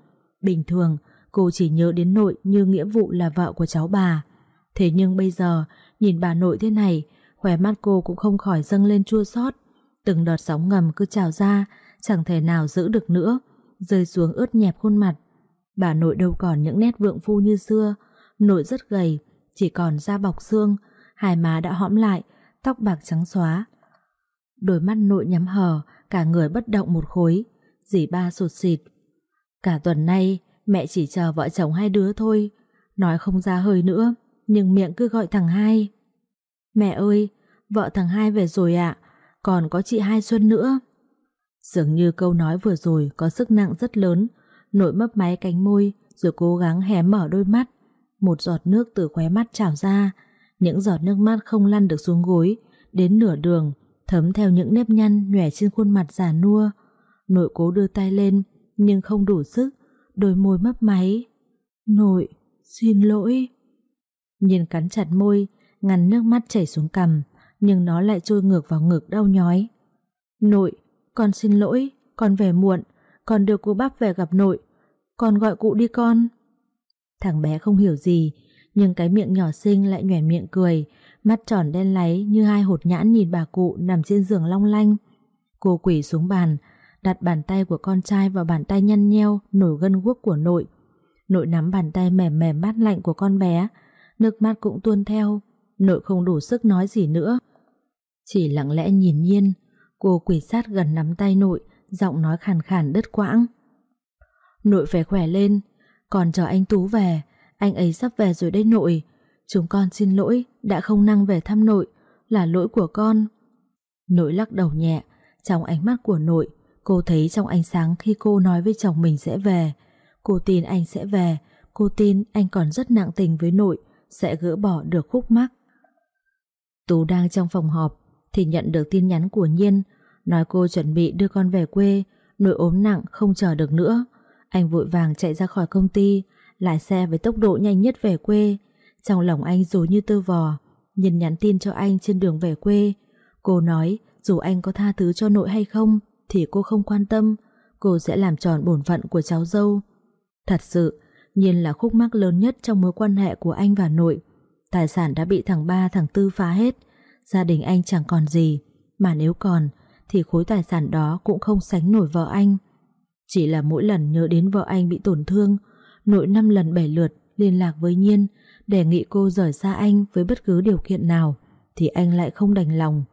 Bình thường, cô chỉ nhớ đến nội như nghĩa vụ là vợ của cháu bà. Thế nhưng bây giờ, nhìn bà nội thế này, khỏe mắt cô cũng không khỏi dâng lên chua xót. Từng đợt sóng ngầm cứ trào ra, chẳng thể nào giữ được nữa, rơi xuống ướt nhẹp khuôn mặt. Bà nội đâu còn những nét vượng phu như xưa, nội rất gầy, chỉ còn da bọc xương, hai má đã hõm lại, tóc bạc trắng xóa. Đôi mắt nội nhắm hờ, cả người bất động một khối, dì ba sụt xịt, Cả tuần nay, mẹ chỉ chờ vợ chồng hai đứa thôi, nói không ra hơi nữa, nhưng miệng cứ gọi thằng hai. Mẹ ơi, vợ thằng hai về rồi ạ, còn có chị hai Xuân nữa. Dường như câu nói vừa rồi có sức nặng rất lớn, nội mấp máy cánh môi rồi cố gắng hé mở đôi mắt. Một giọt nước từ khóe mắt trào ra, những giọt nước mắt không lăn được xuống gối, đến nửa đường, thấm theo những nếp nhăn nhòe trên khuôn mặt già nua. Nội cố đưa tay lên, nhưng không đủ sức, đôi môi mấp máy. Nội, xin lỗi. Nhìn cắn chặt môi, ngăn nước mắt chảy xuống cằm, nhưng nó lại trôi ngược vào ngực đau nhói. Nội, con xin lỗi, con về muộn, con đưa cô bắp về gặp nội, con gọi cụ đi con. Thằng bé không hiểu gì, nhưng cái miệng nhỏ xinh lại nhoẻn miệng cười, mắt tròn đen láy như hai hột nhãn nhìn bà cụ nằm trên giường long lanh. Cô quỳ xuống bàn, đặt bàn tay của con trai vào bàn tay nhăn nheo nổi gân guốc của nội. Nội nắm bàn tay mềm mềm mát lạnh của con bé, nước mắt cũng tuôn theo. Nội không đủ sức nói gì nữa. Chỉ lặng lẽ nhìn nhiên, cô quỳ sát gần nắm tay nội, giọng nói khàn khàn đứt quãng. Nội phải khỏe lên, còn chờ anh Tú về, anh ấy sắp về rồi đây nội. Chúng con xin lỗi, đã không năng về thăm nội, là lỗi của con. Nội lắc đầu nhẹ, trong ánh mắt của nội, cô thấy trong ánh sáng khi cô nói với chồng mình sẽ về. Cô tin anh sẽ về, cô tin anh còn rất nặng tình với nội, sẽ gỡ bỏ được khúc mắc. Tú đang trong phòng họp, thì nhận được tin nhắn của Nhiên, nói cô chuẩn bị đưa con về quê, nội ốm nặng không chờ được nữa. Anh vội vàng chạy ra khỏi công ty, lái xe với tốc độ nhanh nhất về quê. Trong lòng anh dù như tơ vò, nhìn nhắn tin cho anh trên đường về quê. Cô nói dù anh có tha thứ cho nội hay không thì cô không quan tâm, cô sẽ làm tròn bổn phận của cháu dâu. Thật sự, Nhiên là khúc mắc lớn nhất trong mối quan hệ của anh và nội. Tài sản đã bị thằng ba thằng tư phá hết, gia đình anh chẳng còn gì, mà nếu còn thì khối tài sản đó cũng không sánh nổi vợ anh. Chỉ là mỗi lần nhớ đến vợ anh bị tổn thương, nội năm lần bảy lượt liên lạc với Nhiên, đề nghị cô rời xa anh với bất cứ điều kiện nào, thì anh lại không đành lòng.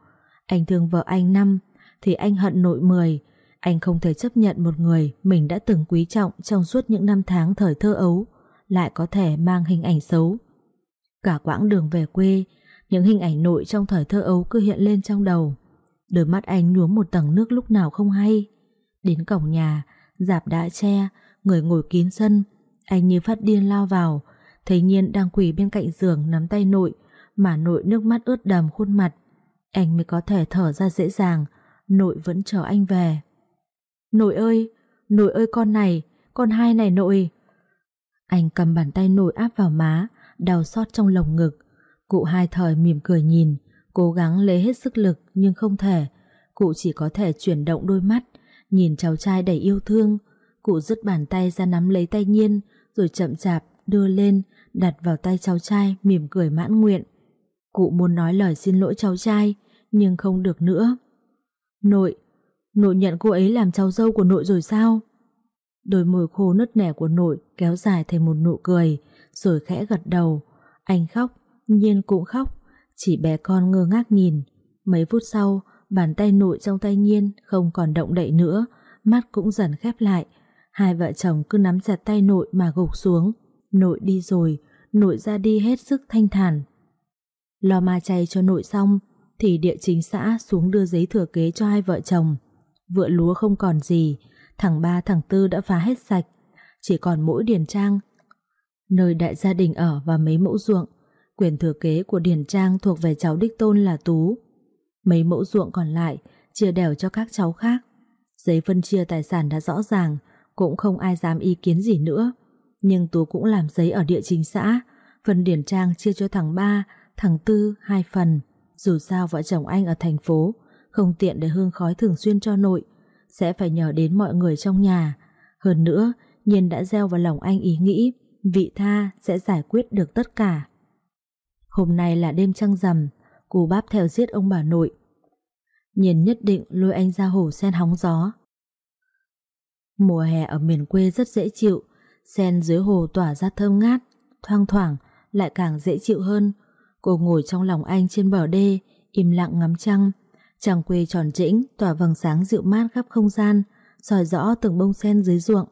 Anh thương vợ anh năm, thì anh hận nội mười. Anh không thể chấp nhận một người mình đã từng quý trọng trong suốt những năm tháng thời thơ ấu, lại có thể mang hình ảnh xấu. Cả quãng đường về quê, những hình ảnh nội trong thời thơ ấu cứ hiện lên trong đầu. Đôi mắt anh nhuốm một tầng nước lúc nào không hay. Đến cổng nhà, dạp đã che, người ngồi kín sân, anh như phát điên lao vào, thấy Nhiên đang quỳ bên cạnh giường nắm tay nội, mà nội nước mắt ướt đầm khuôn mặt. Anh mới có thể thở ra dễ dàng, nội vẫn chờ anh về. Nội ơi, nội ơi con này, con hai này nội. Anh cầm bàn tay nội áp vào má, đau xót trong lồng ngực. Cụ hai thời mỉm cười nhìn, cố gắng lấy hết sức lực nhưng không thể. Cụ chỉ có thể chuyển động đôi mắt, nhìn cháu trai đầy yêu thương. Cụ dứt bàn tay ra nắm lấy tay nhiên, rồi chậm chạp đưa lên, đặt vào tay cháu trai mỉm cười mãn nguyện. Cụ muốn nói lời xin lỗi cháu trai, nhưng không được nữa. Nội, nội nhận cô ấy làm cháu dâu của nội rồi sao? Đôi môi khô nứt nẻ của nội kéo dài thành một nụ cười, rồi khẽ gật đầu. Anh khóc, nhiên cũng khóc, chỉ bé con ngơ ngác nhìn. Mấy phút sau, bàn tay nội trong tay nhiên không còn động đậy nữa, mắt cũng dần khép lại. Hai vợ chồng cứ nắm chặt tay nội mà gục xuống. Nội đi rồi, nội ra đi hết sức thanh thản. Lo ma chay cho nội xong, thì địa chính xã xuống đưa giấy thừa kế cho hai vợ chồng. Vựa lúa không còn gì, thằng ba thằng tư đã phá hết sạch, chỉ còn mỗi điền trang. Nơi đại gia đình ở và mấy mẫu ruộng, quyền thừa kế của điền trang thuộc về cháu đích tôn là Tú. Mấy mẫu ruộng còn lại chia đều cho các cháu khác. Giấy phân chia tài sản đã rõ ràng, cũng không ai dám ý kiến gì nữa. Nhưng Tú cũng làm giấy ở địa chính xã, phần điển trang chia cho thằng ba, thằng tư hai phần. Dù sao vợ chồng anh ở thành phố, không tiện để hương khói thường xuyên cho nội, sẽ phải nhờ đến mọi người trong nhà. Hơn nữa, Nhiên đã gieo vào lòng anh ý nghĩ vị tha sẽ giải quyết được tất cả. Hôm nay là đêm trăng rằm, cù báp theo giết ông bà nội. Nhiên nhất định lôi anh ra hồ sen hóng gió. Mùa hè ở miền quê rất dễ chịu, sen dưới hồ tỏa ra thơm ngát, thoang thoảng lại càng dễ chịu hơn. Cô ngồi trong lòng anh trên bờ đê, im lặng ngắm trăng. Trăng quê tròn trĩnh, tỏa vầng sáng dịu mát khắp không gian, soi rõ từng bông sen dưới ruộng.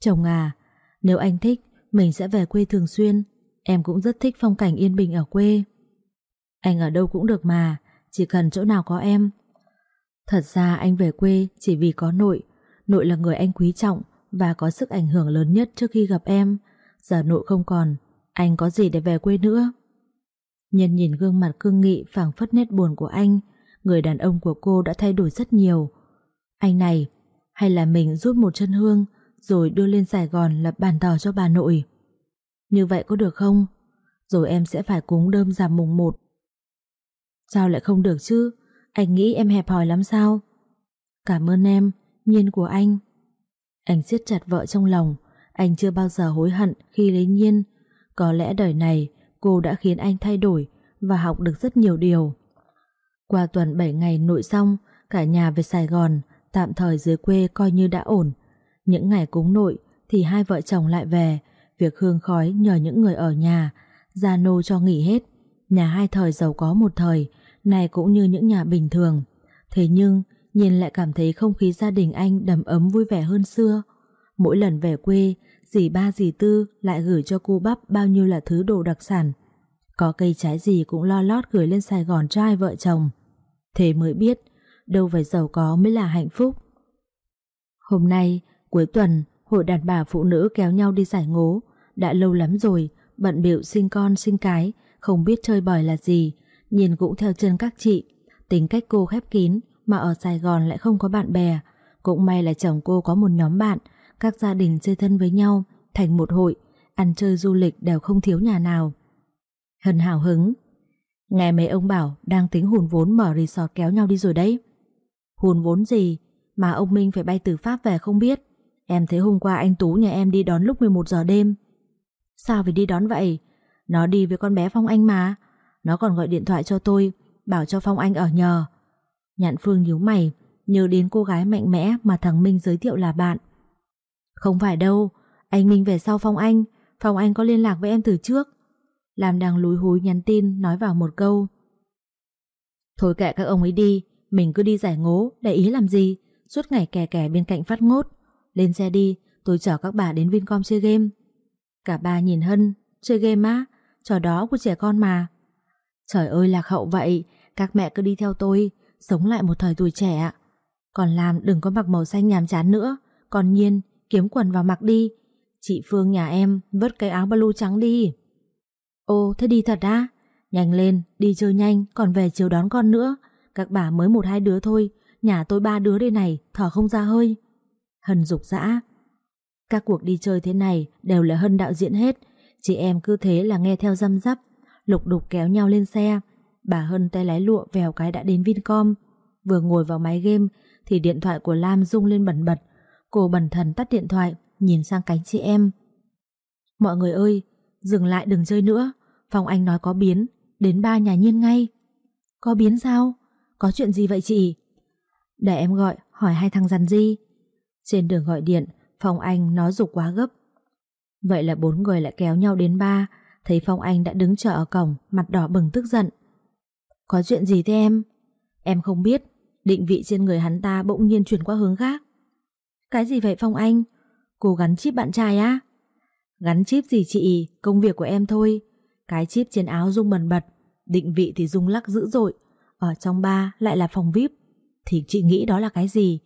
Chồng à, Nếu anh thích, mình sẽ về quê thường xuyên. Em cũng rất thích phong cảnh yên bình ở quê. Anh ở đâu cũng được mà, chỉ cần chỗ nào có em. Thật ra anh về quê chỉ vì có nội. Nội là người anh quý trọng và có sức ảnh hưởng lớn nhất trước khi gặp em. Giờ nội không còn, anh có gì để về quê nữa? Nhân nhìn gương mặt cương nghị phảng phất nét buồn của anh, người đàn ông của cô đã thay đổi rất nhiều. Anh này, hay là mình rút một chân hương rồi đưa lên Sài Gòn lập bàn thờ cho bà nội? Như vậy có được không? Rồi em sẽ phải cúng đơm giảm mùng một. Sao lại không được chứ? Anh nghĩ em hẹp hòi lắm sao? Cảm ơn em, nhiên của anh. Anh siết chặt vợ trong lòng, anh chưa bao giờ hối hận khi lấy nhiên. Có lẽ đời này cô đã khiến anh thay đổi và học được rất nhiều điều. Qua tuần 7 ngày nội xong, cả nhà về Sài Gòn, tạm thời dưới quê coi như đã ổn. Những ngày cúng nội thì hai vợ chồng lại về, việc hương khói nhờ những người ở nhà, gia nô cho nghỉ hết. Nhà hai thời giàu có một thời, này cũng như những nhà bình thường. Thế nhưng, nhìn lại cảm thấy không khí gia đình anh đầm ấm vui vẻ hơn xưa. Mỗi lần về quê, dì ba dì tư lại gửi cho cô bắp bao nhiêu là thứ đồ đặc sản. Có cây trái gì cũng lo lót gửi lên Sài Gòn cho hai vợ chồng. Thế mới biết, đâu phải giàu có mới là hạnh phúc. Hôm nay, cuối tuần, hội đàn bà phụ nữ kéo nhau đi giải ngố. Đã lâu lắm rồi, bận biểu sinh con sinh cái, không biết chơi bời là gì, nhìn cũng theo chân các chị. Tính cách cô khép kín, mà ở Sài Gòn lại không có bạn bè. Cũng may là chồng cô có một nhóm bạn, các gia đình chơi thân với nhau, thành một hội, ăn chơi du lịch đều không thiếu nhà nào. Hân hào hứng. Nghe mấy ông bảo đang tính hùn vốn mở resort kéo nhau đi rồi đấy. Hùn vốn gì mà ông Minh phải bay từ Pháp về không biết. Em thấy hôm qua anh Tú nhà em đi đón lúc 11 giờ đêm. Sao phải đi đón vậy? Nó đi với con bé Phong Anh mà. Nó còn gọi điện thoại cho tôi, bảo cho Phong Anh ở nhờ. Nhạn Phương nhíu mày, nhớ đến cô gái mạnh mẽ mà thằng Minh giới thiệu là bạn. Không phải đâu, anh Minh về sau Phong Anh, Phong Anh có liên lạc với em từ trước. Làm đang lúi húi nhắn tin nói vào một câu. Thôi kệ các ông ấy đi, mình cứ đi giải ngố, để ý làm gì, suốt ngày kè kè bên cạnh phát ngốt. Lên xe đi, tôi chở các bà đến Vincom chơi game. Cả ba nhìn Hân, chơi game á, trò đó của trẻ con mà. Trời ơi lạc hậu vậy, các mẹ cứ đi theo tôi, sống lại một thời tuổi trẻ ạ. Còn làm đừng có mặc màu xanh nhàm chán nữa, còn nhiên kiếm quần vào mặc đi. Chị Phương nhà em vớt cái áo blue trắng đi. Ô thế đi thật á? Nhanh lên, đi chơi nhanh, còn về chiều đón con nữa. Các bà mới một hai đứa thôi, nhà tôi ba đứa đây này, thở không ra hơi. Hân dục dã. Các cuộc đi chơi thế này đều là Hân đạo diễn hết, chị em cứ thế là nghe theo răm rắp, lục đục kéo nhau lên xe. Bà Hân tay lái lụa vèo cái đã đến Vincom. Vừa ngồi vào máy game thì điện thoại của Lam rung lên bẩn bật. Cô bẩn thần tắt điện thoại, nhìn sang cánh chị em. Mọi người ơi, dừng lại đừng chơi nữa. Phòng anh nói có biến, đến ba nhà nhiên ngay. Có biến sao? Có chuyện gì vậy chị? Để em gọi, hỏi hai thằng dằn gì Trên đường gọi điện, Phong Anh nói dục quá gấp. Vậy là bốn người lại kéo nhau đến ba, thấy Phong Anh đã đứng chờ ở cổng, mặt đỏ bừng tức giận. Có chuyện gì thế em? Em không biết, định vị trên người hắn ta bỗng nhiên chuyển qua hướng khác. Cái gì vậy Phong Anh? Cô gắn chip bạn trai á? Gắn chip gì chị, công việc của em thôi. Cái chip trên áo rung bần bật, định vị thì rung lắc dữ dội. Ở trong ba lại là phòng VIP. Thì chị nghĩ đó là cái gì?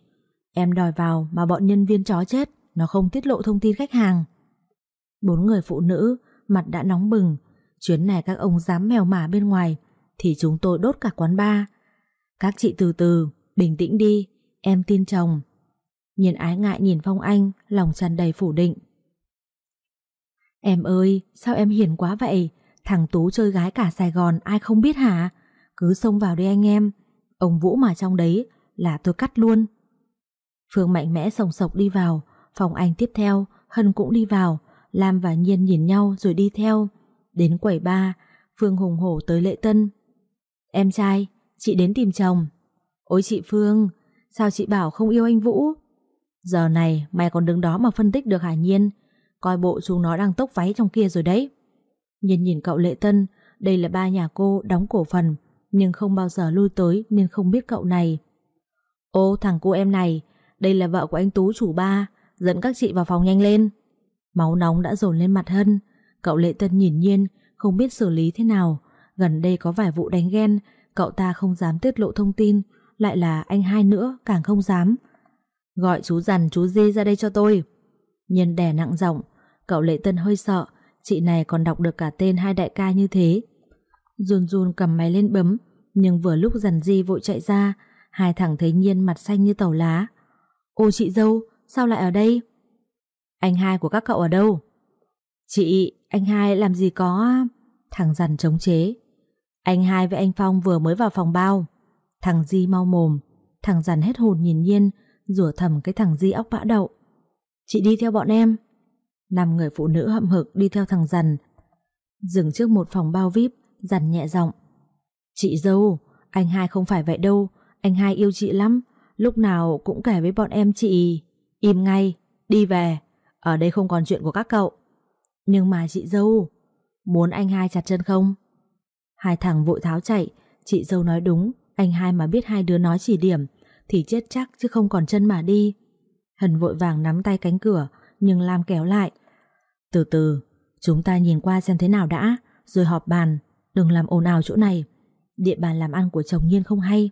Em đòi vào mà bọn nhân viên chó chết, nó không tiết lộ thông tin khách hàng. Bốn người phụ nữ, mặt đã nóng bừng. Chuyến này các ông dám mèo mả bên ngoài, thì chúng tôi đốt cả quán bar. Các chị từ từ, bình tĩnh đi, em tin chồng. Nhìn ái ngại nhìn Phong Anh, lòng tràn đầy phủ định. Em ơi, sao em hiền quá vậy? Thằng Tú chơi gái cả Sài Gòn ai không biết hả? Cứ xông vào đi anh em. Ông Vũ mà trong đấy là tôi cắt luôn. Phương mạnh mẽ sồng sộc đi vào, phòng anh tiếp theo, Hân cũng đi vào, Lam và Nhiên nhìn nhau rồi đi theo. Đến quầy ba, Phương hùng hổ tới lệ tân. Em trai, chị đến tìm chồng. Ôi chị Phương, sao chị bảo không yêu anh Vũ? Giờ này mày còn đứng đó mà phân tích được hả Nhiên? Coi bộ chúng nó đang tốc váy trong kia rồi đấy. Nhiên nhìn cậu Lệ Tân, đây là ba nhà cô đóng cổ phần, nhưng không bao giờ lui tới nên không biết cậu này. Ô thằng cô em này, đây là vợ của anh Tú chủ ba, dẫn các chị vào phòng nhanh lên. Máu nóng đã dồn lên mặt Hân Cậu Lệ Tân nhìn nhiên Không biết xử lý thế nào Gần đây có vài vụ đánh ghen, Cậu ta không dám tiết lộ thông tin, Lại là anh hai nữa càng không dám. Gọi chú dằn chú Dê ra đây cho tôi. Nhân đè nặng giọng, Cậu Lệ Tân hơi sợ, Chị này còn đọc được cả tên hai đại ca như thế. Run run cầm máy lên bấm, Nhưng vừa lúc dằn di vội chạy ra, Hai thằng thấy nhiên mặt xanh như tàu lá. Ô, chị dâu, Sao lại ở đây? Anh hai của các cậu ở đâu? Chị, anh hai làm gì có? Thằng dằn chống chế. Anh hai với anh Phong vừa mới vào phòng bao. Thằng Di mau mồm, Thằng dằn hết hồn nhìn nhiên, Rủa thầm cái thằng Di óc bã đậu. Chị đi theo bọn em. Năm người phụ nữ hậm hực đi theo thằng dằn. Dừng trước một phòng bao vip, Dằn nhẹ giọng. Chị dâu, Anh hai không phải vậy đâu, Anh hai yêu chị lắm, Lúc nào cũng kể với bọn em chị. Im ngay, Đi về, Ở đây không còn chuyện của các cậu. Nhưng mà chị dâu, Muốn anh hai chặt chân không? Hai thằng vội tháo chạy. Chị dâu nói đúng, Anh hai mà biết hai đứa nói chỉ điểm, Thì chết chắc chứ không còn chân mà đi. Hân vội vàng nắm tay cánh cửa, Nhưng Lam kéo lại. Từ từ, Chúng ta nhìn qua xem thế nào đã, Rồi họp bàn. Đừng làm ồn ào chỗ này. Địa bàn làm ăn của chồng nhiên không hay.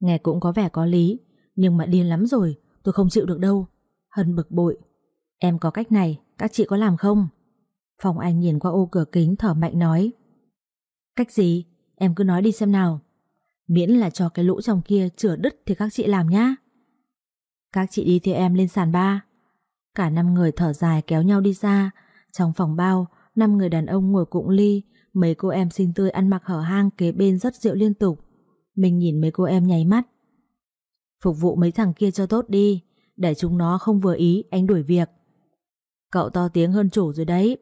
Nghe cũng có vẻ có lý, Nhưng mà điên lắm rồi, Tôi không chịu được đâu. Hân bực bội. Em có cách này, Các chị có làm không? Phòng Anh nhìn qua ô cửa kính thở mạnh nói. Cách gì? Em cứ nói đi xem nào. Miễn là cho cái lỗ trong kia chữa đứt Thì các chị làm nhá. Các chị đi theo em lên sàn ba. Cả năm người thở dài kéo nhau đi ra. Trong phòng bao, năm người đàn ông ngồi cụng ly. Mấy cô em xinh tươi ăn mặc hở hang kế bên rất rượu liên tục. Mình nhìn mấy cô em nháy mắt. Phục vụ mấy thằng kia cho tốt đi. Để chúng nó không vừa ý, anh đuổi việc. Cậu to tiếng hơn chủ rồi đấy.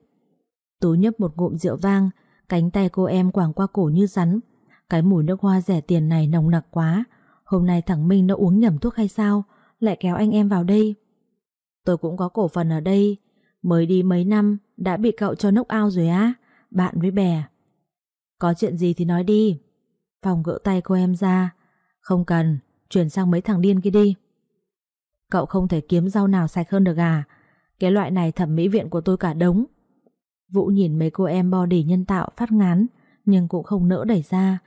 Tú nhấp một ngụm rượu vang Cánh tay cô em quàng qua cổ như rắn. Cái mùi nước hoa rẻ tiền này nồng nặc quá. Hôm nay thằng Minh nó uống nhầm thuốc hay sao? Lại kéo anh em vào đây. Tôi cũng có cổ phần ở đây. Mới đi mấy năm Đã bị cậu cho nốc ao rồi á. Bạn với bè. Có chuyện gì thì nói đi. Phòng gỡ tay cô em ra. Không cần, chuyển sang mấy thằng điên kia đi. Cậu không thể kiếm rau nào sạch hơn được à? Cái loại này thẩm mỹ viện của tôi cả đống. Vũ nhìn mấy cô em body nhân tạo phát ngán, Nhưng cũng không nỡ đẩy ra.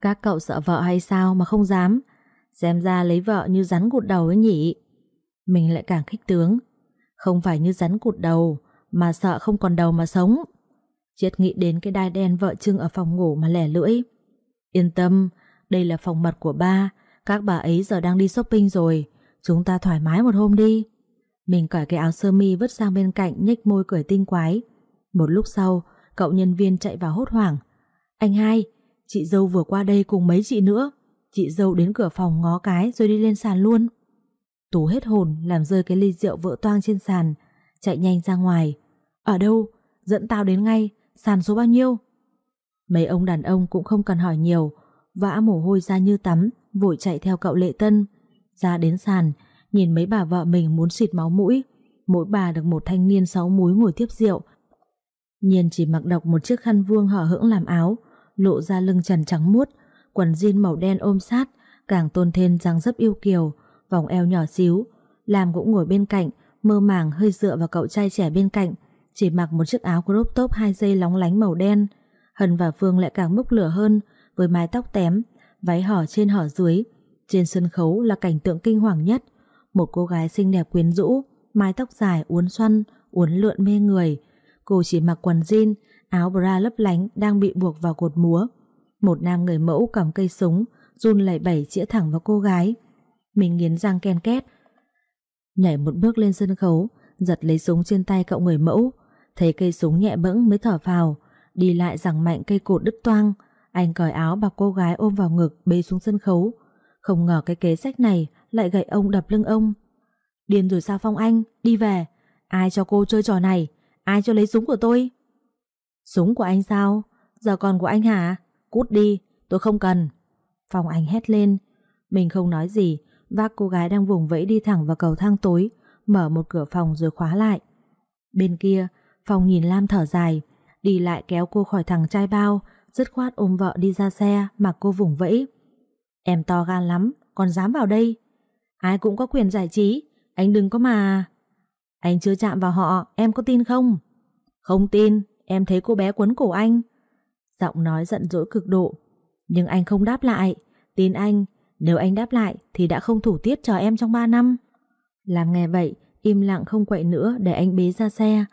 Các cậu sợ vợ hay sao mà không dám? Xem ra lấy vợ như rắn cụt đầu ấy nhỉ? Mình lại càng khích tướng. Không phải như rắn cụt đầu, Mà sợ không còn đầu mà sống. Triết nghĩ đến cái đai đen vợ trưng ở phòng ngủ mà lẻ lưỡi. Yên tâm, Đây là phòng mật của ba. Các bà ấy giờ đang đi shopping rồi. Chúng ta thoải mái một hôm đi. Mình cởi cái áo sơ mi vứt sang bên cạnh nhếch môi cười tinh quái một lúc sau, cậu nhân viên chạy vào hốt hoảng. Anh hai, chị dâu vừa qua đây cùng mấy chị nữa. Chị dâu đến cửa phòng ngó cái rồi đi lên sàn luôn. Tú hết hồn làm rơi cái ly rượu vỡ toang trên sàn, chạy nhanh ra ngoài. Ở đâu? Dẫn tao đến ngay, sàn số bao nhiêu? Mấy ông đàn ông cũng không cần hỏi nhiều, vã mồ hôi ra như tắm, vội chạy theo cậu Lệ Tân. Ra đến sàn, nhìn mấy bà vợ mình muốn xịt máu mũi. Mỗi bà được một thanh niên sáu múi ngồi tiếp rượu, Nhiên chỉ mặc độc một chiếc khăn vuông hở hững làm áo, lộ ra lưng trần trắng muốt, quần jean màu đen ôm sát, càng tôn thêm dáng dấp yêu kiều, vòng eo nhỏ xíu. Làm cũng ngồi bên cạnh, mơ màng hơi dựa vào cậu trai trẻ bên cạnh, chỉ mặc một chiếc áo crop top hai dây lóng lánh màu đen. Hân và Phương lại càng bốc lửa hơn, với mái tóc tém, váy hở trên hở dưới. Trên sân khấu là cảnh tượng kinh hoàng nhất, một cô gái xinh đẹp quyến rũ, mái tóc dài uốn xoăn, uốn lượn mê người, Cô chỉ mặc quần jean, áo bra lấp lánh đang bị buộc vào cột múa. Một nam người mẫu cầm cây súng, run lẩy bẩy chĩa thẳng vào cô gái. Mình nghiến răng ken két. Nhảy một bước lên sân khấu, giật lấy súng trên tay cậu người mẫu. Thấy cây súng nhẹ bẫng mới thở phào, đi lại giằng mạnh cây cột đứt toang. Anh cởi áo bọc cô gái ôm vào ngực bê xuống sân khấu. Không ngờ cái kế sách này lại gậy ông đập lưng ông. Điên rồi sao Phong Anh, đi về. Ai cho cô chơi trò này? Ai cho lấy súng của tôi? Súng của anh sao? Giờ còn của anh hả? Cút đi, tôi không cần. Phòng anh hét lên. Mình không nói gì, vác cô gái đang vùng vẫy đi thẳng vào cầu thang tối, mở một cửa phòng rồi khóa lại. Bên kia, phòng nhìn Lam thở dài, đi lại kéo cô khỏi thằng trai bao, dứt khoát ôm vợ đi ra xe mặc cô vùng vẫy. Em to gan lắm, còn dám vào đây. Ai cũng có quyền giải trí, anh đừng có mà... Anh chưa chạm vào họ, em có tin không? Không tin, em thấy cô bé quấn cổ anh. Giọng nói giận dỗi cực độ. Nhưng anh không đáp lại. Tin anh, nếu anh đáp lại thì đã không thủ tiết cho em trong 3 năm. Làm nghe vậy, im lặng không quậy nữa để anh bế ra xe.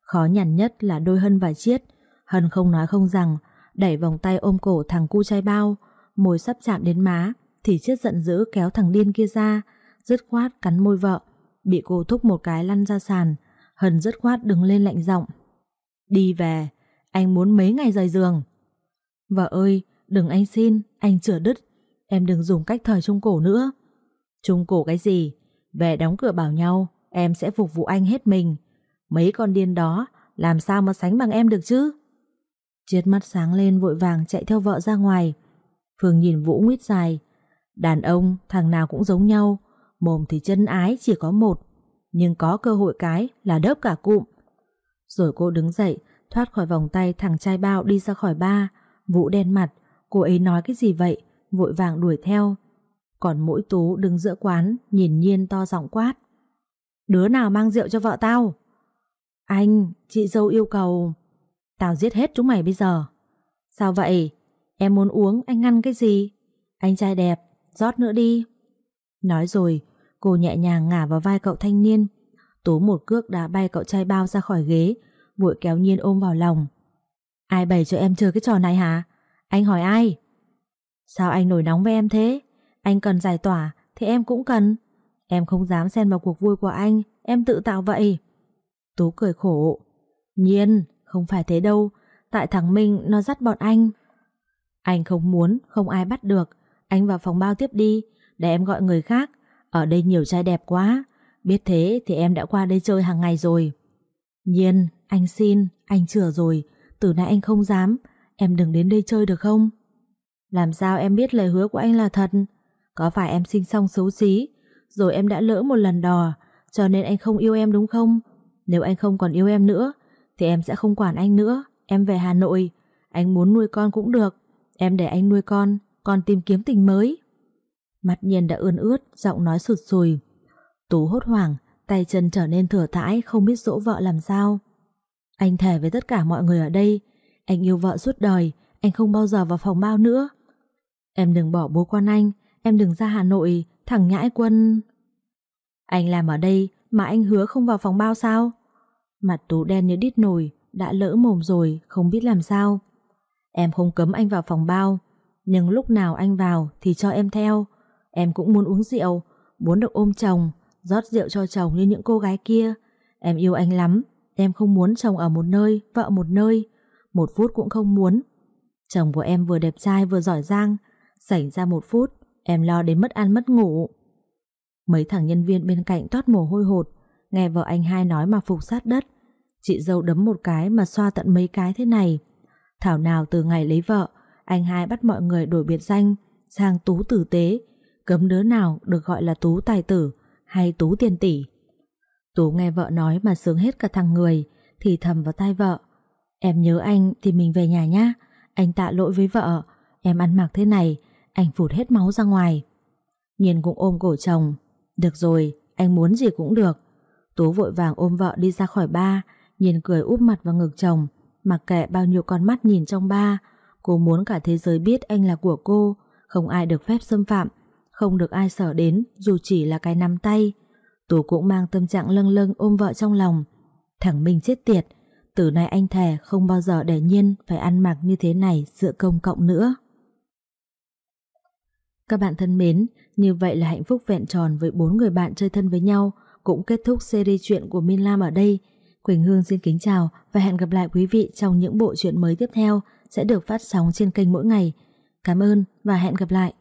Khó nhằn nhất là đôi Hân và Chiết. Hân không nói không rằng, đẩy vòng tay ôm cổ thằng cu trai bao, môi sắp chạm đến má, thì Chiết giận dữ kéo thằng điên kia ra, dứt khoát cắn môi vợ, bị cô thúc một cái lăn ra sàn. Hân dứt khoát đứng lên lạnh giọng. Đi về, anh muốn mấy ngày rời giường. Vợ ơi, đừng anh xin, anh chữa đứt, em đừng dùng cách thời trung cổ nữa. Trung cổ cái gì? Về đóng cửa bảo nhau, em sẽ phục vụ anh hết mình. Mấy con điên đó, làm sao mà sánh bằng em được chứ? Chiết mắt sáng lên vội vàng chạy theo vợ ra ngoài. Phương nhìn Vũ nguyết dài. Đàn ông, thằng nào cũng giống nhau, mồm thì chân ái chỉ có một, nhưng có cơ hội cái là đớp cả cụm. Rồi cô đứng dậy, thoát khỏi vòng tay thằng trai bao đi ra khỏi ba. Vũ đen mặt, cô ấy nói cái gì vậy? Vội vàng đuổi theo. Còn mỗi tú đứng giữa quán, nhìn nhiên to giọng quát. Đứa nào mang rượu cho vợ tao? Anh, chị dâu yêu cầu. Tao giết hết chúng mày bây giờ. Sao vậy? Em muốn uống, anh ngăn cái gì? Anh trai đẹp, rót nữa đi. Nói rồi, cô nhẹ nhàng ngả vào vai cậu thanh niên. Tú một cước đá bay cậu trai bao ra khỏi ghế, vội kéo nhiên ôm vào lòng. Ai bày cho em chơi cái trò này hả? Anh hỏi ai? Sao anh nổi nóng với em thế? Anh cần giải tỏa thì em cũng cần. Em không dám xen vào cuộc vui của anh, em tự tạo vậy. Tú cười khổ. Nhiên, không phải thế đâu, tại thằng Minh nó dắt bọn anh. Anh không muốn, không ai bắt được. Anh vào phòng bao tiếp đi, để em gọi người khác. Ở đây nhiều trai đẹp quá. Biết thế thì em đã qua đây chơi hàng ngày rồi. Nhiên, anh xin, anh chừa rồi. Từ nãy anh không dám. Em đừng đến đây chơi được không? Làm sao em biết lời hứa của anh là thật? Có phải em sinh xong xấu xí, rồi em đã lỡ một lần đò, cho nên anh không yêu em đúng không? Nếu anh không còn yêu em nữa, thì em sẽ không quản anh nữa. Em về Hà Nội, anh muốn nuôi con cũng được. Em để anh nuôi con, con tìm kiếm tình mới. Mặt nhiên đã ươn ướt, giọng nói sụt sùi. Tú hốt hoảng, tay chân trở nên thừa thãi, không biết dỗ vợ làm sao. Anh thề với tất cả mọi người ở đây, anh yêu vợ suốt đời, anh không bao giờ vào phòng bao nữa. Em đừng bỏ bố con anh, em đừng ra Hà Nội, thằng nhãi quân. Anh làm ở đây mà anh hứa không vào phòng bao sao? Mặt Tú đen như đít nồi, đã lỡ mồm rồi, không biết làm sao. Em không cấm anh vào phòng bao, nhưng lúc nào anh vào thì cho em theo. Em cũng muốn uống rượu, muốn được ôm chồng, rót rượu cho chồng như những cô gái kia. Em yêu anh lắm, em không muốn chồng ở một nơi, vợ một nơi. Một phút cũng không muốn. Chồng của em vừa đẹp trai vừa giỏi giang, xảy ra một phút, em lo đến mất ăn mất ngủ. Mấy thằng nhân viên bên cạnh toát mồ hôi hột, nghe vợ anh hai nói mà phục sát đất. Chị dâu đấm một cái mà xoa tận mấy cái thế này. Thảo nào từ ngày lấy vợ, anh hai bắt mọi người đổi biệt danh sang Tú Tử Tế, cấm đứa nào được gọi là Tú Tài Tử hay Tú Tiền Tỷ. Tú nghe vợ nói mà sướng hết cả thằng người, thì thầm vào tai vợ. Em nhớ anh thì mình về nhà nhá, anh tạ lỗi với vợ, em ăn mặc thế này, anh phụt hết máu ra ngoài. Nhiên cũng ôm cổ chồng, được rồi, anh muốn gì cũng được. Tú vội vàng ôm vợ đi ra khỏi ba, Nhiên cười úp mặt vào ngực chồng, mặc kệ bao nhiêu con mắt nhìn trong ba, cô muốn cả thế giới biết anh là của cô, không ai được phép xâm phạm, không được ai sở đến dù chỉ là cái nắm tay. Tú cũng mang tâm trạng lâng lâng ôm vợ trong lòng. Thằng Minh chết tiệt, từ nay anh thề không bao giờ để Nhiên phải ăn mặc như thế này giữa công cộng nữa. Các bạn thân mến, như vậy là hạnh phúc vẹn tròn với bốn người bạn chơi thân với nhau cũng kết thúc series chuyện của Min Lam ở đây. Quỳnh Hương xin kính chào và hẹn gặp lại quý vị trong những bộ truyện mới tiếp theo sẽ được phát sóng trên kênh mỗi ngày. Cảm ơn và hẹn gặp lại.